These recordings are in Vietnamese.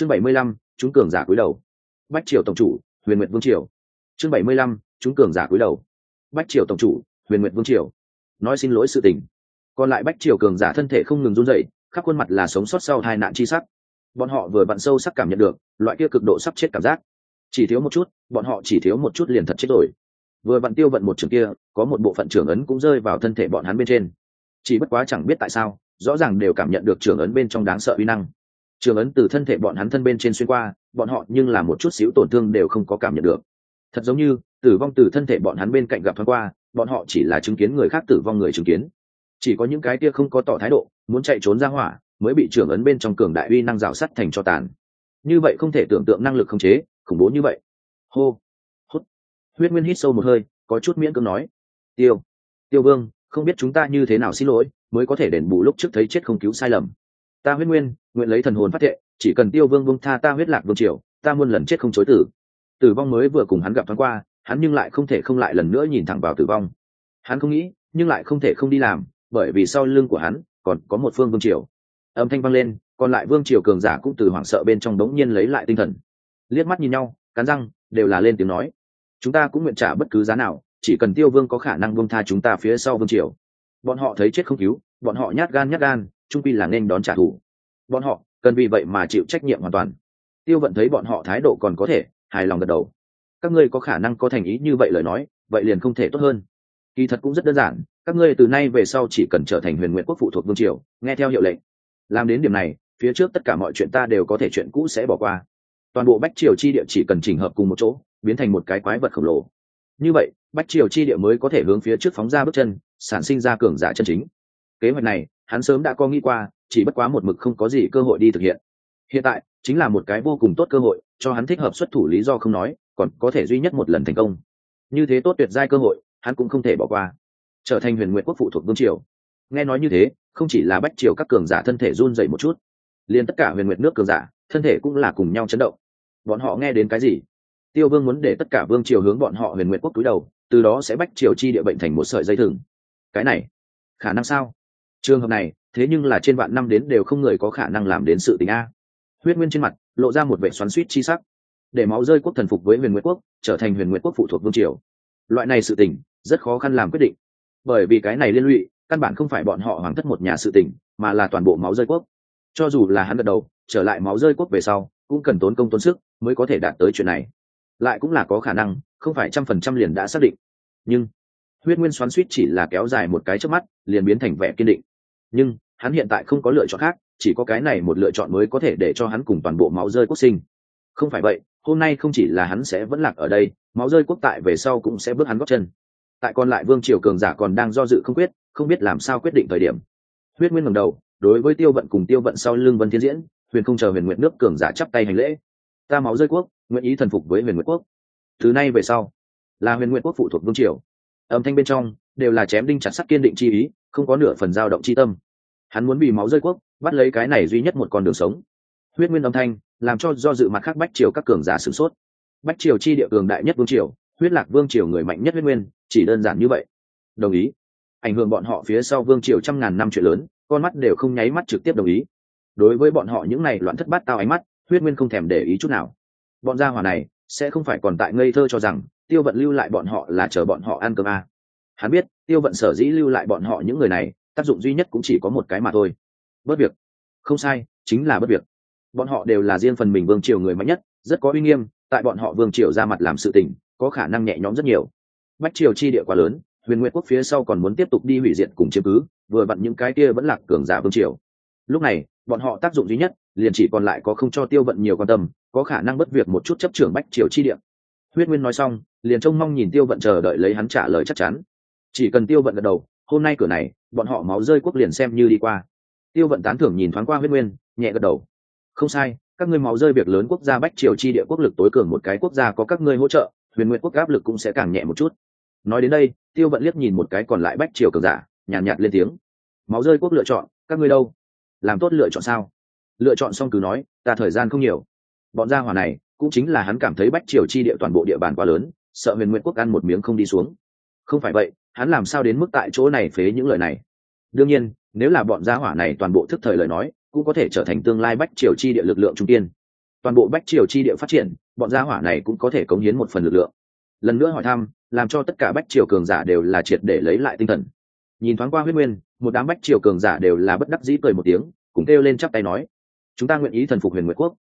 chương bảy mươi lăm, chúng cường giả cúi đầu. Bách triều tổng chủ, huyền nguyệt vương triều. Chương bảy mươi lăm, chúng cường giả cúi đầu. Bách triều tổng chủ, huyền nguyệt vương triều. Nói xin lỗi sự tình. Còn lại bách triều cường giả thân thể không ngừng run rẩy, khắp khuôn mặt là sống sót sau hai nạn chi sắc. Bọn họ vừa vặn sâu sắc cảm nhận được, loại kia cực độ sắp chết cảm giác. Chỉ thiếu một chút, bọn họ chỉ thiếu một chút liền thật chết rồi. Vừa vặn tiêu vận một trường kia, có một bộ phận trưởng ấn cũng rơi vào thân thể bọn hắn bên trên. Chỉ bất quá chẳng biết tại sao, rõ ràng đều cảm nhận được trường ấn bên trong đáng sợ uy năng trường ấn từ thân thể bọn hắn thân bên trên xuyên qua, bọn họ nhưng là một chút xíu tổn thương đều không có cảm nhận được. Thật giống như, tử vong từ thân thể bọn hắn bên cạnh gặp thoáng qua, bọn họ chỉ là chứng kiến người khác tử vong người chứng kiến. Chỉ có những cái kia không có tỏ thái độ, muốn chạy trốn ra hỏa, mới bị trưởng ấn bên trong cường đại uy năng rào sắt thành cho tàn. Như vậy không thể tưởng tượng năng lực khống chế, khủng bố như vậy. Hô, hút. Huyết nguyên hít sâu một hơi, có chút miễn cưỡng nói. Tiêu tiêu vương, không biết chúng ta như thế nào xin lỗi, mới có thể đền bù lúc trước thấy chết không cứu sai lầm ta huyết nguyên, nguyện lấy thần hồn phát thệ, chỉ cần tiêu vương vương tha ta huyết lạc vương triều, ta muôn lần chết không chối tử. Tử vong mới vừa cùng hắn gặp thoáng qua, hắn nhưng lại không thể không lại lần nữa nhìn thẳng vào tử vong. Hắn không nghĩ, nhưng lại không thể không đi làm, bởi vì sau lưng của hắn còn có một phương vương triều. Âm thanh vang lên, còn lại vương triều cường giả cũng từ hoảng sợ bên trong đống nhiên lấy lại tinh thần. Liếc mắt nhìn nhau, cắn răng, đều là lên tiếng nói. Chúng ta cũng nguyện trả bất cứ giá nào, chỉ cần tiêu vương có khả năng vương tha chúng ta phía sau vương triều. Bọn họ thấy chết không cứu, bọn họ nhát gan nhát gan trung pi là nên đón trả thù bọn họ cần vì vậy mà chịu trách nhiệm hoàn toàn. Tiêu vận thấy bọn họ thái độ còn có thể, hài lòng gật đầu. Các ngươi có khả năng có thành ý như vậy lời nói, vậy liền không thể tốt hơn. Kỳ thật cũng rất đơn giản, các ngươi từ nay về sau chỉ cần trở thành huyền nguyện quốc phụ thuộc vương triều, nghe theo hiệu lệnh. Làm đến điểm này, phía trước tất cả mọi chuyện ta đều có thể chuyện cũ sẽ bỏ qua. Toàn bộ bách triều chi địa chỉ cần chỉnh hợp cùng một chỗ, biến thành một cái quái vật khổng lồ. Như vậy, bách triều chi địa mới có thể hướng phía trước phóng ra bước chân, sản sinh ra cường giả chân chính. Kế hoạch này, hắn sớm đã có nghĩ qua chỉ bất quá một mực không có gì cơ hội đi thực hiện. Hiện tại, chính là một cái vô cùng tốt cơ hội, cho hắn thích hợp xuất thủ lý do không nói, còn có thể duy nhất một lần thành công. Như thế tốt tuyệt giai cơ hội, hắn cũng không thể bỏ qua. Trở thành huyền nguyện quốc phụ thuộc vương triều. Nghe nói như thế, không chỉ là bách triều các cường giả thân thể run dậy một chút, liền tất cả huyền nguyện nước cường giả, thân thể cũng là cùng nhau chấn động. Bọn họ nghe đến cái gì? Tiêu vương muốn để tất cả vương triều hướng bọn họ huyền nguyện quốc túi đầu, từ đó sẽ bách triều chi địa bệnh thành một sợi dây thừng. Cái này, khả năng sao? Trường hợp này thế nhưng là trên vạn năm đến đều không người có khả năng làm đến sự tình a. Huyết nguyên trên mặt, lộ ra một vệ xoắn suýt chi sắc. Để máu rơi quốc thần phục với huyền nguyệt quốc, trở thành huyền nguyệt quốc phụ thuộc vương triều. Loại này sự tình, rất khó khăn làm quyết định. Bởi vì cái này liên lụy, căn bản không phải bọn họ hoàng thất một nhà sự tình, mà là toàn bộ máu rơi quốc. Cho dù là hắn gật đầu, trở lại máu rơi quốc về sau, cũng cần tốn công tốn sức mới có thể đạt tới chuyện này. Lại cũng là có khả năng, không phải trăm phần trăm liền đã xác định. Nhưng, huyết nguyên xoắn suýt chỉ là kéo dài một cái trước mắt, liền biến thành vẻ kiên định nhưng hắn hiện tại không có lựa chọn khác, chỉ có cái này một lựa chọn mới có thể để cho hắn cùng toàn bộ máu rơi quốc sinh. Không phải vậy, hôm nay không chỉ là hắn sẽ vẫn lạc ở đây, máu rơi quốc tại về sau cũng sẽ bước hắn góp chân. Tại còn lại vương triều cường giả còn đang do dự không quyết, không biết làm sao quyết định thời điểm. Huyết nguyên ngầm đầu, đối với tiêu vận cùng tiêu vận sau lưng vân thiên diễn, huyền không chờ huyền nguyện nước cường giả chắp tay hành lễ. Ta máu rơi quốc, nguyện ý thần phục với huyền nguyện quốc. Thứ nay về sau, là huyền nguyện quốc phụ thuộc vương triều. Âm thanh bên trong, đều là chém đinh chặt sắt kiên định chi ý, không có nửa phần dao động chi tâm hắn muốn bị máu rơi quốc, bắt lấy cái này duy nhất một con đường sống. Huyết nguyên âm thanh, làm cho do dự mặt khác bách triều các cường giả sửng sốt. Bách triều chi địa cường đại nhất vương triều, huyết lạc vương triều người mạnh nhất huyết nguyên, chỉ đơn giản như vậy. Đồng ý. Ảnh hưởng bọn họ phía sau vương triều trăm ngàn năm chuyện lớn, con mắt đều không nháy mắt trực tiếp đồng ý. Đối với bọn họ những này loạn thất bát tao ánh mắt, huyết nguyên không thèm để ý chút nào. Bọn gia hỏa này, sẽ không phải còn tại ngây thơ cho rằng, tiêu vận lưu lại bọn họ là chờ bọn họ ăn cơm à. hắn biết, tiêu vận sở dĩ lưu lại bọn họ những người này tác dụng duy nhất cũng chỉ có một cái mà thôi. Bất việc. Không sai, chính là bất việc. Bọn họ đều là riêng phần mình vương triều người mạnh nhất, rất có uy nghiêm, tại bọn họ vương triều ra mặt làm sự tình, có khả năng nhẹ nhõm rất nhiều. Bách triều chi địa quá lớn, huyền nguyệt quốc phía sau còn muốn tiếp tục đi hủy diệt cùng chiếm cứ, vừa vặn những cái kia vẫn là cường giả vương triều. Lúc này, bọn họ tác dụng duy nhất, liền chỉ còn lại có không cho tiêu vận nhiều quan tâm, có khả năng bất việc một chút chấp trưởng bách triều chi địa. Huyết nguyên nói xong, liền trông mong nhìn tiêu vận chờ đợi lấy hắn trả lời chắc chắn. Chỉ cần tiêu vận gật đầu hôm nay cửa này bọn họ máu rơi quốc liền xem như đi qua. Tiêu vận tán thưởng nhìn thoáng qua huyết nguyên nhẹ gật đầu. Không sai các ngươi máu rơi việc lớn quốc gia bách triều chi địa quốc lực tối cường một cái quốc gia có các ngươi hỗ trợ huyền nguyện quốc áp lực cũng sẽ càng nhẹ một chút. Nói đến đây tiêu vận liếc nhìn một cái còn lại bách triều cường giả nhàn nhạt, nhạt lên tiếng. Máu rơi quốc lựa chọn các ngươi đâu? Làm tốt lựa chọn sao? Lựa chọn xong cứ nói ta thời gian không nhiều. Bọn gia hỏa này cũng chính là hắn cảm thấy bách triều chi địa toàn bộ địa bàn quá lớn sợ huyền nguyện quốc ăn một miếng không đi xuống. Không phải vậy hắn làm sao đến mức tại chỗ này phế những lời này? Đương nhiên, nếu là bọn gia hỏa này toàn bộ thức thời lời nói, cũng có thể trở thành tương lai bách triều chi địa lực lượng trung tiên. Toàn bộ bách triều chi địa phát triển, bọn gia hỏa này cũng có thể cống hiến một phần lực lượng. Lần nữa hỏi thăm, làm cho tất cả bách triều cường giả đều là triệt để lấy lại tinh thần. Nhìn thoáng qua huyết nguyên, một đám bách triều cường giả đều là bất đắc dĩ cười một tiếng, cùng kêu lên chắp tay nói, chúng ta nguyện ý thần phục huyền nguyệt quốc.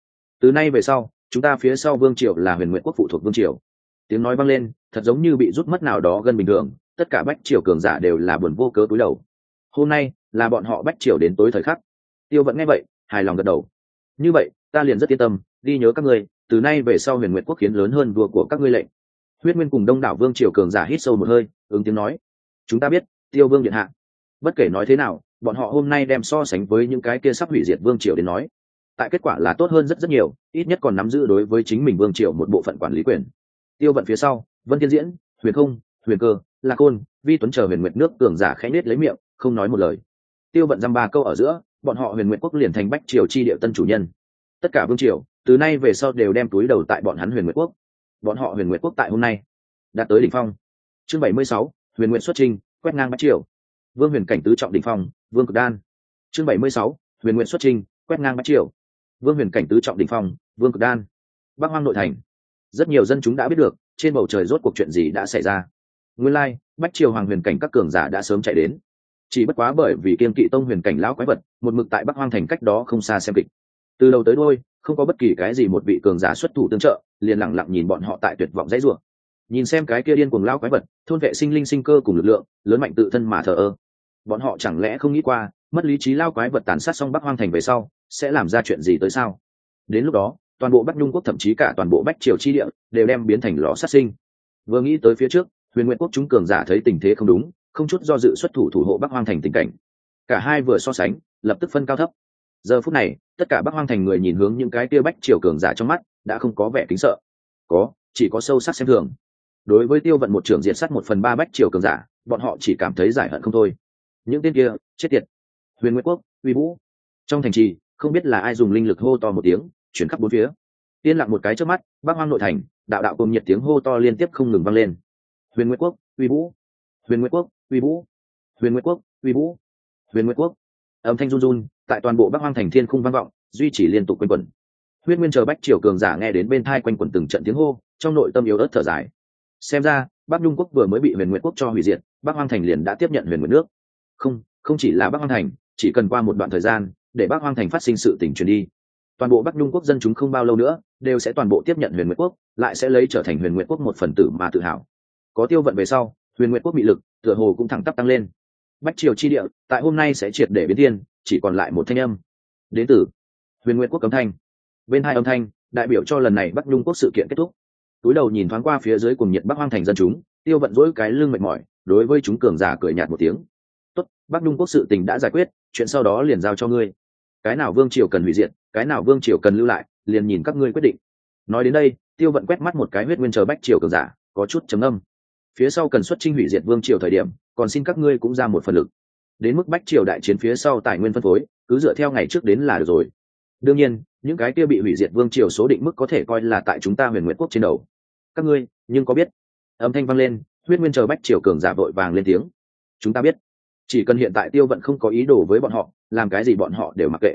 Từ nay về sau, chúng ta phía sau vương triều là huyền nguyệt quốc phụ thuộc vương triều. Tiếng nói vang lên, thật giống như bị rút mất nào đó gần bình thường tất cả bách triều cường giả đều là buồn vô cớ túi đầu. Hôm nay là bọn họ bách triều đến tối thời khắc. Tiêu vẫn nghe vậy, hài lòng gật đầu. Như vậy, ta liền rất yên tâm, ghi nhớ các ngươi, từ nay về sau huyền nguyện quốc khiến lớn hơn vua của các ngươi lệnh. Huyết nguyên cùng đông đảo vương triều cường giả hít sâu một hơi, ứng tiếng nói. Chúng ta biết, tiêu vương điện hạ. Bất kể nói thế nào, bọn họ hôm nay đem so sánh với những cái kia sắp hủy diệt vương triều đến nói. Tại kết quả là tốt hơn rất rất nhiều, ít nhất còn nắm giữ đối với chính mình vương triều một bộ phận quản lý quyền. Tiêu vận phía sau, vân thiên diễn, huyền không, huyền cơ lạc côn, vi tuấn chờ huyền nguyệt nước cường giả khẽ nết lấy miệng, không nói một lời. Tiêu vận dăm ba câu ở giữa, bọn họ huyền nguyệt quốc liền thành bách triều chi địa tân chủ nhân. Tất cả vương triều, từ nay về sau đều đem túi đầu tại bọn hắn huyền nguyệt quốc. Bọn họ huyền nguyệt quốc tại hôm nay đạt tới đỉnh phong. Chương bảy mươi sáu, huyền nguyện xuất trình quét ngang bách triều. Vương huyền cảnh tứ trọng đỉnh phong, vương cực đan. Chương bảy mươi sáu, huyền nguyện xuất trình quét ngang bách triều. Vương huyền cảnh tứ trọng đỉnh phong, vương cực đan. Bắc hoang nội thành. Rất nhiều dân chúng đã biết được, trên bầu trời rốt cuộc chuyện gì đã xảy ra nguyên lai, bách triều hoàng huyền cảnh các cường giả đã sớm chạy đến. Chỉ bất quá bởi vì kiên kỵ tông huyền cảnh lão quái vật, một mực tại bắc hoang thành cách đó không xa xem kịch. Từ đầu tới đôi không có bất kỳ cái gì một vị cường giả xuất thủ tương trợ, liền lẳng lặng nhìn bọn họ tại tuyệt vọng dãy rủa. Nhìn xem cái kia điên cuồng lao quái vật, thôn vệ sinh linh sinh cơ cùng lực lượng, lớn mạnh tự thân mà thờ ơ. Bọn họ chẳng lẽ không nghĩ qua, mất lý trí lao quái vật tàn sát xong bắc hoang thành về sau, sẽ làm ra chuyện gì tới sao? Đến lúc đó, toàn bộ bắc nhung quốc thậm chí cả toàn bộ bách triều chi địa đều đem biến thành lò sát sinh. Vừa nghĩ tới phía trước huyền nguyện quốc chúng cường giả thấy tình thế không đúng, không chút do dự xuất thủ thủ hộ bắc hoang thành tình cảnh. Cả hai vừa so sánh, lập tức phân cao thấp. Giờ phút này, tất cả bắc hoang thành người nhìn hướng những cái tia bách triều cường giả trong mắt, đã không có vẻ kính sợ. Có, chỉ có sâu sắc xem thường. Đối với tiêu vận một trưởng diệt sát một phần ba bách triều cường giả, bọn họ chỉ cảm thấy giải hận không thôi. Những tên kia, chết tiệt. Huyền nguyễn quốc, uy vũ. Trong thành trì, không biết là ai dùng linh lực hô to một tiếng, chuyển khắp bốn phía. Yên lặng một cái trước mắt bác hoang nội thành, đạo đạo cùng nhiệt tiếng hô to liên tiếp không ngừng vang lên huyền Nguyệt quốc, uy vũ. Huyền Nguyệt quốc, uy vũ. Huyền Nguyệt quốc, uy vũ. Huyền Nguyệt quốc. Âm thanh run run, tại toàn bộ bắc hoang thành thiên khung vang vọng, duy trì liên tục quanh quẩn. Huyết nguyên chờ bách triều cường giả nghe đến bên thai quanh quẩn từng trận tiếng hô, trong nội tâm yếu ớt thở dài. Xem ra, bắc nhung quốc vừa mới bị huyền Nguyệt quốc cho hủy diệt, bắc hoang thành liền đã tiếp nhận huyền Nguyệt nước. Không không chỉ là bắc hoang thành, chỉ cần qua một đoạn thời gian, để bắc hoang thành phát sinh sự tỉnh truyền đi. Toàn bộ bắc nhung quốc dân chúng không bao lâu nữa, đều sẽ toàn bộ tiếp nhận huyền Nguyệt quốc, lại sẽ lấy trở thành huyền Nguyệt quốc một phần tử mà tự hào có tiêu vận về sau, huyền nguyện quốc bị lực, tựa hồ cũng thẳng tắp tăng lên. Bách triều chi địa, tại hôm nay sẽ triệt để biến thiên, chỉ còn lại một thanh âm. Đến từ huyền nguyện quốc cấm thanh. Bên hai âm thanh, đại biểu cho lần này bắc nhung quốc sự kiện kết thúc. Túi đầu nhìn thoáng qua phía dưới cùng nhiệt bắc hoang thành dân chúng, tiêu vận dỗi cái lưng mệt mỏi, đối với chúng cường giả cười nhạt một tiếng. Tốt, bắc nhung quốc sự tình đã giải quyết, chuyện sau đó liền giao cho ngươi. Cái nào vương triều cần hủy diệt, cái nào vương triều cần lưu lại, liền nhìn các ngươi quyết định. Nói đến đây, tiêu vận quét mắt một cái huyết nguyên chờ bách triều cường giả, có chút chấm âm phía sau cần xuất trinh hủy diệt vương triều thời điểm, còn xin các ngươi cũng ra một phần lực. Đến mức bách triều đại chiến phía sau tài nguyên phân phối, cứ dựa theo ngày trước đến là được rồi. Đương nhiên, những cái kia bị hủy diệt vương triều số định mức có thể coi là tại chúng ta huyền nguyện quốc trên đầu. Các ngươi, nhưng có biết? Âm thanh vang lên, huyết nguyên chờ bách triều cường giả vội vàng lên tiếng. Chúng ta biết. Chỉ cần hiện tại tiêu vận không có ý đồ với bọn họ, làm cái gì bọn họ đều mặc kệ.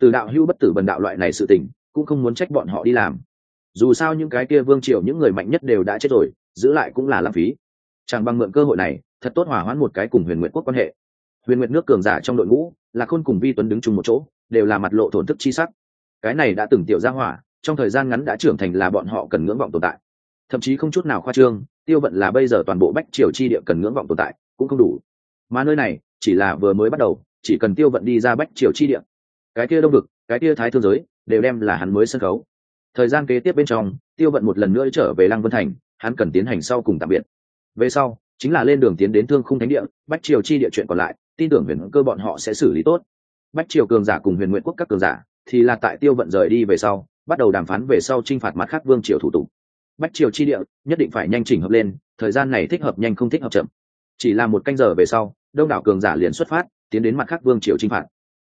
Từ đạo hưu bất tử bần đạo loại này sự tình, cũng không muốn trách bọn họ đi làm. Dù sao những cái kia vương triều, những người mạnh nhất đều đã chết rồi giữ lại cũng là lãng phí. Chẳng bằng mượn cơ hội này, thật tốt hòa hoãn một cái cùng huyền nguyện quốc quan hệ. Huyền nguyện nước cường giả trong đội ngũ là khôn cùng vi tuấn đứng chung một chỗ, đều là mặt lộ thổn thức chi sắc. Cái này đã từng tiểu ra hỏa, trong thời gian ngắn đã trưởng thành là bọn họ cần ngưỡng vọng tồn tại. Thậm chí không chút nào khoa trương, tiêu vận là bây giờ toàn bộ bách triều chi địa cần ngưỡng vọng tồn tại, cũng không đủ. Mà nơi này, chỉ là vừa mới bắt đầu, chỉ cần tiêu vận đi ra bách triều chi địa. Cái kia đông vực, cái kia thái thương giới, đều đem là hắn mới sân khấu. Thời gian kế tiếp bên trong, tiêu vận một lần nữa trở về lăng vân thành hắn cần tiến hành sau cùng tạm biệt. Về sau, chính là lên đường tiến đến thương khung thánh địa, bách triều chi địa chuyện còn lại, tin tưởng huyền cơ bọn họ sẽ xử lý tốt. Bách triều cường giả cùng huyền nguyện quốc các cường giả, thì là tại tiêu vận rời đi về sau, bắt đầu đàm phán về sau t r i n h phạt mặt khác vương triều thủ tục. Bách triều chi địa, nhất định phải nhanh chỉnh hợp lên, thời gian này thích hợp nhanh không thích hợp chậm. Chỉ là một canh giờ về sau, đông đảo cường giả liền xuất phát, tiến đến mặt khác vương triều trinh phạt.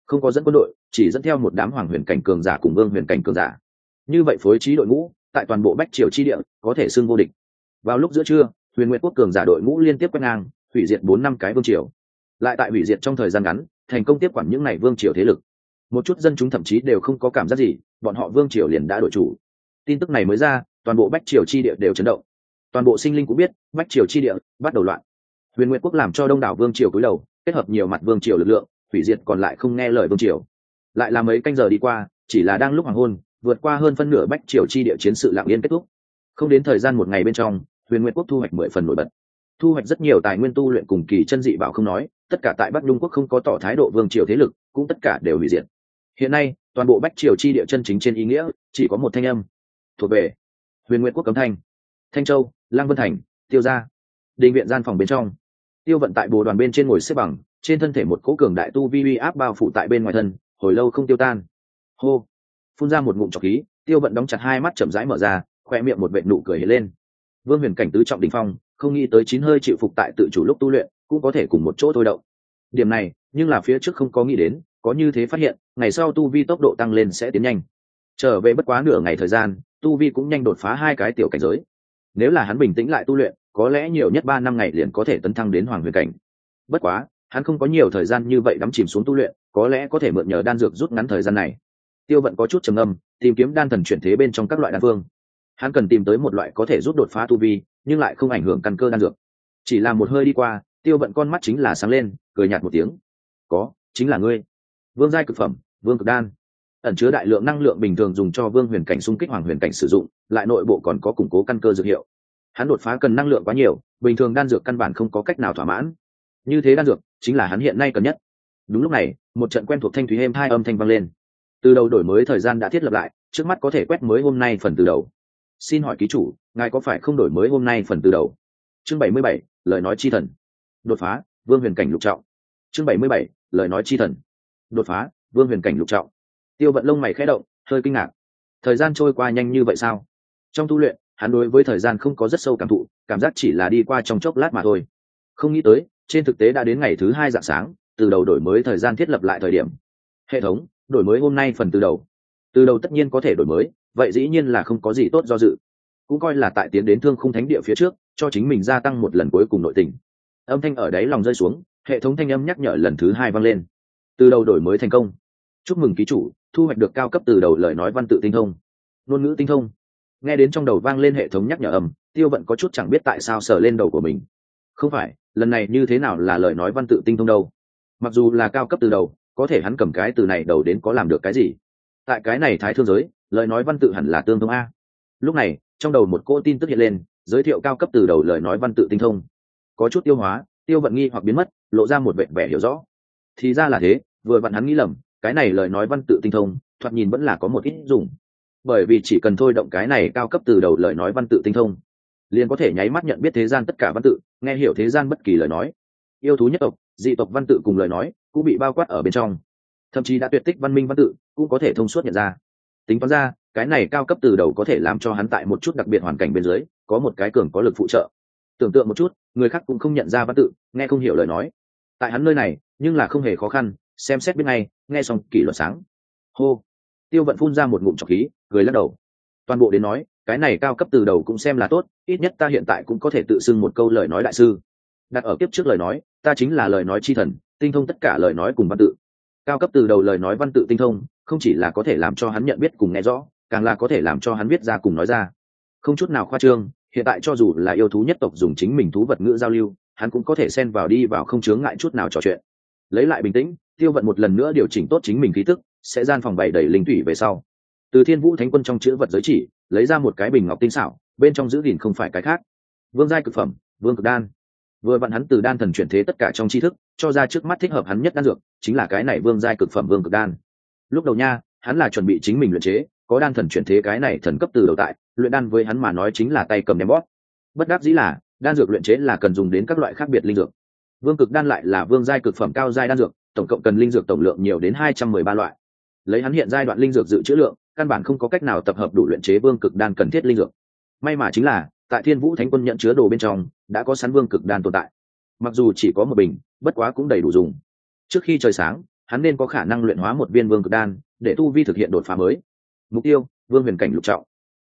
Không có dẫn quân đội, chỉ dẫn theo một đám hoàng huyền cảnh cường giả cùng vương huyền cảnh cường giả. Như vậy phối trí đội ngũ, tại toàn bộ bách triều chi địa, có thể xưng vô địch vào lúc giữa trưa, huyền nguyện quốc cường giả đội ngũ liên tiếp quét ngang, hủy diệt bốn năm cái vương triều. Lại tại hủy diệt trong thời gian ngắn, thành công tiếp quản những ngày vương triều thế lực. Một chút dân chúng thậm chí đều không có cảm giác gì, bọn họ vương triều liền đã đổi chủ. Tin tức này mới ra, toàn bộ bách triều chi địa đều chấn động. Toàn bộ sinh linh cũng biết, bách triều chi địa bắt đầu loạn. Huyền nguyệt quốc làm cho đông đảo vương triều cúi đầu, kết hợp nhiều mặt vương triều lực lượng, hủy diệt còn lại không nghe lời vương triều. Lại là mấy canh giờ đi qua, chỉ là đang lúc hoàng hôn, vượt qua hơn phân nửa bách triều chi địa chiến sự lạng yên kết thúc. Không đến thời gian một ngày bên trong huyền nguyện quốc thu hoạch mười phần nổi bật. Thu hoạch rất nhiều tài nguyên tu luyện cùng kỳ chân dị bảo không nói, tất cả tại bắc nhung quốc không có tỏ thái độ vương triều thế lực, cũng tất cả đều hủy diệt. Hiện nay, toàn bộ bách triều chi địa chân chính trên ý nghĩa, chỉ có một thanh âm. Thuộc về huyền nguyện quốc cấm thanh thanh châu, lang vân thành, tiêu gia. Định viện gian phòng bên trong. Tiêu vận tại bồ đoàn bên trên ngồi xếp bằng, trên thân thể một cỗ cường đại tu vi uy áp bao phủ tại bên ngoài thân, hồi lâu không tiêu tan. Hô. Phun ra một ngụm trọc khí, tiêu vận đóng chặt hai mắt chậm rãi mở ra, khoe miệng một vệ nụ cười lên vương huyền cảnh tứ trọng đình phong, không nghĩ tới chín hơi chịu phục tại tự chủ lúc tu luyện, cũng có thể cùng một chỗ thôi động. Điểm này, nhưng là phía trước không có nghĩ đến, có như thế phát hiện, ngày sau tu vi tốc độ tăng lên sẽ tiến nhanh. Trở về bất quá nửa ngày thời gian, tu vi cũng nhanh đột phá hai cái tiểu cảnh giới. Nếu là hắn bình tĩnh lại tu luyện, có lẽ nhiều nhất ba năm ngày liền có thể tấn thăng đến hoàng huyền cảnh. Bất quá, hắn không có nhiều thời gian như vậy đắm chìm xuống tu luyện, có lẽ có thể mượn nhờ đan dược rút ngắn thời gian này. Tiêu vận có chút trầm âm tìm kiếm đan thần chuyển thế bên trong các loại đan phương hắn cần tìm tới một loại có thể giúp đột phá tu vi, nhưng lại không ảnh hưởng căn cơ đan dược. Chỉ là một hơi đi qua, tiêu vận con mắt chính là sáng lên, cười nhạt một tiếng. Có, chính là ngươi. Vương giai cực phẩm, vương cực đan. Ẩn chứa đại lượng năng lượng bình thường dùng cho vương huyền cảnh xung kích hoàng huyền cảnh sử dụng, lại nội bộ còn có củng cố căn cơ dược hiệu. Hắn đột phá cần năng lượng quá nhiều, bình thường đan dược căn bản không có cách nào thỏa mãn. Như thế đan dược, chính là hắn hiện nay cần nhất. Đúng lúc này, một trận quen thuộc thanh thúy êm hai âm thanh vang lên. Từ đầu đổi mới thời gian đã thiết lập lại, trước mắt có thể quét mới hôm nay phần từ đầu xin hỏi ký chủ, ngài có phải không đổi mới hôm nay phần từ đầu? Chương bảy mươi bảy, lời nói chi thần. Đột phá, vương huyền cảnh lục trọng. Chương bảy mươi bảy, lời nói chi thần. Đột phá, vương huyền cảnh lục trọng. Tiêu vận lông mày khẽ động, hơi kinh ngạc. Thời gian trôi qua nhanh như vậy sao? Trong tu luyện, hắn đối với thời gian không có rất sâu cảm thụ, cảm giác chỉ là đi qua trong chốc lát mà thôi. Không nghĩ tới, trên thực tế đã đến ngày thứ hai dạng sáng, từ đầu đổi mới thời gian thiết lập lại thời điểm. Hệ thống, đổi mới hôm nay phần từ đầu từ đầu tất nhiên có thể đổi mới, vậy dĩ nhiên là không có gì tốt do dự. Cũng coi là tại tiến đến thương khung thánh địa phía trước, cho chính mình gia tăng một lần cuối cùng nội tình. Âm thanh ở đáy lòng rơi xuống, hệ thống thanh âm nhắc nhở lần thứ hai vang lên. Từ đầu đổi mới thành công. Chúc mừng ký chủ, thu hoạch được cao cấp từ đầu lời nói văn tự tinh thông. Ngôn ngữ tinh thông. Nghe đến trong đầu vang lên hệ thống nhắc nhở âm, tiêu vận có chút chẳng biết tại sao sờ lên đầu của mình. Không phải, lần này như thế nào là lời nói văn tự tinh thông đâu? Mặc dù là cao cấp từ đầu, có thể hắn cầm cái từ này đầu đến có làm được cái gì? Tại cái này thái thương giới, lời nói văn tự hẳn là tương thông a. Lúc này, trong đầu một cô tin tức hiện lên, giới thiệu cao cấp từ đầu lời nói văn tự tinh thông. Có chút tiêu hóa, tiêu vận nghi hoặc biến mất, lộ ra một vẻ vẻ hiểu rõ. Thì ra là thế, vừa vặn hắn nghĩ lầm, cái này lời nói văn tự tinh thông, thoạt nhìn vẫn là có một ít dùng. Bởi vì chỉ cần thôi động cái này cao cấp từ đầu lời nói văn tự tinh thông, liền có thể nháy mắt nhận biết thế gian tất cả văn tự, nghe hiểu thế gian bất kỳ lời nói. Yêu thú nhất tộc, dị tộc văn tự cùng lời nói, cũng bị bao quát ở bên trong thậm chí đã tuyệt tích văn minh văn tự, cũng có thể thông suốt nhận ra. Tính toán ra, cái này cao cấp từ đầu có thể làm cho hắn tại một chút đặc biệt hoàn cảnh bên dưới, có một cái cường có lực phụ trợ. Tưởng tượng một chút, người khác cũng không nhận ra văn tự, nghe không hiểu lời nói. Tại hắn nơi này, nhưng là không hề khó khăn, xem xét biết ngay, nghe xong kỷ luật sáng. Hô. Tiêu vận phun ra một ngụm trọc khí, cười lắc đầu. Toàn bộ đến nói, cái này cao cấp từ đầu cũng xem là tốt, ít nhất ta hiện tại cũng có thể tự xưng một câu lời nói đại sư. Đặt ở kiếp trước lời nói, ta chính là lời nói chi thần, tinh thông tất cả lời nói cùng văn tự cao cấp từ đầu lời nói văn tự tinh thông, không chỉ là có thể làm cho hắn nhận biết cùng nghe rõ, càng là có thể làm cho hắn biết ra cùng nói ra. Không chút nào khoa trương, hiện tại cho dù là yêu thú nhất tộc dùng chính mình thú vật ngữ giao lưu, hắn cũng có thể xen vào đi vào không chướng ngại chút nào trò chuyện. Lấy lại bình tĩnh, tiêu vận một lần nữa điều chỉnh tốt chính mình khí tức, sẽ gian phòng bày đầy linh thủy về sau. Từ thiên vũ thánh quân trong chữ vật giới chỉ, lấy ra một cái bình ngọc tinh xảo, bên trong giữ gìn không phải cái khác. Vương giai cực phẩm, vương cực đan vừa vặn hắn từ đan thần chuyển thế tất cả trong tri thức, cho ra trước mắt thích hợp hắn nhất đan dược, chính là cái này vương giai cực phẩm vương cực đan. Lúc đầu nha, hắn là chuẩn bị chính mình luyện chế, có đan thần chuyển thế cái này thần cấp từ đầu tại, luyện đan với hắn mà nói chính là tay cầm đem bóp. Bất đắc dĩ là, đan dược luyện chế là cần dùng đến các loại khác biệt linh dược. Vương cực đan lại là vương giai cực phẩm cao giai đan dược, tổng cộng cần linh dược tổng lượng nhiều đến hai trăm mười ba loại. Lấy hắn hiện giai đoạn linh dược dự trữ lượng, căn bản không có cách nào tập hợp đủ luyện chế vương cực đan cần thiết linh dược. May mà chính là, tại thiên vũ thánh quân nhận chứa đồ bên trong đã có sắn vương cực đan tồn tại. Mặc dù chỉ có một bình, bất quá cũng đầy đủ dùng. Trước khi trời sáng, hắn nên có khả năng luyện hóa một viên vương cực đan, để tu vi thực hiện đột phá mới. Mục tiêu, vương huyền cảnh lục trọng.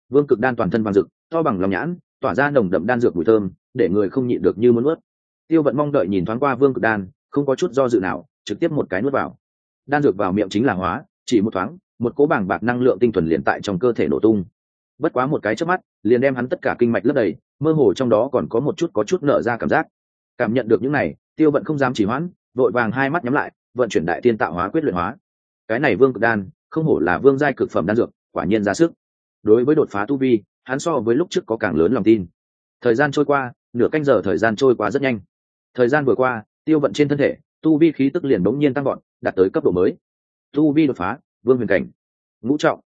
Vương cực đan toàn thân vàng rực, to bằng lòng nhãn, tỏa ra nồng đậm đan dược mùi thơm, để người không nhịn được như muốn ướt tiêu vận mong đợi nhìn thoáng qua vương cực đan, không có chút do dự nào, trực tiếp một cái nuốt vào. Đan dược vào miệng chính là hóa, chỉ một thoáng, một cố bảng bạc năng lượng tinh thuần liền tại trong cơ thể nổ tung bất quá một cái trước mắt, liền đem hắn tất cả kinh mạch lấp đầy, mơ hồ trong đó còn có một chút có chút nở ra cảm giác. Cảm nhận được những này, tiêu vận không dám chỉ hoãn, vội vàng hai mắt nhắm lại, vận chuyển đại tiên tạo hóa quyết luyện hóa. Cái này vương cực đan, không hổ là vương giai cực phẩm đan dược, quả nhiên ra sức. Đối với đột phá tu vi, hắn so với lúc trước có càng lớn lòng tin. Thời gian trôi qua, nửa canh giờ thời gian trôi qua rất nhanh. Thời gian vừa qua, tiêu vận trên thân thể, tu vi khí tức liền bỗng nhiên tăng gọn đạt tới cấp độ mới. Tu vi đột phá, vương huyền cảnh. Ngũ trọng.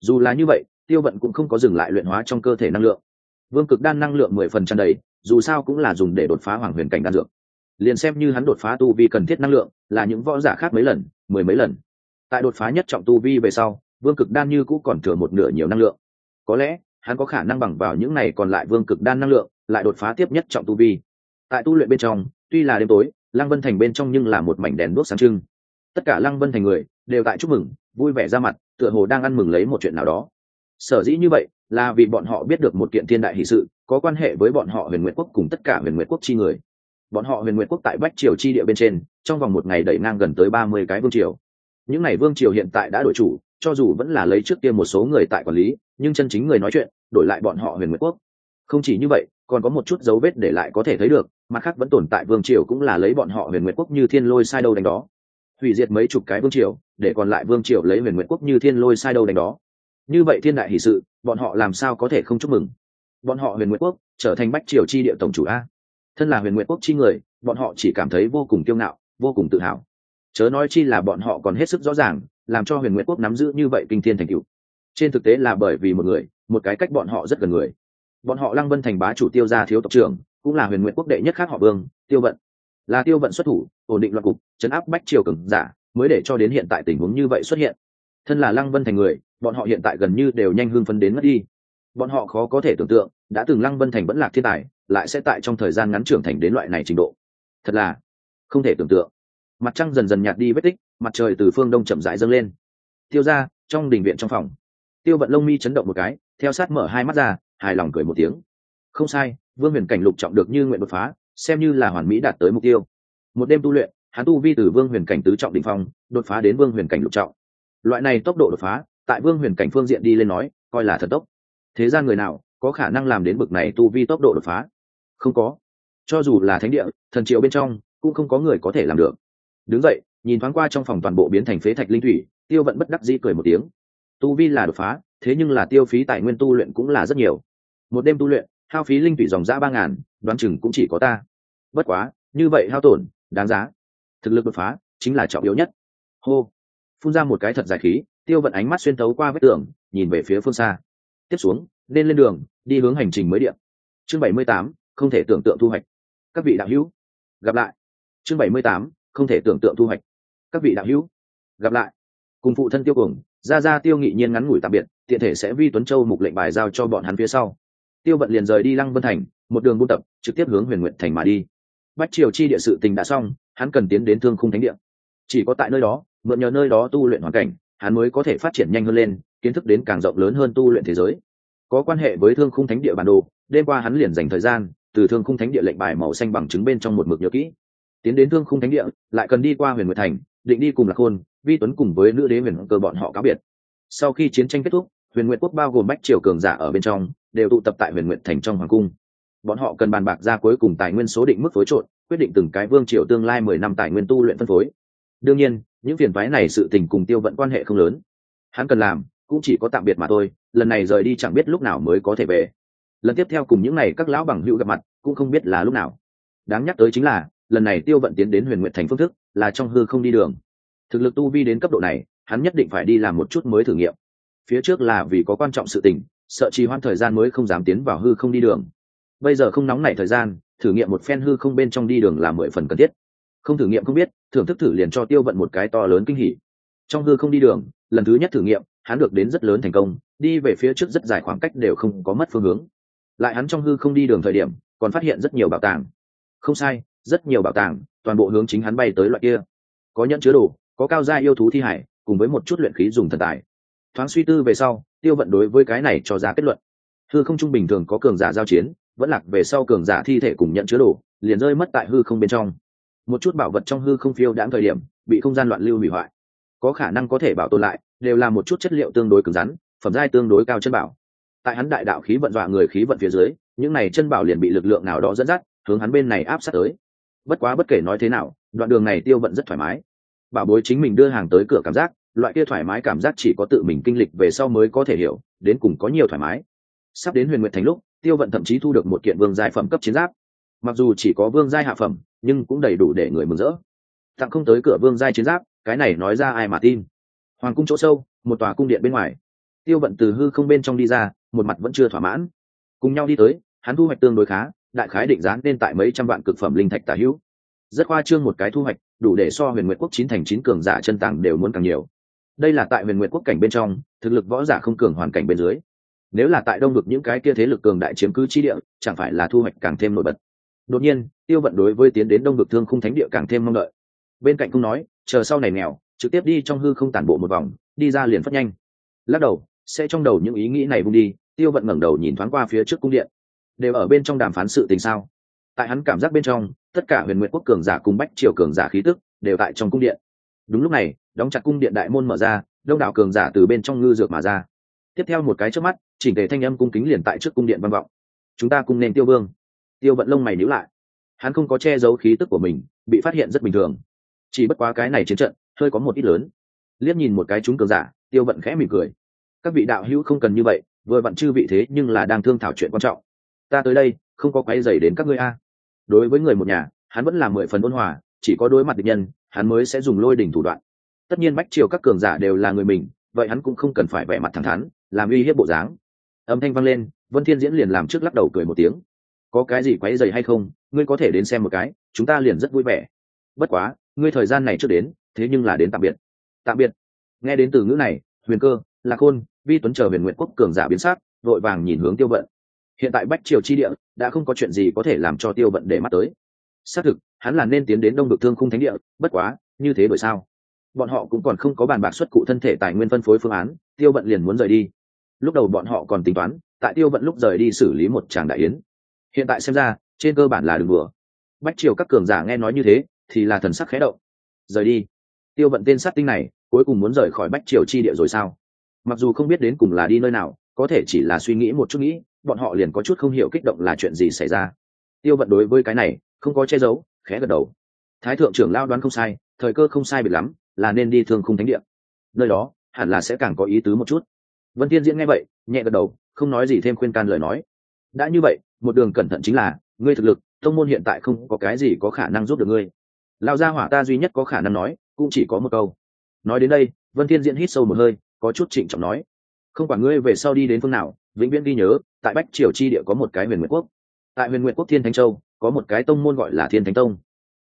Dù là như vậy tiêu vận cũng không có dừng lại luyện hóa trong cơ thể năng lượng. Vương cực đan năng lượng mười phần trăm đầy, dù sao cũng là dùng để đột phá hoàng huyền cảnh đan dược. Liền xem như hắn đột phá tu vi cần thiết năng lượng, là những võ giả khác mấy lần, mười mấy lần. Tại đột phá nhất trọng tu vi về sau, vương cực đan như cũ còn thừa một nửa nhiều năng lượng. Có lẽ, hắn có khả năng bằng vào những này còn lại vương cực đan năng lượng, lại đột phá tiếp nhất trọng tu vi. Tại tu luyện bên trong, tuy là đêm tối, lăng vân thành bên trong nhưng là một mảnh đèn đuốc sáng trưng. Tất cả lăng vân thành người đều tại chúc mừng, vui vẻ ra mặt, tựa hồ đang ăn mừng lấy một chuyện nào đó sở dĩ như vậy là vì bọn họ biết được một kiện thiên đại hỷ sự, có quan hệ với bọn họ huyền nguyệt quốc cùng tất cả huyền nguyệt quốc chi người. Bọn họ huyền nguyệt quốc tại bách triều chi địa bên trên, trong vòng một ngày đẩy ngang gần tới ba mươi cái vương triều. Những n à y vương triều hiện tại đã đổi chủ, cho dù vẫn là lấy trước kia một số người tại quản lý, nhưng chân chính người nói chuyện, đổi lại bọn họ huyền nguyệt quốc. Không chỉ như vậy, còn có một chút dấu vết để lại có thể thấy được, mặt khác vẫn tồn tại vương triều cũng là lấy bọn họ huyền nguyệt quốc như thiên lôi sai đâu đánh đó. Hủy diệt mấy chục cái vương triều, để còn lại vương triều lấy huyền nguyệt quốc như thiên lôi sai đâu đánh đó như vậy thiên đại hỷ sự, bọn họ làm sao có thể không chúc mừng? Bọn họ huyền nguyệt quốc trở thành bách triều chi địa tổng chủ a. Thân là huyền nguyệt quốc chi người, bọn họ chỉ cảm thấy vô cùng kiêu ngạo, vô cùng tự hào. Chớ nói chi là bọn họ còn hết sức rõ ràng, làm cho huyền nguyệt quốc nắm giữ như vậy kinh thiên thành cựu trên thực tế là bởi vì một người, một cái cách bọn họ rất gần người. Bọn họ lăng vân thành bá chủ tiêu gia thiếu tộc trưởng, cũng là huyền nguyện quốc đệ nhất khác họ vương, tiêu vận. Là tiêu vận xuất thủ, ổn định loạt cục, chấn áp bách triều cường giả, mới để cho đến hiện tại tình huống như vậy xuất hiện. Thân là lăng vân thành người bọn họ hiện tại gần như đều nhanh hưng phấn đến mất đi. Bọn họ khó có thể tưởng tượng, đã từng lăng vân thành vẫn lạc thiên tài, lại sẽ tại trong thời gian ngắn trưởng thành đến loại này trình độ. Thật là không thể tưởng tượng. Mặt trăng dần dần nhạt đi vết tích, mặt trời từ phương đông chậm rãi dâng lên. Tiêu ra trong đình viện trong phòng. Tiêu vận lông mi chấn động một cái, theo sát mở hai mắt ra, hài lòng cười một tiếng. Không sai, vương huyền cảnh lục trọng được như nguyện đột phá, xem như là hoàn mỹ đạt tới mục tiêu. Một đêm tu luyện, hắn tu vi từ vương huyền cảnh tứ trọng đ ỉ n h phong, đột phá đến vương huyền cảnh lục trọng. Loại này tốc độ đột phá tại vương huyền cảnh phương diện đi lên nói, coi là thật tốc. Thế gian người nào có khả năng làm đến bực này tu vi tốc độ đột phá? Không có. Cho dù là thánh địa, thần triệu bên trong, cũng không có người có thể làm được. Đứng vậy nhìn thoáng qua trong phòng toàn bộ biến thành phế thạch linh thủy, tiêu vận bất đắc dĩ cười một tiếng. Tu vi là đột phá, thế nhưng là tiêu phí tài nguyên tu luyện cũng là rất nhiều. Một đêm tu luyện, hao phí linh thủy dòng giã ba ngàn, đoán chừng cũng chỉ có ta. Bất quá, như vậy hao tổn, đáng giá. Thực lực đột phá, chính là trọng yếu nhất. Hô. Phun ra một cái thật dài khí tiêu vận ánh mắt xuyên tấu qua vết tường, nhìn về phía phương xa. Tiếp xuống nên lên đường, đi hướng hành trình mới điện chương bảy mươi tám, không thể tưởng tượng thu hoạch. Các vị đạo hữu, gặp lại. Chương bảy mươi tám, không thể tưởng tượng thu hoạch. Các vị đạo hữu, gặp lại. Cùng phụ thân tiêu cùng ra ra tiêu nghị nhiên ngắn ngủi tạm biệt, tiện thể sẽ vi tuấn châu mục lệnh bài giao cho bọn hắn phía sau. Tiêu vận liền rời đi lăng vân thành, một đường buôn tập, trực tiếp hướng huyền nguyện thành mà đi. Bách triều chi địa sự tình đã xong, hắn cần tiến đến thương khung thánh địa. Chỉ có tại nơi đó, mượn nhờ nơi đó tu luyện hoàn cảnh hắn mới có thể phát triển nhanh hơn lên, kiến thức đến càng rộng lớn hơn tu luyện thế giới. Có quan hệ với thương khung thánh địa bản đồ, đêm qua hắn liền dành thời gian, từ thương khung thánh địa lệnh bài màu xanh bằng chứng bên trong một mực nhớ kỹ. Tiến đến thương khung thánh địa, lại cần đi qua huyền nguyệt thành, định đi cùng lạc khôn vi tuấn cùng với nữ đế huyền cơ bọn họ cáo biệt. Sau khi chiến tranh kết thúc, huyền Nguyệt quốc bao gồm bách triều cường giả ở bên trong, đều tụ tập tại huyền Nguyệt thành trong hoàng cung. Bọn họ cần bàn bạc ra cuối cùng tài nguyên số định mức phối trộn, quyết định từng cái vương triều tương lai mười năm tài nguyên tu luyện phân phối. Đương nhiên những phiền phái này sự tình cùng tiêu vận quan hệ không lớn. Hắn cần làm, cũng chỉ có tạm biệt mà thôi, lần này rời đi chẳng biết lúc nào mới có thể về. Lần tiếp theo cùng những n à y các lão bằng hữu gặp mặt, cũng không biết là lúc nào. Đáng nhắc tới chính là, lần này tiêu vận tiến đến huyền nguyện thành phương thức, là trong hư không đi đường. Thực lực tu vi đến cấp độ này, hắn nhất định phải đi làm một chút mới thử nghiệm. Phía trước là vì có quan trọng sự tình, sợ trì hoãn thời gian mới không dám tiến vào hư không đi đường. Bây giờ không nóng nảy thời gian, thử nghiệm một phen hư không bên trong đi đường là mười phần cần thiết không thử nghiệm không biết, thưởng thức thử liền cho tiêu vận một cái to lớn kinh hỉ. Trong hư không đi đường, lần thứ nhất thử nghiệm, hắn được đến rất lớn thành công, đi về phía trước rất dài khoảng cách đều không có mất phương hướng. Lại hắn trong hư không đi đường thời điểm, còn phát hiện rất nhiều bảo tàng. Không sai, rất nhiều bảo tàng, toàn bộ hướng chính hắn bay tới loại kia. Có nhận chứa đồ, có cao gia yêu thú thi hải, cùng với một chút luyện khí dùng thần tài. Thoáng suy tư về sau, tiêu vận đối với cái này cho ra kết luận. Hư không trung bình thường có cường giả giao chiến, vẫn lạc về sau cường giả thi thể cùng nhận chứa đồ, liền rơi mất tại hư không bên trong một chút bảo vật trong hư không phiêu đãng thời điểm, bị không gian loạn lưu hủy hoại. Có khả năng có thể bảo tồn lại, đều là một chút chất liệu tương đối cứng rắn, phẩm giai tương đối cao chân bảo. Tại hắn đại đạo khí vận dọa người khí vận phía dưới, những này chân bảo liền bị lực lượng nào đó dẫn dắt, hướng hắn bên này áp sát tới. Bất quá bất kể nói thế nào, đoạn đường này tiêu vận rất thoải mái. Bảo bối chính mình đưa hàng tới cửa cảm giác, loại kia thoải mái cảm giác chỉ có tự mình kinh lịch về sau mới có thể hiểu, đến cùng có nhiều thoải mái. Sắp đến huyền nguyện thành lúc, tiêu vận thậm chí thu được một kiện vương giai phẩm cấp chiến giáp. Mặc dù chỉ có vương giai hạ phẩm nhưng cũng đầy đủ để người mừng rỡ. Tặng không tới cửa vương giai chiến giáp, cái này nói ra ai mà tin? Hoàng cung chỗ sâu, một tòa cung điện bên ngoài. Tiêu vận từ hư không bên trong đi ra, một mặt vẫn chưa thỏa mãn. Cùng nhau đi tới, hắn thu hoạch tương đối khá, đại khái định giá nên tại mấy trăm vạn cực phẩm linh thạch tả hữu. Rất khoa trương một cái thu hoạch, đủ để so huyền nguyệt quốc chín thành chín cường giả chân tàng đều muốn càng nhiều. Đây là tại huyền nguyệt quốc cảnh bên trong, thực lực võ giả không cường hoàn cảnh bên dưới. Nếu là tại đông vực những cái kia thế lực cường đại chiếm cứ chi địa, chẳng phải là thu hoạch càng thêm nổi bật đột nhiên, tiêu vận đối với tiến đến đông vực thương khung thánh địa càng thêm mong đợi. Bên cạnh không nói, chờ sau này nghèo, trực tiếp đi trong hư không tản bộ một vòng, đi ra liền phát nhanh. Lắc đầu, sẽ trong đầu những ý nghĩ này bung đi, tiêu vận ngẩng đầu nhìn thoáng qua phía trước cung điện. Đều ở bên trong đàm phán sự tình sao? Tại hắn cảm giác bên trong, tất cả huyền nguyện quốc cường giả cùng bách triều cường giả khí tức đều tại trong cung điện. Đúng lúc này, đóng chặt cung điện đại môn mở ra, đông đảo cường giả từ bên trong ngư dược mà ra. Tiếp theo một cái trước mắt, chỉnh thể thanh âm cung kính liền tại trước cung điện văn vọng. Chúng ta cùng nên tiêu vương tiêu vận lông mày níu lại. Hắn không có che giấu khí tức của mình, bị phát hiện rất bình thường. Chỉ bất quá cái này chiến trận, hơi có một ít lớn. Liếc nhìn một cái chúng cường giả, tiêu vận khẽ mỉm cười. Các vị đạo hữu không cần như vậy, vừa vặn chư vị thế nhưng là đang thương thảo chuyện quan trọng. Ta tới đây, không có quấy dày đến các ngươi a. Đối với người một nhà, hắn vẫn là mười phần ôn hòa, chỉ có đối mặt địch nhân, hắn mới sẽ dùng lôi đỉnh thủ đoạn. Tất nhiên bách triều các cường giả đều là người mình, vậy hắn cũng không cần phải vẻ mặt thẳng thắn, làm uy hiếp bộ dáng. Âm thanh vang lên, vân thiên diễn liền làm trước lắc đầu cười một tiếng có cái gì quấy dày hay không, ngươi có thể đến xem một cái, chúng ta liền rất vui vẻ. Bất quá, ngươi thời gian này trước đến, thế nhưng là đến tạm biệt. Tạm biệt. Nghe đến từ ngữ này, huyền cơ, lạc khôn vi tuấn chờ huyền nguyện quốc cường giả biến sắc, vội vàng nhìn hướng tiêu vận. Hiện tại bách triều chi địa, đã không có chuyện gì có thể làm cho tiêu vận để mắt tới. Xác thực, hắn là nên tiến đến đông được thương khung thánh địa, bất quá, như thế bởi sao? Bọn họ cũng còn không có bàn bạc xuất cụ thân thể tài nguyên phân phối phương án, tiêu vận liền muốn rời đi. Lúc đầu bọn họ còn tính toán, tại tiêu vận lúc rời đi xử lý một tràng đại yến hiện tại xem ra, trên cơ bản là đường bừa bách triều các cường giả nghe nói như thế, thì là thần sắc khẽ động. Rời đi. Tiêu vận tên sát tinh này, cuối cùng muốn rời khỏi bách triều chi địa rồi sao? Mặc dù không biết đến cùng là đi nơi nào, có thể chỉ là suy nghĩ một chút nghĩ, bọn họ liền có chút không hiểu kích động là chuyện gì xảy ra. Tiêu vận đối với cái này, không có che giấu, khẽ gật đầu. Thái thượng trưởng lao đoán không sai, thời cơ không sai biệt lắm, là nên đi thương khung thánh địa. Nơi đó, hẳn là sẽ càng có ý tứ một chút. Vân tiên diễn nghe vậy, nhẹ gật đầu, không nói gì thêm khuyên can lời nói đã như vậy, một đường cẩn thận chính là, ngươi thực lực thông môn hiện tại không có cái gì có khả năng giúp được ngươi. Lao gia hỏa ta duy nhất có khả năng nói, cũng chỉ có một câu. Nói đến đây, vân thiên diễn hít sâu một hơi, có chút trịnh trọng nói. Không quản ngươi về sau đi đến phương nào, vĩnh viễn ghi nhớ, tại bách triều chi địa có một cái huyền nguyện quốc. Tại huyền nguyện quốc thiên thánh châu, có một cái tông môn gọi là thiên thánh tông.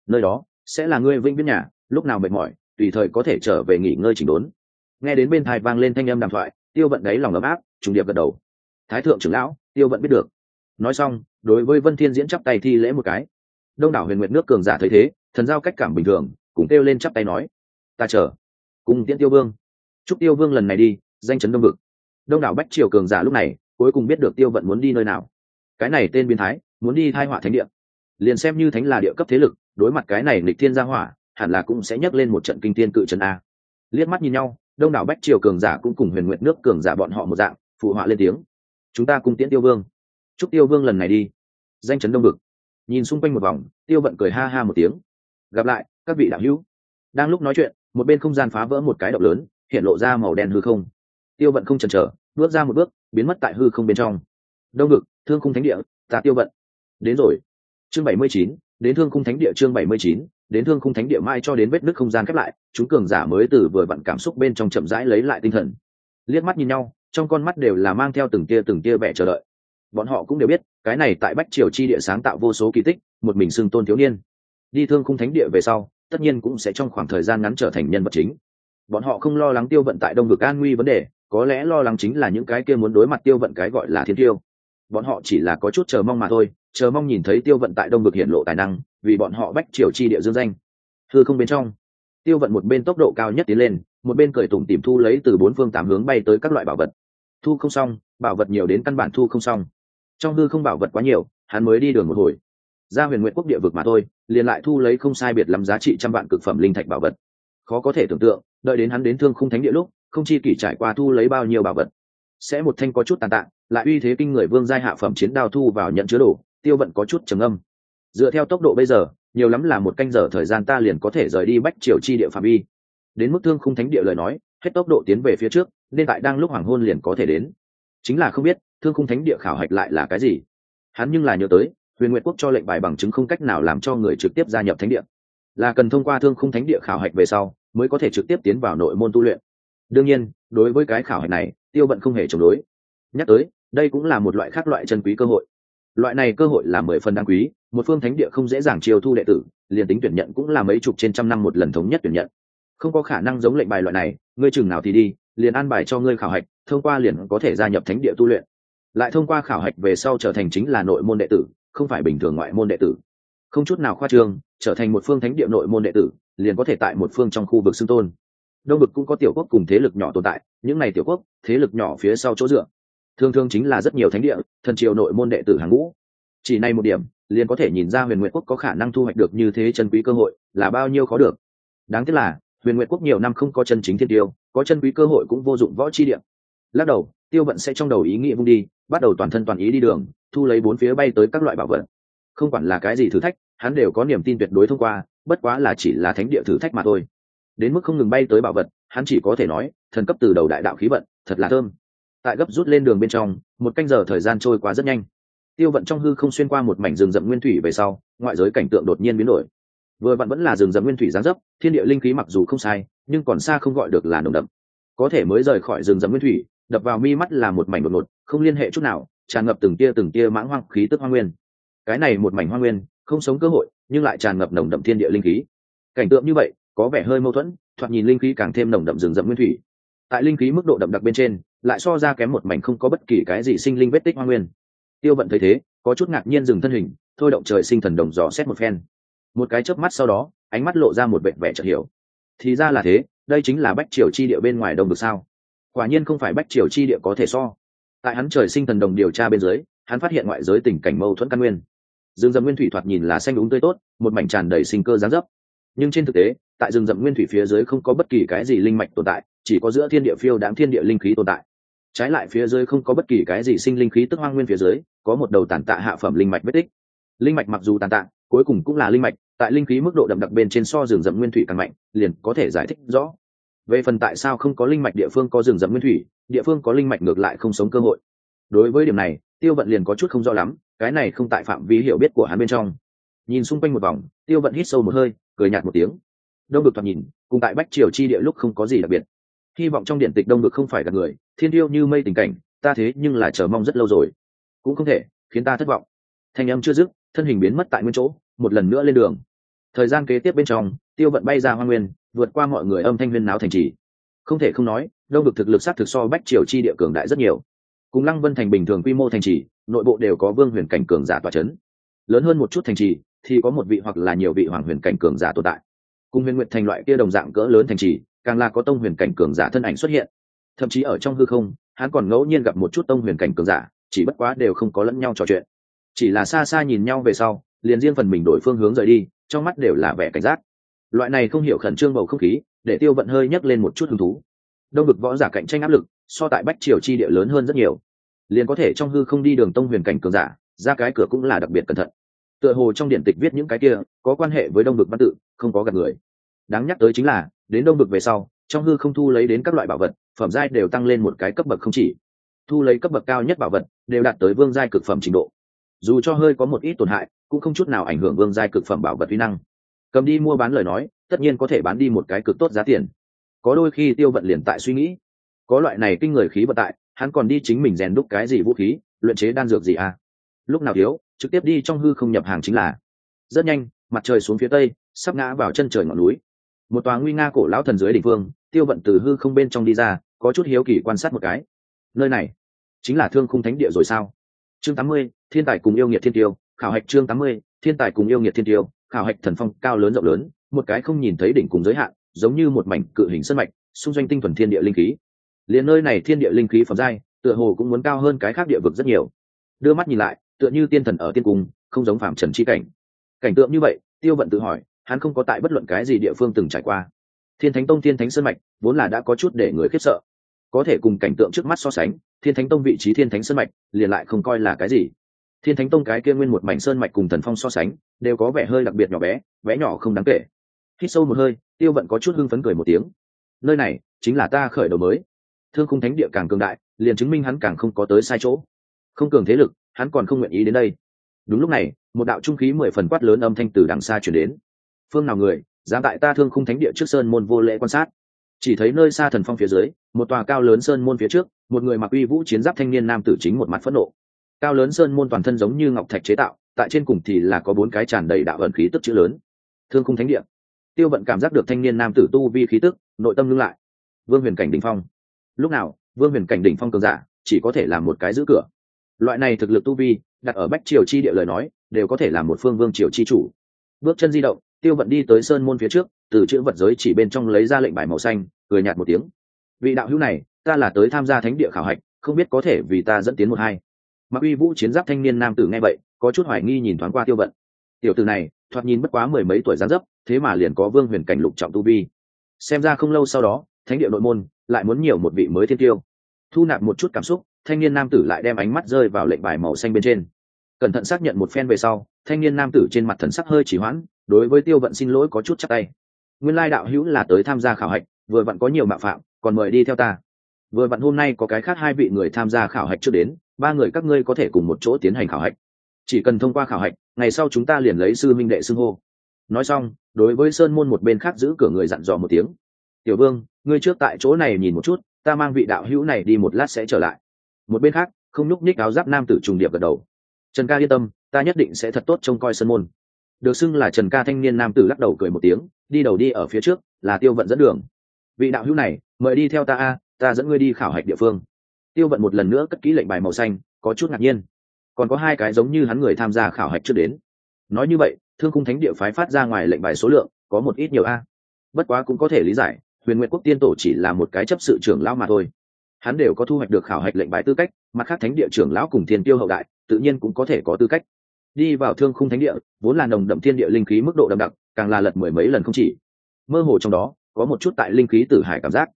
Nơi đó, sẽ là ngươi vĩnh viễn nhà, lúc nào mệt mỏi, tùy thời có thể trở về nghỉ ngơi chỉnh đốn. Nghe đến bên thai vang lên thanh âm đàm thoại, tiêu vận đáy lòng ấm áp, trùng điệp gật đầu. Thái thượng trưởng lão tiêu vận biết được. Nói xong, đối với vân thiên diễn chắp tay thi lễ một cái. Đông đảo huyền nguyện nước cường giả thấy thế, thần giao cách cảm bình thường, cùng kêu lên chắp tay nói, ta chờ. Cùng tiễn tiêu vương. Chúc tiêu vương lần này đi, danh chấn đông vực. Đông đảo bách triều cường giả lúc này, cuối cùng biết được tiêu vận muốn đi nơi nào. Cái này tên biến thái, muốn đi thai họa thánh địa. Liền xem như thánh là địa cấp thế lực, đối mặt cái này lịch thiên gia hỏa, hẳn là cũng sẽ nhấc lên một trận kinh tiên cự trần a. Liếc mắt nhìn nhau, đông đảo bách triều cường giả cũng cùng huyền nguyện nước cường giả bọn họ một dạng, phụ họa lên tiếng chúng ta cùng tiễn tiêu vương. Chúc tiêu vương lần này đi. Danh chấn đông vực. Nhìn xung quanh một vòng, tiêu vận cười ha ha một tiếng. Gặp lại, các vị đạo hữu. Đang lúc nói chuyện, một bên không gian phá vỡ một cái động lớn, hiện lộ ra màu đen hư không. Tiêu vận không chần chờ, bước ra một bước, biến mất tại hư không bên trong. Đông ngực thương khung thánh địa, ta tiêu vận. Đến rồi. Chương bảy mươi chín, đến thương khung thánh địa chương bảy mươi chín, đến thương khung thánh địa mai cho đến vết nứt không gian khép lại, chúng cường giả mới từ vừa vặn cảm xúc bên trong chậm rãi lấy lại tinh thần. Liếc mắt nhìn nhau trong con mắt đều là mang theo từng tia từng tia vẻ chờ đợi. Bọn họ cũng đều biết, cái này tại bách triều chi địa sáng tạo vô số kỳ tích, một mình xưng tôn thiếu niên. Đi thương khung thánh địa về sau, tất nhiên cũng sẽ trong khoảng thời gian ngắn trở thành nhân vật chính. Bọn họ không lo lắng tiêu vận tại đông vực an nguy vấn đề, có lẽ lo lắng chính là những cái kia muốn đối mặt tiêu vận cái gọi là thiên tiêu. Bọn họ chỉ là có chút chờ mong mà thôi, chờ mong nhìn thấy tiêu vận tại đông vực hiện lộ tài năng, vì bọn họ bách triều chi địa dương danh. Thư không bên trong, tiêu vận một bên tốc độ cao nhất tiến lên, một bên cởi tủm tìm thu lấy từ bốn phương tám hướng bay tới các loại bảo vật thu không xong, bảo vật nhiều đến căn bản thu không xong. Trong hư không bảo vật quá nhiều, hắn mới đi đường một hồi. Ra huyền nguyện quốc địa vực mà thôi, liền lại thu lấy không sai biệt lắm giá trị trăm vạn cực phẩm linh thạch bảo vật. Khó có thể tưởng tượng, đợi đến hắn đến thương khung thánh địa lúc, không chi kỷ trải qua thu lấy bao nhiêu bảo vật. Sẽ một thanh có chút tàn tạ, lại uy thế kinh người vương giai hạ phẩm chiến đao thu vào nhận chứa đồ, tiêu vận có chút trầm âm dựa theo tốc độ bây giờ, nhiều lắm là một canh giờ thời gian ta liền có thể rời đi bách triều chi địa phạm vi. Đến mức thương khung thánh địa lời nói hết tốc độ tiến về phía trước, nên tại đang lúc hoàng hôn liền có thể đến. Chính là không biết, thương khung thánh địa khảo hạch lại là cái gì. Hắn nhưng là nhớ tới, huyền nguyệt quốc cho lệnh bài bằng chứng không cách nào làm cho người trực tiếp gia nhập thánh địa. Là cần thông qua thương khung thánh địa khảo hạch về sau, mới có thể trực tiếp tiến vào nội môn tu luyện. Đương nhiên, đối với cái khảo hạch này, tiêu bận không hề chống đối. Nhắc tới, đây cũng là một loại khác loại chân quý cơ hội. Loại này cơ hội là mười phần đáng quý, một phương thánh địa không dễ dàng chiêu thu đệ tử, liền tính tuyển nhận cũng là mấy chục trên trăm năm một lần thống nhất tuyển nhận. Không có khả năng giống lệnh bài loại này ngươi chừng nào thì đi, liền an bài cho ngươi khảo hạch, thông qua liền có thể gia nhập thánh địa tu luyện. Lại thông qua khảo hạch về sau trở thành chính là nội môn đệ tử, không phải bình thường ngoại môn đệ tử. Không chút nào khoa trương, trở thành một phương thánh địa nội môn đệ tử, liền có thể tại một phương trong khu vực xưng tôn. Đông vực cũng có tiểu quốc cùng thế lực nhỏ tồn tại, những n à y tiểu quốc, thế lực nhỏ phía sau chỗ dựa. Thường thường chính là rất nhiều thánh địa, thần triều nội môn đệ tử hàng ngũ. Chỉ này một điểm, liền có thể nhìn ra huyền nguyện quốc có khả năng thu hoạch được như thế chân quý cơ hội là bao nhiêu khó được. Đáng tiếc là huyền Nguyệt quốc nhiều năm không có chân chính thiên tiêu, có chân quý cơ hội cũng vô dụng võ chi điểm lắc đầu, tiêu vận sẽ trong đầu ý nghĩa vung đi, bắt đầu toàn thân toàn ý đi đường, thu lấy bốn phía bay tới các loại bảo vật. Không quản là cái gì thử thách, hắn đều có niềm tin tuyệt đối thông qua, bất quá là chỉ là thánh địa thử thách mà thôi. Đến mức không ngừng bay tới bảo vật, hắn chỉ có thể nói, thần cấp từ đầu đại đạo khí vận, thật là thơm. Tại gấp rút lên đường bên trong, một canh giờ thời gian trôi qua rất nhanh. Tiêu vận trong hư không xuyên qua một mảnh rừng rậm nguyên thủy về sau, ngoại giới cảnh tượng đột nhiên biến đổi vừa vặn vẫn là rừng rậm nguyên thủy giáng dấp, thiên địa linh khí mặc dù không sai, nhưng còn xa không gọi được là nồng đậm. Có thể mới rời khỏi rừng rậm nguyên thủy, đập vào mi mắt là một mảnh đột ngột, không liên hệ chút nào, tràn ngập từng tia từng tia mãng hoang khí tức hoa nguyên. Cái này một mảnh hoa nguyên, không sống cơ hội, nhưng lại tràn ngập nồng đậm thiên địa linh khí. Cảnh tượng như vậy, có vẻ hơi mâu thuẫn, thoạt nhìn linh khí càng thêm nồng đậm rừng rậm nguyên thủy. Tại linh khí mức độ đậm đặc bên trên, lại so ra kém một mảnh không có bất kỳ cái gì sinh linh vết tích hoa nguyên. Tiêu vận thấy thế, có chút ngạc nhiên dừng thân hình, thôi động trời sinh thần đồng dò xét một phen một cái chớp mắt sau đó, ánh mắt lộ ra một vẻ vẻ chợt hiểu. Thì ra là thế, đây chính là bách triều chi địa bên ngoài đông được sao? Quả nhiên không phải bách triều chi địa có thể so. Tại hắn trời sinh thần đồng điều tra bên dưới, hắn phát hiện ngoại giới tình cảnh mâu thuẫn căn nguyên. Rừng rậm nguyên thủy thoạt nhìn là xanh đúng tươi tốt, một mảnh tràn đầy sinh cơ gián dấp. Nhưng trên thực tế, tại rừng rậm nguyên thủy phía dưới không có bất kỳ cái gì linh mạch tồn tại, chỉ có giữa thiên địa phiêu đáng thiên địa linh khí tồn tại. Trái lại phía dưới không có bất kỳ cái gì sinh linh khí tức hoang nguyên phía dưới, có một đầu tàn tạ hạ phẩm linh mạch vết tích. Linh mạch mặc dù tàn tạ, cuối cùng cũng là linh mạch tại linh khí mức độ đậm đặc bên trên so rừng rậm nguyên thủy càng mạnh, liền có thể giải thích rõ. Về phần tại sao không có linh mạch địa phương có rừng rậm nguyên thủy, địa phương có linh mạch ngược lại không sống cơ hội. Đối với điểm này, tiêu vận liền có chút không rõ lắm, cái này không tại phạm vi hiểu biết của hắn bên trong. Nhìn xung quanh một vòng, tiêu vận hít sâu một hơi, cười nhạt một tiếng. Đông được thoạt nhìn, cùng tại bách triều chi địa lúc không có gì đặc biệt. Hy vọng trong điện tịch đông được không phải gặp người, thiên tiêu như mây tình cảnh, ta thế nhưng là chờ mong rất lâu rồi. Cũng không thể, khiến ta thất vọng. Thanh âm chưa dứt, thân hình biến mất tại nguyên chỗ một lần nữa lên đường. Thời gian kế tiếp bên trong, tiêu vận bay ra hoa nguyên, vượt qua mọi người âm thanh huyên náo thành trì. Không thể không nói, đông vực thực lực sát thực so bách triều chi địa cường đại rất nhiều. Cùng lăng vân thành bình thường quy mô thành trì, nội bộ đều có vương huyền cảnh cường giả tòa c h ấ n lớn hơn một chút thành trì, thì có một vị hoặc là nhiều vị hoàng huyền cảnh cường giả tồn tại. Cùng huyền nguyện thành loại kia đồng dạng cỡ lớn thành trì, càng là có tông huyền cảnh cường giả thân ảnh xuất hiện. Thậm chí ở trong hư không, hắn còn ngẫu nhiên gặp một chút tông huyền cảnh cường giả, chỉ bất quá đều không có lẫn nhau trò chuyện. Chỉ là xa xa nhìn nhau về sau liền riêng phần mình đổi phương hướng rời đi, trong mắt đều là vẻ cảnh giác. Loại này không hiểu khẩn trương bầu không khí, để tiêu vận hơi nhấc lên một chút hứng thú. Đông vực võ giả cạnh tranh áp lực, so tại bách triều chi địa lớn hơn rất nhiều. Liền có thể trong hư không đi đường tông huyền cảnh cường giả, ra cái cửa cũng là đặc biệt cẩn thận. Tựa hồ trong điện tịch viết những cái kia, có quan hệ với đông vực văn tự, không có gặp người. Đáng nhắc tới chính là, đến đông vực về sau, trong hư không thu lấy đến các loại bảo vật, phẩm giai đều tăng lên một cái cấp bậc không chỉ. Thu lấy cấp bậc cao nhất bảo vật, đều đạt tới vương giai cực phẩm trình độ. Dù cho hơi có một ít tổn hại cũng không chút nào ảnh hưởng vương giai cực phẩm bảo vật uy năng. Cầm đi mua bán lời nói, tất nhiên có thể bán đi một cái cực tốt giá tiền. Có đôi khi tiêu vận liền tại suy nghĩ. Có loại này kinh người khí vận tại, hắn còn đi chính mình rèn đúc cái gì vũ khí, luyện chế đan dược gì à? Lúc nào thiếu, trực tiếp đi trong hư không nhập hàng chính là. Rất nhanh, mặt trời xuống phía tây, sắp ngã vào chân trời ngọn núi. Một tòa nguy nga cổ lão thần dưới đỉnh phương tiêu vận từ hư không bên trong đi ra, có chút hiếu kỳ quan sát một cái. Nơi này chính là thương khung thánh địa rồi sao? Chương tám mươi, thiên tài cùng yêu nghiệt thiên tiêu khảo hạch chương tám mươi, thiên tài cùng yêu nghiệt thiên tiêu, khảo hạch thần phong cao lớn rộng lớn, một cái không nhìn thấy đỉnh cùng giới hạn, giống như một mảnh cự hình sân mạch, xung doanh tinh thuần thiên địa linh khí. Liền nơi này thiên địa linh khí phẩm giai, tựa hồ cũng muốn cao hơn cái khác địa vực rất nhiều. Đưa mắt nhìn lại, tựa như tiên thần ở tiên cung, không giống phạm trần chi cảnh. Cảnh tượng như vậy, tiêu vận tự hỏi, hắn không có tại bất luận cái gì địa phương từng trải qua. Thiên thánh tông, thiên thánh sơn mạch, vốn là đã có chút để người khiếp sợ. Có thể cùng cảnh tượng trước mắt so sánh, thiên thánh tông vị trí thiên thánh sơn mạch, liền lại không coi là cái gì thiên thánh tông cái kia nguyên một mảnh sơn mạch cùng thần phong so sánh, đều có vẻ hơi đặc biệt nhỏ bé bé nhỏ không đáng kể. Hít sâu một hơi, tiêu vận có chút hưng phấn cười một tiếng. Nơi này chính là ta khởi đầu mới. Thương khung thánh địa càng cường đại, liền chứng minh hắn càng không có tới sai chỗ. Không cường thế lực, hắn còn không nguyện ý đến đây. Đúng lúc này, một đạo trung khí mười phần quát lớn âm thanh từ đằng xa chuyển đến. Phương nào người, dám tại ta thương khung thánh địa trước sơn môn vô lễ quan sát? Chỉ thấy nơi xa thần phong phía dưới, một tòa cao lớn sơn môn phía trước, một người mặc uy vũ chiến giáp thanh niên nam tử chính một mặt phẫn nộ cao lớn sơn môn toàn thân giống như ngọc thạch chế tạo, tại trên cùng thì là có bốn cái tràn đầy đạo ẩn khí tức chữ lớn. Thương khung thánh địa. Tiêu vận cảm giác được thanh niên nam tử tu vi khí tức, nội tâm ngưng lại. Vương huyền cảnh đ ỉ n h phong. Lúc nào, vương huyền cảnh đỉnh phong cường giả, chỉ có thể là một cái giữ cửa. Loại này thực lực tu vi, đặt ở bách triều chi địa lời nói, đều có thể là một phương vương triều chi chủ. Bước chân di động, tiêu vận đi tới sơn môn phía trước, từ chữ vật giới chỉ bên trong lấy ra lệnh bài màu xanh, cười nhạt một tiếng. Vị đạo hữu này, ta là tới tham gia thánh địa khảo hạch, không biết có thể vì ta dẫn tiến một hai mặc uy vũ chiến giáp thanh niên nam tử nghe vậy, có chút hoài nghi nhìn thoáng qua tiêu vận. Tiểu tử này, thoạt nhìn bất quá mười mấy tuổi gián dấp, thế mà liền có vương huyền cảnh lục trọng tu vi. Xem ra không lâu sau đó, thánh địa nội môn lại muốn nhiều một vị mới thiên tiêu. Thu nạp một chút cảm xúc, thanh niên nam tử lại đem ánh mắt rơi vào lệnh bài màu xanh bên trên. Cẩn thận xác nhận một phen về sau, thanh niên nam tử trên mặt thần sắc hơi chỉ hoãn, đối với tiêu vận xin lỗi có chút chắc tay. Nguyên lai đạo hữu là tới tham gia khảo hạch, vừa vặn có nhiều mạo phạm, còn mời đi theo ta vừa vặn hôm nay có cái khác hai vị người tham gia khảo hạch trước đến, ba người các ngươi có thể cùng một chỗ tiến hành khảo hạch. Chỉ cần thông qua khảo hạch, ngày sau chúng ta liền lấy sư minh đệ xưng hô. Nói xong, đối với sơn môn một bên khác giữ cửa người dặn dò một tiếng. Tiểu vương, ngươi trước tại chỗ này nhìn một chút, ta mang vị đạo hữu này đi một lát sẽ trở lại. Một bên khác, không nhúc nhích áo giáp nam tử trùng điệp gật đầu. Trần ca yên tâm, ta nhất định sẽ thật tốt trông coi sơn môn. Được xưng là trần ca thanh niên nam tử lắc đầu cười một tiếng, đi đầu đi ở phía trước, là tiêu vận dẫn đường. Vị đạo hữu này, mời đi theo ta a ta dẫn ngươi đi khảo hạch địa phương. Tiêu vận một lần nữa cất kỹ lệnh bài màu xanh, có chút ngạc nhiên. Còn có hai cái giống như hắn người tham gia khảo hạch trước đến. Nói như vậy, thương cung thánh địa phái phát ra ngoài lệnh bài số lượng, có một ít nhiều a. Bất quá cũng có thể lý giải, huyền nguyện quốc tiên tổ chỉ là một cái chấp sự trưởng lão mà thôi. Hắn đều có thu hoạch được khảo hạch lệnh bài tư cách, mặt khác thánh địa trưởng lão cùng thiên tiêu hậu đại, tự nhiên cũng có thể có tư cách. Đi vào thương khung thánh địa, vốn là nồng đậm thiên địa linh khí mức độ đậm đặc, càng là lật mười mấy lần không chỉ. Mơ hồ trong đó, có một chút tại linh khí tử hải cảm giác.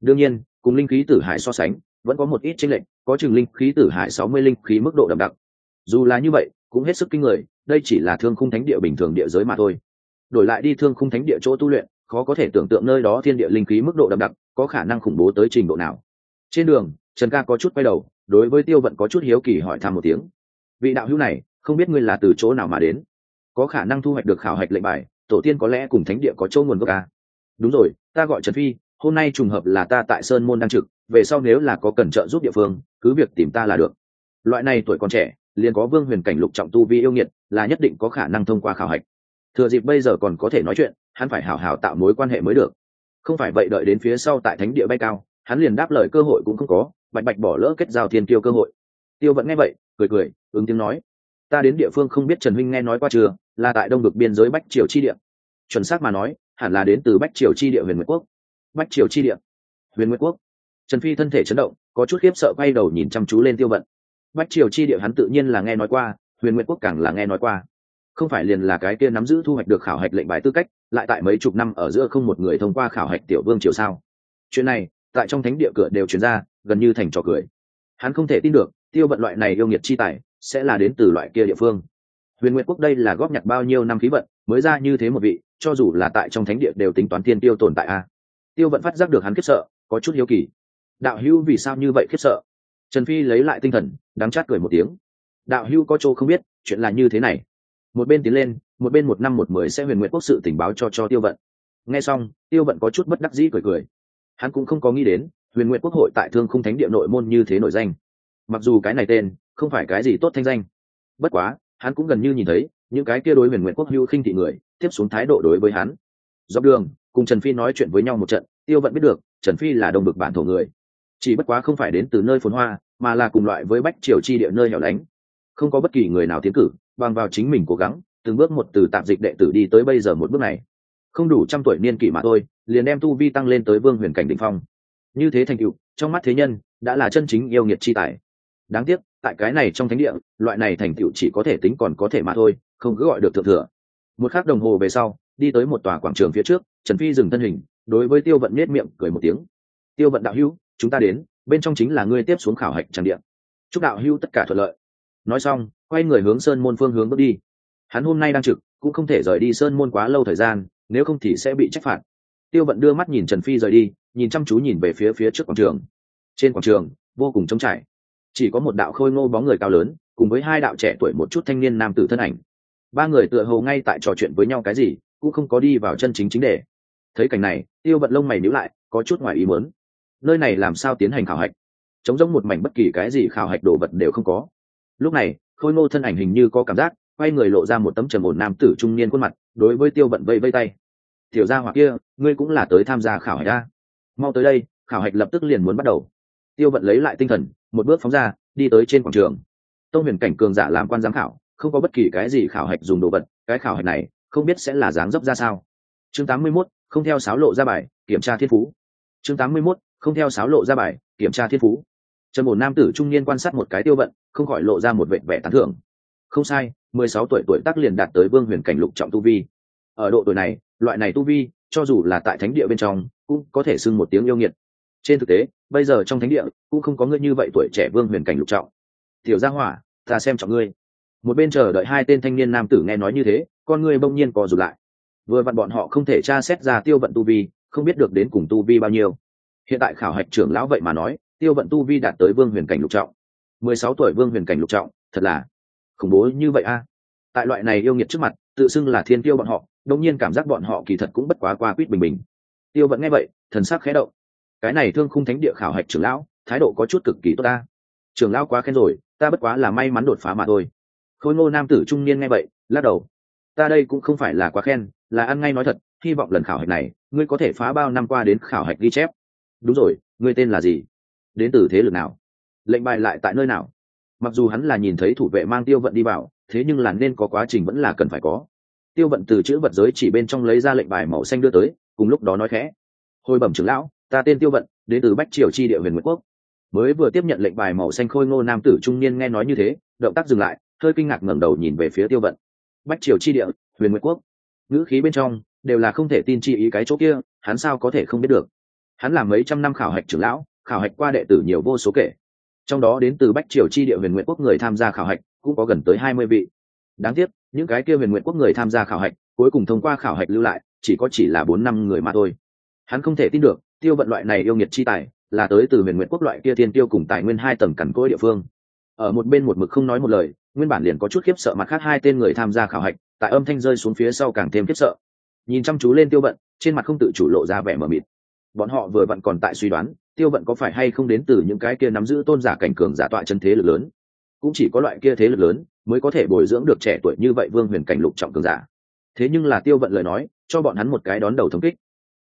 Đương nhiên cùng linh khí tử hải so sánh, vẫn có một ít tranh lệch, có chừng linh khí tử hải sáu mươi linh khí mức độ đậm đặc. Dù là như vậy, cũng hết sức kinh người, đây chỉ là thương khung thánh địa bình thường địa giới mà thôi. Đổi lại đi thương khung thánh địa chỗ tu luyện, khó có thể tưởng tượng nơi đó thiên địa linh khí mức độ đậm đặc có khả năng khủng bố tới trình độ nào. Trên đường, trần ca có chút quay đầu, đối với tiêu vận có chút hiếu kỳ hỏi thăm một tiếng. Vị đạo hữu này, không biết ngươi là từ chỗ nào mà đến? Có khả năng thu hoạch được khảo hạch lệnh bài, tổ tiên có lẽ cùng thánh địa có chỗ nguồn gốc à? đúng rồi, ta gọi trần phi hôm nay trùng hợp là ta tại sơn môn đang trực, về sau nếu là có cần trợ giúp địa phương, cứ việc tìm ta là được. Loại này tuổi còn trẻ, liền có vương huyền cảnh lục trọng tu vi yêu nghiệt, là nhất định có khả năng thông qua khảo hạch. Thừa dịp bây giờ còn có thể nói chuyện, hắn phải hảo hảo tạo mối quan hệ mới được. Không phải vậy đợi đến phía sau tại thánh địa bay cao, hắn liền đáp lời cơ hội cũng không có, bạch bạch bỏ lỡ kết giao thiên tiêu cơ hội. Tiêu vẫn nghe vậy, cười cười, ứng tiếng nói. Ta đến địa phương không biết trần huynh nghe nói qua chưa, là tại đông vực biên giới bách triều chi địa. Chuẩn xác mà nói, hẳn là đến từ bách triều chi địa huyền nguyệt quốc bách triều chi địa. Huyền nguyệt quốc. Trần phi thân thể chấn động, có chút khiếp sợ quay đầu nhìn chăm chú lên tiêu vận. Bách triều chi địa hắn tự nhiên là nghe nói qua, huyền nguyệt quốc càng là nghe nói qua. Không phải liền là cái kia nắm giữ thu hoạch được khảo hạch lệnh bài tư cách, lại tại mấy chục năm ở giữa không một người thông qua khảo hạch tiểu vương triều sao? Chuyện này, tại trong thánh địa cửa đều chuyển ra, gần như thành trò cười. Hắn không thể tin được, tiêu vận loại này yêu nghiệt chi tài, sẽ là đến từ loại kia địa phương. Huyền nguyệt quốc đây là góp nhặt bao nhiêu năm khí vận, mới ra như thế một vị, cho dù là tại trong thánh địa đều tính toán tiên tiêu tồn tại a tiêu vận phát giác được hắn khiếp sợ, có chút hiếu kỳ. Đạo hữu vì sao như vậy khiếp sợ? Trần phi lấy lại tinh thần, đắng chát cười một tiếng. Đạo hữu có chỗ không biết, chuyện là như thế này. Một bên tiến lên, một bên một năm một mười sẽ huyền nguyện quốc sự tình báo cho cho tiêu vận. Nghe xong, tiêu vận có chút bất đắc dĩ cười cười. Hắn cũng không có nghĩ đến, huyền nguyện quốc hội tại thương khung thánh địa nội môn như thế nổi danh. Mặc dù cái này tên, không phải cái gì tốt thanh danh. Bất quá, hắn cũng gần như nhìn thấy, những cái kia đối huyền nguyện quốc hưu khinh thị người, tiếp xuống thái độ đối với hắn. Dọc đường cùng trần phi nói chuyện với nhau một trận, tiêu vận biết được, trần phi là đồng bực bản thổ người. Chỉ bất quá không phải đến từ nơi phồn hoa, mà là cùng loại với bách triều chi địa nơi hẻo lánh. Không có bất kỳ người nào tiến cử, bằng vào chính mình cố gắng, từng bước một từ tạp dịch đệ tử đi tới bây giờ một bước này. Không đủ trăm tuổi niên kỷ mà thôi, liền đem tu vi tăng lên tới vương huyền cảnh đ ỉ n h phong. Như thế thành cựu trong mắt thế nhân, đã là chân chính yêu nghiệt chi tài. Đáng tiếc, tại cái này trong thánh địa, loại này thành tựu chỉ có thể tính còn có thể mà thôi, không cứ gọi được thượng thừa. Một k h ắ c đồng hồ về sau, đi tới một tòa quảng trường phía trước trần phi dừng thân hình, đối với tiêu vận nết miệng cười một tiếng. Tiêu vận đạo hữu, chúng ta đến, bên trong chính là ngươi tiếp xuống khảo hạch tràng điện chúc đạo hữu tất cả thuận lợi. Nói xong, quay người hướng sơn môn phương hướng bước đi. Hắn hôm nay đang trực, cũng không thể rời đi sơn môn quá lâu thời gian, nếu không thì sẽ bị trách phạt. Tiêu vận đưa mắt nhìn trần phi rời đi, nhìn chăm chú nhìn về phía phía trước quảng trường. Trên quảng trường, vô cùng trống trải. Chỉ có một đạo khôi ngô bóng người cao lớn, cùng với hai đạo trẻ tuổi một chút thanh niên nam tử thân ảnh. Ba người tựa hồ ngay tại trò chuyện với nhau cái gì, cũng không có đi vào chân chính chính đề thấy cảnh này tiêu bận lông mày nhíu lại có chút ngoài ý muốn. Nơi này làm sao tiến hành khảo hạch? Chống giống một mảnh bất kỳ cái gì khảo hạch đồ vật đều không có. Lúc này khôi ngô thân ảnh hình như có cảm giác quay người lộ ra một tấm trầm ổn nam tử trung niên khuôn mặt đối với tiêu bận vây vây tay. Tiểu gia hoặc kia ngươi cũng là tới tham gia khảo hạch a? Mau tới đây khảo hạch lập tức liền muốn bắt đầu. Tiêu bận lấy lại tinh thần một bước phóng ra đi tới trên quảng trường. Tông huyền cảnh cường giả làm quan giám khảo không có bất kỳ cái gì khảo hạch dùng đồ vật cái khảo hạch này không biết sẽ là dáng dấp ra sao. Chương 81, không theo sáo lộ ra bài kiểm tra thiên phú. Chương 81, không theo sáo lộ ra bài kiểm tra thiên phú. Trần một nam tử trung niên quan sát một cái tiêu vận không khỏi lộ ra một vệ vẻ tán thưởng. Không sai mười sáu tuổi tuổi tác liền đạt tới vương huyền cảnh lục trọng tu vi. Ở độ tuổi này loại này tu vi cho dù là tại thánh địa bên trong cũng có thể xưng một tiếng yêu nghiệt. Trên thực tế bây giờ trong thánh địa cũng không có ngươi như vậy tuổi trẻ vương huyền cảnh lục trọng. Tiểu gia hỏa ta xem trọng ngươi. Một bên chờ đợi hai tên thanh niên nam tử nghe nói như thế con ngươi bỗng nhiên co rụt lại vừa vặn bọn họ không thể tra xét ra tiêu vận tu vi, không biết được đến cùng tu vi bao nhiêu. Hiện tại khảo hạch trưởng lão vậy mà nói, tiêu vận tu vi đạt tới vương huyền cảnh lục trọng. Mười sáu tuổi vương huyền cảnh lục trọng, thật là khủng bố như vậy a. Tại loại này yêu nghiệt trước mặt, tự xưng là thiên tiêu bọn họ đông nhiên cảm giác bọn họ kỳ thật cũng bất quá qua quýt bình bình. Tiêu vận nghe vậy, thần sắc khẽ động. Cái này thương khung thánh địa khảo hạch trưởng lão, thái độ có chút cực kỳ tốt ta. Trưởng lão quá khen rồi, ta bất quá là may mắn đột phá mà thôi. Khôi ngô nam tử trung niên nghe vậy, lắc đầu ta đây cũng không phải là quá khen, là ăn ngay nói thật, hy vọng lần khảo hạch này, ngươi có thể phá bao năm qua đến khảo hạch ghi chép. Đúng rồi, ngươi tên là gì? Đến từ thế lực nào? Lệnh bài lại tại nơi nào? Mặc dù hắn là nhìn thấy thủ vệ mang tiêu vận đi vào, thế nhưng là nên có quá trình vẫn là cần phải có. Tiêu vận từ chữ vật giới chỉ bên trong lấy ra lệnh bài màu xanh đưa tới, cùng lúc đó nói khẽ. Hồi bẩm trưởng lão, ta tên tiêu vận, đến từ bách triều chi địa huyền nguyễn quốc. Mới vừa tiếp nhận lệnh bài màu xanh khôi ngô nam tử trung niên nghe nói như thế, động tác dừng lại, hơi kinh ngạc ngẩng đầu nhìn về phía tiêu vận bách triều chi địa, huyền Nguyệt quốc. Ngữ khí bên trong đều là không thể tin chi ý cái chỗ kia, hắn sao có thể không biết được. Hắn làm mấy trăm năm khảo hạch trưởng lão, khảo hạch qua đệ tử nhiều vô số kể. Trong đó đến từ bách triều chi địa huyền nguyện quốc người tham gia khảo hạch cũng có gần tới hai mươi vị. Đáng tiếc, những cái kia huyền nguyện quốc người tham gia khảo hạch cuối cùng thông qua khảo hạch lưu lại, chỉ có chỉ là bốn năm người mà thôi. Hắn không thể tin được, tiêu vận loại này yêu nghiệt chi tài là tới từ huyền nguyện quốc loại kia thiên tiêu cùng tài nguyên hai tầng cằn cỗi địa phương. Ở một bên một mực không nói một lời nguyên bản liền có chút khiếp sợ mặt khác hai tên người tham gia khảo hạch, tại âm thanh rơi xuống phía sau càng thêm khiếp sợ. Nhìn chăm chú lên tiêu vận, trên mặt không tự chủ lộ ra vẻ mờ mịt. Bọn họ vừa vặn còn tại suy đoán, tiêu vận có phải hay không đến từ những cái kia nắm giữ tôn giả cảnh cường giả tọa chân thế lực lớn. Cũng chỉ có loại kia thế lực lớn mới có thể bồi dưỡng được trẻ tuổi như vậy vương huyền cảnh lục trọng cường giả. Thế nhưng là tiêu vận lời nói, cho bọn hắn một cái đón đầu thống kích.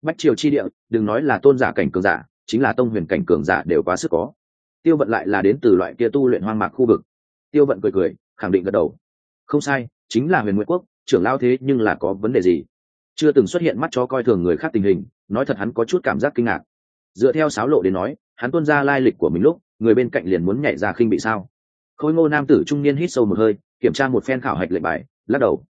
Bách triều chi địa, đừng nói là tôn giả cảnh cường giả, chính là tông huyền cảnh cường giả đều quá sức có. Tiêu vận lại là đến từ loại kia tu luyện hoang mạc khu vực tiêu vận cười cười, khẳng định gật đầu. Không sai, chính là huyền nguyễn quốc, trưởng lao thế nhưng là có vấn đề gì? Chưa từng xuất hiện mắt cho coi thường người khác tình hình, nói thật hắn có chút cảm giác kinh ngạc. Dựa theo sáo lộ đến nói, hắn tuân ra lai lịch của mình lúc, người bên cạnh liền muốn nhảy ra khinh bị sao? Khôi ngô nam tử trung niên hít sâu một hơi, kiểm tra một phen khảo hạch lệnh bài, lắc đầu.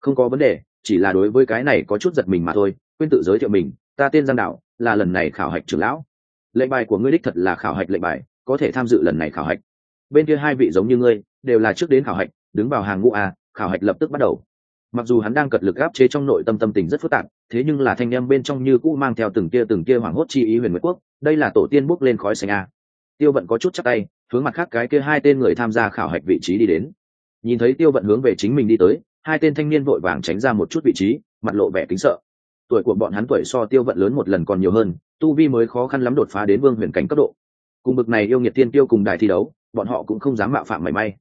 Không có vấn đề, chỉ là đối với cái này có chút giật mình mà thôi, quên tự giới thiệu mình, ta tên giang đạo, là lần này khảo hạch trưởng lão. Lệnh bài của ngươi đích thật là khảo hạch lệnh bài, có thể tham dự lần này khảo hạch bên kia hai vị giống như ngươi, đều là trước đến khảo hạch, đứng vào hàng ngũ a, khảo hạch lập tức bắt đầu. Mặc dù hắn đang cật lực áp chế trong nội tâm tâm tình rất phức tạp, thế nhưng là thanh em bên trong như cũ mang theo từng kia từng kia hoảng hốt chi ý huyền nguyễn quốc, đây là tổ tiên bốc lên khói xanh a. Tiêu vận có chút chắc tay, hướng mặt khác cái kia hai tên người tham gia khảo hạch vị trí đi đến. Nhìn thấy tiêu vận hướng về chính mình đi tới, hai tên thanh niên vội vàng tránh ra một chút vị trí, mặt lộ vẻ kính sợ. Tuổi của bọn hắn tuổi so tiêu vận lớn một lần còn nhiều hơn, tu vi mới khó khăn lắm đột phá đến vương huyền cảnh cấp độ. Cùng bực này yêu nghiệt tiên tiêu cùng đài thi đấu bọn họ cũng không dám mạo phạm mảy may.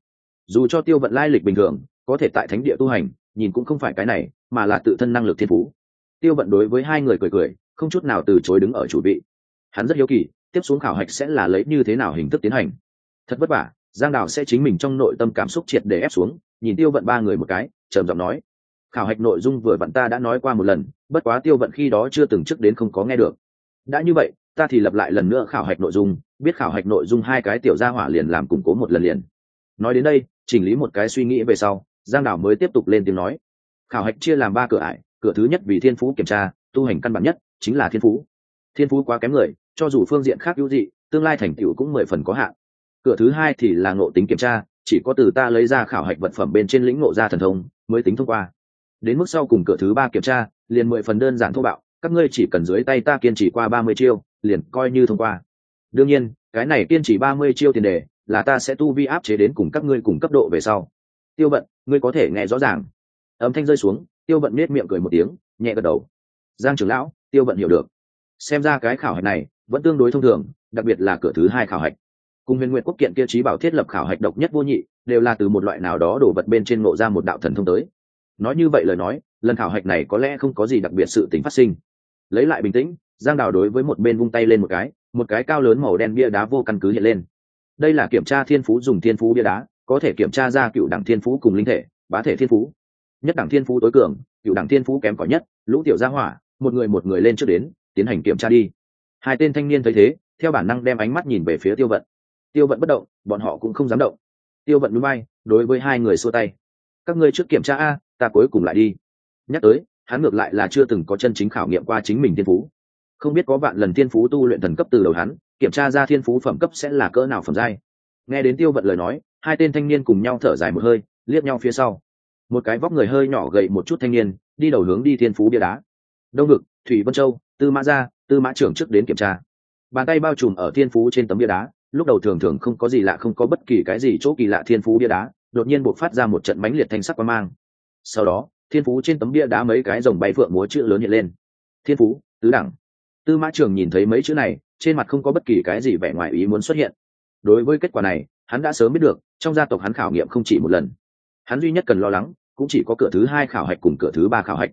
Dù cho tiêu vận lai lịch bình thường, có thể tại thánh địa tu hành, nhìn cũng không phải cái này, mà là tự thân năng lực thiên phú. Tiêu vận đối với hai người cười cười, không chút nào từ chối đứng ở chủ vị. Hắn rất hiếu kỳ, tiếp xuống khảo hạch sẽ là lấy như thế nào hình thức tiến hành. Thật vất vả, giang đào sẽ chính mình trong nội tâm cảm xúc triệt để ép xuống, nhìn tiêu vận ba người một cái, trầm giọng nói. Khảo hạch nội dung vừa vặn ta đã nói qua một lần, bất quá tiêu vận khi đó chưa từng trước đến không có nghe được. Đã như vậy ta thì lập lại lần nữa khảo hạch nội dung, biết khảo hạch nội dung hai cái tiểu gia hỏa liền làm củng cố một lần liền. Nói đến đây, chỉnh lý một cái suy nghĩ về sau, giang đảo mới tiếp tục lên tiếng nói. Khảo hạch chia làm ba cửa ải, cửa thứ nhất vì thiên phú kiểm tra, tu hành căn bản nhất, chính là thiên phú. Thiên phú quá kém người, cho dù phương diện khác ưu dị, tương lai thành tựu cũng mười phần có hạn. Cửa thứ hai thì là ngộ tính kiểm tra, chỉ có từ ta lấy ra khảo hạch vật phẩm bên trên lĩnh ngộ ra thần thông, mới tính thông qua. Đến mức sau cùng cửa thứ ba kiểm tra, liền mười phần đơn giản thô bạo, các ngươi chỉ cần dưới tay ta kiên trì qua ba mươi chiêu liền coi như thông qua. Đương nhiên, cái này kiên trì ba mươi chiêu tiền đề là ta sẽ tu vi áp chế đến cùng các ngươi cùng cấp độ về sau. Tiêu bận ngươi có thể nghe rõ ràng. Âm thanh rơi xuống, tiêu bận nết miệng cười một tiếng, nhẹ gật đầu. Giang trưởng lão, tiêu bận hiểu được. Xem ra cái khảo hạch này vẫn tương đối thông thường, đặc biệt là cửa thứ hai khảo hạch. Cùng huyền nguyện quốc kiện kia trí bảo thiết lập khảo hạch độc nhất vô nhị, đều là từ một loại nào đó đổ vật bên trên ngộ ra một đạo thần thông tới. Nói như vậy lời nói, lần khảo hạch này có lẽ không có gì đặc biệt sự tính phát sinh. Lấy lại bình tĩnh giang đào đối với một bên vung tay lên một cái một cái cao lớn màu đen bia đá vô căn cứ hiện lên. Đây là kiểm tra thiên phú dùng thiên phú bia đá, có thể kiểm tra ra cựu đẳng thiên phú cùng linh thể, bá thể thiên phú. Nhất đẳng thiên phú tối cường, cựu đẳng thiên phú kém cỏi nhất, lũ tiểu gia hỏa, một người một người lên trước đến, tiến hành kiểm tra đi. Hai tên thanh niên thấy thế, theo bản năng đem ánh mắt nhìn về phía tiêu vận. Tiêu vận bất động, bọn họ cũng không dám động. Tiêu vận núi bay, đối với hai người xua tay. Các ngươi trước kiểm tra a, ta cuối cùng lại đi. Nhắc tới, hắn ngược lại là chưa từng có chân chính khảo nghiệm qua chính mình thiên phú không biết có vạn lần thiên phú tu luyện thần cấp từ đầu hắn, kiểm tra ra thiên phú phẩm cấp sẽ là cỡ nào phẩm giai. Nghe đến tiêu vận lời nói, hai tên thanh niên cùng nhau thở dài một hơi, liếc nhau phía sau. Một cái vóc người hơi nhỏ gậy một chút thanh niên, đi đầu hướng đi thiên phú bia đá. Đông ngực, thủy vân châu, tư mã gia, tư mã trưởng trước đến kiểm tra. Bàn tay bao trùm ở thiên phú trên tấm bia đá, lúc đầu thường thường không có gì lạ, không có bất kỳ cái gì chỗ kỳ lạ thiên phú bia đá, đột nhiên buộc phát ra một trận mãnh liệt thanh sắc qua mang. Sau đó, thiên phú trên tấm bia đá mấy cái dòng bay phượng múa chữ lớn hiện lên. Thiên phú, tứ đẳng tư mã trường nhìn thấy mấy chữ này, trên mặt không có bất kỳ cái gì vẻ ngoài ý muốn xuất hiện. Đối với kết quả này, hắn đã sớm biết được, trong gia tộc hắn khảo nghiệm không chỉ một lần. Hắn duy nhất cần lo lắng, cũng chỉ có cửa thứ hai khảo hạch cùng cửa thứ ba khảo hạch.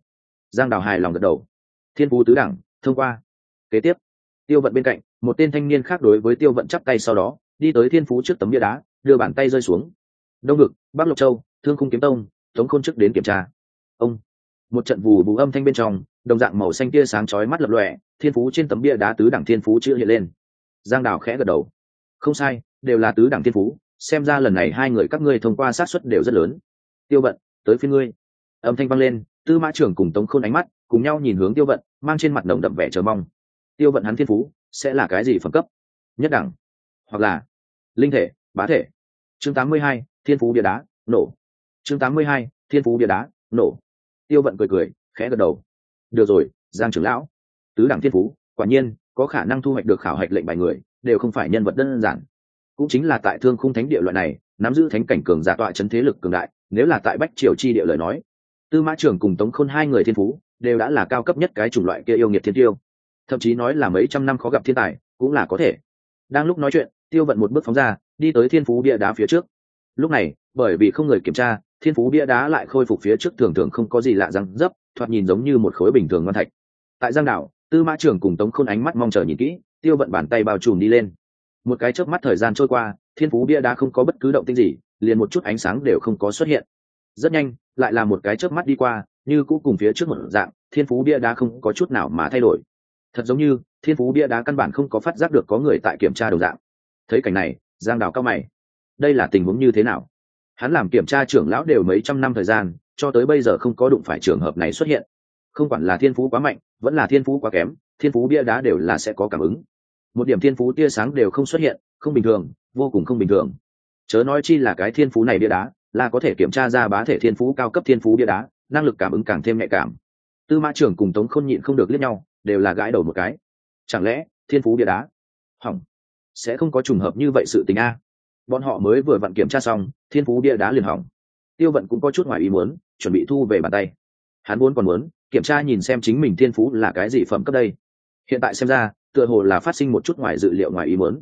Giang đào hài lòng gật đầu. Thiên phú tứ đẳng, thông qua. Kế tiếp, tiêu vận bên cạnh, một tên thanh niên khác đối với tiêu vận chắp tay sau đó, đi tới thiên phú trước tấm bia đá, đưa bàn tay rơi xuống. Đông ngực, bắc lộc châu, thương khung kiếm tông, tống khôn chức đến kiểm tra. Ông, một trận vù bù âm thanh bên trong đồng dạng màu xanh tia sáng chói mắt lập lòe thiên phú trên tấm bia đá tứ đẳng thiên phú chưa hiện lên. Giang đào khẽ gật đầu. Không sai đều là tứ đẳng thiên phú xem ra lần này hai người các ngươi thông qua sát xuất đều rất lớn. Tiêu Bận, tới phía ngươi. Âm thanh vang lên tư mã trưởng cùng tống khôn ánh mắt cùng nhau nhìn hướng tiêu vận mang trên mặt nồng đậm vẻ chờ mong. Tiêu vận hắn thiên phú sẽ là cái gì phẩm cấp? Nhất đẳng hoặc là linh thể bá thể. Chương 82, thiên phú bia đá nổ. Chương 82, thiên phú bia đá nổ. Tiêu vận cười cười khẽ gật đầu được rồi, giang trưởng lão. Tứ đẳng thiên phú, quả nhiên, có khả năng thu hoạch được khảo hạch lệnh bài người, đều không phải nhân vật đơn giản. Cũng chính là tại thương khung thánh địa loại này, nắm giữ thánh cảnh cường giả tọa chấn thế lực cường đại, nếu là tại bách triều chi địa lời nói, tư mã trưởng cùng tống khôn hai người thiên phú, đều đã là cao cấp nhất cái chủng loại kia yêu nghiệt thiên tiêu. Thậm chí nói là mấy trăm năm khó gặp thiên tài, cũng là có thể. Đang lúc nói chuyện, tiêu vận một bước phóng ra, đi tới thiên phú bia đá phía trước. Lúc này, bởi vì không người kiểm tra, thiên phú bia đá lại khôi phục phía trước thường thường không có gì lạ răng dấp thoạt nhìn giống như một khối bình thường ngon thạch. Tại giang đảo, tư mã trưởng cùng tống khôn ánh mắt mong chờ nhìn kỹ, tiêu vận bàn tay bao trùm đi lên. Một cái chớp mắt thời gian trôi qua, thiên phú bia đá không có bất cứ động tinh gì, liền một chút ánh sáng đều không có xuất hiện. Rất nhanh, lại là một cái chớp mắt đi qua, như cũ cùng phía trước một dạng, thiên phú bia đá không có chút nào mà thay đổi. Thật giống như, thiên phú bia đá căn bản không có phát giác được có người tại kiểm tra đầu dạng. Thấy cảnh này, giang đào cao mày. Đây là tình huống như thế nào? Hắn làm kiểm tra trưởng lão đều mấy trăm năm thời gian cho tới bây giờ không có đụng phải trường hợp này xuất hiện. Không quản là thiên phú quá mạnh, vẫn là thiên phú quá kém, thiên phú bia đá đều là sẽ có cảm ứng. Một điểm thiên phú tia sáng đều không xuất hiện, không bình thường, vô cùng không bình thường. Chớ nói chi là cái thiên phú này bia đá, là có thể kiểm tra ra bá thể thiên phú cao cấp thiên phú bia đá, năng lực cảm ứng càng thêm nhạy cảm. Tư mã trưởng cùng tống khôn nhịn không được liếc nhau, đều là gãi đầu một cái. Chẳng lẽ, thiên phú bia đá? Hỏng. Sẽ không có trùng hợp như vậy sự tình a. Bọn họ mới vừa vặn kiểm tra xong, thiên phú bia đá liền hỏng. Tiêu vận cũng có chút ngoài ý muốn chuẩn bị thu về bàn tay. Hắn muốn còn muốn kiểm tra nhìn xem chính mình thiên phú là cái gì phẩm cấp đây. Hiện tại xem ra, tựa hồ là phát sinh một chút ngoài dự liệu ngoài ý muốn.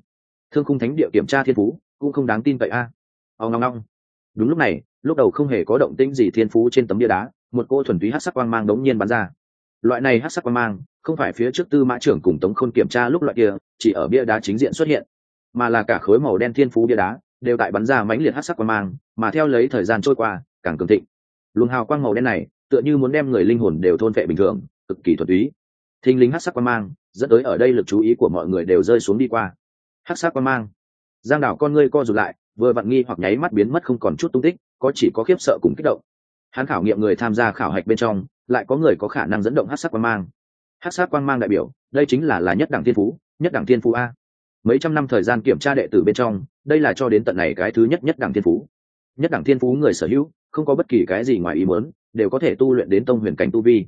Thương khung thánh địa kiểm tra thiên phú, cũng không đáng tin vậy a. À. ông ngong ngong đúng lúc này, lúc đầu không hề có động tĩnh gì thiên phú trên tấm bia đá, một cô thuần túy hát sắc quang mang đống nhiên bắn ra. Loại này hát sắc quang mang, không phải phía trước tư mã trưởng cùng tống khôn kiểm tra lúc loại kia, chỉ ở bia đá chính diện xuất hiện, mà là cả khối màu đen thiên phú bia đá đều tại bắn ra mãnh liệt hát sắc quang mang, mà theo lấy thời gian trôi qua, càng cường thịnh luồng hào quang màu đen này, tựa như muốn đem người linh hồn đều thôn vệ bình thường, cực kỳ thuật ý. thinh lính hát sắc quang mang dẫn tới ở đây lực chú ý của mọi người đều rơi xuống đi qua. Hát sắc quang mang. Giang đảo con ngươi co rụt lại, vừa vặn nghi hoặc nháy mắt biến mất không còn chút tung tích, có chỉ có khiếp sợ cùng kích động. Hắn khảo nghiệm người tham gia khảo hạch bên trong, lại có người có khả năng dẫn động hát sắc quang mang. Hát sát quang mang đại biểu, đây chính là là nhất đẳng thiên phú, nhất đẳng thiên phú a. Mấy trăm năm thời gian kiểm tra đệ tử bên trong, đây là cho đến tận này cái thứ nhất nhất đẳng thiên phú. Nhất đẳng thiên phú người sở hữu không có bất kỳ cái gì ngoài ý muốn, đều có thể tu luyện đến tông huyền cảnh tu vi.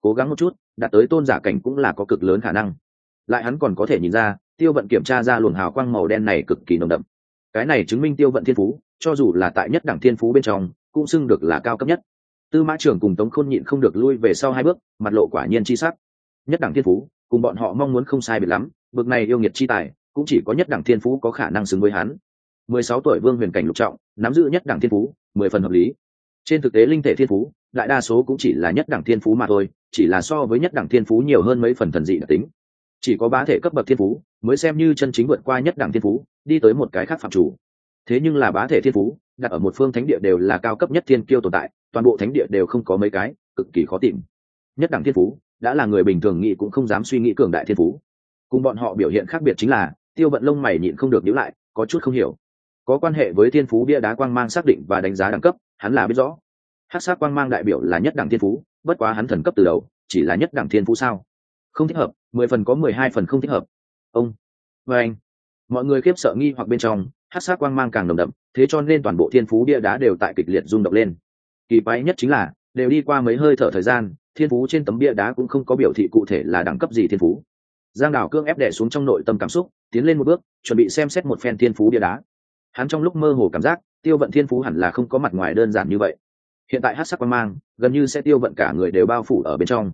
Cố gắng một chút, đạt tới tôn giả cảnh cũng là có cực lớn khả năng. Lại hắn còn có thể nhìn ra, tiêu vận kiểm tra ra luồng hào quang màu đen này cực kỳ nồng đậm. Cái này chứng minh tiêu vận thiên phú, cho dù là tại nhất đẳng thiên phú bên trong, cũng xưng được là cao cấp nhất. Tư mã trưởng cùng tống khôn nhịn không được lui về sau hai bước, mặt lộ quả nhiên chi sắc. Nhất đẳng thiên phú, cùng bọn họ mong muốn không sai biệt lắm, bực này yêu nghiệt chi tài, cũng chỉ có nhất đẳng thiên phú có khả năng xứng với hắn. Mười sáu tuổi vương huyền cảnh lục trọng, nắm giữ nhất đẳng thiên phú, mười phần hợp lý trên thực tế linh thể thiên phú, đại đa số cũng chỉ là nhất đẳng thiên phú mà thôi, chỉ là so với nhất đẳng thiên phú nhiều hơn mấy phần thần dị đặc tính. Chỉ có bá thể cấp bậc thiên phú mới xem như chân chính vượt qua nhất đẳng thiên phú, đi tới một cái khác phạm chủ. Thế nhưng là bá thể thiên phú, đặt ở một phương thánh địa đều là cao cấp nhất thiên kiêu tồn tại, toàn bộ thánh địa đều không có mấy cái, cực kỳ khó tìm. Nhất đẳng thiên phú, đã là người bình thường nghĩ cũng không dám suy nghĩ cường đại thiên phú. Cùng bọn họ biểu hiện khác biệt chính là, tiêu vận lông mày nhịn không được nhíu lại, có chút không hiểu có quan hệ với thiên phú bia đá quang mang xác định và đánh giá đẳng cấp, hắn là biết rõ. Hát sát quang mang đại biểu là nhất đẳng thiên phú, bất quá hắn thần cấp từ đầu, chỉ là nhất đẳng thiên phú sao? Không thích hợp, mười phần có mười hai phần không thích hợp. Ông, và anh. Mọi người khiếp sợ nghi hoặc bên trong, hát sát quang mang càng nồng đậm, thế cho nên toàn bộ thiên phú bia đá đều tại kịch liệt rung động lên. Kỳ quái nhất chính là, đều đi qua mấy hơi thở thời gian, thiên phú trên tấm bia đá cũng không có biểu thị cụ thể là đẳng cấp gì thiên phú. Giang đảo cương ép đẻ xuống trong nội tâm cảm xúc, tiến lên một bước, chuẩn bị xem xét một phen thiên phú bia đá hắn trong lúc mơ hồ cảm giác, tiêu vận thiên phú hẳn là không có mặt ngoài đơn giản như vậy. Hiện tại hát sắc quan mang, gần như sẽ tiêu vận cả người đều bao phủ ở bên trong.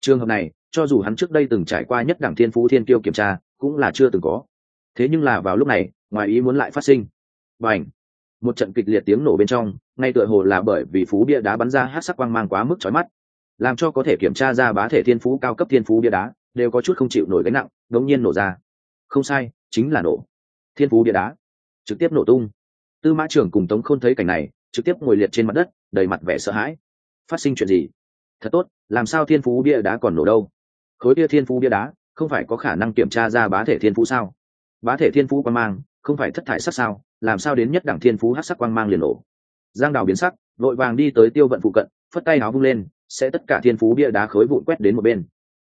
Trường hợp này, cho dù hắn trước đây từng trải qua nhất đẳng thiên phú thiên kiêu kiểm tra, cũng là chưa từng có. Thế nhưng là vào lúc này, ngoài ý muốn lại phát sinh. Và ảnh một trận kịch liệt tiếng nổ bên trong, ngay tựa hồ là bởi vì phú bia đá bắn ra hát sắc quang mang quá mức trói mắt. Làm cho có thể kiểm tra ra bá thể thiên phú, cao cấp thiên phú bia đá, đều có chút không chịu nổi gánh nặng, đống nhiên nổ ra. Không sai, chính là nổ. Thiên phú bia đá trực tiếp nổ tung. Tư mã trưởng cùng tống khôn thấy cảnh này, trực tiếp ngồi liệt trên mặt đất, đầy mặt vẻ sợ hãi. Phát sinh chuyện gì? Thật tốt, làm sao thiên phú bia đá còn nổ đâu? Khối bia thiên phú bia đá, không phải có khả năng kiểm tra ra bá thể thiên phú sao? Bá thể thiên phú quan mang, không phải thất thải sắc sao? Làm sao đến nhất đẳng thiên phú hát sắc quang mang liền nổ? Giang đào biến sắc, vội vàng đi tới tiêu vận phụ cận, phất tay áo vung lên, sẽ tất cả thiên phú bia đá khối vụn quét đến một bên.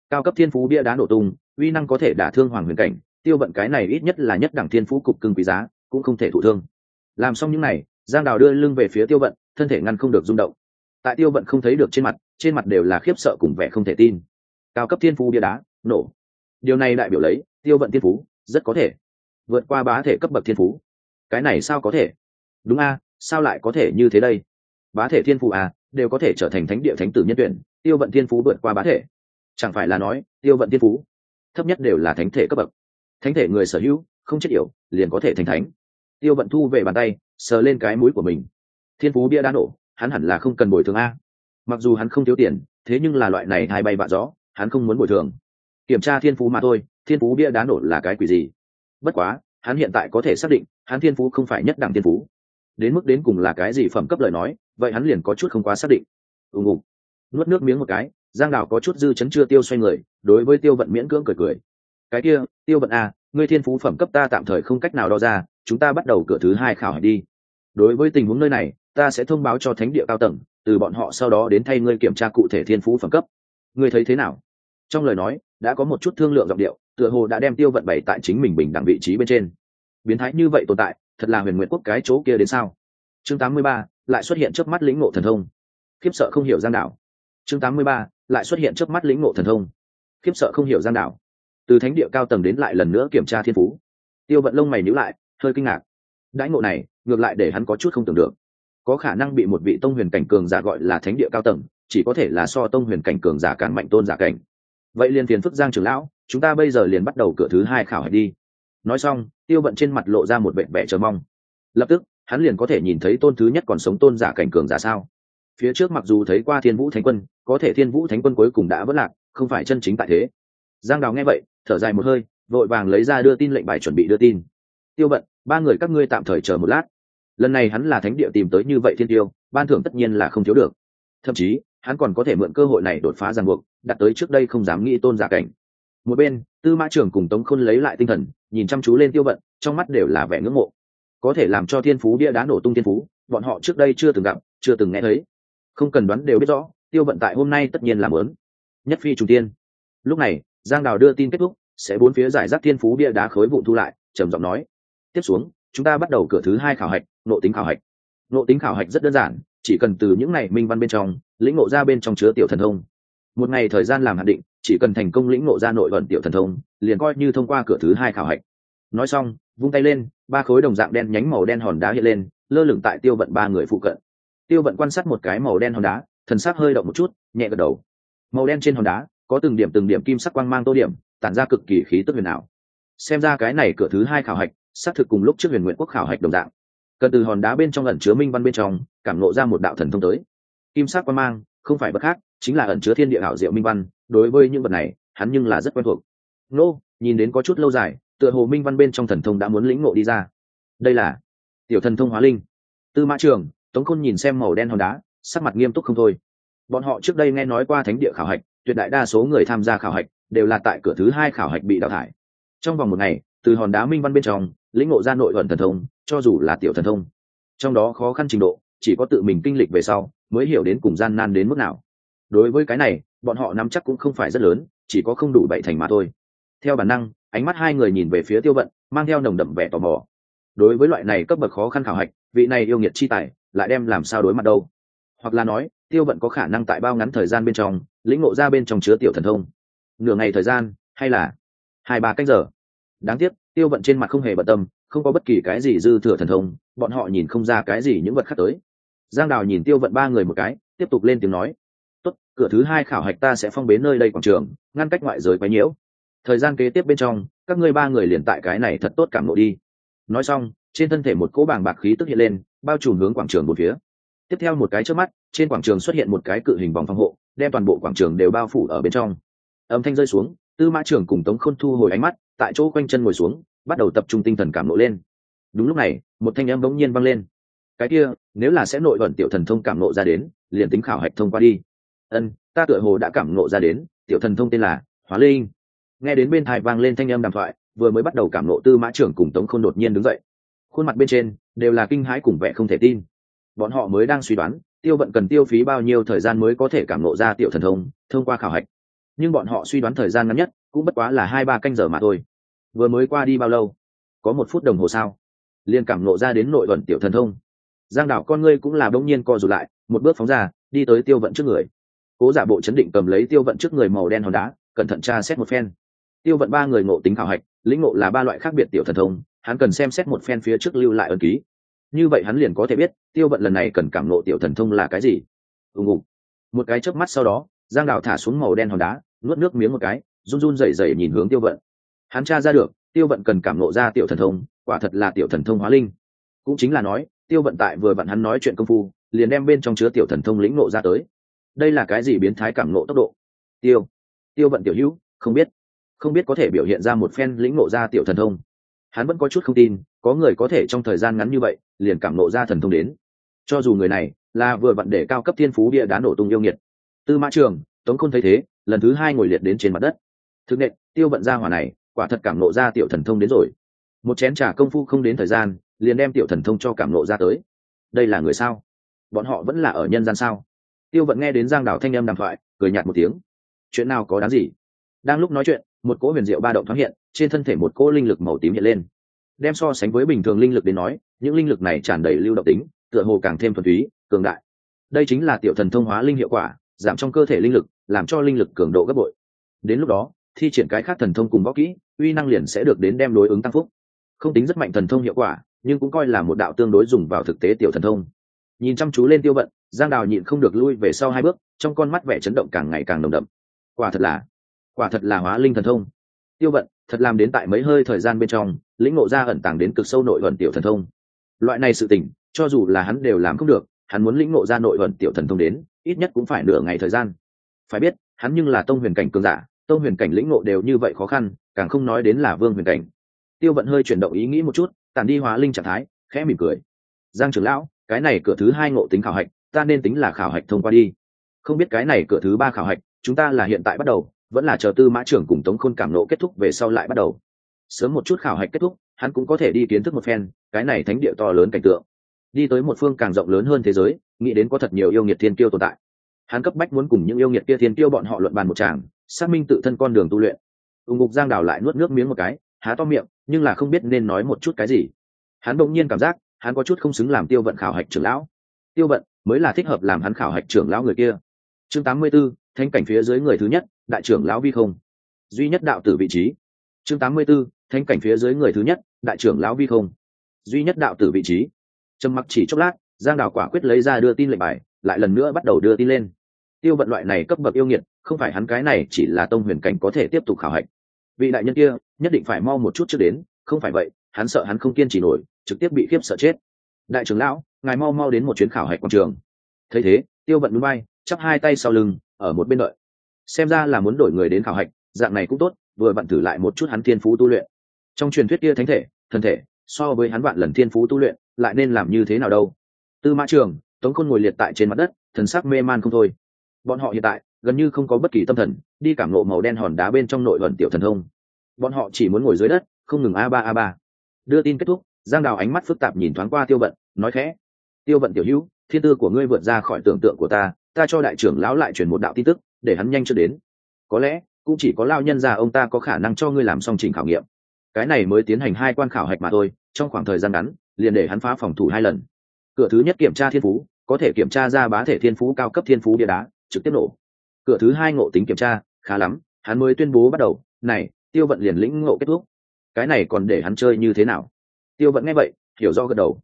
Cao cấp thiên phú bia đá nổ tung, uy năng có thể đả thương hoàng huyền cảnh, tiêu vận cái này ít nhất là nhất đẳng thiên phú cục cưng quý giá cũng không thể thụ thương. Làm xong những này, giang đào đưa lưng về phía tiêu vận, thân thể ngăn không được rung động. Tại tiêu vận không thấy được trên mặt trên mặt đều là khiếp sợ cùng vẻ không thể tin. Cao cấp thiên phú bia đá, nổ. Điều này đại biểu lấy, tiêu vận thiên phú, rất có thể vượt qua bá thể cấp bậc thiên phú. Cái này sao có thể? Đúng a, sao lại có thể như thế đây? Bá thể thiên phú a, đều có thể trở thành thánh địa thánh tử nhân tuyển, tiêu vận thiên phú vượt qua bá thể. Chẳng phải là nói, tiêu vận thiên phú thấp nhất đều là thánh thể cấp bậc. Thánh thể người sở hữu không chết yểu, liền có thể thành thánh. Tiêu vận thu về bàn tay, sờ lên cái mũi của mình. Thiên phú bia đã nổ, hắn hẳn là không cần bồi thường a. Mặc dù hắn không thiếu tiền, thế nhưng là loại này hai bay vạ gió, hắn không muốn bồi thường. Kiểm tra thiên phú mà thôi, thiên phú bia đá nổ là cái quỷ gì? Bất quá, hắn hiện tại có thể xác định, hắn thiên phú không phải nhất đẳng thiên phú. Đến mức đến cùng là cái gì phẩm cấp lời nói, vậy hắn liền có chút không quá xác định. Ù ngục. Nuốt nước miếng một cái, giang đào có chút dư chấn chưa tiêu xoay người, đối với tiêu vận miễn cưỡng cười cười. Cái kia, tiêu vận a ngươi thiên phú phẩm cấp ta tạm thời không cách nào đo ra chúng ta bắt đầu cửa thứ hai khảo hải đi. Đối với tình huống nơi này ta sẽ thông báo cho thánh địa cao tầng từ bọn họ sau đó đến thay ngươi kiểm tra cụ thể thiên phú phẩm cấp. Ngươi thấy thế nào? Trong lời nói đã có một chút thương lượng giọng điệu tựa hồ đã đem tiêu vận bày tại chính mình bình đẳng vị trí bên trên. Biến thái như vậy tồn tại thật là huyền nguyện quốc cái chỗ kia đến sao? Chương 83, lại xuất hiện trước mắt lĩnh ngộ thần thông. Khiếp sợ không hiểu gian đảo. Chương 83, lại xuất hiện trước mắt lĩnh ngộ thần thông. Khiếp sợ không hiểu gian đảo từ thánh địa cao tầng đến lại lần nữa kiểm tra thiên phú. Tiêu vận lông mày nhíu lại, hơi kinh ngạc. Đãi ngộ này, ngược lại để hắn có chút không tưởng được. Có khả năng bị một vị tông huyền cảnh cường giả gọi là thánh địa cao tầng, chỉ có thể là so tông huyền cảnh cường giả cản mạnh tôn giả cảnh. Vậy liền phiền phức giang trưởng lão, chúng ta bây giờ liền bắt đầu cửa thứ hai khảo hạch đi. Nói xong, tiêu vận trên mặt lộ ra một vẻ vẻ chờ mong. Lập tức, hắn liền có thể nhìn thấy tôn thứ nhất còn sống tôn giả cảnh cường giả sao. Phía trước mặc dù thấy qua thiên vũ thánh quân, có thể thiên vũ thánh quân cuối cùng đã vất lạc, không phải chân chính tại thế. Giang đào nghe vậy thở dài một hơi, vội vàng lấy ra đưa tin lệnh bài chuẩn bị đưa tin. Tiêu bận, ba người các ngươi tạm thời chờ một lát. Lần này hắn là thánh địa tìm tới như vậy thiên tiêu, ban thưởng tất nhiên là không thiếu được. Thậm chí, hắn còn có thể mượn cơ hội này đột phá ràng buộc đặt tới trước đây không dám nghĩ tôn giả cảnh. Một bên, tư mã trưởng cùng tống khôn lấy lại tinh thần, nhìn chăm chú lên tiêu bận, trong mắt đều là vẻ ngưỡng mộ. Có thể làm cho thiên phú bia đá nổ tung thiên phú, bọn họ trước đây chưa từng gặp, chưa từng nghe thấy. Không cần đoán đều biết rõ, tiêu Bận tại hôm nay tất nhiên làm lớn nhất phi trùng tiên. Lúc này giang đào đưa tin kết thúc, sẽ bốn phía giải rác thiên phú bia đá khối vụn thu lại, trầm giọng nói. Tiếp xuống, chúng ta bắt đầu cửa thứ hai khảo hạch nộ tính khảo hạch. Nộ tính khảo hạch rất đơn giản, chỉ cần từ những ngày minh văn bên trong, lĩnh ngộ ra bên trong chứa tiểu thần thông. Một ngày thời gian làm hạn định, chỉ cần thành công lĩnh ngộ ra nội vận tiểu thần thông, liền coi như thông qua cửa thứ hai khảo hạch. Nói xong, vung tay lên, ba khối đồng dạng đen nhánh màu đen hòn đá hiện lên, lơ lửng tại tiêu vận ba người phụ cận. Tiêu vận quan sát một cái màu đen hòn đá, thần sắc hơi động một chút, nhẹ gật đầu. Màu đen trên hòn đá có từng điểm từng điểm kim sắc quang mang tô điểm, tản ra cực kỳ khí tức huyền ảo. Xem ra cái này cửa thứ hai khảo hạch, xác thực cùng lúc trước huyền nguyện quốc khảo hạch đồng dạng. Cần từ hòn đá bên trong ẩn chứa minh văn bên trong, cảm nộ ra một đạo thần thông tới. Kim sắc quang mang, không phải bất khác, chính là ẩn chứa thiên địa ảo diệu minh văn, đối với những vật này, hắn nhưng là rất quen thuộc. Nô, nhìn đến có chút lâu dài, tựa hồ minh văn bên trong thần thông đã muốn lĩnh ngộ đi ra. Đây là tiểu thần thông hóa linh. Tư mã trường, tống khôn nhìn xem màu đen hòn đá, sắc mặt nghiêm túc không thôi. Bọn họ trước đây nghe nói qua thánh địa khảo hạch tuyệt đại đa số người tham gia khảo hạch đều là tại cửa thứ hai khảo hạch bị đào thải. Trong vòng một ngày, từ hòn đá minh văn bên trong, lĩnh ngộ ra nội vận thần thông, cho dù là tiểu thần thông. Trong đó khó khăn trình độ, chỉ có tự mình kinh lịch về sau, mới hiểu đến cùng gian nan đến mức nào. Đối với cái này, bọn họ nắm chắc cũng không phải rất lớn, chỉ có không đủ bảy thành mà thôi. Theo bản năng, ánh mắt hai người nhìn về phía tiêu vận, mang theo nồng đậm vẻ tò mò. Đối với loại này cấp bậc khó khăn khảo hạch, vị này yêu nghiệt chi tài, lại đem làm sao đối mặt đâu? Hoặc là nói, tiêu vận có khả năng tại bao ngắn thời gian bên trong, lĩnh ngộ ra bên trong chứa tiểu thần thông. Nửa ngày thời gian, hay là hai ba cách giờ. Đáng tiếc, tiêu vận trên mặt không hề bận tâm, không có bất kỳ cái gì dư thừa thần thông, bọn họ nhìn không ra cái gì những vật khác tới. Giang đào nhìn tiêu vận ba người một cái, tiếp tục lên tiếng nói, tốt, cửa thứ hai khảo hạch ta sẽ phong bế nơi đây quảng trường, ngăn cách ngoại giới quấy nhiễu. Thời gian kế tiếp bên trong, các ngươi ba người liền tại cái này thật tốt cảm lộ đi. Nói xong, trên thân thể một cỗ bàng bạc khí tức hiện lên, bao trùm hướng quảng trường một phía tiếp theo một cái trước mắt, trên quảng trường xuất hiện một cái cự hình vòng phòng hộ, đem toàn bộ quảng trường đều bao phủ ở bên trong. Âm thanh rơi xuống, tư mã trưởng cùng tống khôn thu hồi ánh mắt, tại chỗ quanh chân ngồi xuống, bắt đầu tập trung tinh thần cảm nộ lên. Đúng lúc này, một thanh âm bỗng nhiên vang lên. Cái kia, nếu là sẽ nội vận tiểu thần thông cảm nộ ra đến, liền tính khảo hạch thông qua đi. Ân, ta tựa hồ đã cảm nộ ra đến, tiểu thần thông tên là hóa linh. Nghe đến bên thai vang lên thanh âm đàm thoại, vừa mới bắt đầu cảm nộ tư mã trưởng cùng tống khôn đột nhiên đứng dậy. Khuôn mặt bên trên đều là kinh hãi cùng vẻ không thể tin bọn họ mới đang suy đoán, tiêu vận cần tiêu phí bao nhiêu thời gian mới có thể cảm lộ ra tiểu thần thông thông qua khảo hạch. Nhưng bọn họ suy đoán thời gian ngắn nhất cũng bất quá là hai ba canh giờ mà thôi. Vừa mới qua đi bao lâu? Có một phút đồng hồ sao? Liền cảm lộ ra đến nội vận tiểu thần thông. Giang đảo con ngươi cũng là đông nhiên co rụt lại, một bước phóng ra, đi tới tiêu vận trước người. Cố giả bộ chấn định cầm lấy tiêu vận trước người màu đen hòn đá, cẩn thận tra xét một phen. Tiêu vận ba người ngộ tính khảo hạch, lĩnh ngộ là ba loại khác biệt tiểu thần thông, hắn cần xem xét một phen phía trước lưu lại ân ký như vậy hắn liền có thể biết, tiêu vận lần này cần cảm nộ tiểu thần thông là cái gì. Ùng ùng một cái chớp mắt sau đó, giang đào thả xuống màu đen hòn đá, nuốt nước miếng một cái, run run rẩy rẩy nhìn hướng tiêu vận. Hắn tra ra được, tiêu vận cần cảm nộ ra tiểu thần thông, quả thật là tiểu thần thông hóa linh. Cũng chính là nói, tiêu vận tại vừa vặn hắn nói chuyện công phu, liền đem bên trong chứa tiểu thần thông lĩnh nộ ra tới. Đây là cái gì biến thái cảm nộ tốc độ? Tiêu. Tiêu vận tiểu hữu, không biết. Không biết có thể biểu hiện ra một phen lĩnh nộ ra tiểu thần thông. Hắn vẫn có chút không tin, có người có thể trong thời gian ngắn như vậy liền cảm nộ ra thần thông đến. Cho dù người này là vừa vặn để cao cấp thiên phú bia đá nổ tung yêu nghiệt. Tư mã trường, tống khôn thấy thế, lần thứ hai ngồi liệt đến trên mặt đất. Thực nệ tiêu vận ra hỏa này, quả thật cảm nộ ra tiểu thần thông đến rồi. Một chén trà công phu không đến thời gian, liền đem tiểu thần thông cho cảm nộ ra tới. Đây là người sao? Bọn họ vẫn là ở nhân gian sao? Tiêu vận nghe đến giang đảo thanh âm đàm thoại, cười nhạt một tiếng. Chuyện nào có đáng gì? Đang lúc nói chuyện, một cỗ huyền diệu ba động thoáng hiện, trên thân thể một cỗ linh lực màu tím hiện lên. Đem so sánh với bình thường linh lực đến nói những linh lực này tràn đầy lưu động tính, tựa hồ càng thêm thuần túy, cường đại. Đây chính là tiểu thần thông hóa linh hiệu quả, giảm trong cơ thể linh lực, làm cho linh lực cường độ gấp bội. Đến lúc đó, thi triển cái khác thần thông cùng võ kỹ, uy năng liền sẽ được đến đem đối ứng tăng phúc. Không tính rất mạnh thần thông hiệu quả, nhưng cũng coi là một đạo tương đối dùng vào thực tế tiểu thần thông. Nhìn chăm chú lên tiêu vận, giang đào nhịn không được lui về sau hai bước, trong con mắt vẻ chấn động càng ngày càng nồng đậm. Quả thật là, quả thật là hóa linh thần thông. Tiêu vận, thật làm đến tại mấy hơi thời gian bên trong, lĩnh ngộ ra ẩn tàng đến cực sâu nội vận tiểu thần thông loại này sự tình, cho dù là hắn đều làm không được, hắn muốn lĩnh ngộ ra nội vận tiểu thần thông đến, ít nhất cũng phải nửa ngày thời gian. Phải biết, hắn nhưng là tông huyền cảnh cường giả, tông huyền cảnh lĩnh ngộ đều như vậy khó khăn, càng không nói đến là vương huyền cảnh. Tiêu vận hơi chuyển động ý nghĩ một chút tàn đi hóa linh trạng thái, khẽ mỉm cười. Giang trưởng lão, cái này cửa thứ hai ngộ tính khảo hạch, ta nên tính là khảo hạch thông qua đi. Không biết cái này cửa thứ ba khảo hạch, chúng ta là hiện tại bắt đầu, vẫn là chờ tư mã trưởng cùng tống khôn cảm nộ kết thúc về sau lại bắt đầu. Sớm một chút khảo hạch kết thúc hắn cũng có thể đi kiến thức một phen cái này thánh địa to lớn cảnh tượng. Đi tới một phương càng rộng lớn hơn thế giới nghĩ đến có thật nhiều yêu nghiệt thiên kiêu tồn tại. Hắn cấp bách muốn cùng những yêu nghiệt kia thiên tiêu bọn họ luận bàn một tràng xác minh tự thân con đường tu luyện. Ùng ngục giang đào lại nuốt nước miếng một cái há to miệng nhưng là không biết nên nói một chút cái gì. Hắn bỗng nhiên cảm giác hắn có chút không xứng làm tiêu vận khảo hạch trưởng lão. Tiêu vận mới là thích hợp làm hắn khảo hạch trưởng lão người kia. Chương 84, thanh cảnh phía dưới người thứ nhất đại trưởng lão vi không. Duy nhất đạo tử vị trí. Chương 84, thanh cảnh phía dưới người thứ nhất, đại trưởng lão vi không. Duy nhất đạo tử vị trí. Trầm mặc chỉ chốc lát, giang đào quả quyết lấy ra đưa tin lệnh bài, lại lần nữa bắt đầu đưa tin lên. Tiêu vận loại này cấp bậc yêu nghiệt, không phải hắn cái này chỉ là tông huyền cảnh có thể tiếp tục khảo hạch. Vị đại nhân kia, nhất định phải mau một chút trước đến, không phải vậy, hắn sợ hắn không kiên trì nổi, trực tiếp bị khiếp sợ chết. Đại trưởng lão, ngài mau mau đến một chuyến khảo hạch quảng trường. Thấy thế, tiêu vận núi bay, chắp hai tay sau lưng, ở một bên đợi. Xem ra là muốn đổi người đến khảo hạch, dạng này cũng tốt, vừa vặn thử lại một chút hắn thiên phú tu luyện trong truyền thuyết kia thánh thể, thần thể, so với hắn vạn lần thiên phú tu luyện, lại nên làm như thế nào đâu? Tư mã trường, tống khôn ngồi liệt tại trên mặt đất, thần sắc mê man không thôi. Bọn họ hiện tại, gần như không có bất kỳ tâm thần, đi cảm lộ màu đen hòn đá bên trong nội vận tiểu thần thông. Bọn họ chỉ muốn ngồi dưới đất, không ngừng a ba a ba. Đưa tin kết thúc, giang đào ánh mắt phức tạp nhìn thoáng qua tiêu vận, nói khẽ, tiêu vận tiểu hữu, thiên tư của ngươi vượt ra khỏi tưởng tượng của ta ta cho đại trưởng lão lại truyền một đạo tin tức, để hắn nhanh chưa đến. Có lẽ, cũng chỉ có lao nhân già ông ta có khả năng cho ngươi làm xong trình khảo nghiệm cái này mới tiến hành hai quan khảo hạch mà thôi, trong khoảng thời gian ngắn, liền để hắn phá phòng thủ hai lần. Cửa thứ nhất kiểm tra thiên phú, có thể kiểm tra ra bá thể thiên phú cao cấp thiên phú bia đá, trực tiếp nổ. Cửa thứ hai ngộ tính kiểm tra, khá lắm, hắn mới tuyên bố bắt đầu, này, tiêu vận liền lĩnh ngộ kết thúc. Cái này còn để hắn chơi như thế nào? Tiêu vận nghe vậy, hiểu do gật đầu.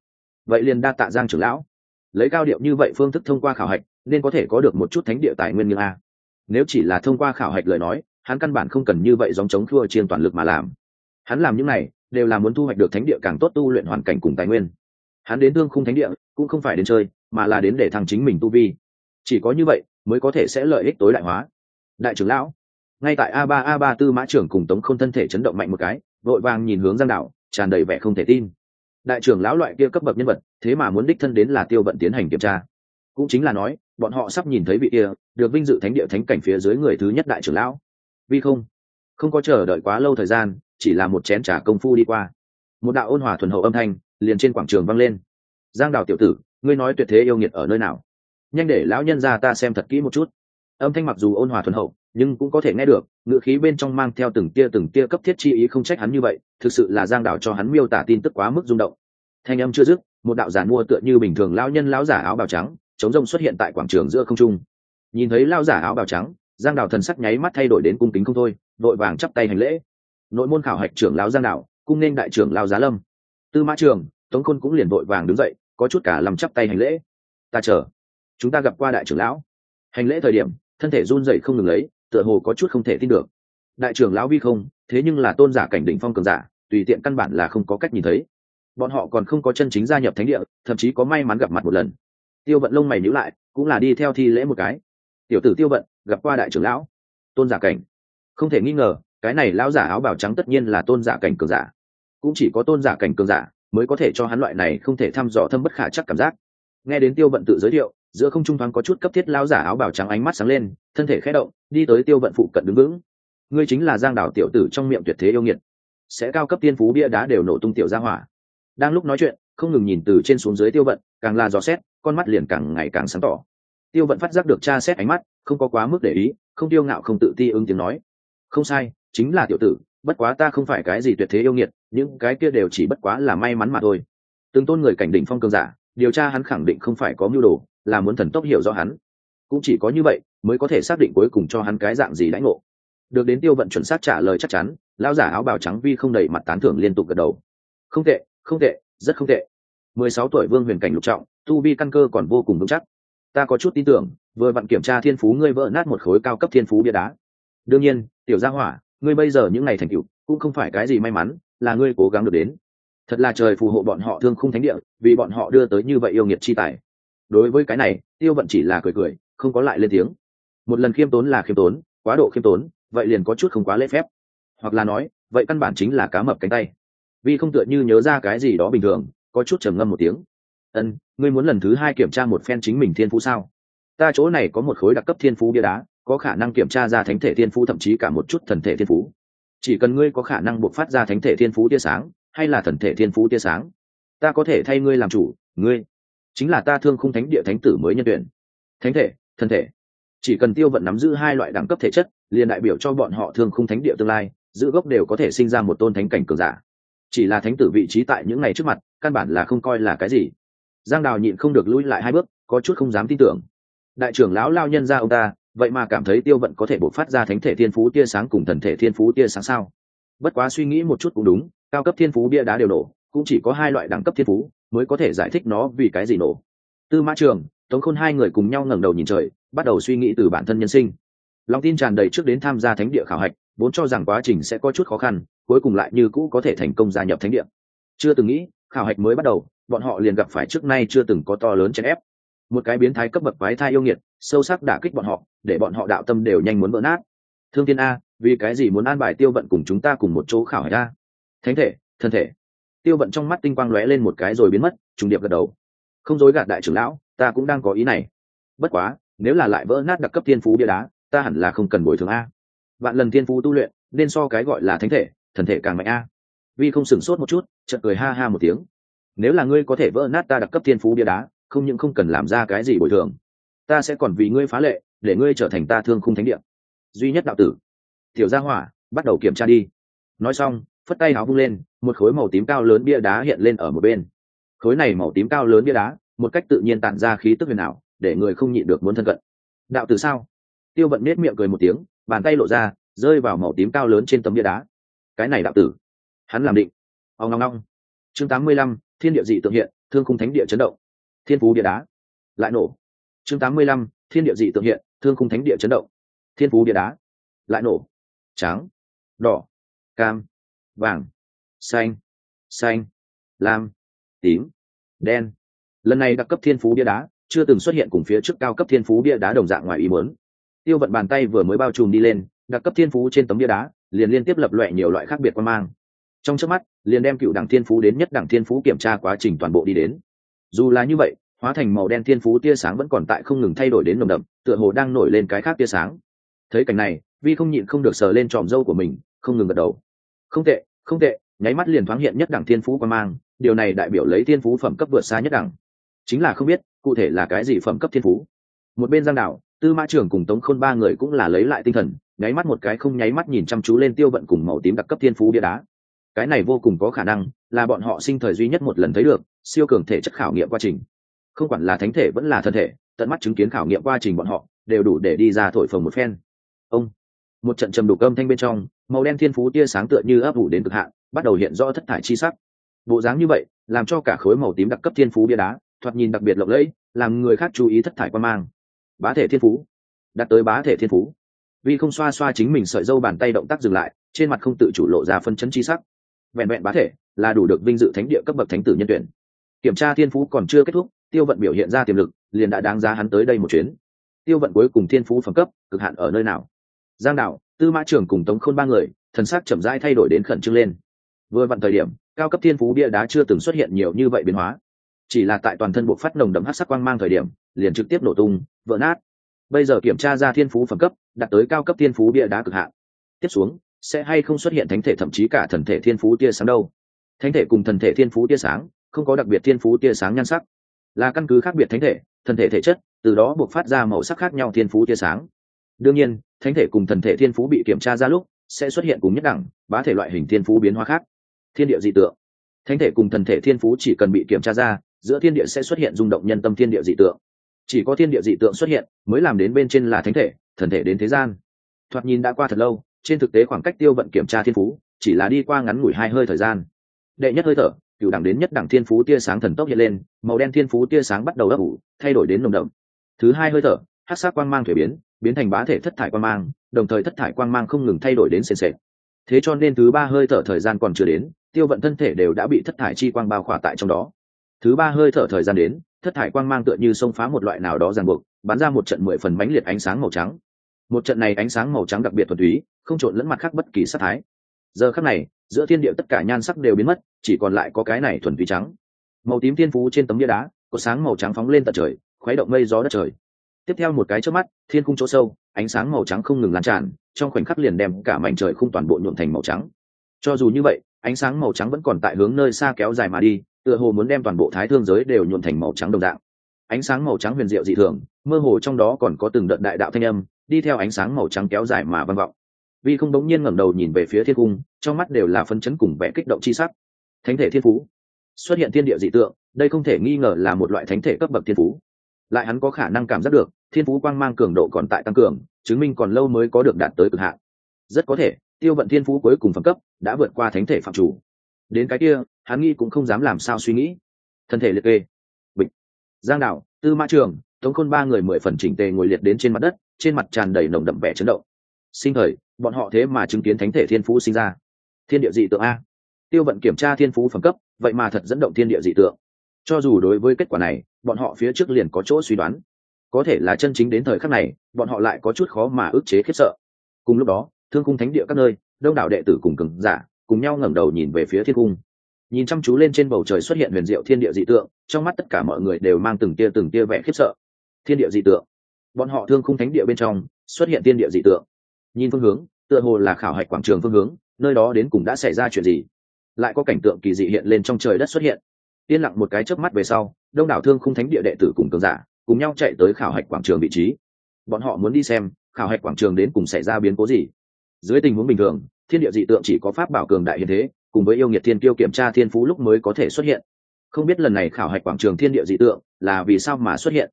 Vậy liền đa tạ giang trưởng lão. Lấy cao điệu như vậy phương thức thông qua khảo hạch, nên có thể có được một chút thánh địa tài nguyên như a. Nếu chỉ là thông qua khảo hạch lời nói, hắn căn bản không cần như vậy dòng chống thua chiên toàn lực mà làm hắn làm những này đều là muốn thu hoạch được thánh địa càng tốt tu luyện hoàn cảnh cùng tài nguyên. Hắn đến thương khung thánh địa cũng không phải đến chơi, mà là đến để thằng chính mình tu vi. Chỉ có như vậy mới có thể sẽ lợi ích tối đại hóa. Đại trưởng lão, ngay tại a ba a ba tư mã trưởng cùng tống không thân thể chấn động mạnh một cái, vội vàng nhìn hướng giang đạo, tràn đầy vẻ không thể tin. Đại trưởng lão loại kia cấp bậc nhân vật, thế mà muốn đích thân đến là tiêu vận tiến hành kiểm tra. Cũng chính là nói, bọn họ sắp nhìn thấy vị kia được vinh dự thánh địa thánh cảnh phía dưới người thứ nhất đại trưởng lão. Vì không không có chờ đợi quá lâu thời gian chỉ là một chén trà công phu đi qua. Một đạo ôn hòa thuần hậu âm thanh liền trên quảng trường vang lên. Giang đào tiểu tử, ngươi nói tuyệt thế yêu nghiệt ở nơi nào? Nhanh để lão nhân ra ta xem thật kỹ một chút. Âm thanh mặc dù ôn hòa thuần hậu, nhưng cũng có thể nghe được, ngựa khí bên trong mang theo từng tia từng tia cấp thiết chi ý không trách hắn như vậy, thực sự là giang đảo cho hắn miêu tả tin tức quá mức rung động. Thanh âm chưa dứt, một đạo giả mua tựa như bình thường lão nhân lão giả áo bào trắng, chống rông xuất hiện tại quảng trường giữa không trung. Nhìn thấy lão giả áo bào trắng, giang đảo thần sắc nháy mắt thay đổi đến cung kính không thôi, vội vàng chắp tay hành lễ nội môn khảo hạch trưởng lão giang đạo, cung nên đại trưởng lão giá lâm. Tư mã trường, tống khôn cũng liền vội vàng đứng dậy, có chút cả làm chắp tay hành lễ. Ta chờ. Chúng ta gặp qua đại trưởng lão. Hành lễ thời điểm, thân thể run rẩy không ngừng lấy tựa hồ có chút không thể tin được. Đại trưởng lão vi không, thế nhưng là tôn giả cảnh đỉnh phong cường giả, tùy tiện căn bản là không có cách nhìn thấy. Bọn họ còn không có chân chính gia nhập thánh địa, thậm chí có may mắn gặp mặt một lần. Tiêu vận lông mày nhữ lại, cũng là đi theo thi lễ một cái. Tiểu tử tiêu vận, gặp qua đại trưởng lão. Tôn giả cảnh. Không thể nghi ngờ cái này lão giả áo bào trắng tất nhiên là tôn giả cảnh cường giả. Cũng chỉ có tôn giả cảnh cường giả mới có thể cho hắn loại này không thể thăm dò thâm bất khả chắc cảm giác. Nghe đến tiêu vận tự giới thiệu, giữa không trung thoáng có chút cấp thiết lão giả áo bào trắng ánh mắt sáng lên, thân thể khẽ động, đi tới tiêu vận phụ cận đứng vững. Ngươi chính là giang đảo tiểu tử trong miệng tuyệt thế yêu nghiệt. Sẽ cao cấp tiên phú bia đá đều nổ tung tiểu ra hỏa. Đang lúc nói chuyện, không ngừng nhìn từ trên xuống dưới tiêu vận, càng là dò xét, con mắt liền càng ngày càng sáng tỏ. Tiêu vận phát giác được cha xét ánh mắt, không có quá mức để ý, không tiêu ngạo không tự ti ứng tiếng nói. Không sai chính là tiểu tử, bất quá ta không phải cái gì tuyệt thế yêu nghiệt, những cái kia đều chỉ bất quá là may mắn mà thôi. Từng tôn người cảnh đỉnh phong cường giả, điều tra hắn khẳng định không phải có mưu đồ, là muốn thần tốc hiểu rõ hắn. Cũng chỉ có như vậy, mới có thể xác định cuối cùng cho hắn cái dạng gì lãnh ngộ. Được đến tiêu vận chuẩn xác trả lời chắc chắn, lão giả áo bào trắng vi không đầy mặt tán thưởng liên tục gật đầu. Không tệ không tệ, rất không tệ. Mười sáu tuổi vương huyền cảnh lục trọng, tu vi căn cơ còn vô cùng vững chắc. Ta có chút tin tưởng, vừa vặn kiểm tra thiên phú ngươi vỡ nát một khối cao cấp thiên phú bia đá. Đương nhiên, tiểu gia hỏa ngươi bây giờ những ngày thành tựu, cũng không phải cái gì may mắn, là ngươi cố gắng được đến. Thật là trời phù hộ bọn họ thương khung thánh địa, vì bọn họ đưa tới như vậy yêu nghiệt chi tài. Đối với cái này, tiêu vận chỉ là cười cười, không có lại lên tiếng. Một lần khiêm tốn là khiêm tốn, quá độ khiêm tốn, vậy liền có chút không quá lễ phép. Hoặc là nói, vậy căn bản chính là cá mập cánh tay. Vì không tựa như nhớ ra cái gì đó bình thường, có chút trầm ngâm một tiếng. Ân, ngươi muốn lần thứ hai kiểm tra một phen chính mình thiên phú sao? Ta chỗ này có một khối đặc cấp thiên phú bia đá có khả năng kiểm tra ra thánh thể thiên phú, thậm chí cả một chút thần thể thiên phú. Chỉ cần ngươi có khả năng buộc phát ra thánh thể thiên phú tia sáng, hay là thần thể thiên phú tia sáng, ta có thể thay ngươi làm chủ, ngươi chính là ta thương khung thánh địa thánh tử mới nhân tuyển. Thánh thể thân thể. Chỉ cần tiêu vận nắm giữ hai loại đẳng cấp thể chất, liền đại biểu cho bọn họ thương khung thánh địa tương lai, giữ gốc đều có thể sinh ra một tôn thánh cảnh cường giả. Chỉ là thánh tử vị trí tại những ngày trước mặt, căn bản là không coi là cái gì. Giang đào nhịn không được lùi lại hai bước, có chút không dám tin tưởng. Đại trưởng lão lao nhân ra ông ta vậy mà cảm thấy tiêu vận có thể bộc phát ra thánh thể thiên phú tia sáng cùng thần thể thiên phú tia sáng sao? Bất quá suy nghĩ một chút cũng đúng, cao cấp thiên phú bia đá đều nổ, cũng chỉ có hai loại đẳng cấp thiên phú mới có thể giải thích nó vì cái gì nổ. Tư mã trường, tống khôn hai người cùng nhau ngẩng đầu nhìn trời, bắt đầu suy nghĩ từ bản thân nhân sinh. Lòng tin tràn đầy trước đến tham gia thánh địa khảo hạch, vốn cho rằng quá trình sẽ có chút khó khăn, cuối cùng lại như cũ có thể thành công gia nhập thánh địa. Chưa từng nghĩ, khảo hạch mới bắt đầu, bọn họ liền gặp phải trước nay chưa từng có to lớn chèn ép một cái biến thái cấp bậc quái thai yêu nghiệt, sâu sắc đả kích bọn họ, để bọn họ đạo tâm đều nhanh muốn vỡ nát. Thương tiên a, vì cái gì muốn an bài tiêu vận cùng chúng ta cùng một chỗ khảo hạch a? Thánh thể, thân thể. Tiêu vận trong mắt tinh quang lóe lên một cái rồi biến mất, trùng điệp gật đầu. Không dối gạt đại trưởng lão, ta cũng đang có ý này. Bất quá, nếu là lại vỡ nát đặc cấp thiên phú bia đá, ta hẳn là không cần bồi thường a. Vạn lần thiên phú tu luyện, nên so cái gọi là thánh thể, thần thể càng mạnh a. Vi không sửng sốt một chút, chợt cười ha ha một tiếng. Nếu là ngươi có thể vỡ nát ta đặc cấp thiên phú bia đá không những không cần làm ra cái gì bồi thường. Ta sẽ còn vì ngươi phá lệ, để ngươi trở thành ta thương khung thánh địa. Duy nhất đạo tử. Tiểu gia hỏa, bắt đầu kiểm tra đi. Nói xong, phất tay áo vung lên, một khối màu tím cao lớn bia đá hiện lên ở một bên. Khối này màu tím cao lớn bia đá, một cách tự nhiên tản ra khí tức huyền ảo, để người không nhịn được muốn thân cận. Đạo tử sao? Tiêu vận nết miệng cười một tiếng, bàn tay lộ ra, rơi vào màu tím cao lớn trên tấm bia đá. Cái này đạo tử. Hắn làm định. Ông ngong ngong chương tám mươi lăm, thiên địa dị tượng hiện, thương khung thánh địa chấn động thiên phú bia đá. Lại nổ. Chương tám mươi lăm, thiên địa dị tượng hiện, thương khung thánh địa chấn động. Thiên phú bia đá. Lại nổ. Trắng. Đỏ. Cam. Vàng. Xanh. Xanh. Lam. Tím. Đen. Lần này đặc cấp thiên phú bia đá, chưa từng xuất hiện cùng phía trước cao cấp thiên phú bia đá đồng dạng ngoài ý muốn. Tiêu vận bàn tay vừa mới bao trùm đi lên, đặc cấp thiên phú trên tấm bia đá, liền liên tiếp lập loại nhiều loại khác biệt quan mang. Trong trước mắt, liền đem cựu đảng thiên phú đến nhất đảng thiên phú kiểm tra quá trình toàn bộ đi đến dù là như vậy, hóa thành màu đen thiên phú tia sáng vẫn còn tại không ngừng thay đổi đến nồng đậm, tựa hồ đang nổi lên cái khác tia sáng. Thấy cảnh này, vi không nhịn không được sờ lên tròm dâu của mình, không ngừng gật đầu. Không tệ không tệ, nháy mắt liền thoáng hiện nhất đẳng thiên phú quan mang, điều này đại biểu lấy thiên phú phẩm cấp vượt xa nhất đẳng. Chính là không biết, cụ thể là cái gì phẩm cấp thiên phú. Một bên giang đảo tư mã trưởng cùng tống khôn ba người cũng là lấy lại tinh thần, nháy mắt một cái không nháy mắt nhìn chăm chú lên tiêu vận cùng màu tím đặc cấp thiên phú bia đá. Cái này vô cùng có khả năng là bọn họ sinh thời duy nhất một lần thấy được, siêu cường thể chất khảo nghiệm quá trình. Không quản là thánh thể vẫn là thân thể, tận mắt chứng kiến khảo nghiệm quá trình bọn họ, đều đủ để đi ra thổi phồng một phen. Ông, một trận trầm đủ âm thanh bên trong, màu đen thiên phú tia sáng tựa như ấp ủ đến cực hạn, bắt đầu hiện rõ thất thải chi sắc. Bộ dáng như vậy, làm cho cả khối màu tím đặc cấp thiên phú bia đá, thoạt nhìn đặc biệt lộng lẫy, làm người khác chú ý thất thải quan mang. Bá thể thiên phú. Đặt tới bá thể thiên phú. Vì không xoa xoa chính mình sợi dâu bàn tay động tác dừng lại, trên mặt không tự chủ lộ ra phân chấn chi sắc vẹn vẹn bá thể là đủ được vinh dự thánh địa cấp bậc thánh tử nhân tuyển. Kiểm tra thiên phú còn chưa kết thúc, tiêu vận biểu hiện ra tiềm lực, liền đã đáng giá hắn tới đây một chuyến. Tiêu vận cuối cùng thiên phú phẩm cấp, cực hạn ở nơi nào? Giang đạo, tư mã trưởng cùng tống khôn ba người, thần sắc chậm rãi thay đổi đến khẩn trương lên. Vừa vặn thời điểm, cao cấp thiên phú bia đá chưa từng xuất hiện nhiều như vậy biến hóa. Chỉ là tại toàn thân bộ phát nồng đậm hát sắc quang mang thời điểm, liền trực tiếp nổ tung, vỡ nát. Bây giờ kiểm tra ra thiên phú phẩm cấp, đạt tới cao cấp thiên phú bia đá cực hạn. Tiếp xuống sẽ hay không xuất hiện thánh thể thậm chí cả thần thể thiên phú tia sáng đâu. Thánh thể cùng thần thể thiên phú tia sáng không có đặc biệt thiên phú tia sáng nhan sắc. Là căn cứ khác biệt thánh thể, thần thể thể chất, từ đó buộc phát ra màu sắc khác nhau thiên phú tia sáng. Đương nhiên, thánh thể cùng thần thể thiên phú bị kiểm tra ra lúc sẽ xuất hiện cùng nhất đẳng, bá thể loại hình thiên phú biến hóa khác. Thiên địa dị tượng. Thánh thể cùng thần thể thiên phú chỉ cần bị kiểm tra ra, giữa thiên địa sẽ xuất hiện rung động nhân tâm thiên địa dị tượng. Chỉ có thiên địa dị tượng xuất hiện mới làm đến bên trên là thánh thể, thần thể đến thế gian. Thoạt nhìn đã qua thật lâu trên thực tế khoảng cách tiêu vận kiểm tra thiên phú chỉ là đi qua ngắn ngủi hai hơi thời gian. Đệ nhất hơi thở cựu đẳng đến nhất đẳng thiên phú tia sáng thần tốc hiện lên, màu đen thiên phú tia sáng bắt đầu ấp ủ, thay đổi đến nồng đậm. Thứ hai hơi thở, hát sát quang mang thuế biến biến thành bá thể thất thải quang mang, đồng thời thất thải quang mang không ngừng thay đổi đến sền sệt. Thế cho nên thứ ba hơi thở thời gian còn chưa đến, tiêu vận thân thể đều đã bị thất thải chi quang bao khỏa tại trong đó. Thứ ba hơi thở thời gian đến, thất thải quang mang tựa như xông phá một loại nào đó ràng buộc, bắn ra một trận mười phần mãnh liệt ánh sáng màu trắng một trận này ánh sáng màu trắng đặc biệt thuần túy, không trộn lẫn mặt khác bất kỳ sắc thái. Giờ khắc này, giữa thiên địa tất cả nhan sắc đều biến mất, chỉ còn lại có cái này thuần túy trắng. Màu tím thiên phú trên tấm bia đá, có sáng màu trắng phóng lên tận trời, khuấy động mây gió đất trời. Tiếp theo một cái trước mắt, thiên cung chỗ sâu, ánh sáng màu trắng không ngừng lan tràn, trong khoảnh khắc liền đem cả mảnh trời không toàn bộ nhuộm thành màu trắng. Cho dù như vậy, ánh sáng màu trắng vẫn còn tại hướng nơi xa kéo dài mà đi, tựa hồ muốn đem toàn bộ thái thương giới đều nhuộm thành màu trắng đồng dạng. Ánh sáng màu trắng huyền diệu dị thường, mơ hồ trong đó còn có từng đợt đại đạo thanh âm đi theo ánh sáng màu trắng kéo dài mà vang vọng. Vi không đống nhiên ngẩng đầu nhìn về phía thiên cung, trong mắt đều là phấn chấn cùng vẻ kích động chi sắc. Thánh thể thiên phú. Xuất hiện thiên địa dị tượng, đây không thể nghi ngờ là một loại thánh thể cấp bậc thiên phú. Lại hắn có khả năng cảm giác được, thiên phú quang mang cường độ còn tại tăng cường, chứng minh còn lâu mới có được đạt tới cực hạn. Rất có thể, tiêu vận thiên phú cuối cùng phẩm cấp đã vượt qua thánh thể phạm chủ. Đến cái kia, hắn nghi cũng không dám làm sao suy nghĩ. Thân thể liệt kê. Bịch. Giang đạo, tư mã trường tống khôn ba người mười phần chỉnh tề ngồi liệt đến trên mặt đất, trên mặt tràn đầy nồng đậm vẻ chấn động. Sinh thời, bọn họ thế mà chứng kiến thánh thể thiên phú sinh ra. Thiên địa dị tượng a. Tiêu vận kiểm tra thiên phú phẩm cấp, vậy mà thật dẫn động thiên địa dị tượng. Cho dù đối với kết quả này, bọn họ phía trước liền có chỗ suy đoán. Có thể là chân chính đến thời khắc này, bọn họ lại có chút khó mà ức chế khiếp sợ. Cùng lúc đó, thương cung thánh địa các nơi, đông đảo đệ tử cùng cường giả, cùng nhau ngẩng đầu nhìn về phía thiên cung. Nhìn chăm chú lên trên bầu trời xuất hiện huyền diệu thiên địa dị tượng, trong mắt tất cả mọi người đều mang từng tia từng tia vẻ khiếp sợ thiên địa dị tượng. Bọn họ thương khung thánh địa bên trong, xuất hiện thiên địa dị tượng. Nhìn phương hướng, tựa hồ là khảo hạch quảng trường phương hướng, nơi đó đến cùng đã xảy ra chuyện gì. Lại có cảnh tượng kỳ dị hiện lên trong trời đất xuất hiện. Yên lặng một cái chớp mắt về sau, đông đảo thương khung thánh địa đệ tử cùng cường giả, cùng nhau chạy tới khảo hạch quảng trường vị trí. Bọn họ muốn đi xem, khảo hạch quảng trường đến cùng xảy ra biến cố gì. Dưới tình huống bình thường, thiên địa dị tượng chỉ có pháp bảo cường đại hiện thế, cùng với yêu nghiệt thiên tiêu kiểm tra thiên phú lúc mới có thể xuất hiện. Không biết lần này khảo hạch quảng trường thiên địa dị tượng là vì sao mà xuất hiện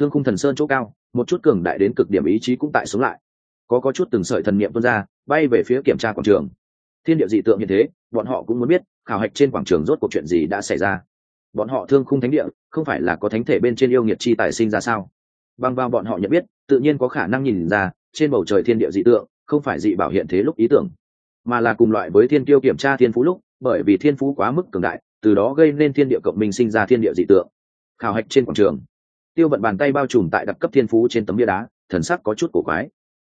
thương khung thần sơn chỗ cao, một chút cường đại đến cực điểm ý chí cũng tại sống lại. Có có chút từng sợi thần niệm tuôn ra, bay về phía kiểm tra quảng trường. Thiên địa dị tượng như thế, bọn họ cũng muốn biết, khảo hạch trên quảng trường rốt cuộc chuyện gì đã xảy ra. Bọn họ thương khung thánh địa, không phải là có thánh thể bên trên yêu nghiệt chi tài sinh ra sao? Bằng vào bọn họ nhận biết, tự nhiên có khả năng nhìn ra, trên bầu trời thiên địa dị tượng, không phải dị bảo hiện thế lúc ý tưởng, mà là cùng loại với thiên tiêu kiểm tra thiên phú lúc, bởi vì thiên phú quá mức cường đại, từ đó gây nên thiên địa cộng minh sinh ra thiên địa dị tượng. Khảo hạch trên quảng trường tiêu vận bàn tay bao trùm tại đặc cấp thiên phú trên tấm bia đá, thần sắc có chút cổ quái.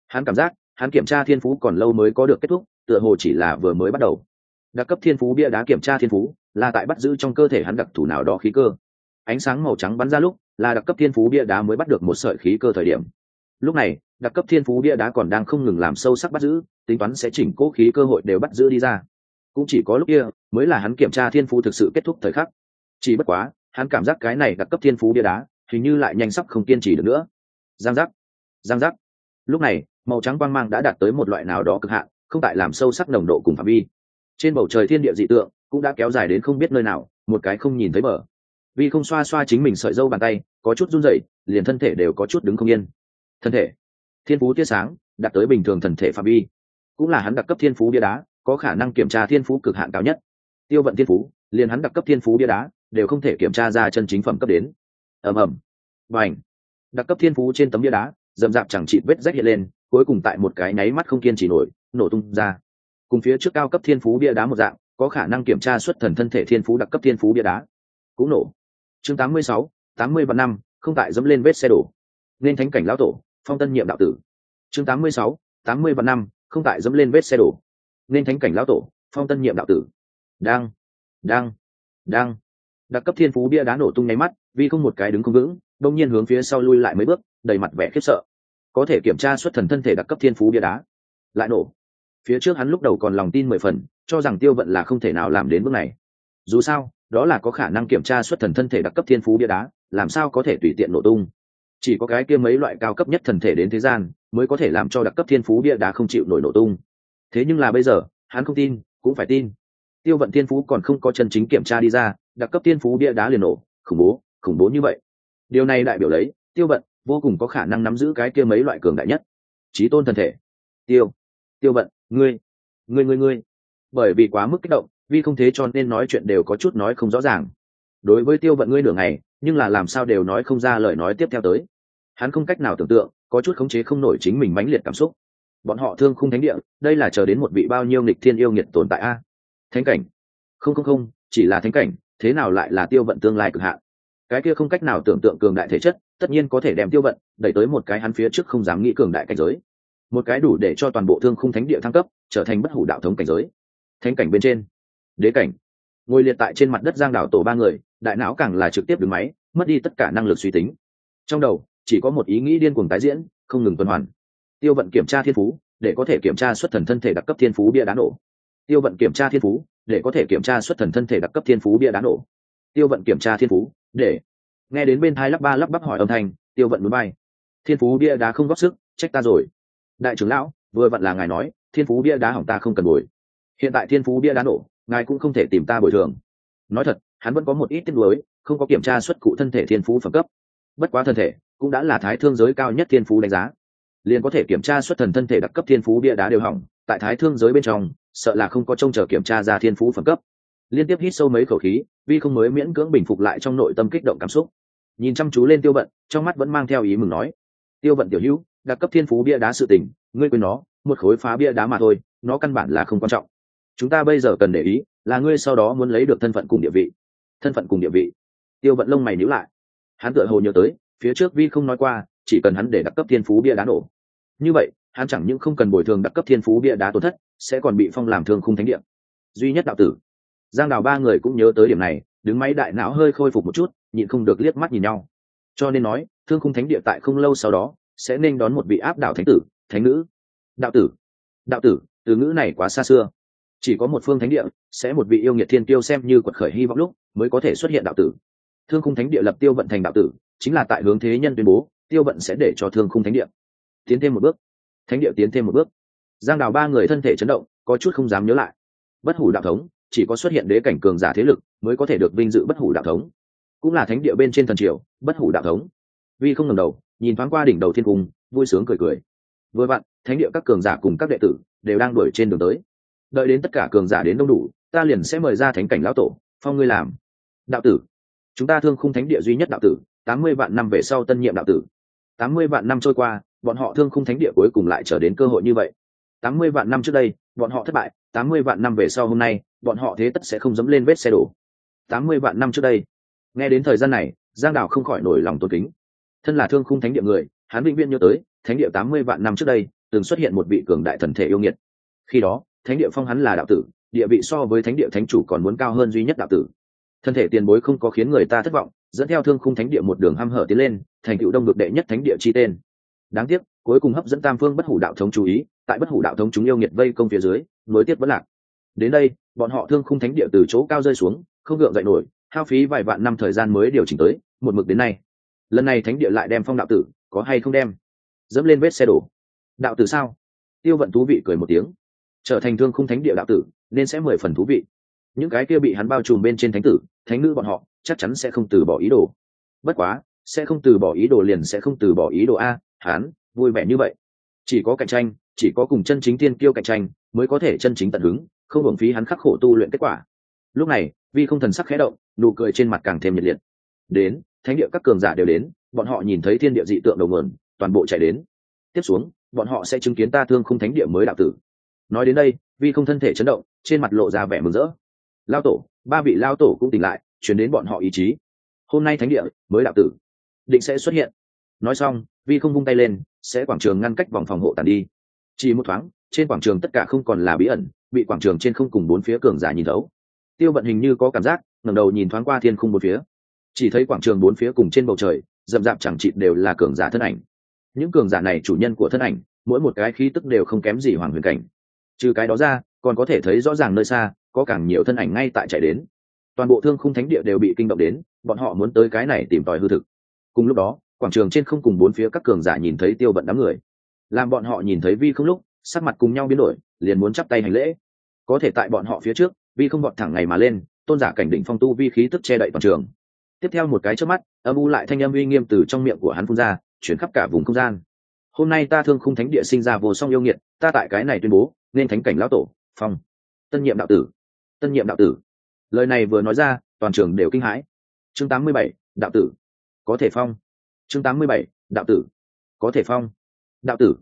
Hắn cảm giác, hắn kiểm tra thiên phú còn lâu mới có được kết thúc, tựa hồ chỉ là vừa mới bắt đầu. Đặc cấp thiên phú bia đá kiểm tra thiên phú, là tại bắt giữ trong cơ thể hắn đặc thù nào đó khí cơ. Ánh sáng màu trắng bắn ra lúc, là đặc cấp thiên phú bia đá mới bắt được một sợi khí cơ thời điểm. Lúc này đặc cấp thiên phú bia đá còn đang không ngừng làm sâu sắc bắt giữ, tính toán sẽ chỉnh cố khí cơ hội đều bắt giữ đi ra. Cũng chỉ có lúc kia, mới là hắn kiểm tra thiên phú thực sự kết thúc thời khắc. Chỉ bất quá, hắn cảm giác cái này đặc cấp thiên phú bia đá hình như lại nhanh sắp không kiên trì được nữa. Giang giác giang giác. Lúc này, màu trắng quang mang đã đạt tới một loại nào đó cực hạn, không tại làm sâu sắc nồng độ cùng phạm vi. Trên bầu trời thiên địa dị tượng cũng đã kéo dài đến không biết nơi nào, một cái không nhìn thấy bờ. Vì không xoa xoa chính mình sợi dâu bàn tay, có chút run rẩy, liền thân thể đều có chút đứng không yên. Thân thể, thiên phú tia sáng, đạt tới bình thường thần thể phạm vi. Cũng là hắn đặc cấp thiên phú bia đá, có khả năng kiểm tra thiên phú cực hạn cao nhất. Tiêu vận thiên phú, liền hắn đặc cấp thiên phú bia đá, đều không thể kiểm tra ra chân chính phẩm cấp đến ầm ầm. Và ảnh đặc cấp thiên phú trên tấm bia đá dầm dạp chẳng chịt vết rách hiện lên cuối cùng tại một cái nháy mắt không kiên trì nổi nổ tung ra. Cùng phía trước cao cấp thiên phú bia đá một dạng có khả năng kiểm tra xuất thần thân thể thiên phú đặc cấp thiên phú bia đá. Cũng nổ. Chương 86, 80 và năm không tại dẫm lên vết xe đổ. Nên thánh cảnh lão tổ phong tân nhiệm đạo tử. Chương 86, 80 và năm không tại dẫm lên vết xe đổ. Nên thánh cảnh lão tổ phong tân nhiệm đạo tử. Đang. Đang. Đang đặc cấp thiên phú bia đá nổ tung nháy mắt, vì không một cái đứng không vững, đông nhiên hướng phía sau lui lại mấy bước, đầy mặt vẻ khiếp sợ. Có thể kiểm tra xuất thần thân thể đặc cấp thiên phú bia đá. Lại nổ. Phía trước hắn lúc đầu còn lòng tin mười phần, cho rằng tiêu vận là không thể nào làm đến bước này. Dù sao, đó là có khả năng kiểm tra xuất thần thân thể đặc cấp thiên phú bia đá, làm sao có thể tùy tiện nổ tung. Chỉ có cái kia mấy loại cao cấp nhất thần thể đến thế gian, mới có thể làm cho đặc cấp thiên phú bia đá không chịu nổi nổ tung. Thế nhưng là bây giờ, hắn không tin, cũng phải tin tiêu vận thiên phú còn không có chân chính kiểm tra đi ra, đặc cấp thiên phú bia đá liền nổ, khủng bố khủng bố như vậy. Điều này đại biểu lấy, tiêu vận vô cùng có khả năng nắm giữ cái kia mấy loại cường đại nhất. Trí tôn thần thể. Tiêu tiêu vận, ngươi ngươi ngươi ngươi. Bởi vì quá mức kích động vi không thế cho nên nói chuyện đều có chút nói không rõ ràng. Đối với tiêu vận ngươi nửa ngày, nhưng là làm sao đều nói không ra lời nói tiếp theo tới. Hắn không cách nào tưởng tượng, có chút khống chế không nổi chính mình mãnh liệt cảm xúc. Bọn họ thương khung thánh địa, đây là chờ đến một vị bao nhiêu nghịch thiên yêu nghiệt tồn tại a? Thánh cảnh? Không không không, chỉ là thánh cảnh, thế nào lại là tiêu vận tương lai cực hạn? Cái kia không cách nào tưởng tượng cường đại thể chất, tất nhiên có thể đem tiêu vận đẩy tới một cái hắn phía trước không dám nghĩ cường đại cảnh giới. Một cái đủ để cho toàn bộ thương khung thánh địa thăng cấp, trở thành bất hủ đạo thống cảnh giới. Thánh cảnh bên trên. Đế cảnh. Ngồi liệt tại trên mặt đất giang đảo tổ ba người, đại não càng là trực tiếp đứng máy, mất đi tất cả năng lực suy tính. Trong đầu, chỉ có một ý nghĩ điên cuồng tái diễn, không ngừng tuần hoàn. Tiêu vận kiểm tra thiên phú, để có thể kiểm tra xuất thần thân thể đặc cấp thiên phú bia đá nổ tiêu vận kiểm tra thiên phú, để có thể kiểm tra xuất thần thân thể đặc cấp thiên phú bia đá nổ. Tiêu vận kiểm tra thiên phú, để. Nghe đến bên thai lắp ba lắp bắp hỏi âm thanh, tiêu vận núi bay. Thiên phú bia đá không góp sức, trách ta rồi. Đại trưởng lão, vừa vặn là ngài nói, thiên phú bia đá hỏng ta không cần bồi. Hiện tại thiên phú bia đá nổ, ngài cũng không thể tìm ta bồi thường. Nói thật, hắn vẫn có một ít tiếc nuối, không có kiểm tra xuất cụ thân thể thiên phú phẩm cấp. Bất quá thân thể cũng đã là thái thương giới cao nhất thiên phú đánh giá liền có thể kiểm tra xuất thần thân thể đặc cấp thiên phú bia đá đều hỏng, tại thái thương giới bên trong, sợ là không có trông chờ kiểm tra ra thiên phú phẩm cấp. Liên tiếp hít sâu mấy khẩu khí vi không mới miễn cưỡng bình phục lại trong nội tâm kích động cảm xúc. Nhìn chăm chú lên tiêu vận, trong mắt vẫn mang theo ý mừng nói, tiêu vận tiểu hữu, đặc cấp thiên phú bia đá sự tình, ngươi quên nó, một khối phá bia đá mà thôi, nó căn bản là không quan trọng. Chúng ta bây giờ cần để ý, là ngươi sau đó muốn lấy được thân phận cùng địa vị. Thân phận cùng địa vị? Tiêu vận lông mày nhíu lại. Hắn tựa hồ nhớ tới, phía trước vi không nói qua, chỉ cần hắn để đặc cấp thiên phú bia đá nổ như vậy, hắn chẳng những không cần bồi thường đặc cấp thiên phú bia đá tổn thất, sẽ còn bị phong làm thương khung thánh địa. Duy nhất đạo tử. Giang đào ba người cũng nhớ tới điểm này, đứng máy đại não hơi khôi phục một chút, nhịn không được liếc mắt nhìn nhau. Cho nên nói, thương khung thánh địa tại không lâu sau đó, sẽ nên đón một vị áp đảo thánh tử, thánh nữ. Đạo tử. Đạo tử, từ ngữ này quá xa xưa. Chỉ có một phương thánh địa, sẽ một vị yêu nghiệt thiên tiêu xem như quật khởi hy vọng lúc, mới có thể xuất hiện đạo tử. Thương khung thánh địa lập tiêu vận thành đạo tử, chính là tại hướng thế nhân tuyên bố, tiêu vận sẽ để cho thương khung thánh địa tiến thêm một bước. Thánh địa tiến thêm một bước. Giang đào ba người thân thể chấn động, có chút không dám nhớ lại. Bất hủ đạo thống, chỉ có xuất hiện đế cảnh cường giả thế lực mới có thể được vinh dự bất hủ đạo thống. Cũng là thánh địa bên trên thần triều, bất hủ đạo thống. Vi không ngẩng đầu, nhìn thoáng qua đỉnh đầu thiên cung, vui sướng cười cười. Vừa vặn, thánh địa các cường giả cùng các đệ tử đều đang đuổi trên đường tới. Đợi đến tất cả cường giả đến đông đủ, ta liền sẽ mời ra thánh cảnh lão tổ, phong ngươi làm. Đạo tử. Chúng ta thương khung thánh địa duy nhất đạo tử, tám mươi vạn năm về sau tân nhiệm đạo tử. Tám mươi vạn năm trôi qua bọn họ thương khung thánh địa cuối cùng lại trở đến cơ hội như vậy. Tám mươi vạn năm trước đây, bọn họ thất bại, tám mươi vạn năm về sau hôm nay, bọn họ thế tất sẽ không dẫm lên vết xe đổ. Tám mươi vạn năm trước đây. Nghe đến thời gian này, giang đào không khỏi nổi lòng tôn kính. Thân là thương khung thánh địa người, hắn vĩnh viễn nhớ tới, thánh địa tám mươi vạn năm trước đây, từng xuất hiện một vị cường đại thần thể yêu nghiệt. Khi đó, thánh địa phong hắn là đạo tử, địa vị so với thánh địa thánh chủ còn muốn cao hơn duy nhất đạo tử. Thân thể tiền bối không có khiến người ta thất vọng, dẫn theo thương khung thánh địa một đường hăm hở tiến lên, thành cựu đông được đệ nhất thánh địa chi tên đáng tiếc, cuối cùng hấp dẫn tam phương bất hủ đạo thống chú ý, tại bất hủ đạo thống chúng yêu nghiệt vây công phía dưới, nối tiếp vẫn lạc. Đến đây, bọn họ thương khung thánh địa từ chỗ cao rơi xuống, không gượng dậy nổi, hao phí vài vạn năm thời gian mới điều chỉnh tới, một mực đến nay. Lần này thánh địa lại đem phong đạo tử, có hay không đem? Dẫm lên vết xe đổ. Đạo tử sao? Tiêu vận thú vị cười một tiếng. Trở thành thương khung thánh địa đạo tử, nên sẽ mười phần thú vị. Những cái kia bị hắn bao trùm bên trên thánh tử, thánh nữ bọn họ, chắc chắn sẽ không từ bỏ ý đồ. Bất quá, sẽ không từ bỏ ý đồ liền sẽ không từ bỏ ý đồ a hắn, vui vẻ như vậy. Chỉ có cạnh tranh, chỉ có cùng chân chính tiên kiêu cạnh tranh mới có thể chân chính tận hứng, không hưởng phí hắn khắc khổ tu luyện kết quả. Lúc này, vi không thần sắc khẽ động, nụ cười trên mặt càng thêm nhiệt liệt. Đến, thánh địa các cường giả đều đến, bọn họ nhìn thấy thiên địa dị tượng đầu nguồn, toàn bộ chạy đến. Tiếp xuống, bọn họ sẽ chứng kiến ta thương không thánh địa mới đạo tử. Nói đến đây, vi không thân thể chấn động, trên mặt lộ ra vẻ mừng rỡ. Lao tổ, ba vị lao tổ cũng tỉnh lại chuyển đến bọn họ ý chí. Hôm nay thánh địa mới đạo tử, định sẽ xuất hiện nói xong, vi không vung tay lên, sẽ quảng trường ngăn cách vòng phòng hộ tàn đi. Chỉ một thoáng, trên quảng trường tất cả không còn là bí ẩn, bị quảng trường trên không cùng bốn phía cường giả nhìn thấu. Tiêu vận hình như có cảm giác, ngẩng đầu nhìn thoáng qua thiên khung bốn phía. Chỉ thấy quảng trường bốn phía cùng trên bầu trời, rậm rạp chẳng chịt đều là cường giả thân ảnh. Những cường giả này chủ nhân của thân ảnh, mỗi một cái khí tức đều không kém gì hoàng huyền cảnh. Trừ cái đó ra, còn có thể thấy rõ ràng nơi xa, có càng nhiều thân ảnh ngay tại chạy đến. Toàn bộ thương khung thánh địa đều bị kinh động đến, bọn họ muốn tới cái này tìm tòi hư thực. Cùng lúc đó quảng trường trên không cùng bốn phía các cường giả nhìn thấy tiêu bận đám người. Làm bọn họ nhìn thấy vi không lúc sắc mặt cùng nhau biến đổi liền muốn chắp tay hành lễ. Có thể tại bọn họ phía trước vi không bọn thẳng ngày mà lên tôn giả cảnh đỉnh phong tu vi khí tức che đậy toàn trường. Tiếp theo một cái trước mắt âm u lại thanh âm uy nghiêm từ trong miệng của hắn phun ra chuyển khắp cả vùng không gian. Hôm nay ta thương khung thánh địa sinh ra vô song yêu nghiệt ta tại cái này tuyên bố nên thánh cảnh lão tổ phong. Tân nhiệm đạo tử. Tân nhiệm đạo tử. Lời này vừa nói ra toàn trường đều kinh hãi. Chương 87, đạo tử. Có thể phong chương 87, đạo tử. Có thể phong. Đạo tử.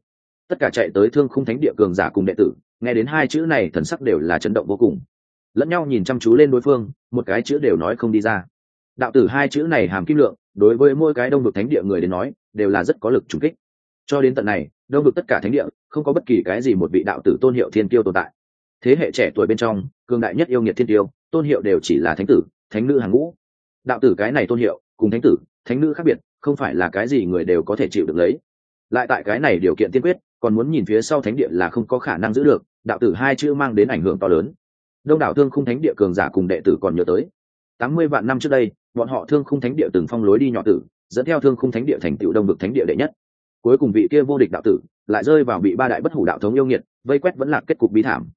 Tất cả chạy tới thương khung thánh địa cường giả cùng đệ tử nghe đến hai chữ này thần sắc đều là chấn động vô cùng. Lẫn nhau nhìn chăm chú lên đối phương một cái chữ đều nói không đi ra. Đạo tử hai chữ này hàm kim lượng đối với mỗi cái đông vực thánh địa người đến nói đều là rất có lực trùng kích. Cho đến tận này đông vực tất cả thánh địa không có bất kỳ cái gì một vị đạo tử tôn hiệu thiên tiêu tồn tại. Thế hệ trẻ tuổi bên trong cường đại nhất yêu nghiệt thiên tiêu tôn hiệu đều chỉ là thánh tử thánh nữ hàng ngũ. Đạo tử cái này tôn hiệu cùng thánh tử thánh nữ khác biệt không phải là cái gì người đều có thể chịu được lấy. Lại tại cái này điều kiện tiên quyết, còn muốn nhìn phía sau thánh địa là không có khả năng giữ được, đạo tử hai chữ mang đến ảnh hưởng to lớn. Đông đảo thương khung thánh địa cường giả cùng đệ tử còn nhớ tới. Tám mươi vạn năm trước đây, bọn họ thương khung thánh địa từng phong lối đi nhỏ tử, dẫn theo thương khung thánh địa thành tựu đông vực thánh địa đệ nhất. Cuối cùng vị kia vô địch đạo tử lại rơi vào bị ba đại bất hủ đạo thống yêu nghiệt, vây quét vẫn là kết cục bi thảm.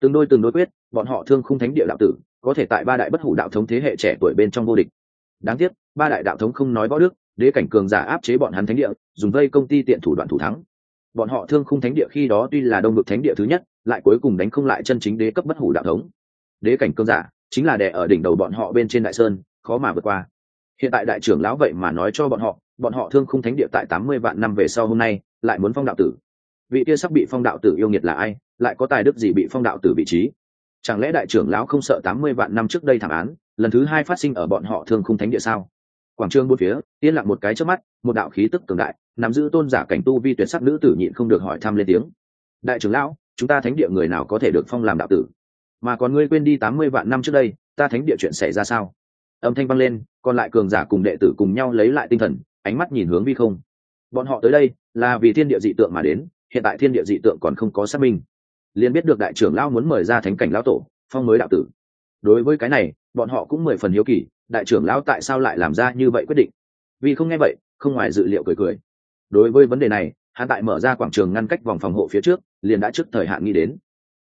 Từng đôi từng đối quyết, bọn họ thương khung thánh địa đạo tử có thể tại ba đại bất hủ đạo thống thế hệ trẻ tuổi bên trong vô địch. Đáng tiếc, ba đại đạo thống không nói võ đức đế cảnh cường giả áp chế bọn hắn thánh địa, dùng vây công ty tiện thủ đoạn thủ thắng. Bọn họ thương khung thánh địa khi đó tuy là đông ngực thánh địa thứ nhất, lại cuối cùng đánh không lại chân chính đế cấp bất hủ đạo thống. Đế cảnh cường giả chính là đè ở đỉnh đầu bọn họ bên trên đại sơn, khó mà vượt qua. Hiện tại đại trưởng lão vậy mà nói cho bọn họ bọn họ thương khung thánh địa tại tám mươi vạn năm về sau hôm nay, lại muốn phong đạo tử. Vị kia sắp bị phong đạo tử yêu nghiệt là ai, lại có tài đức gì bị phong đạo tử vị trí? Chẳng lẽ đại trưởng lão không sợ tám mươi vạn năm trước đây thảm án, lần thứ hai phát sinh ở bọn họ thương khung thánh địa sao? Quảng trường bốn phía, yên lặng một cái trước mắt, một đạo khí tức cường đại, nắm giữ tôn giả cảnh tu vi tuyệt sắc nữ tử nhịn không được hỏi thăm lên tiếng. Đại trưởng lão, chúng ta thánh địa người nào có thể được phong làm đạo tử? Mà còn ngươi quên đi tám mươi vạn năm trước đây, ta thánh địa chuyện xảy ra sao? Âm thanh vang lên, còn lại cường giả cùng đệ tử cùng nhau lấy lại tinh thần, ánh mắt nhìn hướng vi không. Bọn họ tới đây, là vì thiên địa dị tượng mà đến, hiện tại thiên địa dị tượng còn không có xác minh. Liền biết được đại trưởng lão muốn mời ra thánh cảnh lão tổ, phong mới đạo tử. Đối với cái này, bọn họ cũng mười phần hiếu kỳ đại trưởng lão tại sao lại làm ra như vậy quyết định? Vì không nghe vậy, không ngoài dự liệu cười cười. Đối với vấn đề này, hắn tại mở ra quảng trường ngăn cách vòng phòng hộ phía trước, liền đã trước thời hạn nghĩ đến.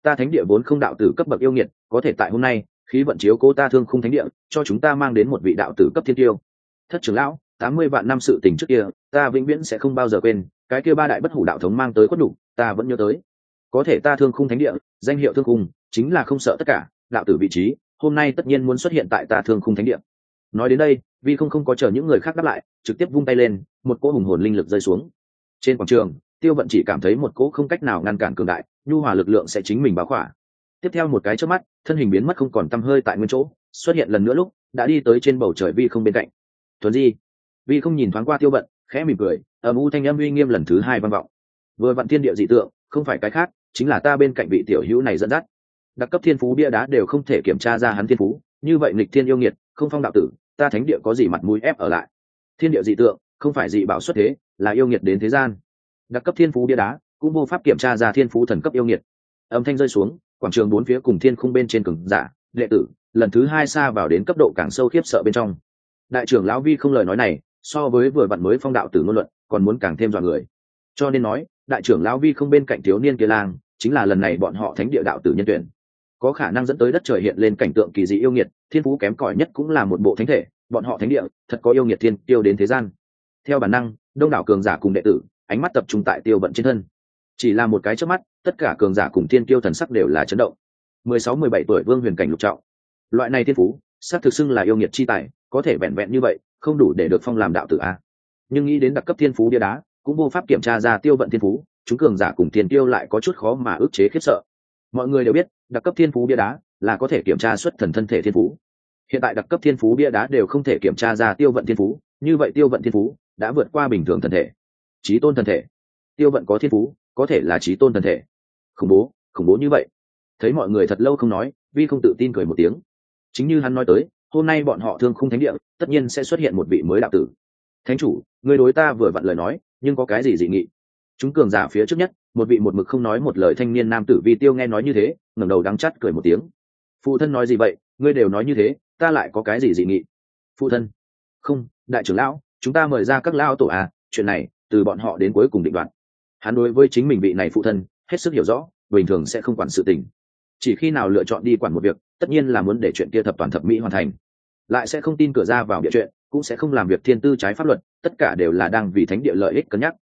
Ta thánh địa vốn không đạo tử cấp bậc yêu nghiệt, có thể tại hôm nay, khí vận chiếu cố ta thương không thánh địa, cho chúng ta mang đến một vị đạo tử cấp thiên tiêu. Thất trưởng lão, tám mươi vạn năm sự tình trước kia, ta vĩnh viễn sẽ không bao giờ quên, cái kia ba đại bất hủ đạo thống mang tới quất đủ, ta vẫn nhớ tới. Có thể ta thương khung thánh địa, danh hiệu thương khung, chính là không sợ tất cả, đạo tử vị trí, hôm nay tất nhiên muốn xuất hiện tại ta thương khung thánh địa nói đến đây, vi không không có chờ những người khác đáp lại, trực tiếp vung tay lên, một cỗ hùng hồn linh lực rơi xuống. Trên quảng trường, tiêu vận chỉ cảm thấy một cỗ không cách nào ngăn cản cường đại, nhu hòa lực lượng sẽ chính mình báo khỏa. Tiếp theo một cái trước mắt, thân hình biến mất không còn tăm hơi tại nguyên chỗ, xuất hiện lần nữa lúc, đã đi tới trên bầu trời vi không bên cạnh. Thuần di. Vi không nhìn thoáng qua tiêu vận, khẽ mỉm cười ầm u thanh âm uy nghiêm lần thứ hai vang vọng. Vừa vặn thiên địa dị tượng, không phải cái khác, chính là ta bên cạnh vị tiểu hữu này dẫn dắt. Đặc cấp thiên phú bia đá đều không thể kiểm tra ra hắn thiên phú, như vậy nghịch thiên yêu nghiệt không phong đạo tử, ta thánh địa có gì mặt mũi ép ở lại? Thiên địa dị tượng, không phải dị bảo xuất thế, là yêu nghiệt đến thế gian. Đặc cấp thiên phú bia đá, cũng vô pháp kiểm tra ra thiên phú thần cấp yêu nghiệt. Âm thanh rơi xuống, quảng trường bốn phía cùng thiên khung bên trên cừng giả, đệ tử, lần thứ hai xa vào đến cấp độ càng sâu khiếp sợ bên trong. Đại trưởng lão vi không lời nói này, so với vừa vặn mới phong đạo tử ngôn luận, còn muốn càng thêm dọa người. Cho nên nói, đại trưởng lão vi không bên cạnh thiếu niên kia lang, chính là lần này bọn họ thánh địa đạo tử nhân tuyển có khả năng dẫn tới đất trời hiện lên cảnh tượng kỳ dị yêu nghiệt, thiên phú kém cỏi nhất cũng là một bộ thánh thể, bọn họ thánh địa, thật có yêu nghiệt thiên tiêu đến thế gian. Theo bản năng, đông đảo cường giả cùng đệ tử, ánh mắt tập trung tại tiêu vận trên thân. Chỉ là một cái trước mắt, tất cả cường giả cùng thiên tiêu thần sắc đều là chấn động. Mười sáu, mười bảy tuổi vương huyền cảnh lục trọng. Loại này thiên phú, xác thực xưng là yêu nghiệt chi tài, có thể vẹn vẹn như vậy, không đủ để được phong làm đạo tử a. Nhưng nghĩ đến đặc cấp thiên phú bia đá, cũng vô pháp kiểm tra ra tiêu vận thiên phú, chúng cường giả cùng thiên tiêu lại có chút khó mà ức chế khiếp sợ mọi người đều biết, đặc cấp thiên phú bia đá là có thể kiểm tra xuất thần thân thể thiên phú. Hiện tại đặc cấp thiên phú bia đá đều không thể kiểm tra ra tiêu vận thiên phú, như vậy tiêu vận thiên phú đã vượt qua bình thường thân thể. Trí tôn thân thể. Tiêu vận có thiên phú, có thể là trí tôn thân thể. Khủng bố khủng bố như vậy. Thấy mọi người thật lâu không nói, vi không tự tin cười một tiếng. Chính như hắn nói tới, hôm nay bọn họ thương không thánh địa, tất nhiên sẽ xuất hiện một vị mới đạo tử. Thánh chủ, người đối ta vừa vặn lời nói, nhưng có cái gì dị nghị? Chúng cường giả phía trước nhất, một vị một mực không nói một lời thanh niên nam tử vi tiêu nghe nói như thế, ngẩng đầu đắng chắt cười một tiếng. Phụ thân nói gì vậy? Ngươi đều nói như thế, ta lại có cái gì dị nghị? Phụ thân. Không, đại trưởng lão, chúng ta mời ra các lão tổ à chuyện này, từ bọn họ đến cuối cùng định đoạt. Hắn đối với chính mình vị này phụ thân, hết sức hiểu rõ, bình thường sẽ không quản sự tình. Chỉ khi nào lựa chọn đi quản một việc, tất nhiên là muốn để chuyện kia thập toàn thập mỹ hoàn thành. Lại sẽ không tin cửa ra vào địa chuyện, cũng sẽ không làm việc thiên tư trái pháp luật, tất cả đều là đang vì thánh địa lợi ích cân nhắc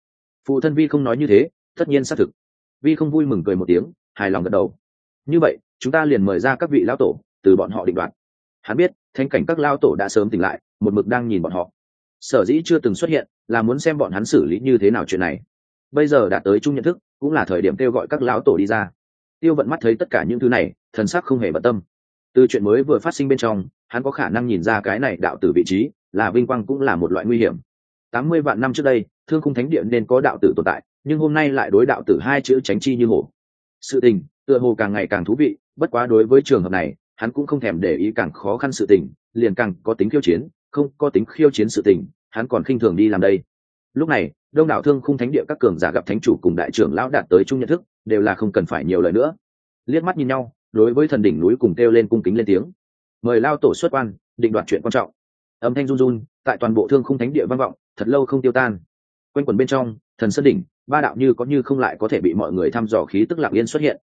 phụ thân vi không nói như thế, tất nhiên xác thực. Vi không vui mừng cười một tiếng, hài lòng gật đầu. Như vậy, chúng ta liền mời ra các vị lao tổ, từ bọn họ định đoạt. Hắn biết thanh cảnh các lao tổ đã sớm tỉnh lại, một mực đang nhìn bọn họ. Sở dĩ chưa từng xuất hiện, là muốn xem bọn hắn xử lý như thế nào chuyện này. Bây giờ đã tới chung nhận thức, cũng là thời điểm kêu gọi các lão tổ đi ra. Tiêu vận mắt thấy tất cả những thứ này, thần sắc không hề bận tâm. Từ chuyện mới vừa phát sinh bên trong, hắn có khả năng nhìn ra cái này đạo tử vị trí, là vinh quang cũng là một loại nguy hiểm tám mươi vạn năm trước đây, thương khung thánh điện nên có đạo tử tồn tại, nhưng hôm nay lại đối đạo tử hai chữ tránh chi như hổ. Sự tình, tựa hồ càng ngày càng thú vị, bất quá đối với trường hợp này, hắn cũng không thèm để ý càng khó khăn sự tình, liền càng có tính khiêu chiến, không có tính khiêu chiến sự tình, hắn còn khinh thường đi làm đây. Lúc này, đông đảo thương khung thánh địa các cường giả gặp thánh chủ cùng đại trưởng lão đạt tới chung nhận thức, đều là không cần phải nhiều lời nữa. Liếc mắt nhìn nhau, đối với thần đỉnh núi cùng kêu lên cung kính lên tiếng. Mời lao tổ xuất quan, định đoạt chuyện quan trọng. Âm thanh run run tại toàn bộ thương khung thánh địa vang vọng thật lâu không tiêu tan. Quanh quần bên trong thần sơn đỉnh ba đạo như có như không lại có thể bị mọi người thăm dò khí tức lặng yên xuất hiện.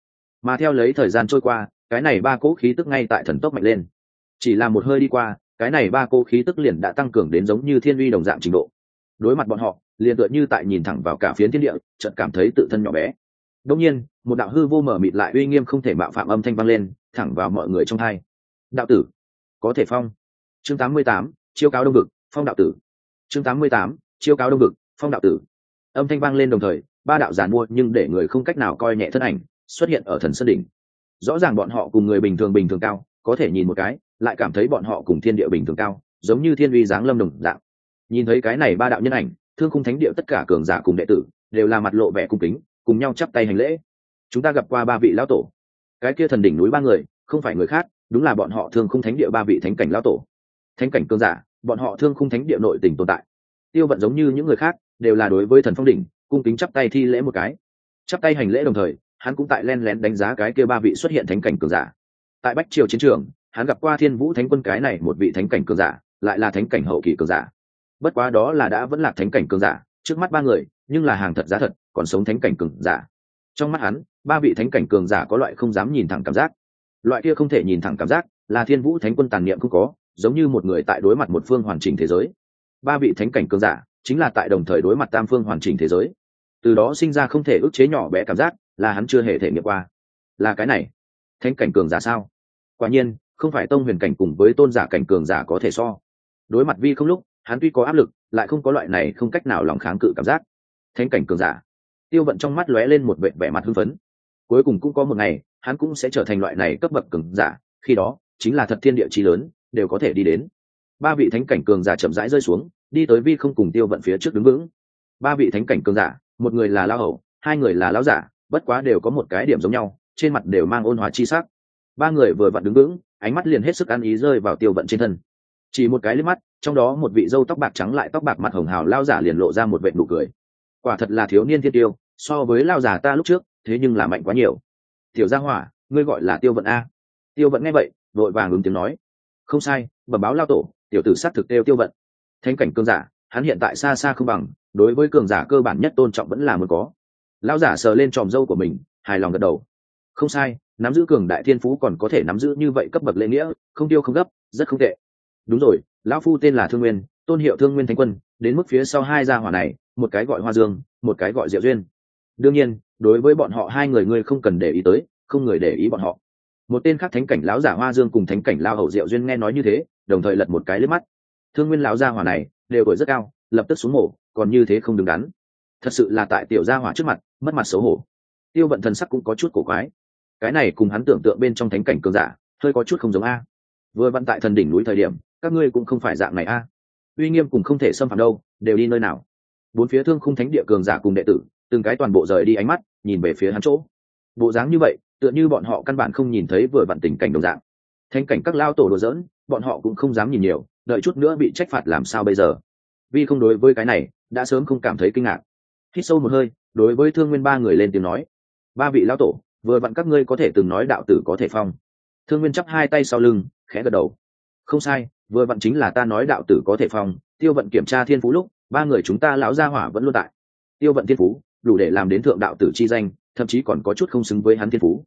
Mà theo lấy thời gian trôi qua cái này ba cỗ khí tức ngay tại thần tốc mạnh lên. Chỉ là một hơi đi qua cái này ba cỗ khí tức liền đã tăng cường đến giống như thiên uy đồng dạng trình độ. Đối mặt bọn họ liền tựa như tại nhìn thẳng vào cả phiến thiên địa chợt cảm thấy tự thân nhỏ bé. Đông nhiên một đạo hư vô mở mịt lại uy nghiêm không thể mạo phạm âm thanh vang lên thẳng vào mọi người trong hai. Đạo tử có thể phong. Chương 88, chiêu cáo đông vực phong đạo tử. Chương 88, chiêu cáo đông vực phong đạo tử. Âm thanh vang lên đồng thời ba đạo giàn mua nhưng để người không cách nào coi nhẹ thân ảnh xuất hiện ở thần sơn đỉnh. Rõ ràng bọn họ cùng người bình thường bình thường cao có thể nhìn một cái lại cảm thấy bọn họ cùng thiên địa bình thường cao giống như thiên uy giáng lâm đồng dạng. Nhìn thấy cái này ba đạo nhân ảnh thương khung thánh địa tất cả cường giả cùng đệ tử đều là mặt lộ vẻ cung kính cùng nhau chắp tay hành lễ. Chúng ta gặp qua ba vị lão tổ. Cái kia thần đỉnh núi ba người không phải người khác đúng là bọn họ thương khung thánh địa ba vị thánh cảnh lão tổ. Thánh cảnh cường giả bọn họ thương khung thánh địa nội tình tồn tại. Tiêu vận giống như những người khác, đều là đối với thần phong đỉnh, cung kính chắp tay thi lễ một cái. Chắp tay hành lễ đồng thời, hắn cũng tại len lén đánh giá cái kia ba vị xuất hiện thánh cảnh cường giả. Tại bách triều chiến trường, hắn gặp qua thiên vũ thánh quân cái này một vị thánh cảnh cường giả, lại là thánh cảnh hậu kỳ cường giả. Bất quá đó là đã vẫn là thánh cảnh cường giả, trước mắt ba người, nhưng là hàng thật giá thật, còn sống thánh cảnh cường giả. Trong mắt hắn, ba vị thánh cảnh cường giả có loại không dám nhìn thẳng cảm giác. Loại kia không thể nhìn thẳng cảm giác, là thiên vũ thánh quân tàn niệm không có giống như một người tại đối mặt một phương hoàn chỉnh thế giới. Ba vị thánh cảnh cường giả chính là tại đồng thời đối mặt tam phương hoàn chỉnh thế giới. Từ đó sinh ra không thể ức chế nhỏ bé cảm giác là hắn chưa hề thể nghiệm qua. Là cái này, thánh cảnh cường giả sao? Quả nhiên, không phải tông huyền cảnh cùng với tôn giả cảnh cường giả có thể so. Đối mặt vi không lúc, hắn tuy có áp lực, lại không có loại này không cách nào lòng kháng cự cảm giác. Thánh cảnh cường giả. Tiêu vận trong mắt lóe lên một vệ vẻ mặt hưng phấn. Cuối cùng cũng có một ngày, hắn cũng sẽ trở thành loại này cấp bậc cường giả, khi đó, chính là thật thiên địa trí lớn đều có thể đi đến. Ba vị thánh cảnh cường giả chậm rãi rơi xuống, đi tới vi không cùng tiêu vận phía trước đứng vững. Ba vị thánh cảnh cường giả, một người là lao hậu hai người là lao giả, bất quá đều có một cái điểm giống nhau, trên mặt đều mang ôn hòa chi sắc. Ba người vừa vặn đứng vững, ánh mắt liền hết sức ăn ý rơi vào tiêu vận trên thân. Chỉ một cái liếc mắt, trong đó một vị dâu tóc bạc trắng lại tóc bạc mặt hồng hào lao giả liền lộ ra một vệ nụ cười. Quả thật là thiếu niên thiên tiêu, so với lao giả ta lúc trước, thế nhưng là mạnh quá nhiều. Tiểu gia hỏa, ngươi gọi là tiêu vận a. Tiêu vận nghe vậy, vội vàng ứng tiếng nói không sai, bẩm báo lao tổ, tiểu tử s á t thực tiêu tiêu vận. Thanh cảnh cường giả, hắn hiện tại xa xa không bằng, đối với cường giả cơ bản nhất tôn trọng vẫn là muốn có. Lão giả sờ lên tròm dâu của mình, hài lòng gật đầu. Không sai, nắm giữ cường đại thiên phú còn có thể nắm giữ như vậy cấp bậc lễ nghĩa, không tiêu không gấp, rất không tệ. Đúng rồi, lão phu tên là thương nguyên, tôn hiệu thương nguyên thánh quân, đến mức phía sau hai gia hỏa này, một cái gọi hoa dương, một cái gọi diệu duyên. Đương nhiên, đối với bọn họ hai người ngươi không cần để ý tới, không người để ý bọn họ một tên khác thánh cảnh lão giả hoa dương cùng thánh cảnh lao hậu diệu duyên nghe nói như thế, đồng thời lật một cái lướt mắt. Thương nguyên lão gia hỏa này, đều tuổi rất cao, lập tức xuống mổ, còn như thế không đứng đắn. Thật sự là tại tiểu gia hỏa trước mặt, mất mặt xấu hổ. Tiêu vận thần sắc cũng có chút cổ quái. Cái này cùng hắn tưởng tượng bên trong thánh cảnh cường giả, hơi có chút không giống a. Vừa vận tại thần đỉnh núi thời điểm, các ngươi cũng không phải dạng này a. Uy nghiêm cùng không thể xâm phạm đâu, đều đi nơi nào. Bốn phía thương khung thánh địa cường giả cùng đệ tử, từng cái toàn bộ rời đi ánh mắt, nhìn về phía hắn chỗ. Bộ dáng như vậy tựa như bọn họ căn bản không nhìn thấy vừa vặn tình cảnh đồng dạng. Thanh cảnh các lao tổ đồ dỡn bọn họ cũng không dám nhìn nhiều, đợi chút nữa bị trách phạt làm sao bây giờ? Vì không đối với cái này, đã sớm không cảm thấy kinh ngạc. Hít sâu một hơi, đối với thương nguyên ba người lên tiếng nói, ba vị lao tổ, vừa vặn các ngươi có thể từng nói đạo tử có thể phong. Thương nguyên chắp hai tay sau lưng, khẽ gật đầu. Không sai, vừa vặn chính là ta nói đạo tử có thể phong, tiêu vận kiểm tra thiên phú lúc, ba người chúng ta lão gia hỏa vẫn luôn tại. Tiêu vận thiên phú, đủ để làm đến thượng đạo tử chi danh thậm chí còn có chút không xứng với hắn thiên phú.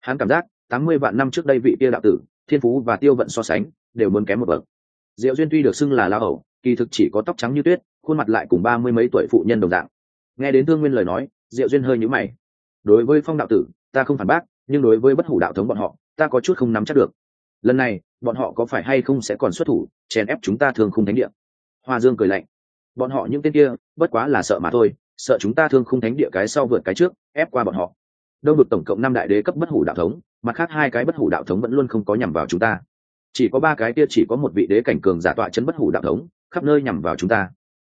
Hắn cảm giác, tám mươi vạn năm trước đây vị kia đạo tử, thiên phú và tiêu vận so sánh, đều muốn kém một bậc. Diệu duyên tuy được xưng là lao ẩu kỳ thực chỉ có tóc trắng như tuyết, khuôn mặt lại cùng ba mươi mấy tuổi phụ nhân đồng dạng. Nghe đến thương nguyên lời nói, diệu duyên hơi nhữ mày. Đối với phong đạo tử, ta không phản bác, nhưng đối với bất hủ đạo thống bọn họ, ta có chút không nắm chắc được. Lần này, bọn họ có phải hay không sẽ còn xuất thủ, chèn ép chúng ta thường không thánh địa? Hoa dương cười lạnh. Bọn họ những tên kia, bất quá là sợ mà thôi sợ chúng ta thương khung thánh địa cái sau vượt cái trước, ép qua bọn họ. Đông vực tổng cộng năm đại đế cấp bất hủ đạo thống, mặt khác hai cái bất hủ đạo thống vẫn luôn không có nhằm vào chúng ta. Chỉ có ba cái kia chỉ có một vị đế cảnh cường giả tọa chân bất hủ đạo thống, khắp nơi nhằm vào chúng ta.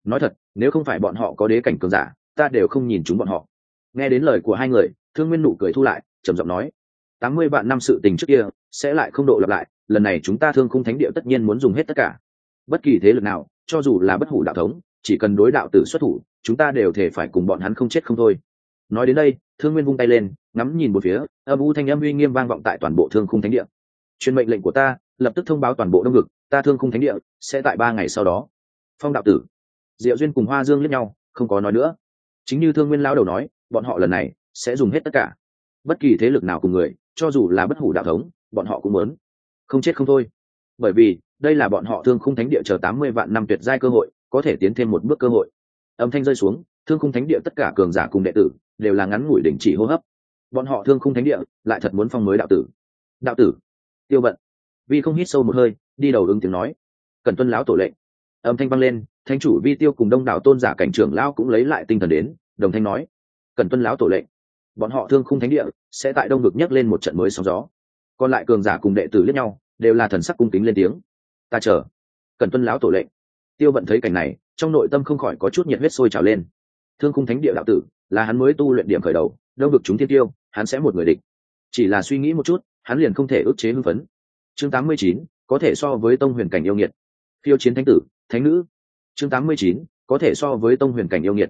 Nói thật, nếu không phải bọn họ có đế cảnh cường giả, ta đều không nhìn chúng bọn họ. Nghe đến lời của hai người, thương nguyên nụ cười thu lại, trầm giọng nói, tám mươi vạn năm sự tình trước kia, sẽ lại không độ lặp lại, lần này chúng ta thương khung thánh địa tất nhiên muốn dùng hết tất cả. Bất kỳ thế lực nào, cho dù là bất hủ đạo thống, chỉ cần đối đạo tử xuất thủ chúng ta đều thể phải cùng bọn hắn không chết không thôi. Nói đến đây, thương nguyên vung tay lên, ngắm nhìn một phía, âm u thanh âm uy nghiêm vang vọng tại toàn bộ thương khung thánh địa. Truyền mệnh lệnh của ta, lập tức thông báo toàn bộ đông ngực, ta thương khung thánh địa sẽ tại ba ngày sau đó. Phong đạo tử, diệu duyên cùng hoa dương liếc nhau, không có nói nữa. Chính như thương nguyên lao đầu nói, bọn họ lần này sẽ dùng hết tất cả. Bất kỳ thế lực nào cùng người, cho dù là bất hủ đạo thống, bọn họ cũng muốn không chết không thôi. Bởi vì, đây là bọn họ thương khung thánh địa chờ tám mươi vạn năm tuyệt giai cơ hội, có thể tiến thêm một bước cơ hội âm thanh rơi xuống, thương khung thánh địa tất cả cường giả cùng đệ tử đều là ngắn ngủi đình chỉ hô hấp. Bọn họ thương khung thánh địa lại thật muốn phong mới đạo tử. Đạo tử? Tiêu bận vi không hít sâu một hơi, đi đầu ứng tiếng nói. Cần tuân lão tổ lệnh. Âm thanh vang lên, thánh chủ vi tiêu cùng đông đảo tôn giả cảnh trưởng lão cũng lấy lại tinh thần đến, đồng thanh nói. Cần tuân lão tổ lệnh. Bọn họ thương khung thánh địa sẽ tại đông vực nhấc lên một trận mới sóng gió. Còn lại cường giả cùng đệ tử lẫn nhau, đều là thần sắc cung kính lên tiếng. Ta chờ. Cần tuân lão tổ lệnh tiêu vận thấy cảnh này trong nội tâm không khỏi có chút nhiệt huyết sôi trào lên. Thương khung thánh địa đạo tử là hắn mới tu luyện điểm khởi đầu đông vực chúng thiên tiêu hắn sẽ một người địch. Chỉ là suy nghĩ một chút hắn liền không thể ức chế hưng phấn. Chương 89, có thể so với tông huyền cảnh yêu nghiệt. Phiêu chiến thánh tử thánh nữ. Chương 89, có thể so với tông huyền cảnh yêu nghiệt.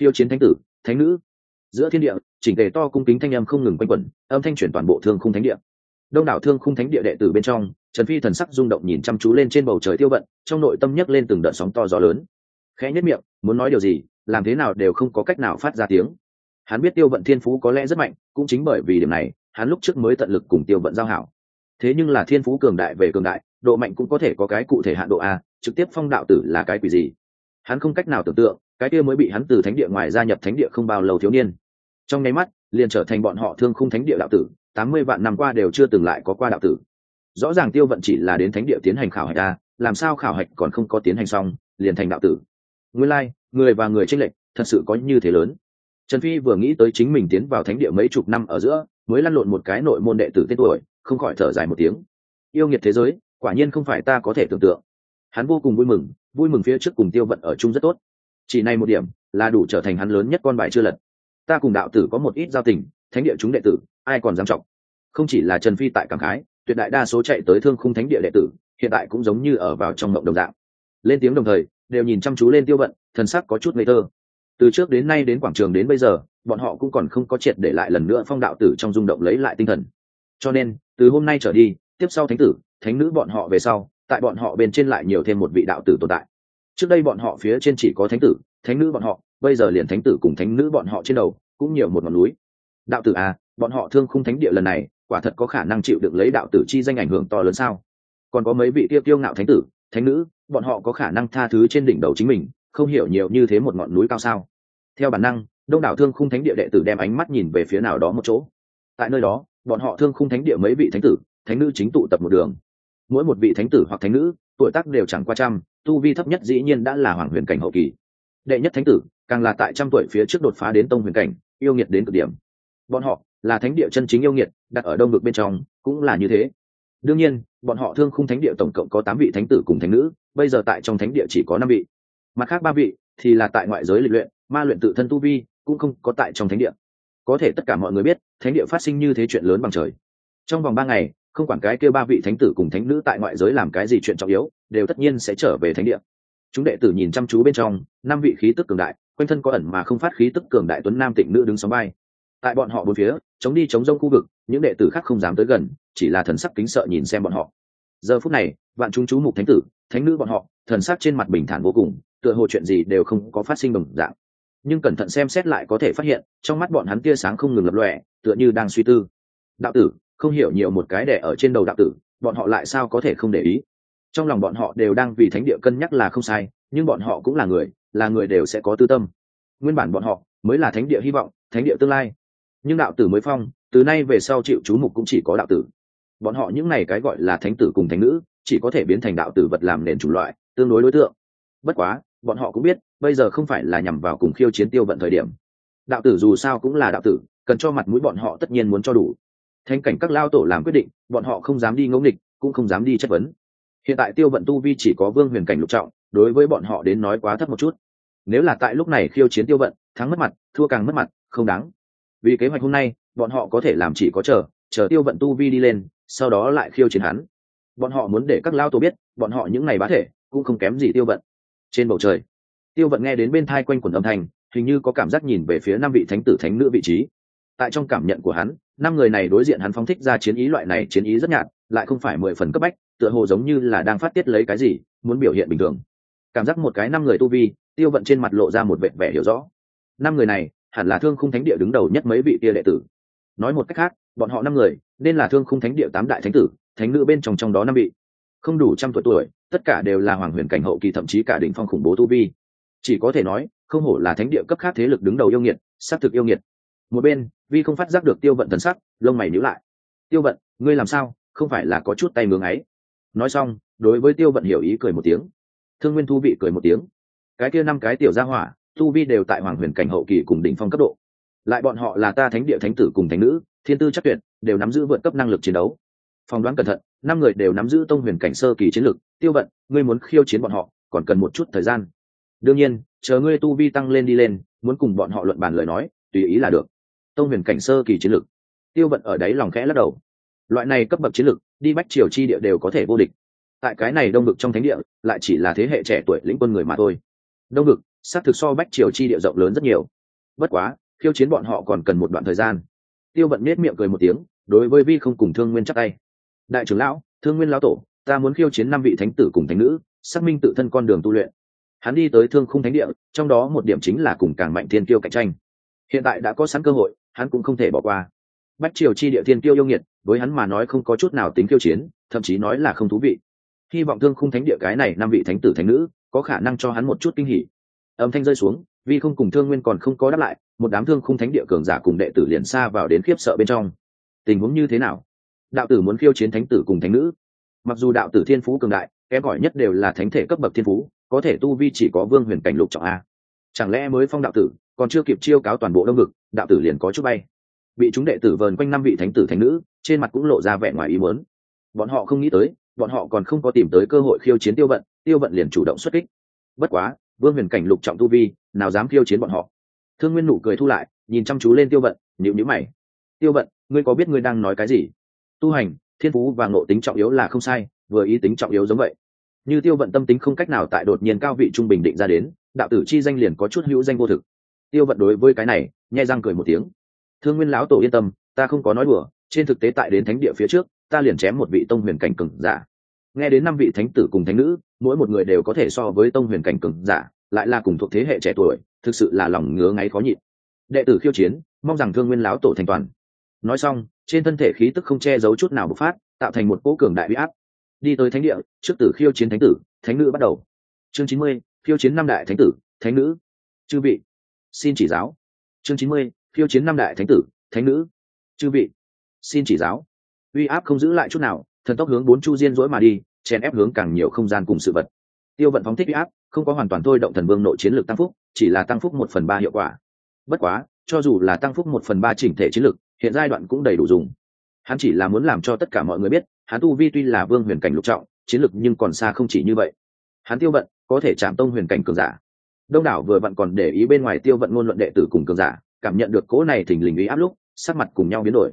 Phiêu chiến thánh tử thánh nữ. Giữa thiên địa chỉnh tề to cung kính thanh âm không ngừng quanh quẩn âm thanh chuyển toàn bộ thương khung thánh địa. Đông đảo thương khung thánh địa đệ tử bên trong trần phi thần sắc rung động nhìn chăm chú lên trên bầu trời tiêu vận, trong nội tâm nhấc lên từng đợt sóng to gió lớn. Khẽ nhất miệng, muốn nói điều gì, làm thế nào đều không có cách nào phát ra tiếng. Hắn biết tiêu vận thiên phú có lẽ rất mạnh, cũng chính bởi vì điểm này, hắn lúc trước mới tận lực cùng tiêu vận giao hảo. Thế nhưng là thiên phú cường đại về cường đại, độ mạnh cũng có thể có cái cụ thể hạn độ a, trực tiếp phong đạo tử là cái quỷ gì? Hắn không cách nào tưởng tượng, cái kia mới bị hắn từ thánh địa ngoài gia nhập thánh địa không bao lâu thiếu niên. Trong nháy mắt, liền trở thành bọn họ thương khung thánh địa đạo tử, tám mươi vạn năm qua đều chưa từng lại có qua đạo tử rõ ràng tiêu vận chỉ là đến thánh địa tiến hành khảo hạch a làm sao khảo hạch còn không có tiến hành xong liền thành đạo tử. Nguyên lai、like, người và người tranh lệch thật sự có như thế lớn. Trần phi vừa nghĩ tới chính mình tiến vào thánh địa mấy chục năm ở giữa mới lăn lộn một cái nội môn đệ tử tên tuổi không khỏi thở dài một tiếng. Yêu nghiệt thế giới quả nhiên không phải ta có thể tưởng tượng. Hắn vô cùng vui mừng vui mừng phía trước cùng tiêu vận ở chung rất tốt. Chỉ này một điểm là đủ trở thành hắn lớn nhất con bài chưa lật. Ta cùng đạo tử có một ít giao tình thánh địa chúng đệ tử ai còn dám trọng? Không chỉ là trần phi tại cảm khái tuyệt đại đa số chạy tới thương khung thánh địa đệ tử, hiện tại cũng giống như ở vào trong mộng đồng dạng. Lên tiếng đồng thời, đều nhìn chăm chú lên tiêu vận, thần sắc có chút ngây thơ. Từ trước đến nay đến quảng trường đến bây giờ, bọn họ cũng còn không có triệt để lại lần nữa phong đạo tử trong rung động lấy lại tinh thần. Cho nên, từ hôm nay trở đi, tiếp sau thánh tử, thánh nữ bọn họ về sau, tại bọn họ bên trên lại nhiều thêm một vị đạo tử tồn tại. Trước đây bọn họ phía trên chỉ có thánh tử, thánh nữ bọn họ, bây giờ liền thánh tử cùng thánh nữ bọn họ trên đầu, cũng nhiều một ngọn núi. Đạo tử à bọn họ thương khung thánh địa lần này quả thật có khả năng chịu được lấy đạo tử chi danh ảnh hưởng to lớn sao? Còn có mấy vị tiêu tiêu ngạo thánh tử, thánh nữ, bọn họ có khả năng tha thứ trên đỉnh đầu chính mình, không hiểu nhiều như thế một ngọn núi cao sao? Theo bản năng, đông đảo thương khung thánh địa đệ tử đem ánh mắt nhìn về phía nào đó một chỗ. Tại nơi đó, bọn họ thương khung thánh địa mấy vị thánh tử, thánh nữ chính tụ tập một đường. Mỗi một vị thánh tử hoặc thánh nữ, tuổi tác đều chẳng qua trăm, tu vi thấp nhất dĩ nhiên đã là hoàng huyền cảnh hậu kỳ. Đệ nhất thánh tử, càng là tại trăm tuổi phía trước đột phá đến tông huyền cảnh, yêu nghiệt đến cực điểm. Bọn họ là thánh địa chân chính yêu nghiệt đặt ở đông vực bên trong, cũng là như thế. Đương nhiên, bọn họ thương khung thánh địa tổng cộng có tám vị thánh tử cùng thánh nữ, bây giờ tại trong thánh địa chỉ có năm vị. Mặt khác ba vị thì là tại ngoại giới lịch luyện, ma luyện tự thân tu vi cũng không có tại trong thánh địa. Có thể tất cả mọi người biết, thánh địa phát sinh như thế chuyện lớn bằng trời. Trong vòng ba ngày, không quản cái kêu ba vị thánh tử cùng thánh nữ tại ngoại giới làm cái gì chuyện trọng yếu, đều tất nhiên sẽ trở về thánh địa. Chúng đệ tử nhìn chăm chú bên trong, năm vị khí tức cường đại, quanh thân có ẩn mà không phát khí tức cường đại tuấn nam tịnh nữ đứng sóng bay tại bọn họ bốn phía, chống đi chống rông khu vực, những đệ tử khác không dám tới gần, chỉ là thần sắc kính sợ nhìn xem bọn họ. Giờ phút này bạn chúng chú mục thánh tử, thánh nữ bọn họ, thần sắc trên mặt bình thản vô cùng, tựa hồ chuyện gì đều không có phát sinh đồng dạng. Nhưng cẩn thận xem xét lại có thể phát hiện, trong mắt bọn hắn tia sáng không ngừng lập lòe, tựa như đang suy tư. Đạo tử, không hiểu nhiều một cái đẻ ở trên đầu đạo tử, bọn họ lại sao có thể không để ý? Trong lòng bọn họ đều đang vì thánh địa cân nhắc là không sai, nhưng bọn họ cũng là người là người đều sẽ có tư tâm. Nguyên bản bọn họ mới là thánh địa hy vọng, thánh địa tương lai nhưng đạo tử mới phong, từ nay về sau chịu chú mục cũng chỉ có đạo tử. Bọn họ những này cái gọi là thánh tử cùng thánh nữ, chỉ có thể biến thành đạo tử vật làm nền chủng loại, tương đối đối tượng. Bất quá, bọn họ cũng biết, bây giờ không phải là nhằm vào cùng khiêu chiến tiêu vận thời điểm. Đạo tử dù sao cũng là đạo tử, cần cho mặt mũi bọn họ tất nhiên muốn cho đủ. Thanh cảnh các lao tổ làm quyết định, bọn họ không dám đi ngẫu nghịch, cũng không dám đi chất vấn. Hiện tại tiêu vận tu vi chỉ có vương huyền cảnh lục trọng, đối với bọn họ đến nói quá thấp một chút. Nếu là tại lúc này khiêu chiến tiêu vận, thắng mất mặt, thua càng mất mặt, không đáng vì kế hoạch hôm nay, bọn họ có thể làm chỉ có chờ chờ tiêu vận tu vi đi lên, sau đó lại khiêu chiến hắn. Bọn họ muốn để các lao tổ biết, bọn họ những ngày bá thể, cũng không kém gì tiêu vận. Trên bầu trời, tiêu vận nghe đến bên thai quanh quần âm thanh, hình như có cảm giác nhìn về phía năm vị thánh tử thánh nữ vị trí. Tại trong cảm nhận của hắn, năm người này đối diện hắn phóng thích ra chiến ý loại này chiến ý rất nhạt, lại không phải mười phần cấp bách, tựa hồ giống như là đang phát tiết lấy cái gì, muốn biểu hiện bình thường. Cảm giác một cái năm người tu vi, tiêu vận trên mặt lộ ra một vẻ vẻ hiểu rõ. Năm người này hẳn là thương khung thánh địa đứng đầu nhất mấy vị tia đệ tử. Nói một cách khác, bọn họ năm người, nên là thương khung thánh địa tám đại thánh tử, thánh nữ bên trong trong đó năm vị. Không đủ trăm tuổi tuổi, tất cả đều là hoàng huyền cảnh hậu kỳ thậm chí cả đỉnh phong khủng bố tu vi. Chỉ có thể nói, không hổ là thánh địa cấp khác thế lực đứng đầu yêu nghiệt xác thực yêu nghiệt. Một bên, vi không phát giác được tiêu vận thần sắc, lông mày nhíu lại. Tiêu vận, ngươi làm sao? Không phải là có chút tay mướng ấy nói xong, đối với tiêu vận hiểu ý cười một tiếng. Thương nguyên thu vị cười một tiếng. Cái kia năm cái tiểu gia hỏa tu vi đều tại hoàng huyền cảnh hậu kỳ cùng đỉnh phong cấp độ. Lại bọn họ là ta thánh địa thánh tử cùng thánh nữ, thiên tư chắc tuyệt, đều nắm giữ vượt cấp năng lực chiến đấu. Phỏng đoán cẩn thận, năm người đều nắm giữ tông huyền cảnh sơ kỳ chiến lực, tiêu vận, ngươi muốn khiêu chiến bọn họ, còn cần một chút thời gian. Đương nhiên, chờ ngươi tu vi tăng lên đi lên, muốn cùng bọn họ luận bàn lời nói, tùy ý là được. Tông huyền cảnh sơ kỳ chiến lực. Tiêu vận ở đấy lòng khẽ lắc đầu. Loại này cấp bậc chiến lực, đi bách triều chi địa đều có thể vô địch. Tại cái này đông vực trong thánh địa, lại chỉ là thế hệ trẻ tuổi lĩnh quân người mà thôi. Đông vực xác thực so bách triều chi địa rộng lớn rất nhiều. Bất quá, khiêu chiến bọn họ còn cần một đoạn thời gian. Tiêu vận nết miệng cười một tiếng, đối với vi không cùng thương nguyên chắc tay. Đại trưởng lão, thương nguyên lão tổ, ta muốn khiêu chiến năm vị thánh tử cùng thánh nữ, xác minh tự thân con đường tu luyện. Hắn đi tới thương khung thánh địa, trong đó một điểm chính là cùng càng mạnh thiên tiêu cạnh tranh. Hiện tại đã có sẵn cơ hội, hắn cũng không thể bỏ qua. Bách triều chi địa thiên tiêu yêu nghiệt, với hắn mà nói không có chút nào tính khiêu chiến, thậm chí nói là không thú vị. Hy vọng thương khung thánh địa cái này năm vị thánh tử thánh nữ, có khả năng cho hắn một chút kinh hỉ âm thanh rơi xuống, vì không cùng thương nguyên còn không có đáp lại, một đám thương khung thánh địa cường giả cùng đệ tử liền xa vào đến khiếp sợ bên trong. Tình huống như thế nào? Đạo tử muốn khiêu chiến thánh tử cùng thánh nữ. Mặc dù đạo tử thiên phú cường đại, kém gọi nhất đều là thánh thể cấp bậc thiên phú, có thể tu vi chỉ có vương huyền cảnh lục trọng a. Chẳng lẽ mới phong đạo tử, còn chưa kịp chiêu cáo toàn bộ đông ngực đạo tử liền có chút bay. Bị chúng đệ tử vờn quanh năm vị thánh tử thánh nữ, trên mặt cũng lộ ra vẻ ngoài ý muốn. Bọn họ không nghĩ tới, bọn họ còn không có tìm tới cơ hội khiêu chiến tiêu vận tiêu vận liền chủ động xuất kích. Bất quá vương huyền cảnh lục trọng tu vi, nào dám khiêu chiến bọn họ. Thương nguyên nụ cười thu lại, nhìn chăm chú lên tiêu vận nhịu nhữ mày. Tiêu vận, ngươi có biết ngươi đang nói cái gì? Tu hành, thiên phú và ngộ tính trọng yếu là không sai, vừa ý tính trọng yếu giống vậy. Như tiêu vận tâm tính không cách nào tại đột nhiên cao vị trung bình định ra đến, đạo tử chi danh liền có chút hữu danh vô thực. Tiêu vận đối với cái này nhai răng cười một tiếng. Thương nguyên lão tổ yên tâm, ta không có nói đùa, trên thực tế tại đến thánh địa phía trước, ta liền chém một vị tông huyền cảnh cừng giả. Nghe đến năm vị thánh tử cùng thánh nữ mỗi một người đều có thể so với tông huyền cảnh cường giả, lại là cùng thuộc thế hệ trẻ tuổi, thực sự là lòng ngứa ngáy khó nhịn. Đệ tử khiêu chiến, mong rằng thương nguyên lão tổ thành toàn. Nói xong, trên thân thể khí tức không che giấu chút nào bộc phát, tạo thành một cỗ cường đại huy áp. Đi tới thánh địa, trước tử khiêu chiến thánh tử, thánh nữ bắt đầu. Chương chín mươi, khiêu chiến năm đại thánh tử, thánh nữ. Chư vị, xin chỉ giáo. Chương chín mươi, khiêu chiến năm đại thánh tử, thánh nữ. Chư vị, xin chỉ giáo. Uy áp không giữ lại chút nào, thần tốc hướng bốn chu diên dỗi mà đi chèn ép hướng càng nhiều không gian cùng sự vật. Tiêu vận phóng thích uy áp, không có hoàn toàn thôi động thần vương nội chiến lược tăng phúc, chỉ là tăng phúc một phần ba hiệu quả. Bất quá, cho dù là tăng phúc một phần ba chỉnh thể chiến lược hiện giai đoạn cũng đầy đủ dùng. Hắn chỉ là muốn làm cho tất cả mọi người biết, hắn tu vi tuy là vương huyền cảnh lục trọng, chiến lược nhưng còn xa không chỉ như vậy. Hắn tiêu vận, có thể chạm tông huyền cảnh cường giả. Đông đảo vừa vặn còn để ý bên ngoài tiêu vận ngôn luận đệ tử cùng cường giả, cảm nhận được cỗ này thình lình ý áp lúc, sắc mặt cùng nhau biến đổi.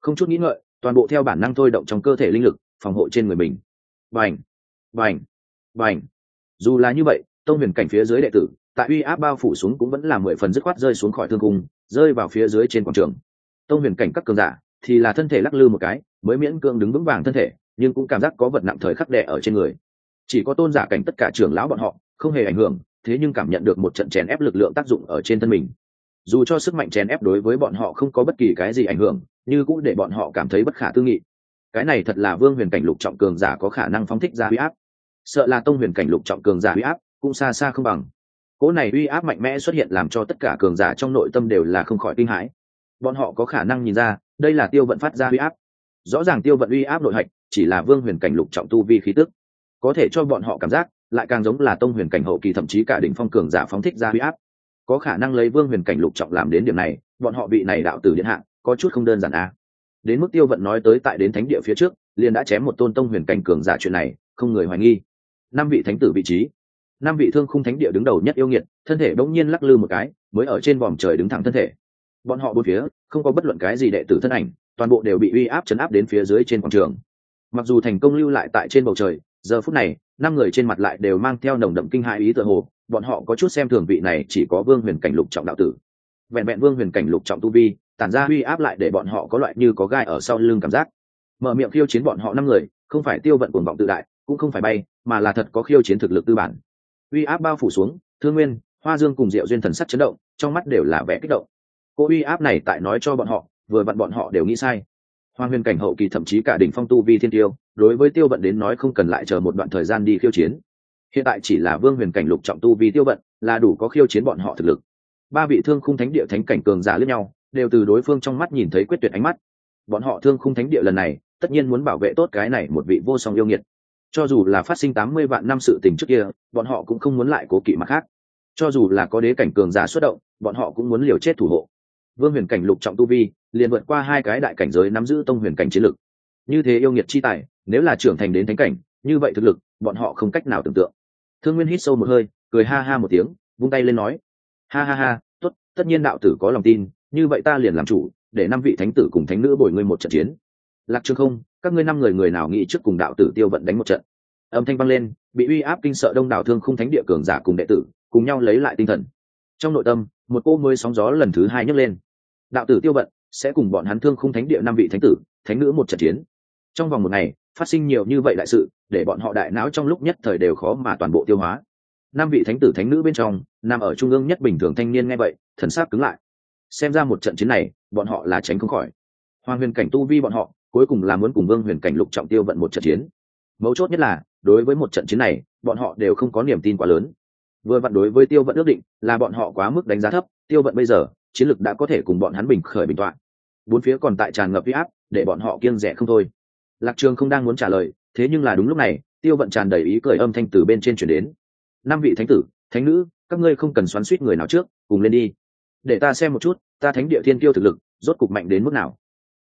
Không chút nghĩ ngợi, toàn bộ theo bản năng thôi động trong cơ thể linh lực, phòng hộ trên người mình vành vành vành dù là như vậy, tông huyền cảnh phía dưới đệ tử, tại uy áp bao phủ xuống cũng vẫn là mười phần dứt khoát rơi xuống khỏi thương cung, rơi vào phía dưới trên quảng trường. Tông huyền cảnh các cường giả, thì là thân thể lắc lư một cái, mới miễn cưỡng đứng vững vàng thân thể, nhưng cũng cảm giác có vật nặng thời khắc đẻ ở trên người. Chỉ có tôn giả cảnh tất cả trưởng lão bọn họ, không hề ảnh hưởng, thế nhưng cảm nhận được một trận chèn ép lực lượng tác dụng ở trên thân mình. Dù cho sức mạnh chèn ép đối với bọn họ không có bất kỳ cái gì ảnh hưởng, như cũng để bọn họ cảm thấy bất khả tư nghị cái này thật là vương huyền cảnh lục trọng cường giả có khả năng phóng thích ra huy áp. Sợ là tông huyền cảnh lục trọng cường giả huy áp cũng xa xa không bằng. Cỗ này uy áp mạnh mẽ xuất hiện làm cho tất cả cường giả trong nội tâm đều là không khỏi kinh hãi. Bọn họ có khả năng nhìn ra, đây là tiêu vận phát ra uy áp. Rõ ràng tiêu vận uy áp nội hạch chỉ là vương huyền cảnh lục trọng tu vi khí tức. Có thể cho bọn họ cảm giác, lại càng giống là tông huyền cảnh hậu kỳ thậm chí cả đỉnh phong cường giả phóng thích ra uy áp. Có khả năng lấy vương huyền cảnh lục trọng làm đến điểm này, bọn họ bị này đạo tử điện hạ, có chút không đơn giản a à đến mức tiêu vận nói tới tại đến thánh địa phía trước, liền đã chém một tôn tông huyền cảnh cường giả chuyện này, không người hoài nghi. Năm vị thánh tử vị trí. Năm vị thương khung thánh địa đứng đầu nhất yêu nghiệt, thân thể bỗng nhiên lắc lư một cái, mới ở trên vòm trời đứng thẳng thân thể. Bọn họ bốn phía, không có bất luận cái gì đệ tử thân ảnh, toàn bộ đều bị uy áp chấn áp đến phía dưới trên quảng trường. Mặc dù thành công lưu lại tại trên bầu trời, giờ phút này, năm người trên mặt lại đều mang theo nồng đậm kinh hại ý tự hồ, bọn họ có chút xem thường vị này chỉ có vương huyền cảnh lục trọng đạo tử. Vẹn vẹn vương huyền cảnh lục trọng tu vi tản ra uy áp lại để bọn họ có loại như có gai ở sau lưng cảm giác. Mở miệng khiêu chiến bọn họ năm người, không phải tiêu vận cuồng vọng tự đại, cũng không phải bay, mà là thật có khiêu chiến thực lực tư bản. Uy áp bao phủ xuống, thương nguyên, hoa dương cùng diệu duyên thần sắc chấn động, trong mắt đều là vẻ kích động. Cô uy áp này tại nói cho bọn họ, vừa vặn bọn họ đều nghĩ sai. Hoàng huyền cảnh hậu kỳ thậm chí cả đỉnh phong tu vi thiên tiêu, đối với tiêu vận đến nói không cần lại chờ một đoạn thời gian đi khiêu chiến. Hiện tại chỉ là vương huyền cảnh lục trọng tu vi tiêu vận, là đủ có khiêu chiến bọn họ thực lực. Ba vị thương khung thánh địa thánh cảnh cường giả lẫn nhau đều từ đối phương trong mắt nhìn thấy quyết tuyệt ánh mắt. Bọn họ thương khung thánh địa lần này, tất nhiên muốn bảo vệ tốt cái này một vị vô song yêu nghiệt. Cho dù là phát sinh tám mươi vạn năm sự tình trước kia, bọn họ cũng không muốn lại cố kỵ mặt khác. Cho dù là có đế cảnh cường giả xuất động, bọn họ cũng muốn liều chết thủ hộ. Vương huyền cảnh lục trọng tu vi, liền vượt qua hai cái đại cảnh giới nắm giữ tông huyền cảnh chiến lực. Như thế yêu nghiệt chi tài, nếu là trưởng thành đến thánh cảnh, như vậy thực lực, bọn họ không cách nào tưởng tượng. Thương nguyên hít sâu một hơi, cười ha ha một tiếng, vung tay lên nói, ha ha ha, tốt, tất nhiên đạo tử có lòng tin như vậy ta liền làm chủ, để năm vị thánh tử cùng thánh nữ bồi ngươi một trận chiến. Lạc trường không, các ngươi năm người người nào nghĩ trước cùng đạo tử tiêu vận đánh một trận? Âm thanh vang lên, bị uy áp kinh sợ đông đảo thương không thánh địa cường giả cùng đệ tử, cùng nhau lấy lại tinh thần. Trong nội tâm, một cô mới sóng gió lần thứ hai nhấc lên. Đạo tử tiêu vận sẽ cùng bọn hắn thương không thánh địa năm vị thánh tử, thánh nữ một trận chiến. Trong vòng một ngày, phát sinh nhiều như vậy đại sự, để bọn họ đại não trong lúc nhất thời đều khó mà toàn bộ tiêu hóa. Năm vị thánh tử thánh nữ bên trong, nằm ở trung ương nhất bình thường thanh niên nghe vậy, thần sắc cứng lại xem ra một trận chiến này, bọn họ là tránh không khỏi. Hoàng huyền cảnh tu vi bọn họ, cuối cùng là muốn cùng vương huyền cảnh lục trọng tiêu vận một trận chiến. Mấu chốt nhất là, đối với một trận chiến này, bọn họ đều không có niềm tin quá lớn. Vừa vặn đối với tiêu vận ước định, là bọn họ quá mức đánh giá thấp, tiêu vận bây giờ, chiến lực đã có thể cùng bọn hắn bình khởi bình toạn. Bốn phía còn tại tràn ngập huy áp, để bọn họ kiêng rẻ không thôi. Lạc trường không đang muốn trả lời, thế nhưng là đúng lúc này, tiêu vận tràn đầy ý cười âm thanh từ bên trên chuyển đến. Năm vị thánh tử, thánh nữ, các ngươi không cần xoắn suýt người nào trước, cùng lên đi để ta xem một chút, ta thánh địa thiên tiêu thực lực, rốt cục mạnh đến mức nào.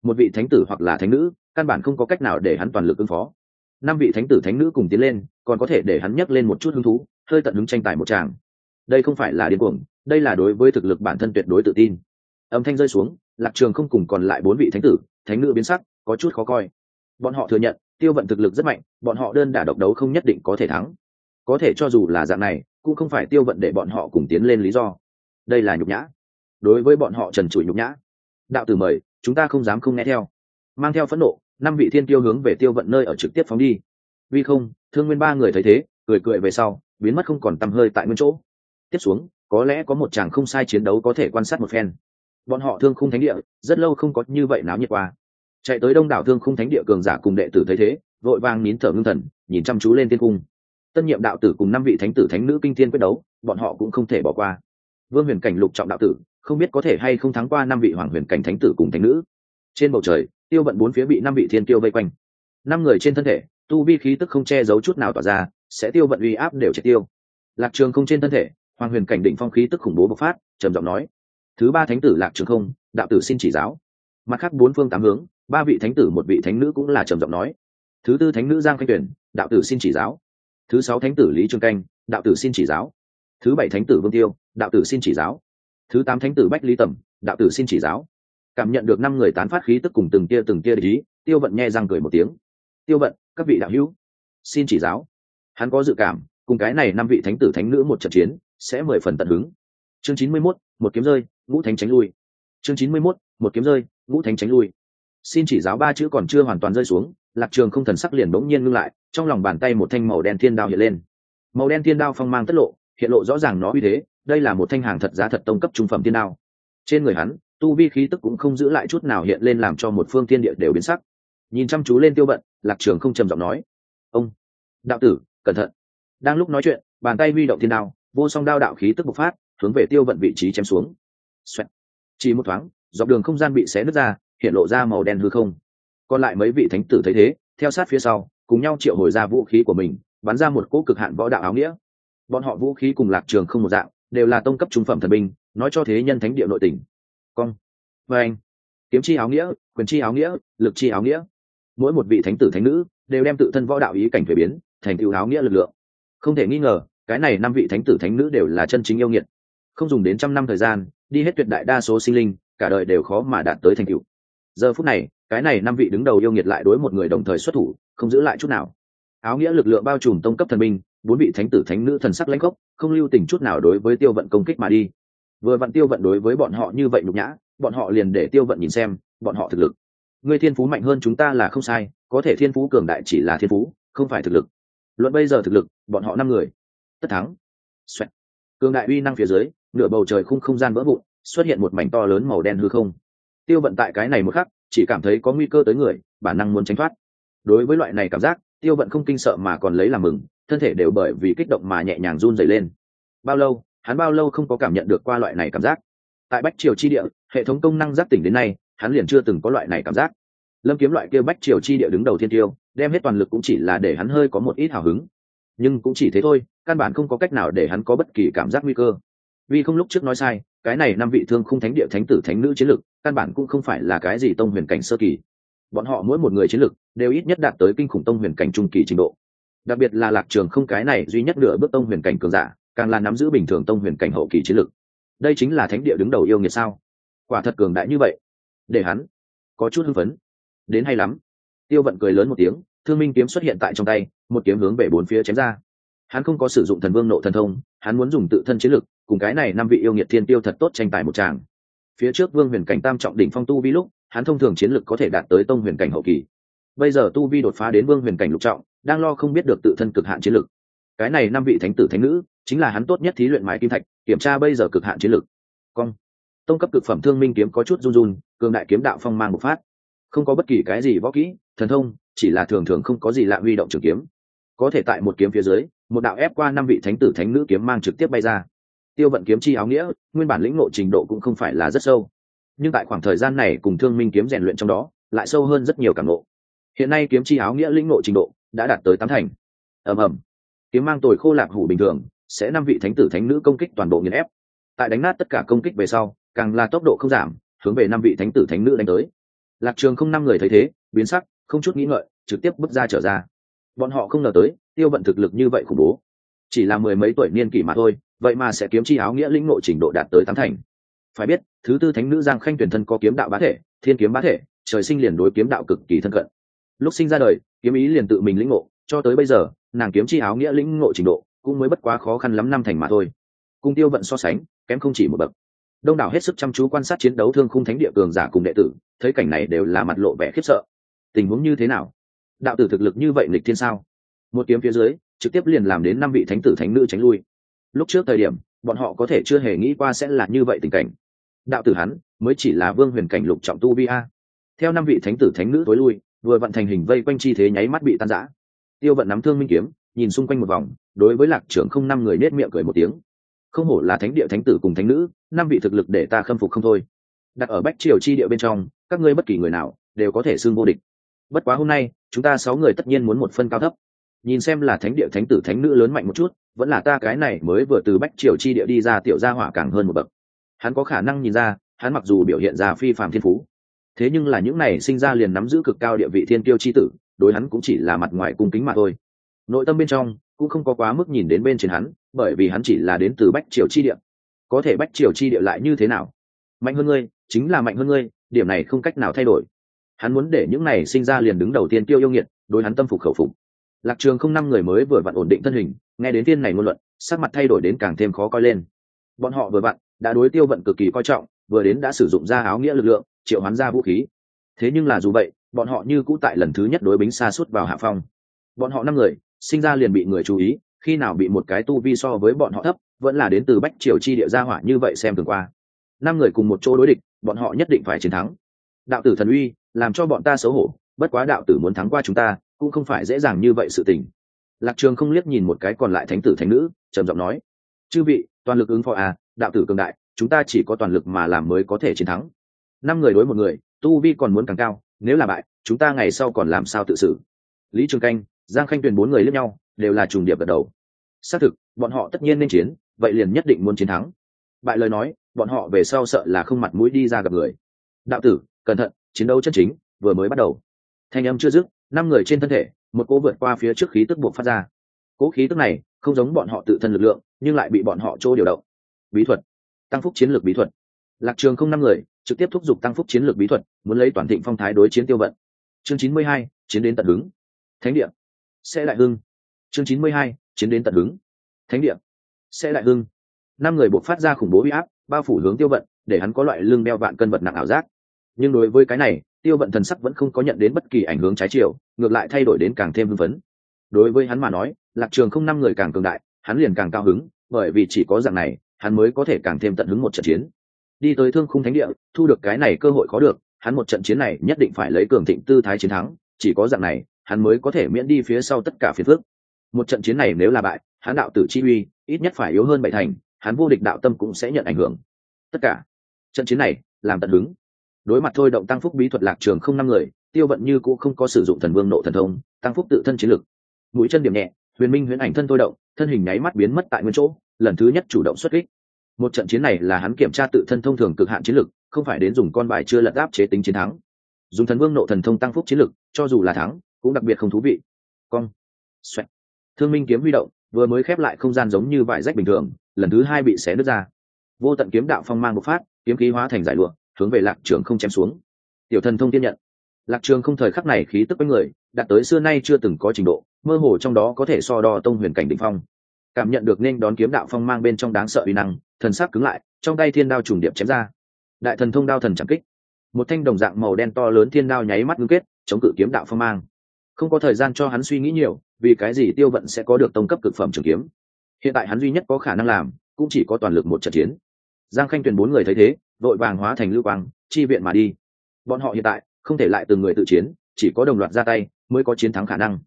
Một vị thánh tử hoặc là thánh nữ, căn bản không có cách nào để hắn toàn lực ứng phó. Năm vị thánh tử thánh nữ cùng tiến lên, còn có thể để hắn nhấc lên một chút hứng thú, hơi tận hứng tranh tài một tràng. Đây không phải là điên cuồng, đây là đối với thực lực bản thân tuyệt đối tự tin. Âm thanh rơi xuống, lạc trường không cùng còn lại bốn vị thánh tử, thánh nữ biến sắc, có chút khó coi. Bọn họ thừa nhận, tiêu vận thực lực rất mạnh, bọn họ đơn đả độc đấu không nhất định có thể thắng. Có thể cho dù là dạng này, cũng không phải tiêu vận để bọn họ cùng tiến lên lý do. Đây là nhục nhã đối với bọn họ trần trụi nhục nhã. Đạo tử mời, chúng ta không dám không nghe theo. Mang theo phẫn nộ, năm vị thiên tiêu hướng về tiêu vận nơi ở trực tiếp phóng đi. Vì không, thương nguyên ba người thấy thế, cười cười về sau, biến mất không còn tăm hơi tại nguyên chỗ. Tiếp xuống, có lẽ có một chàng không sai chiến đấu có thể quan sát một phen. Bọn họ thương khung thánh địa, rất lâu không có như vậy náo nhiệt qua. Chạy tới đông đảo thương khung thánh địa cường giả cùng đệ tử thấy thế, vội vang nín thở ngưng thần, nhìn chăm chú lên tiên cung tân nhiệm đạo tử cùng năm vị thánh tử thánh nữ kinh thiên quyết đấu, bọn họ cũng không thể bỏ qua. Vương huyền cảnh lục trọng đạo tử không biết có thể hay không thắng qua năm vị hoàng huyền cảnh thánh tử cùng thánh nữ. Trên bầu trời, tiêu bận bốn phía bị năm vị thiên tiêu vây quanh. Năm người trên thân thể, tu vi khí tức không che giấu chút nào tỏa ra, sẽ tiêu bận uy áp đều triệt tiêu. Lạc trường không trên thân thể, hoàng huyền cảnh định phong khí tức khủng bố bộc phát, trầm giọng nói, thứ ba thánh tử lạc trường không, đạo tử xin chỉ giáo. Mặt khác bốn phương tám hướng, ba vị thánh tử một vị thánh nữ cũng là trầm giọng nói, thứ tư thánh nữ giang khanh tuyển, đạo tử xin chỉ giáo. Thứ sáu thánh tử lý trường canh, đạo tử xin chỉ giáo. Thứ bảy thánh tử vương tiêu, đạo tử xin chỉ giáo thứ tám thánh tử bách lý tẩm, đạo tử xin chỉ giáo. Cảm nhận được năm người tán phát khí tức cùng từng tia từng tia ý, tiêu vận nghe răng cười một tiếng. Tiêu vận, các vị đạo hữu, xin chỉ giáo. Hắn có dự cảm, cùng cái này năm vị thánh tử thánh nữ một trận chiến, sẽ mười phần tận hứng. Chương chín mươi mốt, một kiếm rơi, ngũ thánh tránh lui. Chương chín mươi mốt, một kiếm rơi, ngũ thánh tránh lui. Xin chỉ giáo ba chữ còn chưa hoàn toàn rơi xuống, lạc trường không thần sắc liền bỗng nhiên ngưng lại, trong lòng bàn tay một thanh màu đen thiên đao hiện lên. Màu đen thiên đao phong mang tất lộ, hiện lộ rõ ràng nó uy thế đây là một thanh hàng thật giá thật tông cấp trung phẩm thiên đao. Trên người hắn, tu vi khí tức cũng không giữ lại chút nào hiện lên làm cho một phương thiên địa đều biến sắc. Nhìn chăm chú lên tiêu bận lạc trường không trầm giọng nói, ông, đạo tử, cẩn thận. Đang lúc nói chuyện, bàn tay huy động thiên đao, vô song đao đạo khí tức bộc phát, hướng về tiêu vận vị trí chém xuống. Xoẹt. chỉ một thoáng, dọc đường không gian bị xé nứt ra, hiện lộ ra màu đen hư không. Còn lại mấy vị thánh tử thấy thế, theo sát phía sau, cùng nhau triệu hồi ra vũ khí của mình, bắn ra một cỗ cực hạn võ đạo áo nghĩa. Bọn họ vũ khí cùng lạc trường không một dạng đều là tông cấp trung phẩm thần binh, nói cho thế nhân thánh địa nội tỉnh. cong. Vê anh. Kiếm chi áo nghĩa, quyền chi áo nghĩa, lực chi áo nghĩa. Mỗi một vị thánh tử thánh nữ đều đem tự thân võ đạo ý cảnh thuế biến thành tựu áo nghĩa lực lượng. Không thể nghi ngờ, cái này năm vị thánh tử thánh nữ đều là chân chính yêu nghiệt. Không dùng đến trăm năm thời gian, đi hết tuyệt đại đa số sinh linh, cả đời đều khó mà đạt tới thành tựu. Giờ phút này, cái này năm vị đứng đầu yêu nghiệt lại đối một người đồng thời xuất thủ, không giữ lại chút nào. Áo nghĩa lực lượng bao trùm tông cấp thần binh bốn vị thánh tử thánh nữ thần sắc lãnh gốc không lưu tình chút nào đối với tiêu vận công kích mà đi. Vừa vặn tiêu vận đối với bọn họ như vậy nhục nhã, bọn họ liền để tiêu vận nhìn xem, bọn họ thực lực. Người thiên phú mạnh hơn chúng ta là không sai, có thể thiên phú cường đại chỉ là thiên phú, không phải thực lực. Luận bây giờ thực lực, bọn họ năm người. Tất thắng. Xoẹt. cường đại uy năng phía dưới, nửa bầu trời khung không gian vỡ vụn, xuất hiện một mảnh to lớn màu đen hư không. Tiêu vận tại cái này một khắc, chỉ cảm thấy có nguy cơ tới người, bản năng muốn tránh thoát. Đối với loại này cảm giác tiêu vận không kinh sợ mà còn lấy làm mừng, thân thể đều bởi vì kích động mà nhẹ nhàng run dày lên. Bao lâu, hắn bao lâu không có cảm nhận được qua loại này cảm giác. Tại bách triều chi địa, hệ thống công năng giác tỉnh đến nay, hắn liền chưa từng có loại này cảm giác. Lâm kiếm loại kia bách triều chi địa đứng đầu thiên tiêu, đem hết toàn lực cũng chỉ là để hắn hơi có một ít hào hứng. Nhưng cũng chỉ thế thôi, căn bản không có cách nào để hắn có bất kỳ cảm giác nguy cơ. Vì không lúc trước nói sai, cái này năm vị thương khung thánh địa thánh tử thánh nữ chiến lực, căn bản cũng không phải là cái gì tông huyền cảnh sơ kỳ bọn họ mỗi một người chiến lực đều ít nhất đạt tới kinh khủng tông huyền cảnh trung kỳ trình độ. Đặc biệt là lạc trường không cái này duy nhất nửa bước tông huyền cảnh cường giả, càng là nắm giữ bình thường tông huyền cảnh hậu kỳ chiến lực. Đây chính là thánh địa đứng đầu yêu nghiệt sao? Quả thật cường đại như vậy. Để hắn có chút hưng phấn. Đến hay lắm. Tiêu vận cười lớn một tiếng, thương minh kiếm xuất hiện tại trong tay, một kiếm hướng về bốn phía chém ra. Hắn không có sử dụng thần vương nộ thần thông, hắn muốn dùng tự thân chiến lực, cùng cái này năm vị yêu nghiệt thiên tiêu thật tốt tranh tài một tràng. Phía trước vương huyền cảnh tam trọng đỉnh phong tu vi lúc hắn thông thường chiến lực có thể đạt tới tông huyền cảnh hậu kỳ. Bây giờ tu vi đột phá đến vương huyền cảnh lục trọng, đang lo không biết được tự thân cực hạn chiến lực cái này năm vị thánh tử thánh nữ, chính là hắn tốt nhất thí luyện mái kim thạch, kiểm tra bây giờ cực hạn chiến lực cong. Tông cấp cực phẩm thương minh kiếm có chút run run, cường đại kiếm đạo phong mang một phát. Không có bất kỳ cái gì võ kỹ, thần thông, chỉ là thường thường không có gì lạ huy động trường kiếm. Có thể tại một kiếm phía dưới, một đạo ép qua năm vị thánh tử thánh nữ kiếm mang trực tiếp bay ra. Tiêu vận kiếm chi áo nghĩa, nguyên bản lĩnh ngộ trình độ cũng không phải là rất sâu nhưng tại khoảng thời gian này cùng thương minh kiếm rèn luyện trong đó, lại sâu hơn rất nhiều cảm ngộ. Hiện nay kiếm chi áo nghĩa lĩnh ngộ trình độ đã đạt tới tám thành. Ầm ầm. Kiếm mang tồi khô lạc hủ bình thường, sẽ năm vị thánh tử thánh nữ công kích toàn bộ nghiền ép. Tại đánh nát tất cả công kích về sau, càng là tốc độ không giảm, hướng về năm vị thánh tử thánh nữ đánh tới. Lạc trường không năm người thấy thế, biến sắc, không chút nghĩ ngợi, trực tiếp bước ra trở ra. Bọn họ không ngờ tới, tiêu vận thực lực như vậy khủng bố. Chỉ là mười mấy tuổi niên kỷ mà thôi, vậy mà sẽ kiếm chi áo nghĩa lĩnh nội trình độ đạt tới tám thành. Phải biết thứ tư thánh nữ giang khanh tuyển thân có kiếm đạo bá thể, thiên kiếm bá thể, trời sinh liền đối kiếm đạo cực kỳ thân cận. Lúc sinh ra đời, kiếm ý liền tự mình lĩnh ngộ, cho tới bây giờ, nàng kiếm chi áo nghĩa lĩnh ngộ trình độ cũng mới bất quá khó khăn lắm năm thành mà thôi. Cung tiêu vận so sánh, kém không chỉ một bậc. Đông đảo hết sức chăm chú quan sát chiến đấu thương khung thánh địa cường giả cùng đệ tử, thấy cảnh này đều là mặt lộ vẻ khiếp sợ. Tình huống như thế nào? Đạo tử thực lực như vậy nghịch thiên sao? Một kiếm phía dưới, trực tiếp liền làm đến năm vị thánh tử thánh nữ tránh lui. Lúc trước thời điểm, bọn họ có thể chưa hề nghĩ qua sẽ là như vậy tình cảnh đạo tử hắn, mới chỉ là vương huyền cảnh lục trọng tu vi a. Theo năm vị thánh tử thánh nữ tối lui, vừa vận thành hình vây quanh chi thế nháy mắt bị tan rã. Tiêu vận nắm thương minh kiếm, nhìn xung quanh một vòng, đối với lạc trưởng không năm người nết miệng cười một tiếng. Không hổ là thánh địa thánh tử cùng thánh nữ, năm vị thực lực để ta khâm phục không thôi. Đặt ở bách triều chi địa bên trong, các ngươi bất kỳ người nào, đều có thể xưng vô địch. Bất quá hôm nay, chúng ta sáu người tất nhiên muốn một phân cao thấp. Nhìn xem là thánh địa thánh tử thánh nữ lớn mạnh một chút, vẫn là ta cái này mới vừa từ bách triều chi địa đi ra tiểu gia hỏa càng hơn một bậc hắn có khả năng nhìn ra, hắn mặc dù biểu hiện ra phi phạm thiên phú, thế nhưng là những này sinh ra liền nắm giữ cực cao địa vị thiên tiêu chi tử, đối hắn cũng chỉ là mặt ngoài cung kính mà thôi. Nội tâm bên trong cũng không có quá mức nhìn đến bên trên hắn, bởi vì hắn chỉ là đến từ bách triều chi địa. Có thể bách triều chi địa lại như thế nào? Mạnh hơn ngươi, chính là mạnh hơn ngươi, điểm này không cách nào thay đổi. Hắn muốn để những này sinh ra liền đứng đầu tiên tiêu yêu nghiệt, đối hắn tâm phục khẩu phục. Lạc trường không năm người mới vừa vặn ổn định thân hình, nghe đến tiên này ngôn luận, sắc mặt thay đổi đến càng thêm khó coi lên. Bọn họ vừa vặn đã đối tiêu vận cực kỳ coi trọng, vừa đến đã sử dụng ra áo nghĩa lực lượng, triệu hoán ra vũ khí. Thế nhưng là dù vậy, bọn họ như cũ tại lần thứ nhất đối bính xa suốt vào hạ phong. Bọn họ năm người, sinh ra liền bị người chú ý, khi nào bị một cái tu vi so với bọn họ thấp, vẫn là đến từ bách triều chi địa gia hỏa như vậy xem thường qua. Năm người cùng một chỗ đối địch, bọn họ nhất định phải chiến thắng. Đạo tử thần uy, làm cho bọn ta xấu hổ, bất quá đạo tử muốn thắng qua chúng ta, cũng không phải dễ dàng như vậy sự tình. Lạc trường không liếc nhìn một cái còn lại thánh tử thánh nữ, trầm giọng nói. Chư vị, toàn lực ứng phó à đạo tử cường đại, chúng ta chỉ có toàn lực mà làm mới có thể chiến thắng. Năm người đối một người, tu vi còn muốn càng cao, nếu là bại, chúng ta ngày sau còn làm sao tự xử? Lý trường canh, giang khanh tuyền bốn người lẫn nhau, đều là trùng điệp gật đầu. Xác thực, bọn họ tất nhiên nên chiến, vậy liền nhất định muốn chiến thắng. Bại lời nói, bọn họ về sau sợ là không mặt mũi đi ra gặp người. Đạo tử, cẩn thận, chiến đấu chân chính, vừa mới bắt đầu. Thanh âm chưa dứt, năm người trên thân thể, một cỗ vượt qua phía trước khí tức buộc phát ra. Cỗ khí tức này, không giống bọn họ tự thân lực lượng, nhưng lại bị bọn họ chỗ điều động bí thuật, tăng phúc chiến lược bí thuật. Lạc trường không năm người, trực tiếp thúc giục tăng phúc chiến lược bí thuật, muốn lấy toàn thịnh phong thái đối chiến tiêu vận. Chương chín mươi hai, chiến đến tận hứng. Thánh địa. Sẽ đại hưng. Chương chín mươi hai, chiến đến tận hứng. Thánh địa. Sẽ đại hưng. Năm người buộc phát ra khủng bố huy áp, bao phủ hướng tiêu vận, để hắn có loại lương đeo vạn cân vật nặng ảo giác. Nhưng đối với cái này, tiêu vận thần sắc vẫn không có nhận đến bất kỳ ảnh hưởng trái chiều, ngược lại thay đổi đến càng thêm hưng phấn. Đối với hắn mà nói, lạc trường không năm người càng cường đại, hắn liền càng cao hứng, bởi vì chỉ có dạng này hắn mới có thể càng thêm tận hứng một trận chiến. Đi tới thương khung thánh địa, thu được cái này cơ hội khó được, hắn một trận chiến này nhất định phải lấy cường thịnh tư thái chiến thắng, chỉ có dạng này, hắn mới có thể miễn đi phía sau tất cả phiền phước một trận chiến này nếu là bại, hắn đạo tử chi uy, ít nhất phải yếu hơn bảy thành, hắn vô địch đạo tâm cũng sẽ nhận ảnh hưởng. Tất cả trận chiến này làm tận hứng. Đối mặt thôi động tăng phúc bí thuật lạc trường không năm người, tiêu vận như cũng không có sử dụng thần vương nộ thần thông, tăng phúc tự thân chiến lực. Mũi chân điểm nhẹ, huyền minh huyền ảnh thân thôi động, thân hình nháy mắt biến mất tại nguyên chỗ lần thứ nhất chủ động xuất kích. Một trận chiến này là hắn kiểm tra tự thân thông thường cực hạn chiến lực, không phải đến dùng con bài chưa lật áp chế tính chiến thắng. Dùng thần vương nộ thần thông tăng phúc chiến lực, cho dù là thắng, cũng đặc biệt không thú vị. Cong. Xoẹt. Thương minh kiếm huy động, vừa mới khép lại không gian giống như vải rách bình thường, lần thứ hai bị xé nứt ra. Vô tận kiếm đạo phong mang một phát, kiếm khí hóa thành giải lụa, hướng về lạc trường không chém xuống. Tiểu thần thông tiên nhận. Lạc trường không thời khắc này khí tức với người, đạt tới xưa nay chưa từng có trình độ, mơ hồ trong đó có thể so đo tông huyền cảnh đỉnh phong cảm nhận được nên đón kiếm đạo phong mang bên trong đáng sợ uy năng, thần sắc cứng lại, trong tay thiên đao trùng điệp chém ra. Đại thần thông đao thần chẳng kích. Một thanh đồng dạng màu đen to lớn thiên đao nháy mắt ngưng kết, chống cự kiếm đạo phong mang. Không có thời gian cho hắn suy nghĩ nhiều, vì cái gì tiêu vận sẽ có được tông cấp cực phẩm trường kiếm. Hiện tại hắn duy nhất có khả năng làm, cũng chỉ có toàn lực một trận chiến. Giang khanh tuyển bốn người thấy thế, vội vàng hóa thành lưu quang, chi viện mà đi. Bọn họ hiện tại, không thể lại từng người tự chiến, chỉ có đồng loạt ra tay, mới có chiến thắng khả năng.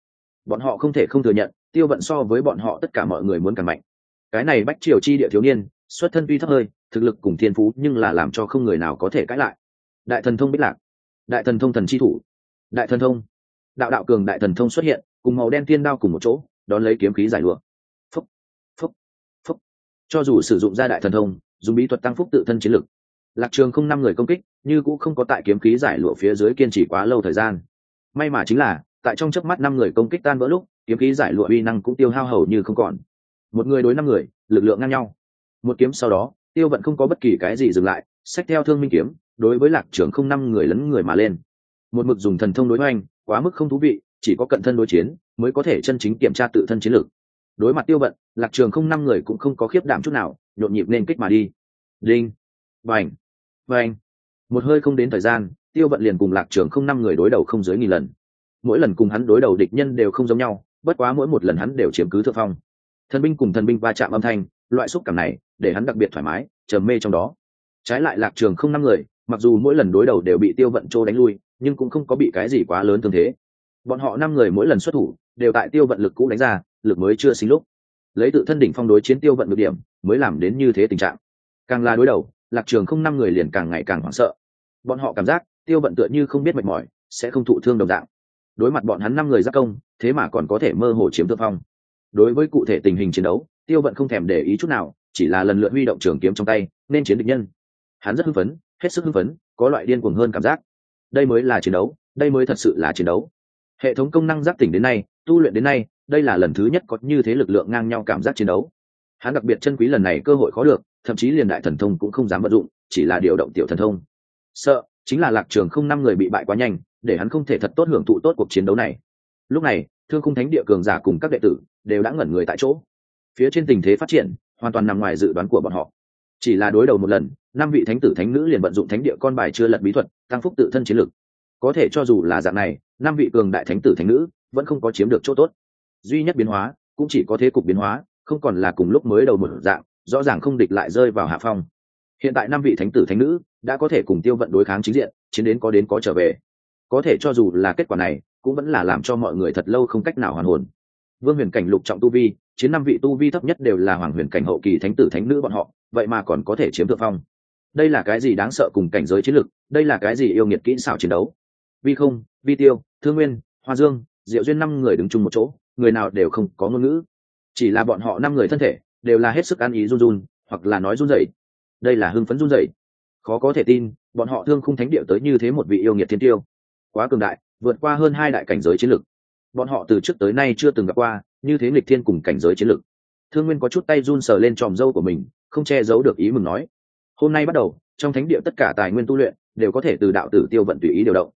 Bọn họ không thể không thừa nhận tiêu vận so với bọn họ tất cả mọi người muốn càng mạnh. Cái này bách triều chi địa thiếu niên, xuất thân tuy thấp hơi, thực lực cùng thiên phú nhưng là làm cho không người nào có thể cãi lại. Đại thần thông bích lạc, đại thần thông thần chi thủ, đại thần thông, đạo đạo cường đại thần thông xuất hiện, cùng màu đen tiên đao cùng một chỗ, đón lấy kiếm khí giải lụa. Phúc phúc phúc. Cho dù sử dụng ra đại thần thông, dùng bí thuật tăng phúc tự thân chiến lực, lạc trường không năm người công kích, như cũng không có tại kiếm khí giải lụa phía dưới kiên trì quá lâu thời gian. May mà chính là, tại trong chớp mắt năm người công kích tan vỡ lúc kiếm khí giải lụa uy năng cũng tiêu hao hầu như không còn. Một người đối năm người, lực lượng ngang nhau. Một kiếm sau đó, tiêu vận không có bất kỳ cái gì dừng lại, xách theo thương minh kiếm, đối với lạc trường không năm người lấn người mà lên. Một mực dùng thần thông đối oanh quá mức không thú vị, chỉ có cận thân đối chiến, mới có thể chân chính kiểm tra tự thân chiến lược. Đối mặt tiêu vận, lạc trường không năm người cũng không có khiếp đảm chút nào, nhộn nhịp nên kích mà đi. Đinh vành vành một hơi không đến thời gian, tiêu vận liền cùng lạc trường không năm người đối đầu không dưới nghìn lần. Mỗi lần cùng hắn đối đầu địch nhân đều không giống nhau bất quá mỗi một lần hắn đều chiếm cứ thượng phong. Thần binh cùng thần binh va chạm âm thanh, loại xúc cảm này, để hắn đặc biệt thoải mái trầm mê trong đó. Trái lại lạc trường không năm người, mặc dù mỗi lần đối đầu đều bị tiêu vận trô đánh lui, nhưng cũng không có bị cái gì quá lớn thương thế. Bọn họ năm người mỗi lần xuất thủ, đều tại tiêu vận lực cũ đánh ra, lực mới chưa sinh lúc. Lấy tự thân đỉnh phong đối chiến tiêu vận được điểm, mới làm đến như thế tình trạng. Càng là đối đầu, lạc trường không năm người liền càng ngày càng hoảng sợ. Bọn họ cảm giác, tiêu vận tựa như không biết mệt mỏi, sẽ không thụ thương đồng dạng. Đối mặt bọn hắn năm người giác công thế mà còn có thể mơ hồ chiếm thượng phong. Đối với cụ thể tình hình chiến đấu, tiêu vận không thèm để ý chút nào, chỉ là lần lượt huy động trường kiếm trong tay, nên chiến địch nhân. Hắn rất hưng phấn, hết sức hưng phấn, có loại điên cuồng hơn cảm giác. Đây mới là chiến đấu, đây mới thật sự là chiến đấu. Hệ thống công năng giác tỉnh đến nay, tu luyện đến nay, đây là lần thứ nhất có như thế lực lượng ngang nhau cảm giác chiến đấu. Hắn đặc biệt chân quý lần này cơ hội khó được, thậm chí liền đại thần thông cũng không dám vận dụng, chỉ là điều động tiểu thần thông. Sợ, chính là lạc trường không năm người bị bại quá nhanh, để hắn không thể thật tốt hưởng thụ tốt cuộc chiến đấu này. Lúc này thương khung thánh địa cường giả cùng các đệ tử đều đã ngẩn người tại chỗ. Phía trên tình thế phát triển, hoàn toàn nằm ngoài dự đoán của bọn họ. Chỉ là đối đầu một lần, năm vị thánh tử thánh nữ liền vận dụng thánh địa con bài chưa lật bí thuật, tăng phúc tự thân chiến lực. Có thể cho dù là dạng này, năm vị cường đại thánh tử thánh nữ vẫn không có chiếm được chỗ tốt. Duy nhất biến hóa, cũng chỉ có thế cục biến hóa, không còn là cùng lúc mới đầu một dạng, rõ ràng không địch lại rơi vào hạ phong. Hiện tại năm vị thánh tử thánh nữ đã có thể cùng tiêu vận đối kháng chính diện, chiến đến có đến có trở về. Có thể cho dù là kết quả này cũng vẫn là làm cho mọi người thật lâu không cách nào hoàn hồn. Vương huyền cảnh lục trọng tu vi, chiến năm vị tu vi thấp nhất đều là hoàng huyền cảnh hậu kỳ thánh tử thánh nữ bọn họ, vậy mà còn có thể chiếm thượng phong. Đây là cái gì đáng sợ cùng cảnh giới chiến lực đây là cái gì yêu nghiệt kỹ xảo chiến đấu? Vi không, vi tiêu, thương nguyên, hoa dương, diệu duyên năm người đứng chung một chỗ, người nào đều không có ngôn ngữ. Chỉ là bọn họ năm người thân thể, đều là hết sức ăn ý run run, hoặc là nói run rẩy. Đây là hưng phấn run rẩy. Khó có thể tin, bọn họ thương khung thánh địa tới như thế một vị yêu nghiệt thiên tiêu. Quá cường đại vượt qua hơn hai đại cảnh giới chiến lực bọn họ từ trước tới nay chưa từng gặp qua như thế nghịch thiên cùng cảnh giới chiến lực thương nguyên có chút tay run sờ lên tròm dâu của mình, không che giấu được ý mừng nói, hôm nay bắt đầu, trong thánh địa tất cả tài nguyên tu luyện đều có thể từ đạo tử tiêu vận tùy ý điều động.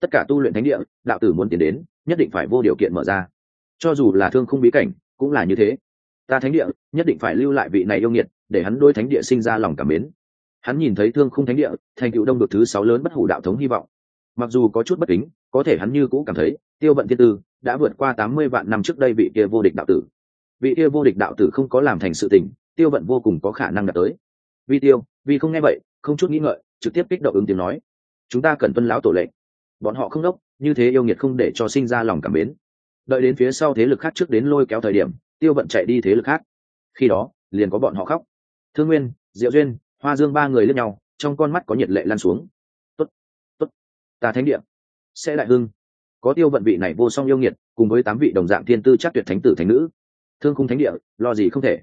Tất cả tu luyện thánh địa, đạo tử muốn tiến đến, nhất định phải vô điều kiện mở ra. Cho dù là thương không bí cảnh, cũng là như thế. Ta thánh địa, nhất định phải lưu lại vị này yêu nghiệt, để hắn đôi thánh địa sinh ra lòng cảm mến. Hắn nhìn thấy thương khung thánh địa, thành cựu đông được thứ sáu lớn bất hủ đạo thống hy vọng mặc dù có chút bất kính, có thể hắn như cũng cảm thấy, tiêu vận thiên tư đã vượt qua tám mươi vạn năm trước đây vị kia vô địch đạo tử. Vị kia vô địch đạo tử không có làm thành sự tình, tiêu vận vô cùng có khả năng đạt tới. Vi tiêu, vì không nghe vậy, không chút nghĩ ngợi, trực tiếp kích động ứng tiếng nói. Chúng ta cần tuân lão tổ lệnh. Bọn họ không đốc, như thế yêu nghiệt không để cho sinh ra lòng cảm mến. Đợi đến phía sau thế lực khác trước đến lôi kéo thời điểm, tiêu vận chạy đi thế lực khác. Khi đó, liền có bọn họ khóc. Thương nguyên, diệu duyên, hoa dương ba người lên nhau, trong con mắt có nhiệt lệ lan xuống ta thánh địa, sẽ đại hưng. Có tiêu vận vị này vô song yêu nghiệt, cùng với tám vị đồng dạng thiên tư chắc tuyệt thánh tử thánh nữ. Thương khung thánh địa, lo gì không thể.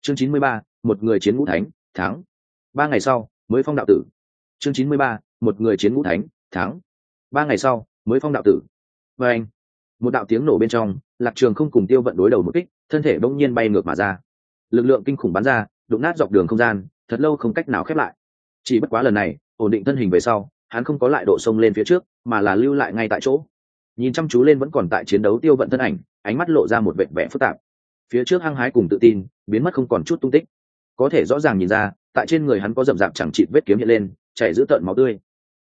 Chương chín mươi ba, một người chiến ngũ thánh tháng ba ngày sau, mới phong đạo tử. Chương chín mươi ba, một người chiến ngũ thánh tháng ba ngày sau, mới phong đạo tử. Và anh, một đạo tiếng nổ bên trong, lạc trường không cùng tiêu vận đối đầu một kích, thân thể bỗng nhiên bay ngược mà ra. Lực lượng kinh khủng bắn ra, đụng nát dọc đường không gian, thật lâu không cách nào khép lại. Chỉ bất quá lần này, ổn định thân hình về sau hắn không có lại độ sông lên phía trước, mà là lưu lại ngay tại chỗ. Nhìn chăm chú lên vẫn còn tại chiến đấu tiêu vận thân ảnh, ánh mắt lộ ra một vệ vẻ phức tạp. Phía trước hăng hái cùng tự tin, biến mất không còn chút tung tích. Có thể rõ ràng nhìn ra, tại trên người hắn có rậm rạp chẳng chịt vết kiếm hiện lên, chảy giữ tợn máu tươi.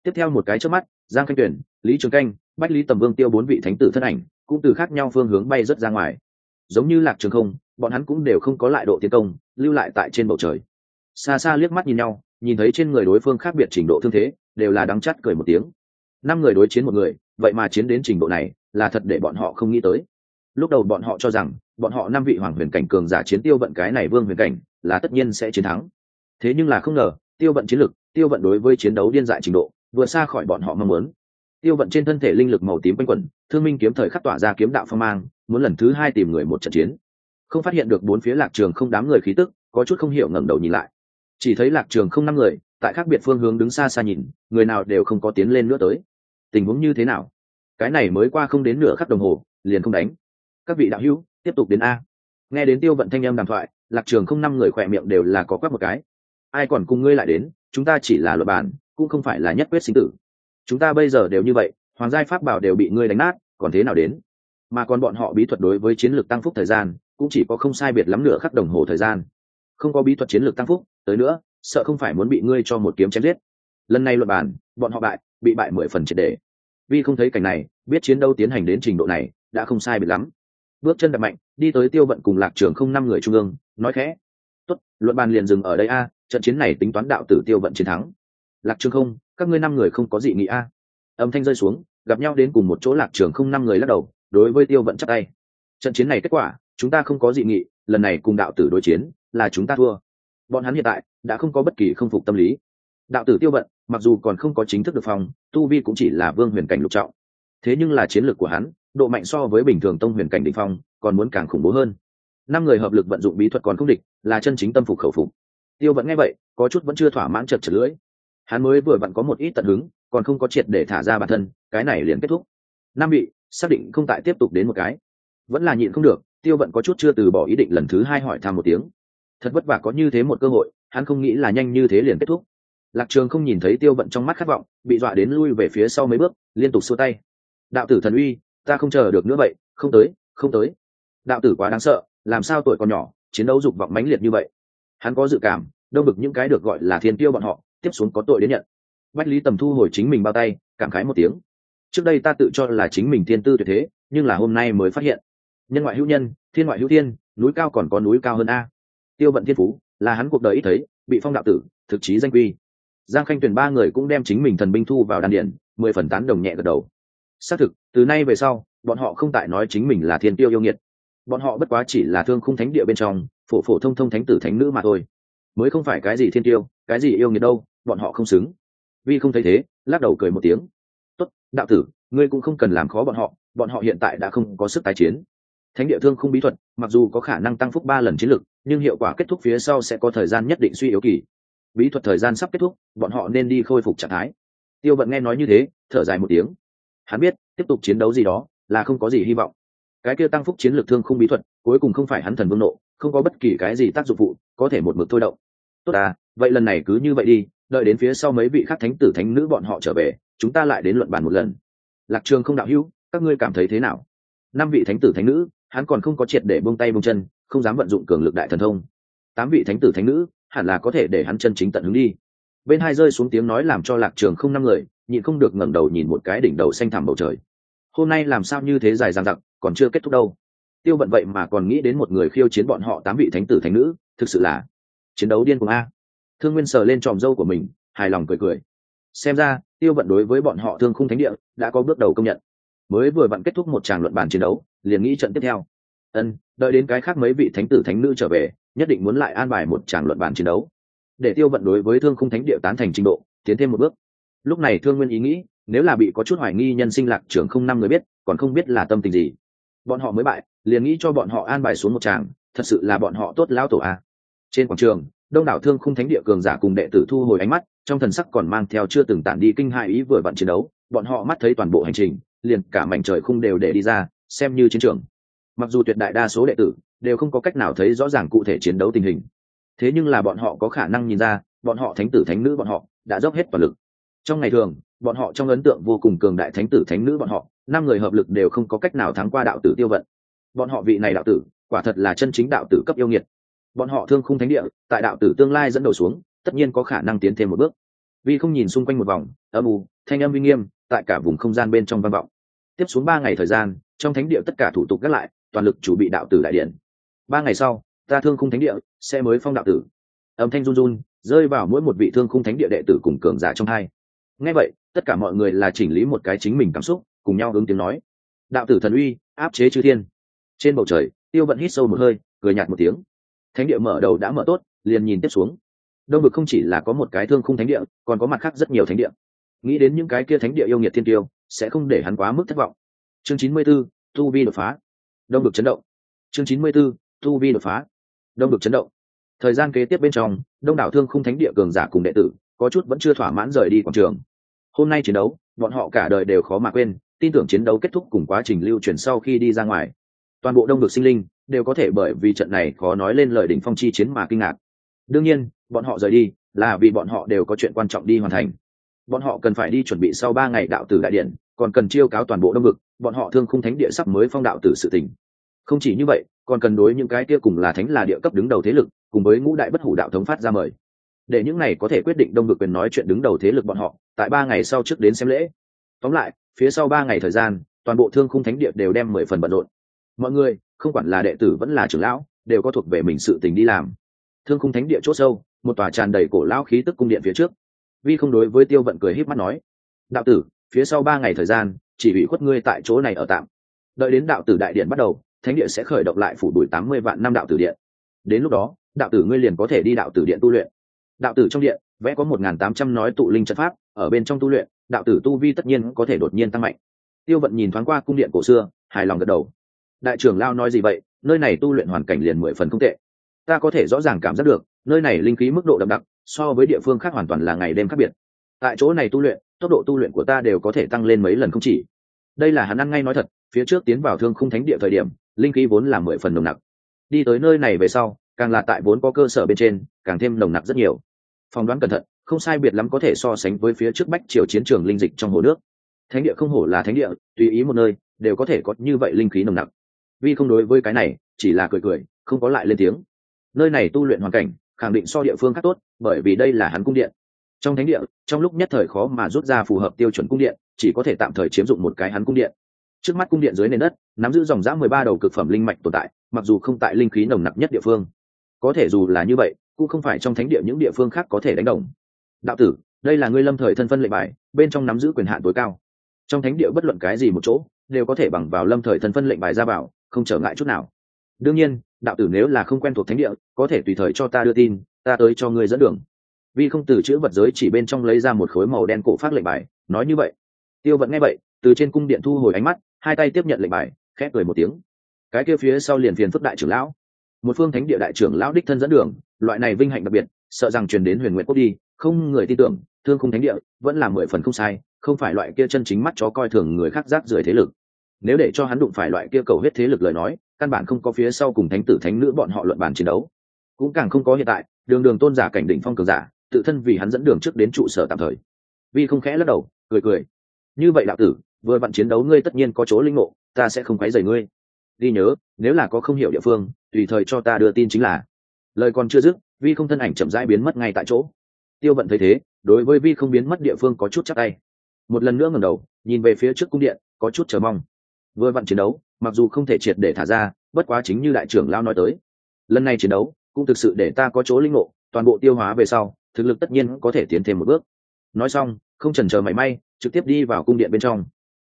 Tiếp theo một cái trước mắt, giang khanh tuyển, lý trường canh, bách lý tầm vương tiêu bốn vị thánh tử thân ảnh, cũng từ khác nhau phương hướng bay rất ra ngoài. Giống như lạc trường không, bọn hắn cũng đều không có lại độ tiến công, lưu lại tại trên bầu trời. Xa xa liếc mắt nhìn nhau nhìn thấy trên người đối phương khác biệt trình độ thương thế, đều là đắng chắt cười một tiếng. Năm người đối chiến một người, vậy mà chiến đến trình độ này, là thật để bọn họ không nghĩ tới. Lúc đầu bọn họ cho rằng, bọn họ năm vị hoàng huyền cảnh cường giả chiến tiêu vận cái này vương huyền cảnh, là tất nhiên sẽ chiến thắng. Thế nhưng là không ngờ, tiêu vận chiến lực, tiêu vận đối với chiến đấu điên dại trình độ vừa xa khỏi bọn họ mong muốn. Tiêu vận trên thân thể linh lực màu tím quanh quẩn, thương minh kiếm thời khắc tỏa ra kiếm đạo phong mang, muốn lần thứ hai tìm người một trận chiến. Không phát hiện được bốn phía lạc trường không đám người khí tức, có chút không hiểu ngẩng đầu nhìn lại chỉ thấy lạc trường không năm người, tại khác biệt phương hướng đứng xa xa nhìn, người nào đều không có tiến lên nữa tới. Tình huống như thế nào? Cái này mới qua không đến nửa khắc đồng hồ, liền không đánh. Các vị đạo hữu, tiếp tục đến a. Nghe đến tiêu vận thanh âm đàm thoại, lạc trường không năm người khỏe miệng đều là có quắc một cái. Ai còn cùng ngươi lại đến, chúng ta chỉ là luật bản, cũng không phải là nhất quyết sinh tử. Chúng ta bây giờ đều như vậy, hoàng giai pháp bảo đều bị ngươi đánh nát, còn thế nào đến? Mà còn bọn họ bí thuật đối với chiến lược tăng phúc thời gian, cũng chỉ có không sai biệt lắm nửa khắc đồng hồ thời gian. Không có bí thuật chiến lược tăng phúc tới nữa, sợ không phải muốn bị ngươi cho một kiếm chém giết. Lần này luật bản bọn họ bại, bị bại mười phần triệt đề Vi không thấy cảnh này, biết chiến đấu tiến hành đến trình độ này, đã không sai biệt lắm. Bước chân đập mạnh, đi tới tiêu vận cùng lạc trường không năm người trung ương, nói khẽ. Tốt, luận bàn liền dừng ở đây a, trận chiến này tính toán đạo tử tiêu vận chiến thắng. Lạc trường không, các ngươi năm người không có gì nghĩ a. Âm thanh rơi xuống, gặp nhau đến cùng một chỗ lạc trường không năm người lắc đầu, đối với tiêu vận chắc tay. Trận chiến này kết quả, chúng ta không có dị nghị, lần này cùng đạo tử đối chiến, là chúng ta thua bọn hắn hiện tại đã không có bất kỳ không phục tâm lý. Đạo tử tiêu vận, mặc dù còn không có chính thức được phòng, tu vi cũng chỉ là vương huyền cảnh lục trọng. Thế nhưng là chiến lược của hắn, độ mạnh so với bình thường tông huyền cảnh định phong, còn muốn càng khủng bố hơn. Năm người hợp lực vận dụng bí thuật còn không địch, là chân chính tâm phục khẩu phục. Tiêu vẫn nghe vậy, có chút vẫn chưa thỏa mãn chật chật lưỡi. Hắn mới vừa vặn có một ít tận hứng, còn không có triệt để thả ra bản thân, cái này liền kết thúc. Năm vị, xác định không tại tiếp tục đến một cái. Vẫn là nhịn không được, tiêu vận có chút chưa từ bỏ ý định lần thứ hai hỏi thăm một tiếng thật vất vả có như thế một cơ hội, hắn không nghĩ là nhanh như thế liền kết thúc. Lạc trường không nhìn thấy tiêu vận trong mắt khát vọng, bị dọa đến lui về phía sau mấy bước, liên tục xua tay. Đạo tử thần uy, ta không chờ được nữa vậy, không tới không tới. Đạo tử quá đáng sợ, làm sao tuổi còn nhỏ, chiến đấu dục vọng mãnh liệt như vậy. Hắn có dự cảm, đâu bực những cái được gọi là thiên tiêu bọn họ, tiếp xuống có tội đến nhận. Bách lý tầm thu hồi chính mình bao tay, cảm khái một tiếng. Trước đây ta tự cho là chính mình thiên tư tuyệt thế, nhưng là hôm nay mới phát hiện. Nhân ngoại hữu nhân, thiên ngoại hữu thiên, núi cao còn có núi cao hơn a tiêu vận thiên phú là hắn cuộc đời ít thấy bị phong đạo tử thực chí danh quy. Giang khanh tuyển ba người cũng đem chính mình thần binh thu vào đan điện, mười phần tán đồng nhẹ gật đầu. Xác thực từ nay về sau bọn họ không tại nói chính mình là thiên tiêu yêu nghiệt. Bọn họ bất quá chỉ là thương khung thánh địa bên trong phổ phổ thông thông thánh tử thánh nữ mà thôi. Mới không phải cái gì thiên tiêu cái gì yêu nghiệt đâu bọn họ không xứng. Vi không thấy thế lắc đầu cười một tiếng. Tốt đạo tử ngươi cũng không cần làm khó bọn họ bọn họ hiện tại đã không có sức tái chiến thánh địa thương không bí thuật, mặc dù có khả năng tăng phúc ba lần chiến lực nhưng hiệu quả kết thúc phía sau sẽ có thời gian nhất định suy yếu kỳ. Bí thuật thời gian sắp kết thúc, bọn họ nên đi khôi phục trạng thái. Tiêu vận nghe nói như thế, thở dài một tiếng. Hắn biết, tiếp tục chiến đấu gì đó, là không có gì hy vọng. Cái kia tăng phúc chiến lược thương không bí thuật, cuối cùng không phải hắn thần vương nộ, không có bất kỳ cái gì tác dụng phụ, có thể một mực thôi động. Tốt à vậy lần này cứ như vậy đi, đợi đến phía sau mấy vị khắc thánh tử thánh nữ bọn họ trở về, chúng ta lại đến luận bàn một lần. Lạc trường không đạo hữu, các ngươi cảm thấy thế nào? Năm vị thánh tử thánh nữ hắn còn không có triệt để buông tay buông chân, không dám vận dụng cường lực đại thần thông. Tám vị thánh tử thánh nữ, hẳn là có thể để hắn chân chính tận hứng đi. Bên hai rơi xuống tiếng nói làm cho lạc trường không năm người, nhịn không được ngẩng đầu nhìn một cái đỉnh đầu xanh thẳm bầu trời. Hôm nay làm sao như thế dài dằng dặc, còn chưa kết thúc đâu. Tiêu bận vậy mà còn nghĩ đến một người khiêu chiến bọn họ tám vị thánh tử thánh nữ, thực sự là chiến đấu điên cuồng a. Thương nguyên sờ lên tròm dâu của mình, hài lòng cười cười. Xem ra, tiêu vận đối với bọn họ thương khung thánh địa, đã có bước đầu công nhận mới vừa vặn kết thúc một tràng luận bàn chiến đấu, liền nghĩ trận tiếp theo. Ân, đợi đến cái khác mấy vị thánh tử thánh nữ trở về, nhất định muốn lại an bài một tràng luận bàn chiến đấu. Để tiêu vận đối với thương khung thánh địa tán thành trình độ, tiến thêm một bước. Lúc này thương nguyên ý nghĩ, nếu là bị có chút hoài nghi nhân sinh lạc trưởng không năm người biết, còn không biết là tâm tình gì. Bọn họ mới bại, liền nghĩ cho bọn họ an bài xuống một tràng, thật sự là bọn họ tốt lão tổ a. Trên quảng trường, đông đảo thương khung thánh địa cường giả cùng đệ tử thu hồi ánh mắt, trong thần sắc còn mang theo chưa từng tản đi kinh hại ý vừa vặn chiến đấu, bọn họ mắt thấy toàn bộ hành trình liền cả mảnh trời khung đều để đi ra, xem như chiến trường. Mặc dù tuyệt đại đa số đệ tử đều không có cách nào thấy rõ ràng cụ thể chiến đấu tình hình. Thế nhưng là bọn họ có khả năng nhìn ra, bọn họ thánh tử thánh nữ bọn họ đã dốc hết toàn lực. Trong ngày thường, bọn họ trong ấn tượng vô cùng cường đại thánh tử thánh nữ bọn họ, năm người hợp lực đều không có cách nào thắng qua đạo tử tiêu vận. Bọn họ vị này đạo tử, quả thật là chân chính đạo tử cấp yêu nghiệt. Bọn họ thương khung thánh địa, tại đạo tử tương lai dẫn đầu xuống, tất nhiên có khả năng tiến thêm một bước. Vì không nhìn xung quanh một vòng, âm u, thanh âm uy nghiêm, tại cả vùng không gian bên trong văn vọng tiếp xuống ba ngày thời gian, trong thánh địa tất cả thủ tục gác lại, toàn lực chủ bị đạo tử đại điện. Ba ngày sau, ta thương khung thánh địa, sẽ mới phong đạo tử. Âm thanh run run, rơi vào mỗi một vị thương khung thánh địa đệ tử cùng cường giả trong hai. Ngay vậy, tất cả mọi người là chỉnh lý một cái chính mình cảm xúc, cùng nhau hướng tiếng nói. Đạo tử thần uy, áp chế chư thiên. Trên bầu trời, tiêu vận hít sâu một hơi, cười nhạt một tiếng. Thánh địa mở đầu đã mở tốt, liền nhìn tiếp xuống. Đông vực không chỉ là có một cái thương khung thánh địa, còn có mặt khác rất nhiều thánh địa. Nghĩ đến những cái kia thánh địa yêu nghiệt thiên tiêu sẽ không để hắn quá mức thất vọng. Chương chín mươi 94, tu vi đột phá. Đông được chấn động. Chương chín mươi 94, tu vi đột phá. Đông được chấn động. Thời gian kế tiếp bên trong đông đảo thương không thánh địa cường giả cùng đệ tử có chút vẫn chưa thỏa mãn rời đi quảng trường. Hôm nay chiến đấu bọn họ cả đời đều khó mà quên tin tưởng chiến đấu kết thúc cùng quá trình lưu truyền sau khi đi ra ngoài. Toàn bộ đông được sinh linh đều có thể bởi vì trận này khó nói lên lời đỉnh phong chi chiến mà kinh ngạc. Đương nhiên bọn họ rời đi là vì bọn họ đều có chuyện quan trọng đi hoàn thành bọn họ cần phải đi chuẩn bị sau ba ngày đạo tử đại điện, còn cần chiêu cáo toàn bộ đông vực, bọn họ thương khung thánh địa sắp mới phong đạo tử sự tình. Không chỉ như vậy, còn cần đối những cái kia cùng là thánh là địa cấp đứng đầu thế lực, cùng với ngũ đại bất hủ đạo thống phát ra mời. Để những này có thể quyết định đông vực quyền nói chuyện đứng đầu thế lực bọn họ, tại ba ngày sau trước đến xem lễ. Tóm lại, phía sau ba ngày thời gian, toàn bộ thương khung thánh địa đều đem mười phần bận rộn. Mọi người, không quản là đệ tử vẫn là trưởng lão, đều có thuộc về mình sự tình đi làm. Thương khung thánh địa chốt sâu, một tòa tràn đầy cổ lão khí tức cung điện phía trước vi không đối với tiêu vận cười híp mắt nói, đạo tử, phía sau ba ngày thời gian, chỉ bị khuất ngươi tại chỗ này ở tạm. Đợi đến đạo tử đại điện bắt đầu, thánh địa sẽ khởi động lại phủ đuổi tám mươi vạn năm đạo tử điện. Đến lúc đó, đạo tử ngươi liền có thể đi đạo tử điện tu luyện. Đạo tử trong điện, vẽ có một n tám trăm nói tụ linh trận pháp, ở bên trong tu luyện, đạo tử tu vi tất nhiên có thể đột nhiên tăng mạnh. Tiêu vận nhìn thoáng qua cung điện cổ xưa, hài lòng gật đầu. Đại trưởng lao nói gì vậy? Nơi này tu luyện hoàn cảnh liền mười phần không tệ. Ta có thể rõ ràng cảm giác được, nơi này linh khí mức độ đậm đặc so với địa phương khác hoàn toàn là ngày đêm khác biệt. Tại chỗ này tu luyện, tốc độ tu luyện của ta đều có thể tăng lên mấy lần không chỉ. Đây là hắn ăn ngay nói thật, phía trước tiến vào thương khung thánh địa thời điểm, linh khí vốn là mười phần nồng nặc. Đi tới nơi này về sau, càng là tại vốn có cơ sở bên trên, càng thêm nồng nặc rất nhiều. Phỏng đoán cẩn thận, không sai biệt lắm có thể so sánh với phía trước bách triều chiến trường linh dịch trong hồ nước. Thánh địa không hổ là thánh địa, tùy ý một nơi, đều có thể có như vậy linh khí nồng nặc. Vi không đối với cái này, chỉ là cười cười, không có lại lên tiếng. Nơi này tu luyện hoàn cảnh khẳng định so địa phương khác tốt, bởi vì đây là hắn cung điện. Trong thánh địa, trong lúc nhất thời khó mà rút ra phù hợp tiêu chuẩn cung điện, chỉ có thể tạm thời chiếm dụng một cái hắn cung điện. Trước mắt cung điện dưới nền đất, nắm giữ dòng giã mười ba đầu cực phẩm linh mạch tồn tại, mặc dù không tại linh khí nồng nặc nhất địa phương. Có thể dù là như vậy, cũng không phải trong thánh địa những địa phương khác có thể đánh đồng. Đạo tử, đây là ngươi lâm thời thân phân lệnh bài, bên trong nắm giữ quyền hạn tối cao. Trong thánh địa bất luận cái gì một chỗ, đều có thể bằng vào lâm thời thân phân lệnh bài ra vào, không trở ngại chút nào. Đương nhiên đạo tử nếu là không quen thuộc thánh địa, có thể tùy thời cho ta đưa tin, ta tới cho ngươi dẫn đường. Vi không từ chữ vật giới chỉ bên trong lấy ra một khối màu đen cổ phát lệnh bài, nói như vậy. Tiêu vẫn nghe vậy, từ trên cung điện thu hồi ánh mắt, hai tay tiếp nhận lệnh bài, khẽ cười một tiếng. Cái kia phía sau liền phiền phức đại trưởng lão. Một phương thánh địa đại trưởng lão đích thân dẫn đường, loại này vinh hạnh đặc biệt, sợ rằng truyền đến huyền nguyện quốc đi, không người tin tưởng, thương không thánh địa vẫn là mười phần không sai, không phải loại kia chân chính mắt chó coi thường người khác rác rưởi thế lực. Nếu để cho hắn đụng phải loại kia cầu hết thế lực lời nói căn bản không có phía sau cùng thánh tử thánh nữ bọn họ luận bàn chiến đấu. Cũng càng không có hiện tại, đường đường tôn giả cảnh đỉnh phong cường giả, tự thân vì hắn dẫn đường trước đến trụ sở tạm thời. Vi không khẽ lắc đầu, cười cười. Như vậy đạo tử, vừa vặn chiến đấu ngươi tất nhiên có chỗ linh ngộ, ta sẽ không quấy rầy ngươi. Đi nhớ, nếu là có không hiểu địa phương, tùy thời cho ta đưa tin chính là. Lời còn chưa dứt, vi không thân ảnh chậm rãi biến mất ngay tại chỗ. Tiêu vận thấy thế, đối với vi không biến mất địa phương có chút chắc tay. Một lần nữa ngẩng đầu, nhìn về phía trước cung điện, có chút chờ mong. Vừa vặn chiến đấu mặc dù không thể triệt để thả ra, bất quá chính như đại trưởng lao nói tới. Lần này chiến đấu, cũng thực sự để ta có chỗ linh ngộ, toàn bộ tiêu hóa về sau, thực lực tất nhiên có thể tiến thêm một bước. Nói xong, không chần chờ mảy may, trực tiếp đi vào cung điện bên trong.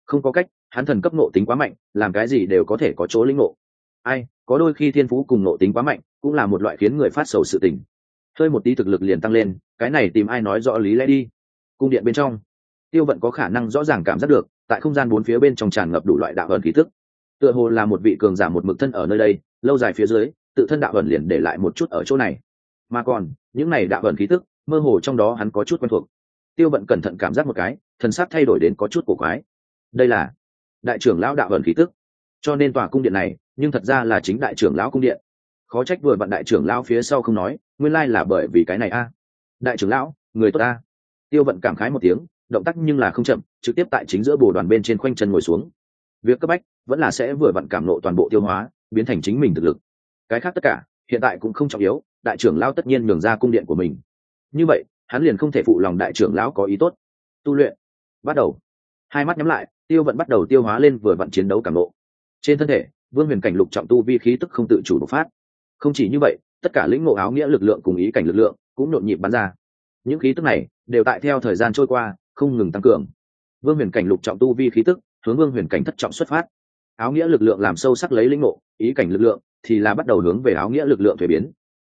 Không có cách, hắn thần cấp nộ tính quá mạnh, làm cái gì đều có thể có chỗ linh ngộ. Ai, có đôi khi thiên phú cùng nộ tính quá mạnh, cũng là một loại khiến người phát sầu sự tình. Hơi một tí thực lực liền tăng lên, cái này tìm ai nói rõ lý lẽ đi. Cung điện bên trong, tiêu vận có khả năng rõ ràng cảm giác được, tại không gian bốn phía bên trong tràn ngập đủ loại đạo ẩn khí thức tựa hồ là một vị cường giả một mực thân ở nơi đây, lâu dài phía dưới, tự thân đạo ẩn liền để lại một chút ở chỗ này. Mà còn, những này đạo ẩn khí tức, mơ hồ trong đó hắn có chút quen thuộc. Tiêu Bận cẩn thận cảm giác một cái, thần sắc thay đổi đến có chút cổ quái. Đây là đại trưởng lão đạo ẩn khí tức. Cho nên tòa cung điện này, nhưng thật ra là chính đại trưởng lão cung điện. Khó trách vừa vặn đại trưởng lão phía sau không nói, nguyên lai là bởi vì cái này a. Đại trưởng lão, người tốt a tiêu vận cảm khái một tiếng, động tác nhưng là không chậm, trực tiếp tại chính giữa bồ đoàn bên trên khoanh chân ngồi xuống việc cấp bách vẫn là sẽ vừa vặn cảm nộ toàn bộ tiêu hóa, biến thành chính mình thực lực. Cái khác tất cả, hiện tại cũng không trọng yếu, đại trưởng lão tất nhiên nhường ra cung điện của mình. Như vậy, hắn liền không thể phụ lòng đại trưởng lão có ý tốt. Tu luyện, bắt đầu. Hai mắt nhắm lại, tiêu vận bắt đầu tiêu hóa lên vừa vặn chiến đấu cảm nộ. Trên thân thể, vương huyền cảnh lục trọng tu vi khí tức không tự chủ bộc phát. Không chỉ như vậy, tất cả lĩnh ngộ áo nghĩa lực lượng cùng ý cảnh lực lượng cũng nhộn nhịp bắn ra. Những khí tức này đều tại theo thời gian trôi qua, không ngừng tăng cường. Vương huyền cảnh lục trọng tu vi khí tức hướng vương huyền cảnh thất trọng xuất phát. Áo nghĩa lực lượng làm sâu sắc lấy lĩnh ngộ, ý cảnh lực lượng thì là bắt đầu hướng về áo nghĩa lực lượng thuế biến.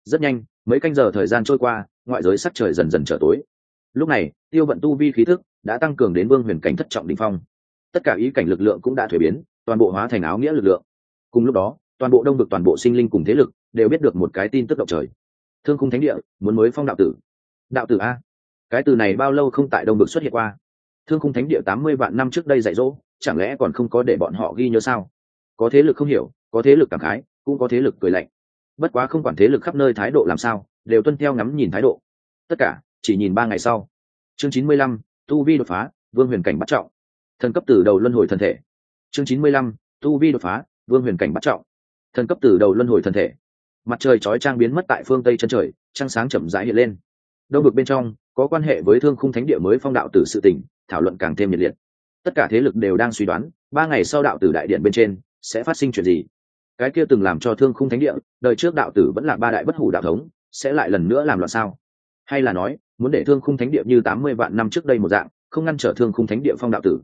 Rất nhanh, mấy canh giờ thời gian trôi qua, ngoại giới sắc trời dần dần trở tối. Lúc này, tiêu vận tu vi khí thức đã tăng cường đến vương huyền cảnh thất trọng đ ỉ n h phong. Tất cả ý cảnh lực lượng cũng đã thuế biến, toàn bộ hóa thành áo nghĩa lực lượng. Cùng lúc đó, toàn bộ đông vực, toàn bộ sinh linh cùng thế lực đều biết được một cái tin tức động trời. Thương khung thánh địa, muốn mới phong đạo tử. Đạo tử a. Cái từ này bao lâu không tại đông vực xuất hiện qua? Thương khung thánh địa tám mươi vạn năm trước đây dạy dỗ, chẳng lẽ còn không có để bọn họ ghi nhớ sao? Có thế lực không hiểu, có thế lực cảm khái, cũng có thế lực cười lạnh. Bất quá không quản thế lực khắp nơi thái độ làm sao, đều tuân theo ngắm nhìn thái độ. Tất cả, chỉ nhìn ba ngày sau. Chương chín mươi lăm, tu vi đột phá, vương huyền cảnh bắt trọng. Thần cấp từ đầu luân hồi thân thể. Chương chín mươi lăm, tu vi đột phá, vương huyền cảnh bắt trọng. Thần cấp từ đầu luân hồi thân thể. Mặt trời chói trang biến mất tại phương tây chân trời, trăng sáng chậm rãi hiện lên. Đông vực bên trong, có quan hệ với thương khung thánh địa mới phong đạo tử sự tỉnh thảo luận càng thêm nhiệt liệt. Tất cả thế lực đều đang suy đoán, ba ngày sau đạo tử đại điện bên trên sẽ phát sinh chuyện gì. Cái kia từng làm cho thương khung thánh địa, đời trước đạo tử vẫn là ba đại bất hủ đạo thống, sẽ lại lần nữa làm loạn sao? Hay là nói, muốn để thương khung thánh địa như tám mươi vạn năm trước đây một dạng, không ngăn trở thương khung thánh địa phong đạo tử.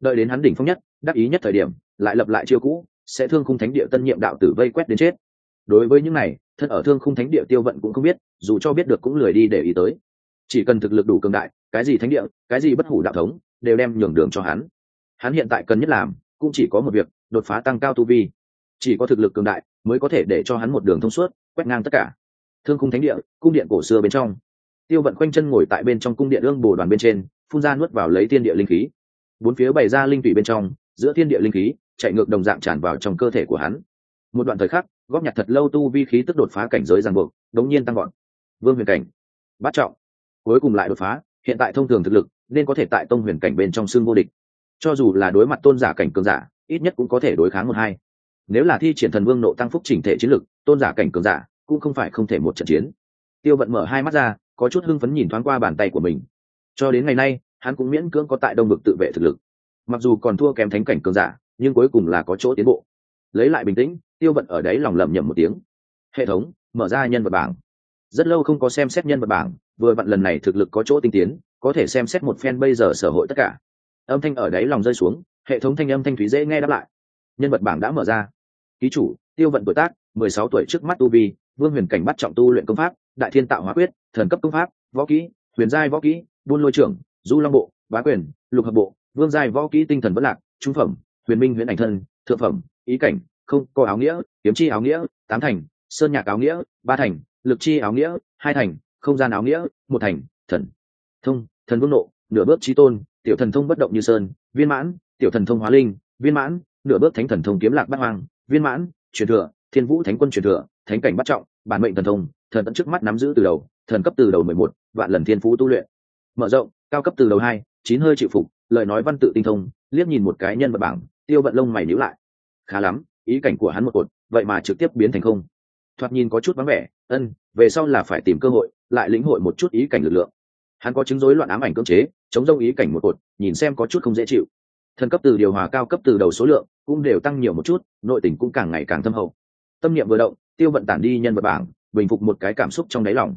Đợi đến hắn đỉnh phong nhất, đắc ý nhất thời điểm, lại lập lại chiêu cũ, sẽ thương khung thánh địa tân nhiệm đạo tử vây quét đến chết. Đối với những này, thân ở thương khung thánh địa tiêu vận cũng không biết, dù cho biết được cũng lười đi để ý tới. Chỉ cần thực lực đủ cường đại cái gì thánh địa, cái gì bất hủ đạo thống, đều đem nhường đường cho hắn. Hắn hiện tại cần nhất làm, cũng chỉ có một việc, đột phá tăng cao tu vi. Chỉ có thực lực cường đại, mới có thể để cho hắn một đường thông suốt, quét ngang tất cả. Thương khung thánh địa, cung điện cổ xưa bên trong. Tiêu vận quanh chân ngồi tại bên trong cung điện ương bồ đoàn bên trên, phun ra nuốt vào lấy thiên địa linh khí. Bốn phía bày ra linh thủy bên trong, giữa thiên địa linh khí, chạy ngược đồng dạng tràn vào trong cơ thể của hắn. Một đoạn thời khắc, góp nhặt thật lâu tu vi khí tức đột phá cảnh giới ràng buộc, đống nhiên tăng gọn vương huyền cảnh bắt trọng, cuối cùng lại đột phá hiện tại thông thường thực lực, nên có thể tại tông huyền cảnh bên trong xương vô địch. Cho dù là đối mặt tôn giả cảnh cường giả, ít nhất cũng có thể đối kháng một hai. Nếu là thi triển thần vương nộ tăng phúc chỉnh thể chiến lực, tôn giả cảnh cường giả cũng không phải không thể một trận chiến. Tiêu vận mở hai mắt ra, có chút hưng phấn nhìn thoáng qua bàn tay của mình. Cho đến ngày nay, hắn cũng miễn cưỡng có tại đông ngực tự vệ thực lực. Mặc dù còn thua kém thánh cảnh cường giả, nhưng cuối cùng là có chỗ tiến bộ. Lấy lại bình tĩnh, tiêu vận ở đấy lòng lẩm nhẩm một tiếng. Hệ thống, mở ra nhân vật bảng. Rất lâu không có xem xét nhân vật bảng vừa vặn lần này thực lực có chỗ tinh tiến, có thể xem xét một phen bây giờ sở hội tất cả. Âm thanh ở đấy lòng rơi xuống, hệ thống thanh âm thanh thúy dễ nghe đáp lại. Nhân vật bảng đã mở ra. Ký chủ, tiêu vận tuổi tác, mười sáu tuổi trước mắt tu vi, vương huyền cảnh bắt trọng tu luyện công pháp, đại thiên tạo hóa quyết, thần cấp công pháp, võ kỹ, huyền giai võ kỹ, buôn lôi trưởng, du long bộ, bá quyền, lục hợp bộ, vương giai võ kỹ tinh thần vẫn lạc, trung phẩm, huyền minh huyền ảnh thân, thượng phẩm, ý cảnh, không, có áo nghĩa, kiếm chi áo nghĩa, tám thành, sơn nhạc áo nghĩa, ba thành, lực chi áo nghĩa, hai thành không gian áo nghĩa, một thành, thần. Thông, thần vương nộ, nửa bước trí tôn, tiểu thần thông bất động như sơn, viên mãn, tiểu thần thông hóa linh, viên mãn, nửa bước thánh thần thông kiếm lạc bát hoang, viên mãn, truyền thừa, thiên vũ thánh quân truyền thừa, thánh cảnh bắt trọng, bản mệnh thần thông, thần tận trước mắt nắm giữ từ đầu, thần cấp từ đầu mười một, vạn lần thiên phú tu luyện. Mở rộng, cao cấp từ đầu hai, chín hơi chịu phục, lời nói văn tự tinh thông, liếc nhìn một cái nhân vật bảng, tiêu vận lông mày níu lại. Khá lắm, ý cảnh của hắn một cột, vậy mà trực tiếp biến thành không. Thoạt nhìn có chút vắng vẻ, ân, về sau là phải tìm cơ hội lại lĩnh hội một chút ý cảnh lực lượng. Hắn có chứng rối loạn ám ảnh cưỡng chế, chống dông ý cảnh một cột, nhìn xem có chút không dễ chịu. Thần cấp từ điều hòa cao cấp từ đầu số lượng cũng đều tăng nhiều một chút, nội tình cũng càng ngày càng thâm hậu. Tâm niệm vừa động, tiêu vận tản đi nhân vật bảng, bình phục một cái cảm xúc trong đáy lòng.